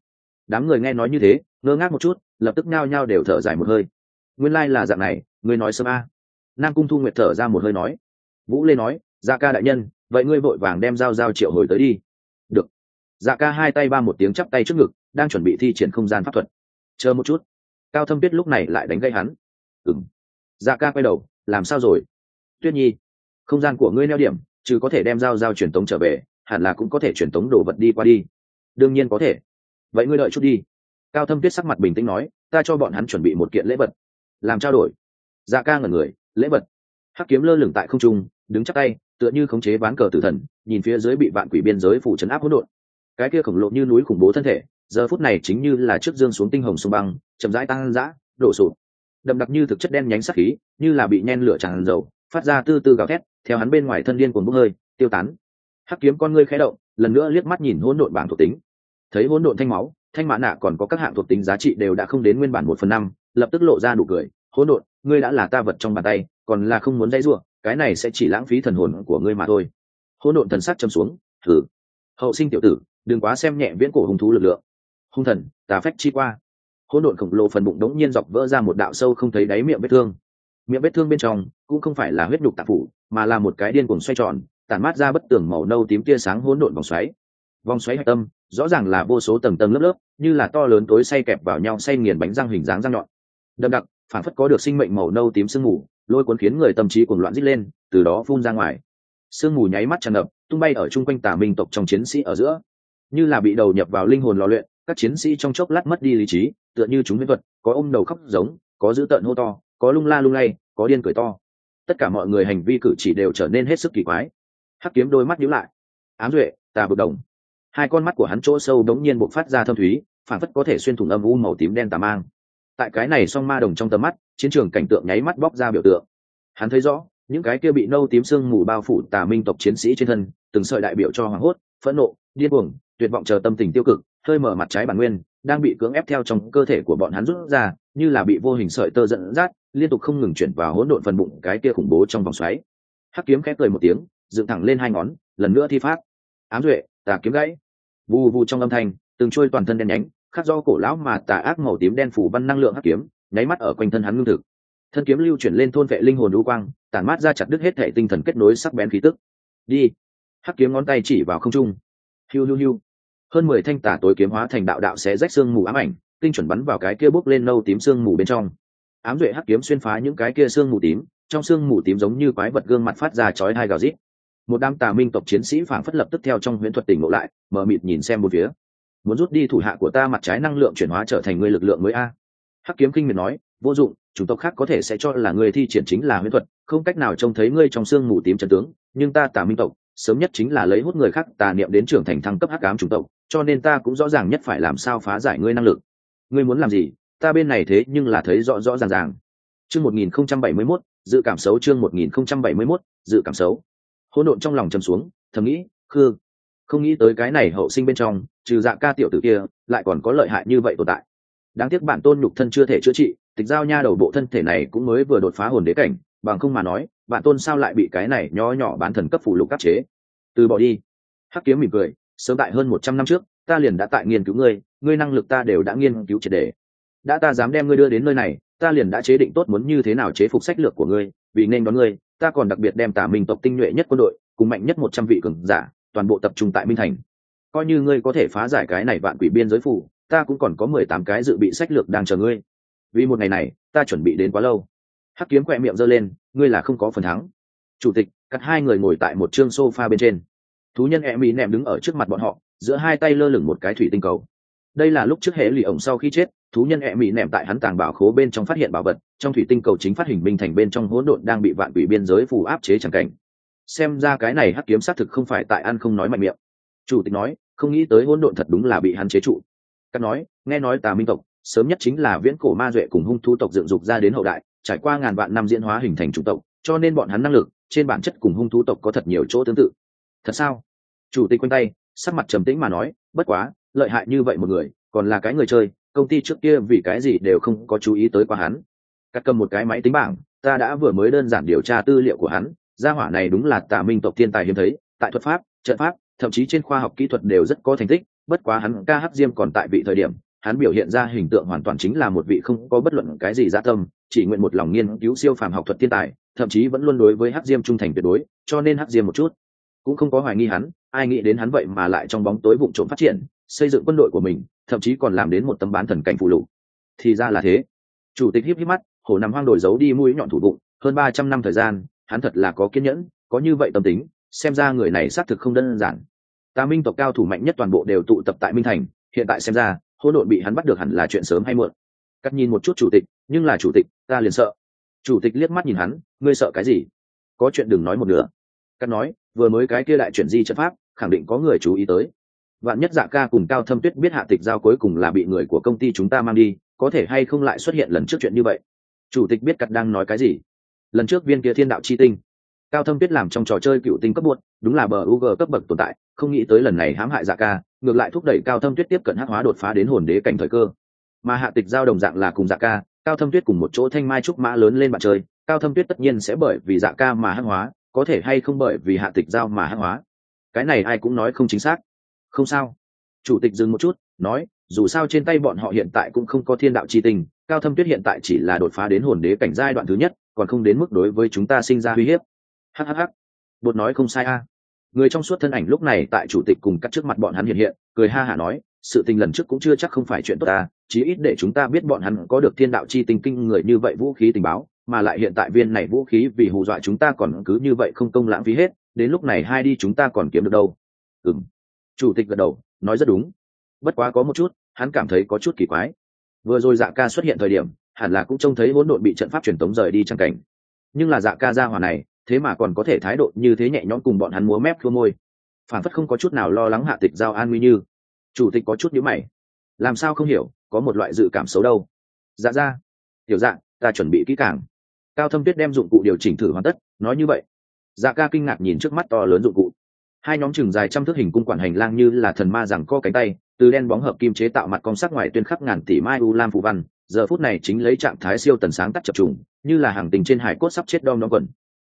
Đám người nghe nói như thế, ngơ ngác một chút, lập tức nao nhao đều thở dài một hơi nguyên lai、like、là dạng này, ngươi nói sớm a. Nam cung thu nguyệt thở ra một hơi nói. Vũ lê nói dạ ca đại nhân, vậy ngươi vội vàng đem dao dao triệu hồi tới đi. Được. Dạ ca hai tay ba một tiếng chắp tay trước ngực, đang chuẩn bị thi triển không gian pháp thuật. Chờ một chút. Cao thâm biết lúc này lại đánh gây hắn. Ừng dạ ca quay đầu, làm sao rồi? Tuyết nhi, không gian của ngươi neo điểm, chứ có thể đem giao giao truyền tống trở về, hẳn là cũng có thể truyền tống đồ vật đi qua đi. Đương nhiên có thể. Vậy ngươi đợi chút đi. Cao thâm tuyết sắc mặt bình tĩnh nói, ta cho bọn hắn chuẩn bị một kiện lễ vật làm trao đổi. Dạ ca ngẩn người, lễ vật. Hắc kiếm lơ lửng tại không trung, đứng chắc tay, tựa như khống chế ván cờ tử thần, nhìn phía dưới bị vạn quỷ biên giới phủ trấn áp hỗn độn. Cái kia khổng lồ như núi khủng bố thân thể, giờ phút này chính như là trước dương xuống tinh hồng sông băng, chậm rãi tăng rã đổ sụp. Đậm đặc như thực chất đen nhánh sắc khí, như là bị nhen lửa tràn dầu, phát ra tư tư gào thét, theo hắn bên ngoài thân điên cuồng bốc hơi, tiêu tán. Hắc kiếm con ngươi khẽ động, lần nữa liếc mắt nhìn hỗn độn bảng thuộc tính. Thấy hỗn độn thanh máu, thanh mã nạ còn có các hạng thuộc tính giá trị đều đã không đến nguyên bản một phần năm lập tức lộ ra nụ cười, hỗn độn, ngươi đã là ta vật trong bàn tay, còn là không muốn dây ruộng cái này sẽ chỉ lãng phí thần hồn của ngươi mà thôi. Hỗn độn thần sắc châm xuống, thử. Hậu sinh tiểu tử, đừng quá xem nhẹ viễn cổ hung thú lực lượng. Hung thần tà phách chi qua. Hỗn độn khổng lồ phần bụng đống nhiên dọc vỡ ra một đạo sâu không thấy đáy miệng vết thương. Miệng vết thương bên trong cũng không phải là huyết nhục tạp phủ, mà là một cái điên cuồng xoay tròn, tản mát ra bất tường màu nâu tím tia sáng hỗn độn vòng xoáy. Vòng xoáy hạch tâm, rõ ràng là vô số tầng tầng lớp lớp, như là to lớn tối say kẹp vào nhau say nghiền bánh răng hình dáng răng nhọn đậm đặc, phản phất có được sinh mệnh màu nâu tím sương mù, lôi cuốn khiến người tâm trí cuồng loạn rít lên, từ đó phun ra ngoài. Sương mù nháy mắt tràn ngập, tung bay ở chung quanh tà minh tộc trong chiến sĩ ở giữa. Như là bị đầu nhập vào linh hồn lò luyện, các chiến sĩ trong chốc lát mất đi lý trí, tựa như chúng viễn thuật, có ôm đầu khóc giống, có dữ tợn hô to, có lung la lung lay, có điên cười to. Tất cả mọi người hành vi cử chỉ đều trở nên hết sức kỳ quái. Hắc kiếm đôi mắt nhíu lại. Ám duệ tà bực đồng. Hai con mắt của hắn chỗ sâu đống nhiên bộc phát ra thâm thúy, phản phất có thể xuyên thủng âm u màu tím đen tà mang tại cái này song ma đồng trong tầm mắt, chiến trường cảnh tượng nháy mắt bóc ra biểu tượng. Hắn thấy rõ, những cái kia bị nâu tím sương mù bao phủ tà minh tộc chiến sĩ trên thân, từng sợi đại biểu cho hoảng hốt, phẫn nộ, điên cuồng, tuyệt vọng chờ tâm tình tiêu cực, hơi mở mặt trái bản nguyên, đang bị cưỡng ép theo trong cơ thể của bọn hắn rút ra, như là bị vô hình sợi tơ dẫn dắt, liên tục không ngừng chuyển vào hỗn độn phần bụng cái kia khủng bố trong vòng xoáy. Hắc kiếm khép cười một tiếng, dựng thẳng lên hai ngón, lần nữa thi phát ám duệ, tà kiếm gãy. Vù vù trong âm thanh, từng trôi toàn thân đen nhánh khác do cổ lão mà tà ác màu tím đen phủ văn năng lượng hắc kiếm, nháy mắt ở quanh thân hắn ngưng thực. Thân kiếm lưu chuyển lên thôn vệ linh hồn đu quang, tản mát ra chặt đứt hết thể tinh thần kết nối sắc bén khí tức. Đi. Hắc kiếm ngón tay chỉ vào không trung. Hiu hiu hiu. Hơn mười thanh tà tối kiếm hóa thành đạo đạo xé rách xương mù ám ảnh, tinh chuẩn bắn vào cái kia bốc lên nâu tím xương mù bên trong. Ám duệ hắc kiếm xuyên phá những cái kia xương mù tím, trong xương mù tím giống như quái vật gương mặt phát ra chói hai gào rít. Một đám tà minh tộc chiến sĩ phản phất lập tức theo trong huyễn thuật tỉnh ngộ lại, mở mịt nhìn xem một phía muốn rút đi thủ hạ của ta mặt trái năng lượng chuyển hóa trở thành người lực lượng mới a. Hắc kiếm kinh miệt nói, vô dụng, chủng tộc khác có thể sẽ cho là người thi triển chính là huyễn thuật, không cách nào trông thấy ngươi trong xương mù tím trần tướng, nhưng ta tà minh tộc, sớm nhất chính là lấy hút người khác, tà niệm đến trưởng thành thăng cấp hắc ám chủng tộc, cho nên ta cũng rõ ràng nhất phải làm sao phá giải ngươi năng lực. Ngươi muốn làm gì? Ta bên này thế nhưng là thấy rõ rõ ràng ràng. Chương một nghìn không trăm bảy mươi mốt, dự cảm xấu chương một nghìn không trăm bảy mươi mốt, dự cảm xấu. Hỗn độn trong lòng trầm xuống, thầm nghĩ, khư, không nghĩ tới cái này hậu sinh bên trong trừ dạ ca tiểu tử kia, lại còn có lợi hại như vậy tồn tại. Đáng tiếc bản tôn nhục thân chưa thể chữa trị, tịch giao nha đầu bộ thân thể này cũng mới vừa đột phá hồn đế cảnh, bằng không mà nói, bản tôn sao lại bị cái này nho nhỏ bán thần cấp phủ lục áp chế? Từ bỏ đi. Hắc kiếm mỉm cười, sớm tại hơn một trăm năm trước, ta liền đã tại nghiên cứu ngươi ngươi năng lực ta đều đã nghiên cứu triệt đề. Đã ta dám đem ngươi đưa đến nơi này, ta liền đã chế định tốt muốn như thế nào chế phục sách lược của ngươi, vì nên đón ngươi, ta còn đặc biệt đem tả minh tộc tinh nhuệ nhất quân đội, cùng mạnh nhất một trăm vị cường giả, toàn bộ tập trung tại minh thành coi như ngươi có thể phá giải cái này vạn quỷ biên giới phủ, ta cũng còn có mười tám cái dự bị sách lược đang chờ ngươi. Vì một ngày này, ta chuẩn bị đến quá lâu. Hắc kiếm quẹ miệng giơ lên, ngươi là không có phần thắng. Chủ tịch, cắt hai người ngồi tại một chương sofa bên trên. Thú nhân e mỹ nệm đứng ở trước mặt bọn họ, giữa hai tay lơ lửng một cái thủy tinh cầu. Đây là lúc trước hệ lì ổng sau khi chết, thú nhân e mỹ nệm tại hắn tàng bảo khố bên trong phát hiện bảo vật, trong thủy tinh cầu chính phát hình minh thành bên trong hỗn độn đang bị vạn quỷ biên giới phù áp chế chẳng cảnh. Xem ra cái này hắc kiếm xác thực không phải tại ăn không nói mạnh miệng. Chủ tịch nói không nghĩ tới hỗn độn thật đúng là bị hắn chế trụ. Cắt nói, nghe nói tà minh tộc, sớm nhất chính là viễn cổ ma duệ cùng hung thu tộc dựng dục ra đến hậu đại, trải qua ngàn vạn năm diễn hóa hình thành chủng tộc, cho nên bọn hắn năng lực, trên bản chất cùng hung thú tộc có thật nhiều chỗ tương tự. Thật sao? Chủ tịch quanh tay, sắc mặt trầm tĩnh mà nói, bất quá, lợi hại như vậy một người, còn là cái người chơi, công ty trước kia vì cái gì đều không có chú ý tới qua hắn. Cắt cầm một cái máy tính bảng, ta đã vừa mới đơn giản điều tra tư liệu của hắn, gia hỏa này đúng là tà minh tộc thiên tài hiếm thấy, tại thuật pháp, trận pháp thậm chí trên khoa học kỹ thuật đều rất có thành tích, bất quá hắn ca hát diêm còn tại vị thời điểm, hắn biểu hiện ra hình tượng hoàn toàn chính là một vị không có bất luận cái gì dã tâm, chỉ nguyện một lòng nghiên cứu siêu phàm học thuật thiên tài, thậm chí vẫn luôn đối với hắc diêm trung thành tuyệt đối, cho nên hắc diêm một chút. Cũng không có hoài nghi hắn, ai nghĩ đến hắn vậy mà lại trong bóng tối vụ trộm phát triển, xây dựng quân đội của mình, thậm chí còn làm đến một tấm bán thần cảnh phụ lục. Thì ra là thế. Chủ tịch híp híp mắt, hồ nằm hoang đổi giấu đi mũi nhọn thủ bụng, hơn ba trăm năm thời gian, hắn thật là có kiên nhẫn, có như vậy tâm tính, xem ra người này xác thực không đơn giản tà minh tộc cao thủ mạnh nhất toàn bộ đều tụ tập tại minh thành, hiện tại xem ra, hỗn độn bị hắn bắt được hẳn là chuyện sớm hay muộn. Cắt nhìn một chút chủ tịch, nhưng là chủ tịch, ta liền sợ. Chủ tịch liếc mắt nhìn hắn, ngươi sợ cái gì? Có chuyện đừng nói một nữa cắt nói, vừa mới cái kia đại chuyển di trận pháp, khẳng định có người chú ý tới. Vạn nhất dạ ca cùng cao thâm tuyết biết hạ tịch giao cuối cùng là bị người của công ty chúng ta mang đi, có thể hay không lại xuất hiện lần trước chuyện như vậy? Chủ tịch biết cắt đang nói cái gì? Lần trước viên kia thiên đạo chi tinh. Cao thâm tuyết làm trong trò chơi cựu tinh cấp buốt đúng là bờ ug cấp bậc tồn tại không nghĩ tới lần này hãm hại dạ ca, ngược lại thúc đẩy cao thâm tuyết tiếp cận hắc hóa đột phá đến hồn đế cảnh thời cơ. Mà hạ tịch giao đồng dạng là cùng dạ ca, cao thâm tuyết cùng một chỗ thanh mai trúc mã lớn lên bạn chơi, cao thâm tuyết tất nhiên sẽ bởi vì dạ ca mà hắc hóa, có thể hay không bởi vì hạ tịch giao mà hắc hóa. Cái này ai cũng nói không chính xác. Không sao. Chủ tịch dừng một chút, nói, dù sao trên tay bọn họ hiện tại cũng không có thiên đạo chi tình, cao thâm tuyết hiện tại chỉ là đột phá đến hồn đế cảnh giai đoạn thứ nhất, còn không đến mức đối với chúng ta sinh ra uy hiếp. Hhh bột nói không sai a người trong suốt thân ảnh lúc này tại chủ tịch cùng cắt trước mặt bọn hắn hiện hiện, cười ha hả nói, sự tình lần trước cũng chưa chắc không phải chuyện tốt ta, chí ít để chúng ta biết bọn hắn có được thiên đạo chi tình kinh người như vậy vũ khí tình báo, mà lại hiện tại viên này vũ khí vì hù dọa chúng ta còn cứ như vậy không công lãng phí hết, đến lúc này hai đi chúng ta còn kiếm được đâu. Ừ m chủ tịch gật đầu, nói rất đúng. Bất quá có một chút, hắn cảm thấy có chút kỳ quái. Vừa rồi dạ ca xuất hiện thời điểm, hẳn là cũng trông thấy hỗn độn bị trận pháp truyền tống rời đi chẳng cảnh. Nhưng là dạ ca ra hòa này thế mà còn có thể thái độ như thế nhẹ nhõm cùng bọn hắn múa mép khua môi. Phản phất không có chút nào lo lắng hạ tịch giao an nguy như. Chủ tịch có chút nhữ mày. Làm sao không hiểu, có một loại dự cảm xấu đâu. Dạ ra tiểu dạ ta chuẩn bị kỹ càng. Cao thâm tuyết đem dụng cụ điều chỉnh thử hoàn tất, nói như vậy. Dạ ca kinh ngạc nhìn trước mắt to lớn dụng cụ. Hai nhóm chừng dài trăm thước hình cung quản hành lang như là thần ma rằng co cánh tay, từ đen bóng hợp kim chế tạo mặt con sắc ngoài tuyên khắc ngàn tỷ mai u lam phụ văn, giờ phút này chính lấy trạng thái siêu tần sáng tắt chập trùng, như là hàng tình trên hải cốt sắp chết đom đóm quần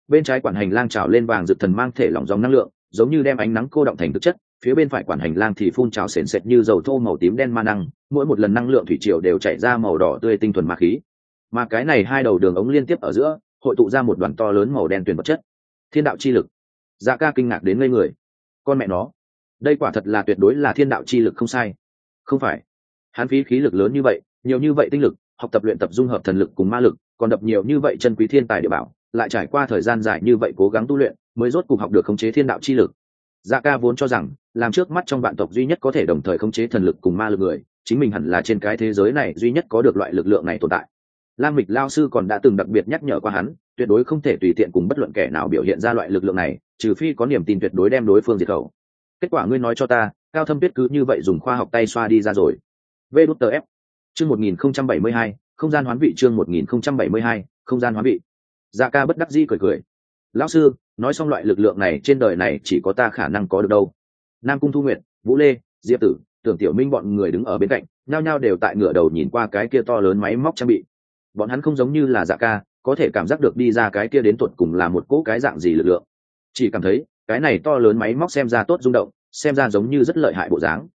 bên trái quản hành lang trào lên vàng rực thần mang thể lỏng dòng năng lượng, giống như đem ánh nắng cô động thành thực chất, phía bên phải quản hành lang thì phun trào sền sệt như dầu thô màu tím đen ma năng, mỗi một lần năng lượng thủy triều đều chảy ra màu đỏ tươi tinh thuần ma khí. Mà cái này hai đầu đường ống liên tiếp ở giữa, hội tụ ra một đoàn to lớn màu đen tuyền vật chất. Thiên đạo chi lực. Dạ ca kinh ngạc đến ngây người. Con mẹ nó. Đây quả thật là tuyệt đối là thiên đạo chi lực không sai. Không phải. Hắn phí khí lực lớn như vậy, nhiều như vậy tinh lực, học tập luyện tập dung hợp thần lực cùng ma lực, còn đập nhiều như vậy chân quý thiên tài địa bảo lại trải qua thời gian dài như vậy cố gắng tu luyện, mới rốt cuộc học được khống chế thiên đạo chi lực. Dạ ca vốn cho rằng, làm trước mắt trong vạn tộc duy nhất có thể đồng thời khống chế thần lực cùng ma lực người, chính mình hẳn là trên cái thế giới này duy nhất có được loại lực lượng này tồn tại. Lam mịch lao sư còn đã từng đặc biệt nhắc nhở qua hắn, tuyệt đối không thể tùy tiện cùng bất luận kẻ nào biểu hiện ra loại lực lượng này, trừ phi có niềm tin tuyệt đối đem đối phương diệt khẩu. Kết quả ngươi nói cho ta, cao thâm biết cứ như vậy dùng khoa học tay xoa đi ra rồi. Vê đút tờ ép. Chương một nghìn không trăm bảy mươi hai, không gian hoán vị chương một nghìn không trăm bảy mươi hai, không gian hoán vị dạ ca bất đắc di cười cười. Lão sư, nói xong loại lực lượng này trên đời này chỉ có ta khả năng có được đâu. Nam cung thu nguyệt, vũ lê, diệp tử, tưởng tiểu minh bọn người đứng ở bên cạnh, nhao nhao đều tại ngửa đầu nhìn qua cái kia to lớn máy móc trang bị. Bọn hắn không giống như là dạ ca, có thể cảm giác được đi ra cái kia đến tuột cùng là một cỗ cái dạng gì lực lượng. Chỉ cảm thấy, cái này to lớn máy móc xem ra tốt rung động, xem ra giống như rất lợi hại bộ dáng.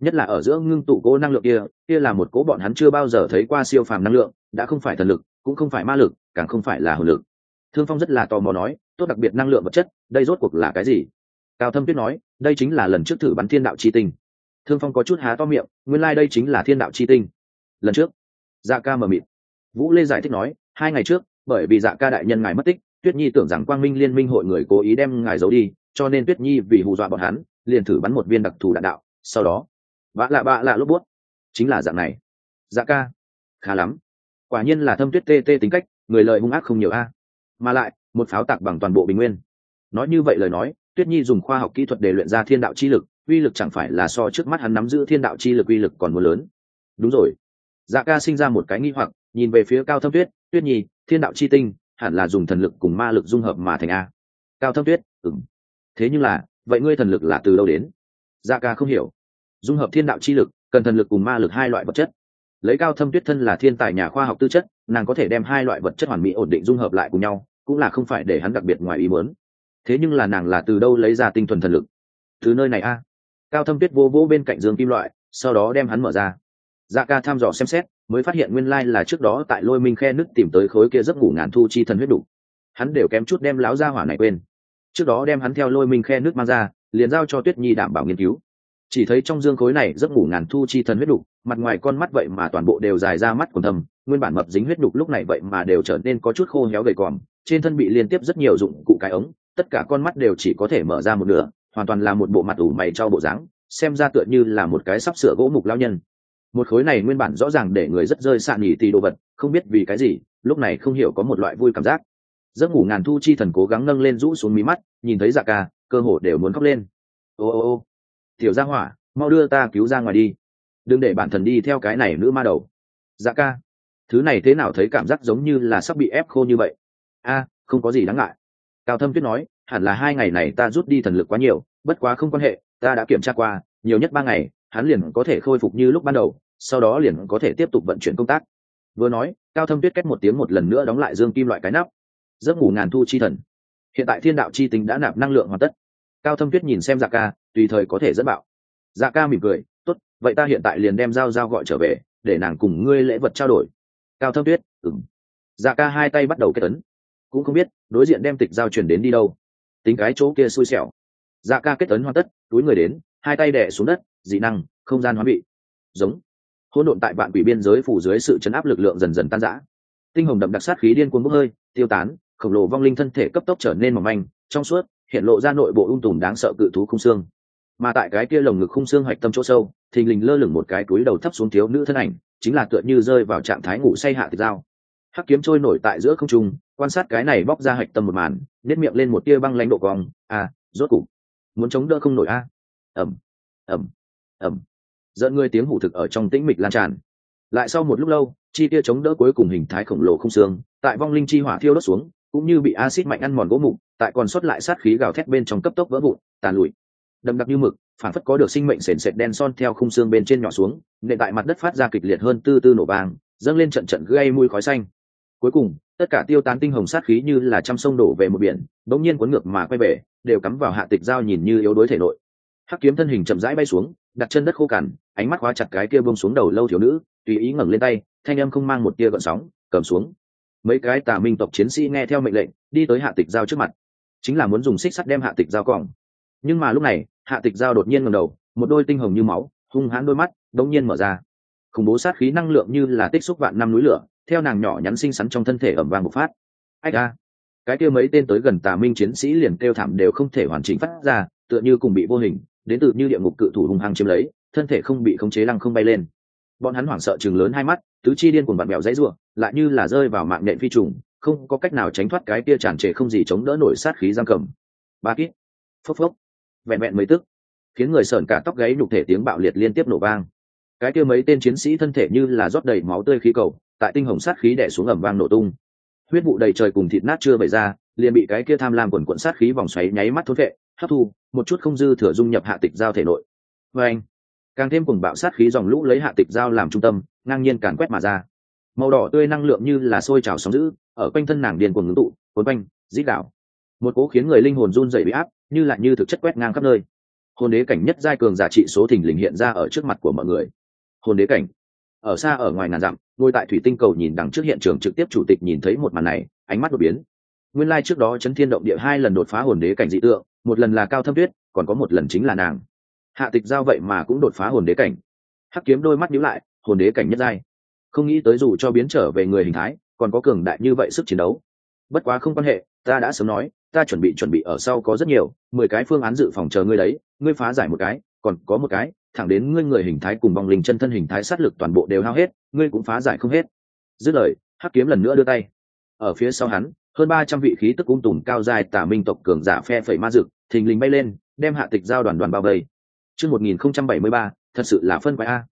Nhất là ở giữa ngưng tụ cố năng lượng kia kia là một cố bọn hắn chưa bao giờ thấy qua siêu phàm năng lượng, đã không phải thần lực cũng không phải ma lực, càng không phải là hồn lực. Thương phong rất là tò mò nói, tốt đặc biệt năng lượng vật chất, đây rốt cuộc là cái gì? Cao thâm tuyết nói, đây chính là lần trước thử bắn thiên đạo chi tinh. Thương phong có chút há to miệng, nguyên lai、like、đây chính là thiên đạo chi tinh. Lần trước dạ ca mờ mịt. Vũ lê giải thích nói, hai ngày trước, bởi vì dạ ca đại nhân ngài mất tích, tuyết nhi tưởng rằng quang minh liên minh hội người cố ý đem ngài giấu đi, cho nên tuyết nhi vì hù dọa bọn hắn, liền thử bắn một viên đặc thù đạn đạo, sau đó bạ lạ bạ lạ lốp bút chính là dạng này. Dạ ca, khá lắm quả nhiên là thâm tuyết tê tê tính cách, người lợi hung ác không nhiều a. Mà lại, một pháo tạc bằng toàn bộ bình nguyên. Nói như vậy lời nói, tuyết nhi dùng khoa học kỹ thuật để luyện ra thiên đạo chi lực, uy lực chẳng phải là so trước mắt hắn nắm giữ thiên đạo chi lực uy lực còn mưa lớn. Đúng rồi. Dạ ca sinh ra một cái nghi hoặc, nhìn về phía cao thâm tuyết tuyết nhi, thiên đạo chi tinh, hẳn là dùng thần lực cùng ma lực dung hợp mà thành a. Cao thâm tuyết ừng thế nhưng là, vậy ngươi thần lực là từ đâu đến? Dạ ca không hiểu. Dung hợp thiên đạo chi lực, cần thần lực cùng ma lực hai loại vật chất lấy cao thâm tuyết thân là thiên tài nhà khoa học tư chất, nàng có thể đem hai loại vật chất hoàn mỹ ổn định dung hợp lại cùng nhau, cũng là không phải để hắn đặc biệt ngoài ý muốn. Thế nhưng là nàng là từ đâu lấy ra tinh thuần thần lực? Từ nơi này a. Cao thâm tuyết vô vỗ bên cạnh dương kim loại, sau đó đem hắn mở ra. Dạ ca thăm dò xem xét, mới phát hiện nguyên lai là trước đó tại lôi minh khe nứt tìm tới khối kia giấc ngủ ngàn thu chi thần huyết đủ. Hắn đều kém chút đem láo ra hỏa này quên. Trước đó đem hắn theo lôi minh khe nước mang ra, liền giao cho tuyết nhi đảm bảo nghiên cứu chỉ thấy trong dương khối này giấc ngủ ngàn thu chi thần huyết đục, mặt ngoài con mắt vậy mà toàn bộ đều dài ra mắt còn thầm nguyên bản mập dính huyết đục lúc này vậy mà đều trở nên có chút khô héo gầy còm, trên thân bị liên tiếp rất nhiều dụng cụ cái ống, tất cả con mắt đều chỉ có thể mở ra một nửa, hoàn toàn là một bộ mặt ủ mày cho bộ dáng, xem ra tựa như là một cái sắp sửa gỗ mục lao nhân. Một khối này nguyên bản rõ ràng để người rất rơi sạn nghỉ tì đồ vật, không biết vì cái gì, lúc này không hiểu có một loại vui cảm giác. Giấc ngủ ngàn thu chi thần cố gắng nâng lên rũ xuống mí mắt, nhìn thấy dạ ca, cơ hồ đều muốn khóc lên. Ô ô ô tiểu gia hỏa, mau đưa ta cứu ra ngoài đi. Đừng để bản thần đi theo cái này nữ ma đầu. Dạ ca. Thứ này thế nào thấy cảm giác giống như là sắp bị ép khô như vậy? A, không có gì đáng ngại. Cao thâm tuyết nói, hẳn là hai ngày này ta rút đi thần lực quá nhiều, bất quá không quan hệ, ta đã kiểm tra qua, nhiều nhất ba ngày, hắn liền có thể khôi phục như lúc ban đầu, sau đó liền có thể tiếp tục vận chuyển công tác. Vừa nói, cao thâm tuyết cách một tiếng một lần nữa đóng lại dương kim loại cái nắp. Giấc ngủ ngàn thu chi thần. Hiện tại thiên đạo chi tính đã nạp năng lượng hoàn tất cao thâm tuyết nhìn xem dạ ca, tùy thời có thể dẫn bạo. Dạ ca mỉm cười, tốt, vậy ta hiện tại liền đem dao dao gọi trở về, để nàng cùng ngươi lễ vật trao đổi. Cao thâm tuyết ừng dạ ca hai tay bắt đầu kết tấn cũng không biết, đối diện đem tịch giao chuyển đến đi đâu. Tính cái chỗ kia xui xẻo. Dạ ca kết tấn hoàn tất, túi người đến, hai tay đẻ xuống đất, dị năng, không gian hóa bị. Giống. Hỗn độn tại vạn quỷ biên giới phủ dưới sự chấn áp lực lượng dần dần tan rã. Tinh hồng đậm đặc sát khí điên cuồng bốc hơi, tiêu tán, khổng lồ vong linh thân thể cấp tốc trở nên mỏng manh, trong suốt hiện lộ ra nội bộ ung tùm đáng sợ cự thú khung xương. Mà tại cái kia lồng ngực khung xương hoạch tâm chỗ sâu, thình lình lơ lửng một cái túi đầu thấp xuống thiếu nữ thân ảnh, chính là tựa như rơi vào trạng thái ngủ say hạ tịch dao. Hắc kiếm trôi nổi tại giữa không trung, quan sát cái này bóc ra hạch tâm một màn nếp miệng lên một tia băng lãnh độ cong à rốt cục, muốn chống đỡ không nổi a? À? ẩm ẩm ẩm dẫn ngươi tiếng hủ thực ở trong tĩnh mịch lan tràn. Lại sau một lúc lâu, chi tia chống đỡ cuối cùng hình thái khổng lồ không xương, tại vong linh chi hỏa thiêu đốt xuống cũng như bị acid mạnh ăn mòn gỗ mục, tại còn sót lại sát khí gào thét bên trong cấp tốc vỡ vụn, tàn lụi. Đậm đặc như mực, phản phất có được sinh mệnh sền sệt đen son theo khung xương bên trên nhỏ xuống nệ tại mặt đất phát ra kịch liệt hơn tư tư nổ vàng dâng lên trận trận gây mùi khói xanh. Cuối cùng, tất cả tiêu tán tinh hồng sát khí như là trăm sông đổ về một biển, bỗng nhiên cuốn ngược mà quay về, đều cắm vào hạ tịch dao nhìn như yếu đối thể nội. Hắc kiếm thân hình chậm rãi bay xuống, đặt chân đất khô cằn, ánh mắt khóa chặt cái kia bông xuống đầu lâu thiếu nữ, tùy ý ngẩng lên tay, thanh âm không mang một tia gợn sóng, cầm xuống mấy cái tà minh tộc chiến sĩ nghe theo mệnh lệnh, đi tới hạ tịch giao trước mặt. Chính là muốn dùng xích sắt đem hạ tịch giao còng. Nhưng mà lúc này, hạ tịch giao đột nhiên ngầm đầu, một đôi tinh hồng như máu, hung hãn đôi mắt, đống nhiên mở ra. Khủng bố sát khí năng lượng như là tích xúc vạn năm núi lửa, theo nàng nhỏ nhắn xinh xắn trong thân thể ẩm vàng một phát. Ách a cái kia mấy tên tới gần tà minh chiến sĩ liền kêu thảm đều không thể hoàn chỉnh phát ra, tựa như cùng bị vô hình, đến từ như địa ngục cự thủ hung hăng chiếm lấy, thân thể không bị khống chế lăng không bay lên. Bọn hắn hoảng sợ chừng lớn hai mắt tứ chi điên cuồng bạn mèo dãy rủa, lại như là rơi vào mạng nhện phi trùng không có cách nào tránh thoát cái kia tràn trề không gì chống đỡ nổi sát khí giam cầm. Ba kít. Phốc phốc. Vẹn vẹn mấy tức khiến người sởn cả tóc gáy nhục thể tiếng bạo liệt liên tiếp nổ vang. Cái kia mấy tên chiến sĩ thân thể như là rót đầy máu tươi khí cầu tại tinh hồng sát khí đè xuống ầm vang nổ tung. Huyết vụ đầy trời cùng thịt nát chưa bày ra liền bị cái kia tham lam quần quần sát khí vòng xoáy nháy mắt thôn vệ hấp thu một chút không dư thừa dung nhập hạ tịch giao thể nội. Vâng. anh càng thêm cùng bạo sát khí dòng lũ lấy hạ tịch giao làm trung tâm, ngang nhiên càn quét mà ra. Màu đỏ tươi năng lượng như là sôi trào sóng dữ, ở quanh thân nàng điền cuồng ngưng tụ, cuốn quanh dít đảo. Một cố khiến người linh hồn run dày bị áp, như lại như thực chất quét ngang khắp nơi. Hồn đế cảnh nhất giai cường giả trị số thình lình hiện ra ở trước mặt của mọi người. Hồn đế cảnh. Ở xa ở ngoài ngàn dặm, ngồi tại thủy tinh cầu nhìn đằng trước hiện trường trực tiếp chủ tịch nhìn thấy một màn này, ánh mắt đột biến. Nguyên lai trước đó chấn thiên động địa hai lần đột phá hồn đế cảnh dị tượng, một lần là cao thâm tuyết, còn có một lần chính là nàng hạ tịch giao vậy mà cũng đột phá hồn đế cảnh. Hắc kiếm đôi mắt nhíu lại, hồn đế cảnh nhất giai. Không nghĩ tới dù cho biến trở về người hình thái, còn có cường đại như vậy sức chiến đấu. Bất quá không quan hệ, ta đã sớm nói, ta chuẩn bị chuẩn bị ở sau có rất nhiều, mười cái phương án dự phòng chờ ngươi đấy, ngươi phá giải một cái, còn có một cái, thẳng đến ngươi người hình thái cùng vòng linh chân thân hình thái sát lực toàn bộ đều hao hết, ngươi cũng phá giải không hết. Dứt lời, hắc kiếm lần nữa đưa tay. Ở phía sau hắn, hơn ba trăm vị khí tức ung tùm cao dài tả minh tộc cường giả phe phẩy ma dực thình lình bay lên, đem hạ tịch giao đoàn đoàn bao vây chương một nghìn không trăm bảy mươi ba, thật sự là phân quái a.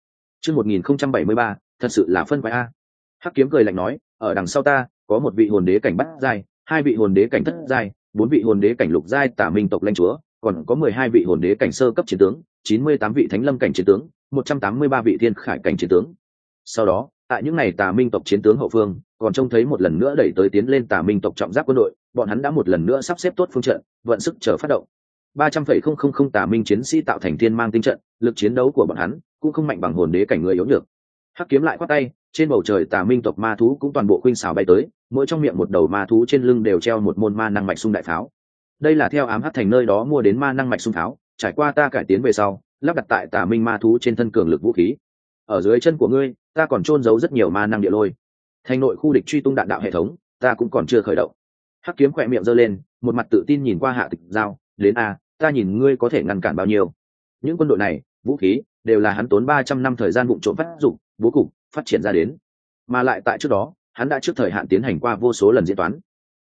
Chương một nghìn không trăm bảy mươi ba, thật sự là phân quái a. Hắc kiếm cười lạnh nói, ở đằng sau ta, có một vị hồn đế cảnh bắt giai, hai vị hồn đế cảnh thất giai, bốn vị hồn đế cảnh lục giai tả minh tộc lãnh chúa, còn có mười hai vị hồn đế cảnh sơ cấp chiến tướng, chín mươi tám vị thánh lâm cảnh chiến tướng, một trăm tám mươi ba vị thiên khải cảnh chiến tướng. Sau đó, tại những ngày tà minh tộc chiến tướng hậu phương, còn trông thấy một lần nữa đẩy tới tiến lên tà minh tộc trọng giáp quân đội, bọn hắn đã một lần nữa sắp xếp tốt phương trận, vận sức chờ phát động ba trăm phẩy không không không tà minh chiến sĩ tạo thành thiên mang tinh trận, lực chiến đấu của bọn hắn cũng không mạnh bằng hồn đế cảnh người yếu nhược. Hắc kiếm lại quát tay, trên bầu trời tà minh tộc ma thú cũng toàn bộ khuynh xào bay tới, mỗi trong miệng một đầu ma thú trên lưng đều treo một môn ma năng mạch sung đại pháo. Đây là theo ám hắc thành nơi đó mua đến ma năng mạch sung pháo, trải qua ta cải tiến về sau, lắp đặt tại tà minh ma thú trên thân cường lực vũ khí. Ở dưới chân của ngươi, ta còn trôn giấu rất nhiều ma năng địa lôi. Thành nội khu địch truy tung đạn đạo hệ thống, ta cũng còn chưa khởi động. Hắc kiếm khỏe miệng giơ lên, một mặt tự tin nhìn qua hạ tịch giao, đến a ta nhìn ngươi có thể ngăn cản bao nhiêu. Những quân đội này, vũ khí, đều là hắn tốn ba trăm năm thời gian vụ trộm phát dụng bố cục, phát triển ra đến. Mà lại tại trước đó, hắn đã trước thời hạn tiến hành qua vô số lần diễn toán.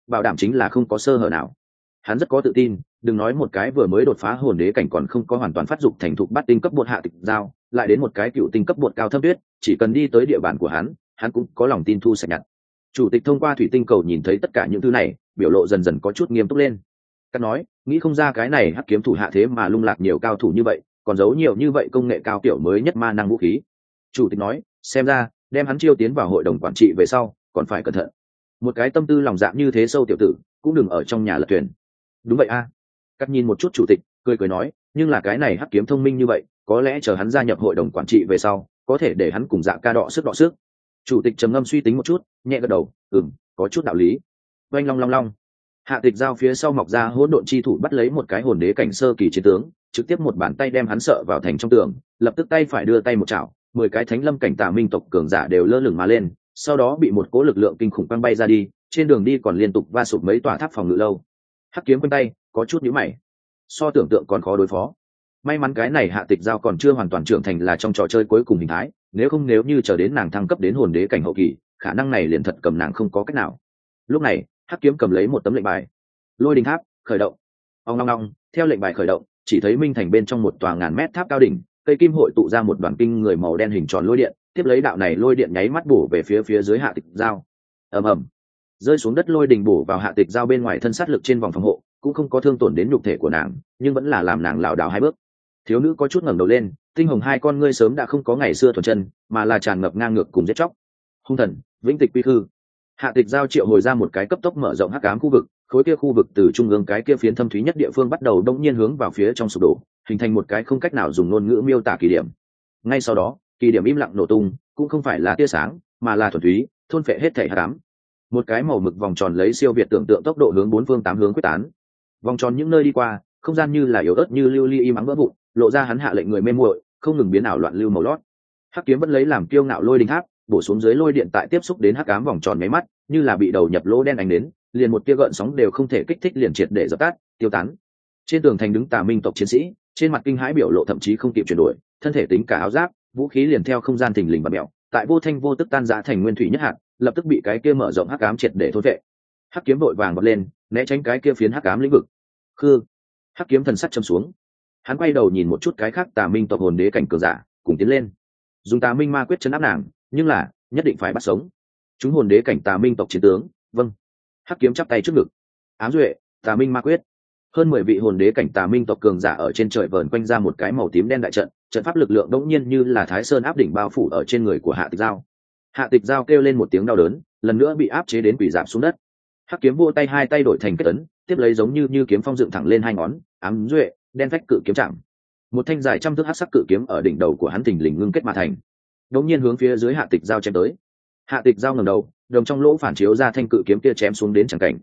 Bảo đảm chính là không có sơ hở nào. Hắn rất có tự tin, đừng nói một cái vừa mới đột phá hồn đế cảnh còn không có hoàn toàn phát dục thành thục bắt tinh cấp bột hạ tịch giao, lại đến một cái cựu tinh cấp bột cao thâm tuyết, chỉ cần đi tới địa bàn của hắn hắn cũng có lòng tin thu sạch nhặt. Chủ tịch thông qua thủy tinh cầu nhìn thấy tất cả những thứ này, biểu lộ dần dần có chút nghiêm túc lên cắt nói, nghĩ không ra cái này hắc kiếm thủ hạ thế mà lung lạc nhiều cao thủ như vậy, còn giấu nhiều như vậy công nghệ cao kiểu mới nhất ma năng vũ khí. Chủ tịch nói, xem ra, đem hắn chiêu tiến vào hội đồng quản trị về sau, còn phải cẩn thận. Một cái tâm tư lòng dạ như thế sâu tiểu tử, cũng đừng ở trong nhà lật thuyền. Đúng vậy a. À. cắt nhìn một chút chủ tịch, cười cười nói, nhưng là cái này hắc kiếm thông minh như vậy, có lẽ chờ hắn gia nhập hội đồng quản trị về sau, có thể để hắn cùng dạ ca đọ sức đọ sức. Chủ tịch trầm ngâm suy tính một chút, nhẹ gật đầu, ừm, có chút đạo lý. Oanh long long long hạ tịch giao phía sau mọc ra hỗn độn chi thủ bắt lấy một cái hồn đế cảnh sơ kỳ chiến tướng, trực tiếp một bàn tay đem hắn sợ vào thành trong tường, lập tức tay phải đưa tay một chảo, mười cái thánh lâm cảnh tả minh tộc cường giả đều lơ lửng mà lên, sau đó bị một cố lực lượng kinh khủng quăng bay ra đi, trên đường đi còn liên tục va sụp mấy tòa tháp phòng ngự lâu. Hắc kiếm quanh tay, có chút nhữ mày. So tưởng tượng còn khó đối phó. May mắn cái này hạ tịch giao còn chưa hoàn toàn trưởng thành là trong trò chơi cuối cùng hình thái, nếu không nếu như chờ đến nàng thăng cấp đến hồn đế cảnh hậu kỳ, khả năng này liền thật cầm nàng không có cách nào. Lúc này hắc kiếm cầm lấy một tấm lệnh bài. Lôi đình tháp, khởi động. Ông long long theo lệnh bài khởi động, chỉ thấy minh thành bên trong một tòa ngàn mét tháp cao đỉnh, cây kim hội tụ ra một đoàn kinh người màu đen hình tròn lôi điện, tiếp lấy đạo này lôi điện nháy mắt bổ về phía phía dưới hạ tịch giao. Ầm ầm. Rơi xuống đất lôi đình bổ vào hạ tịch giao bên ngoài thân sát lực trên vòng phòng hộ, cũng không có thương tổn đến nhục thể của nàng, nhưng vẫn là làm nàng lảo đảo hai bước. Thiếu nữ có chút ngẩng đầu lên, tinh hồng hai con ngươi sớm đã không có ngày xưa thuần chân, mà là tràn ngập ngang ngược cùng giết chóc. Hung thần, vĩnh tịch quy khư hạ tịch giao triệu hồi ra một cái cấp tốc mở rộng hắc ám khu vực, khối kia khu vực từ trung ương cái kia phiến thâm thúy nhất địa phương bắt đầu đông nhiên hướng vào phía trong sụp đổ, hình thành một cái không cách nào dùng ngôn ngữ miêu tả kỳ điểm. Ngay sau đó kỳ điểm im lặng nổ tung, cũng không phải là tia sáng, mà là thuần túy thôn phệ hết thể hắc ám. Một cái màu mực vòng tròn lấy siêu việt tưởng tượng tốc độ hướng bốn phương tám hướng quyết tán. Vòng tròn những nơi đi qua, không gian như là yếu ớt như lưu ly im ắng vỡ vụn, lộ ra hắn hạ lệnh người mê muội, không ngừng biến ảo loạn lưu màu lót. Hắc kiếm vẫn lấy làm kiêu ngạo lôi đình tháp bổ xuống dưới lôi điện tại tiếp xúc đến hắc ám vòng tròn máy mắt, như là bị đầu nhập lỗ đen ánh đến liền một tia gợn sóng đều không thể kích thích liền triệt để dập tắt, tiêu tán. Trên tường thành đứng tà minh tộc chiến sĩ, trên mặt kinh hãi biểu lộ thậm chí không kịp chuyển đổi, thân thể tính cả áo giáp, vũ khí liền theo không gian thình lình và mẹo tại vô thanh vô tức tan giã thành nguyên thủy nhất hạt, lập tức bị cái kia mở rộng hắc ám triệt để thối vệ. Hắc kiếm vội vàng bật lên, né tránh cái kia phiến hắc ám lĩnh vực. Khư. Hắc kiếm thần sắc châm xuống. Hắn quay đầu nhìn một chút cái khác tà minh tộc hồn đế cảnh cường giả, cùng tiến lên. Dùng tà minh ma quyết chấn áp nàng nhưng là, nhất định phải bắt sống. Chúng hồn đế cảnh tà minh tộc chiến tướng vâng. Hắc kiếm chắp tay trước ngực. Ám duệ, tà minh ma quyết. Hơn mười vị hồn đế cảnh tà minh tộc cường giả ở trên trời vờn quanh ra một cái màu tím đen đại trận trận pháp lực lượng đống nhiên như là thái sơn áp đỉnh bao phủ ở trên người của hạ tịch giao. Hạ tịch giao kêu lên một tiếng đau đớn, lần nữa bị áp chế đến quỷ giảm xuống đất. Hắc kiếm vô tay hai tay đổi thành kết tấn, tiếp lấy giống như như kiếm phong dựng thẳng lên hai ngón. Ám duệ, đen phách cự kiếm chạm. Một thanh dài trăm thước hát sắc cự kiếm ở đỉnh đầu của hắn thình lình ngưng kết mà thành đống nhiên hướng phía dưới hạ tịch giao chém tới. Hạ tịch giao ngầm đầu đồng trong lỗ phản chiếu ra thanh cự kiếm kia chém xuống đến chẳng cảnh.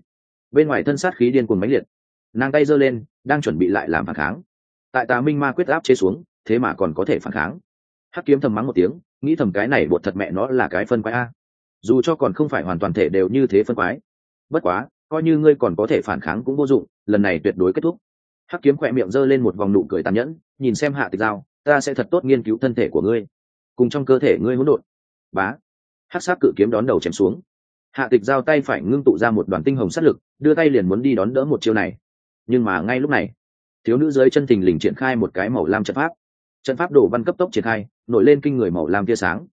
Bên ngoài thân sát khí điên cuồng mãnh liệt. Nàng tay giơ lên đang chuẩn bị lại làm phản kháng. Tại tà minh ma quyết áp chế xuống thế mà còn có thể phản kháng. Hắc kiếm thầm mắng một tiếng nghĩ thầm cái này bột thật mẹ nó là cái phân quái a. Dù cho còn không phải hoàn toàn thể đều như thế phân quái. Bất quá coi như ngươi còn có thể phản kháng cũng vô dụng lần này tuyệt đối kết thúc. Hắc kiếm khỏe miệng giơ lên một vòng nụ cười tàn nhẫn nhìn xem hạ tịch dao, ta sẽ thật tốt nghiên cứu thân thể của ngươi cùng trong cơ thể ngươi hỗn độn. Bá. Hắc sát cự kiếm đón đầu chém xuống. Hạ tịch giao tay phải ngưng tụ ra một đoàn tinh hồng sát lực, đưa tay liền muốn đi đón đỡ một chiêu này. Nhưng mà ngay lúc này, thiếu nữ dưới chân thình lình triển khai một cái màu lam trận pháp. Trận pháp đổ văn cấp tốc triển khai, nổi lên kinh người màu lam tia sáng.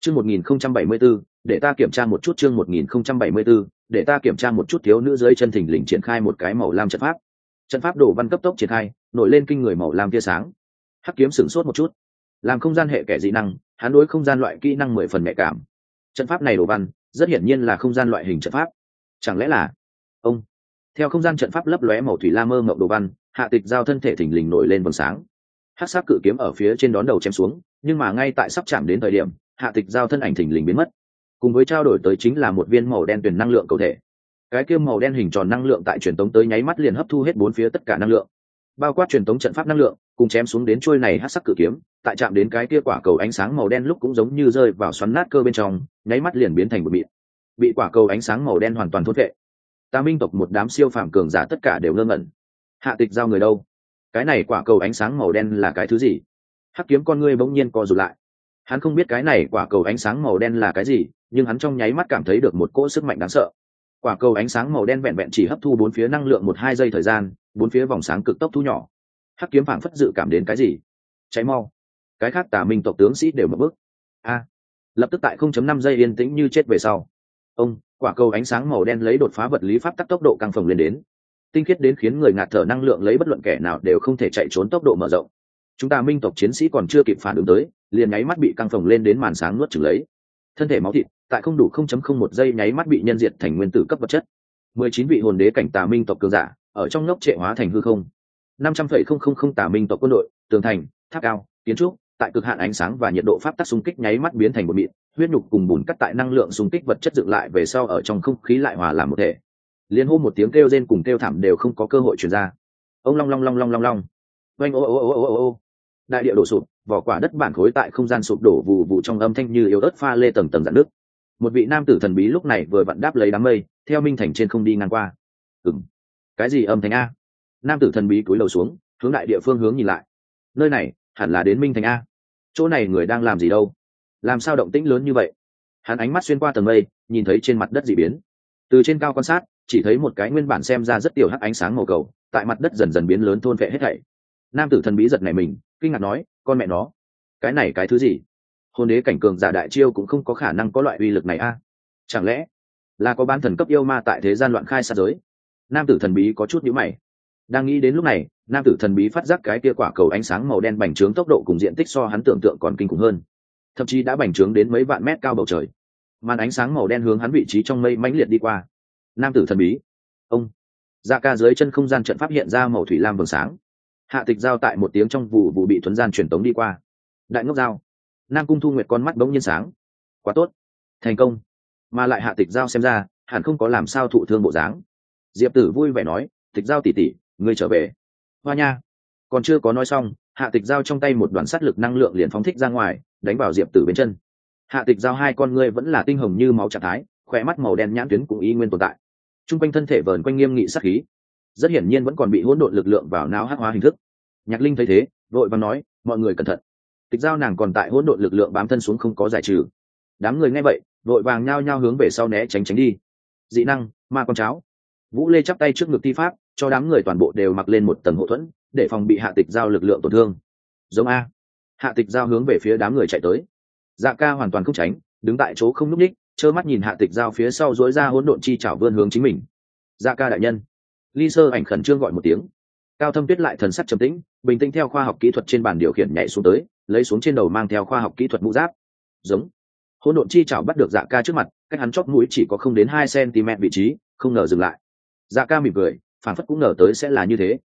Chương một nghìn không trăm bảy mươi b ố để ta kiểm tra một chút chương một nghìn không trăm bảy mươi b ố để ta kiểm tra một chút thiếu nữ dưới chân thình lình triển khai một cái màu lam trận pháp. Trận pháp đổ văn cấp tốc triển khai, nổi lên kinh người màu lam tia sáng. Hắc kiếm sửng sốt một chút. Làm không gian hệ kẻ dị năng hắn đối không gian loại kỹ năng mười phần nhạy cảm. Trận pháp này đồ văn, rất hiển nhiên là không gian loại hình trận pháp. Chẳng lẽ là? Ông. Theo không gian trận pháp lấp lóe màu thủy la mơ ngậu đồ văn, hạ tịch giao thân thể thình lình nổi lên vầng sáng. Hát sắc cự kiếm ở phía trên đón đầu chém xuống, nhưng mà ngay tại sắp chạm đến thời điểm, hạ tịch giao thân ảnh thình lình biến mất. Cùng với trao đổi tới chính là một viên màu đen tuyển năng lượng cầu thể. Cái kia màu đen hình tròn năng lượng tại truyền tống tới nháy mắt liền hấp thu hết bốn phía tất cả năng lượng. Bao quát truyền tống trận pháp năng lượng cùng chém xuống đến trôi này hát sắc cự kiếm, tại chạm đến cái kia quả cầu ánh sáng màu đen lúc cũng giống như rơi vào xoắn nát cơ bên trong, nháy mắt liền biến thành một mịn. Bị quả cầu ánh sáng màu đen hoàn toàn thốt vệ ta minh tộc một đám siêu phàm cường giả tất cả đều ngơ ngẩn. Hạ tịch giao người đâu? Cái này quả cầu ánh sáng màu đen là cái thứ gì? Hắc kiếm con ngươi bỗng nhiên co rụt lại. Hắn không biết cái này quả cầu ánh sáng màu đen là cái gì, nhưng hắn trong nháy mắt cảm thấy được một cỗ sức mạnh đáng sợ. Quả cầu ánh sáng màu đen vẹn vẹn chỉ hấp thu bốn phía năng lượng một hai giây thời gian, bốn phía vòng sáng cực tốc thu nhỏ hắc kiếm phảng phất dự cảm đến cái gì? Cháy mau. Cái khác tà minh tộc tướng sĩ đều mất bước. A. Lập tức tại 0.5 giây yên tĩnh như chết về sau, ông, quả cầu ánh sáng màu đen lấy đột phá vật lý pháp tắc tốc độ căng phồng lên đến. Tinh khiết đến khiến người ngạt thở năng lượng lấy bất luận kẻ nào đều không thể chạy trốn tốc độ mở rộng. Chúng ta minh tộc chiến sĩ còn chưa kịp phản ứng tới, liền nháy mắt bị căng phồng lên đến màn sáng nuốt chửng lấy. Thân thể máu thịt, tại không đủ 0.01 giây nháy mắt bị nhân diệt thành nguyên tử cấp vật chất. 19 vị hồn đế cảnh tà minh tộc cường giả, ở trong ngốc trệ hóa thành hư không. 500,000 tà minh tộc quân đội tường thành tháp cao kiến trúc tại cực hạn ánh sáng và nhiệt độ pháp tắc xung kích nháy mắt biến thành một mịn huyết nhục cùng bùn cắt tại năng lượng xung kích vật chất dựng lại về sau ở trong không khí lại hòa làm một thể. Liên hô một tiếng kêu rên cùng kêu thảm đều không có cơ hội truyền ra. Ông long long long long long long. Oanh ô ô ô ô ô ô đại địa đổ sụp vỏ quả đất bản khối tại không gian sụp đổ vụ vụ trong âm thanh như yếu ớt pha lê tầng tầng dạn nước. Một vị nam tử thần bí lúc này vừa vặn đáp lấy đám mây theo minh thành trên không đi ngang qua. Ừng cái gì âm thanh a? Nam tử thần bí cúi đầu xuống, hướng đại địa phương hướng nhìn lại. Nơi này, hẳn là đến minh thành a. Chỗ này người đang làm gì đâu? Làm sao động tĩnh lớn như vậy? Hắn ánh mắt xuyên qua tầng mây, nhìn thấy trên mặt đất dị biến. Từ trên cao quan sát, chỉ thấy một cái nguyên bản xem ra rất tiểu hắc ánh sáng màu cầu, tại mặt đất dần dần biến lớn thôn vệ hết thảy. Nam tử thần bí giật này mình, kinh ngạc nói, con mẹ nó, cái này cái thứ gì? Hôn đế cảnh cường giả đại chiêu cũng không có khả năng có loại uy lực này a. Chẳng lẽ là có ban thần cấp yêu ma tại thế gian loạn khai sát giới? Nam tử thần bí có chút nhữ mày đang nghĩ đến lúc này, nam tử thần bí phát giác cái kia quả cầu ánh sáng màu đen bành trướng tốc độ cùng diện tích so hắn tưởng tượng còn kinh khủng hơn. Thậm chí đã bành trướng đến mấy vạn mét cao bầu trời. Màn ánh sáng màu đen hướng hắn vị trí trong mây mãnh liệt đi qua. Nam tử thần bí. Ông. Da ca dưới chân không gian trận pháp hiện ra màu thủy lam vầng sáng. Hạ tịch giao tại một tiếng trong vụ vụ bị thuấn gian truyền tống đi qua. Đại ngốc giao. Nam cung thu nguyệt con mắt bỗng nhiên sáng. Quá tốt. Thành công. Mà lại hạ tịch giao xem ra, hẳn không có làm sao thụ thương bộ dáng. Diệp tử vui vẻ nói, tịch giao tỉ tỉ ngươi trở về. Hoa nha, còn chưa có nói xong, hạ tịch giao trong tay một đoàn sát lực năng lượng liền phóng thích ra ngoài, đánh vào diệp tử bên chân. Hạ tịch giao hai con ngươi vẫn là tinh hồng như máu trạng thái, khỏe mắt màu đen nhãn tuyến cũng y nguyên tồn tại. T r u n g quanh thân thể vờn quanh nghiêm nghị sát khí, rất hiển nhiên vẫn còn bị hỗn độn lực lượng vào não hắc hóa hình thức. Nhạc linh thấy thế, vội và nói, mọi người cẩn thận. Tịch giao nàng còn tại hỗn độn lực lượng bám thân xuống không có giải trừ. Đám người nghe vậy, vội vàng nhao nhao hướng về sau né tránh tránh đi. Dị năng, ma con cháo. Vũ lê chắp tay trước ngực thi pháp cho đám người toàn bộ đều mặc lên một tầng hậu thuẫn, để phòng bị hạ tịch giao lực lượng tổn thương. Giống a. Hạ tịch giao hướng về phía đám người chạy tới. Dạ ca hoàn toàn không tránh, đứng tại chỗ không n ú c ních, trơ mắt nhìn hạ tịch giao phía sau dối ra hỗn độn chi chảo vươn hướng chính mình. Dạ ca đại nhân. Ly sơ ảnh khẩn trương gọi một tiếng. Cao thâm tuyết lại thần sắc trầm tĩnh, bình tĩnh theo khoa học kỹ thuật trên bàn điều khiển nhảy xuống tới, lấy xuống trên đầu mang theo khoa học kỹ thuật mũ giáp. Giống. Hỗn độn chi chảo bắt được dạ ca trước mặt, cách hắn chót mũi chỉ có không đến hai cm vị trí, không ngờ dừng lại. Dạ ca mỉm cười phản phất cũng ngờ tới sẽ là như thế.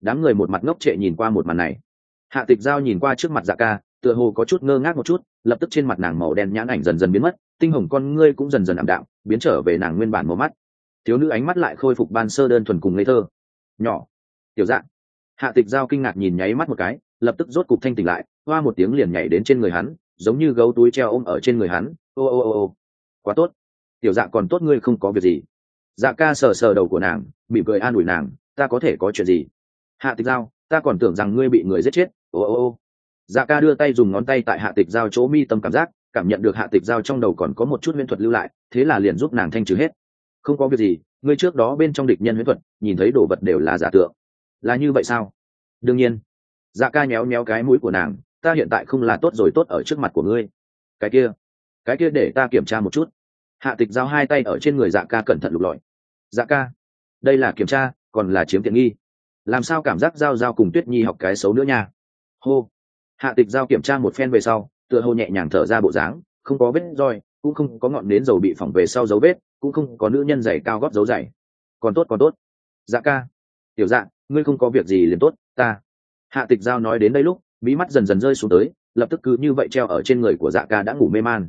Đám người một mặt ngốc trệ nhìn qua một màn này. Hạ tịch giao nhìn qua trước mặt dạ ca, tựa hồ có chút ngơ ngác một chút, lập tức trên mặt nàng màu đen nhãn ảnh dần dần biến mất, tinh hồng con ngươi cũng dần dần ảm đạm, biến trở về nàng nguyên bản màu mắt. Thiếu nữ ánh mắt lại khôi phục ban sơ đơn thuần cùng ngây thơ. Nhỏ. Tiểu dạng hạ tịch giao kinh ngạc nhìn nháy mắt một cái, lập tức rốt cục thanh tỉnh lại, hoa một tiếng liền nhảy đến trên người hắn, giống như gấu túi treo ôm ở trên người hắn. Ô ô ô ô quá tốt. Tiểu dạng còn tốt ngươi không có việc gì dạ ca sờ sờ đầu của nàng, mỉm cười an ủi nàng, ta có thể có chuyện gì? Hạ tịch giao, ta còn tưởng rằng ngươi bị người giết chết. Ô ô ô. Dạ ca đưa tay dùng ngón tay tại hạ tịch giao chỗ mi tâm cảm giác, cảm nhận được hạ tịch giao trong đầu còn có một chút huyễn thuật lưu lại, thế là liền giúp nàng thanh trừ hết. Không có việc gì, ngươi trước đó bên trong địch nhân huyễn thuật, nhìn thấy đồ vật đều là giả tượng. Là như vậy sao? Đương nhiên. Dạ ca nhéo nhéo cái mũi của nàng, ta hiện tại không là tốt rồi, tốt ở trước mặt của ngươi. Cái kia cái kia để ta kiểm tra một chút hạ tịch giao hai tay ở trên người dạ ca cẩn thận lục lọi. Dạ ca, đây là kiểm tra, còn là chiếm tiện nghi. Làm sao cảm giác giao giao cùng tuyết nhi học cái xấu nữa nha? Hô. Hạ tịch giao kiểm tra một phen về sau, tựa hồ nhẹ nhàng thở ra bộ dáng, không có vết roi, cũng không có ngọn nến dầu bị phỏng về sau dấu vết, cũng không có nữ nhân giày cao gót dấu giày. Còn tốt còn tốt. Dạ ca. Tiểu dạ ngươi không có việc gì liền tốt, ta. Hạ tịch giao nói đến đây lúc bí mắt dần dần rơi xuống tới, lập tức cứ như vậy treo ở trên người của dạ ca đã ngủ mê man.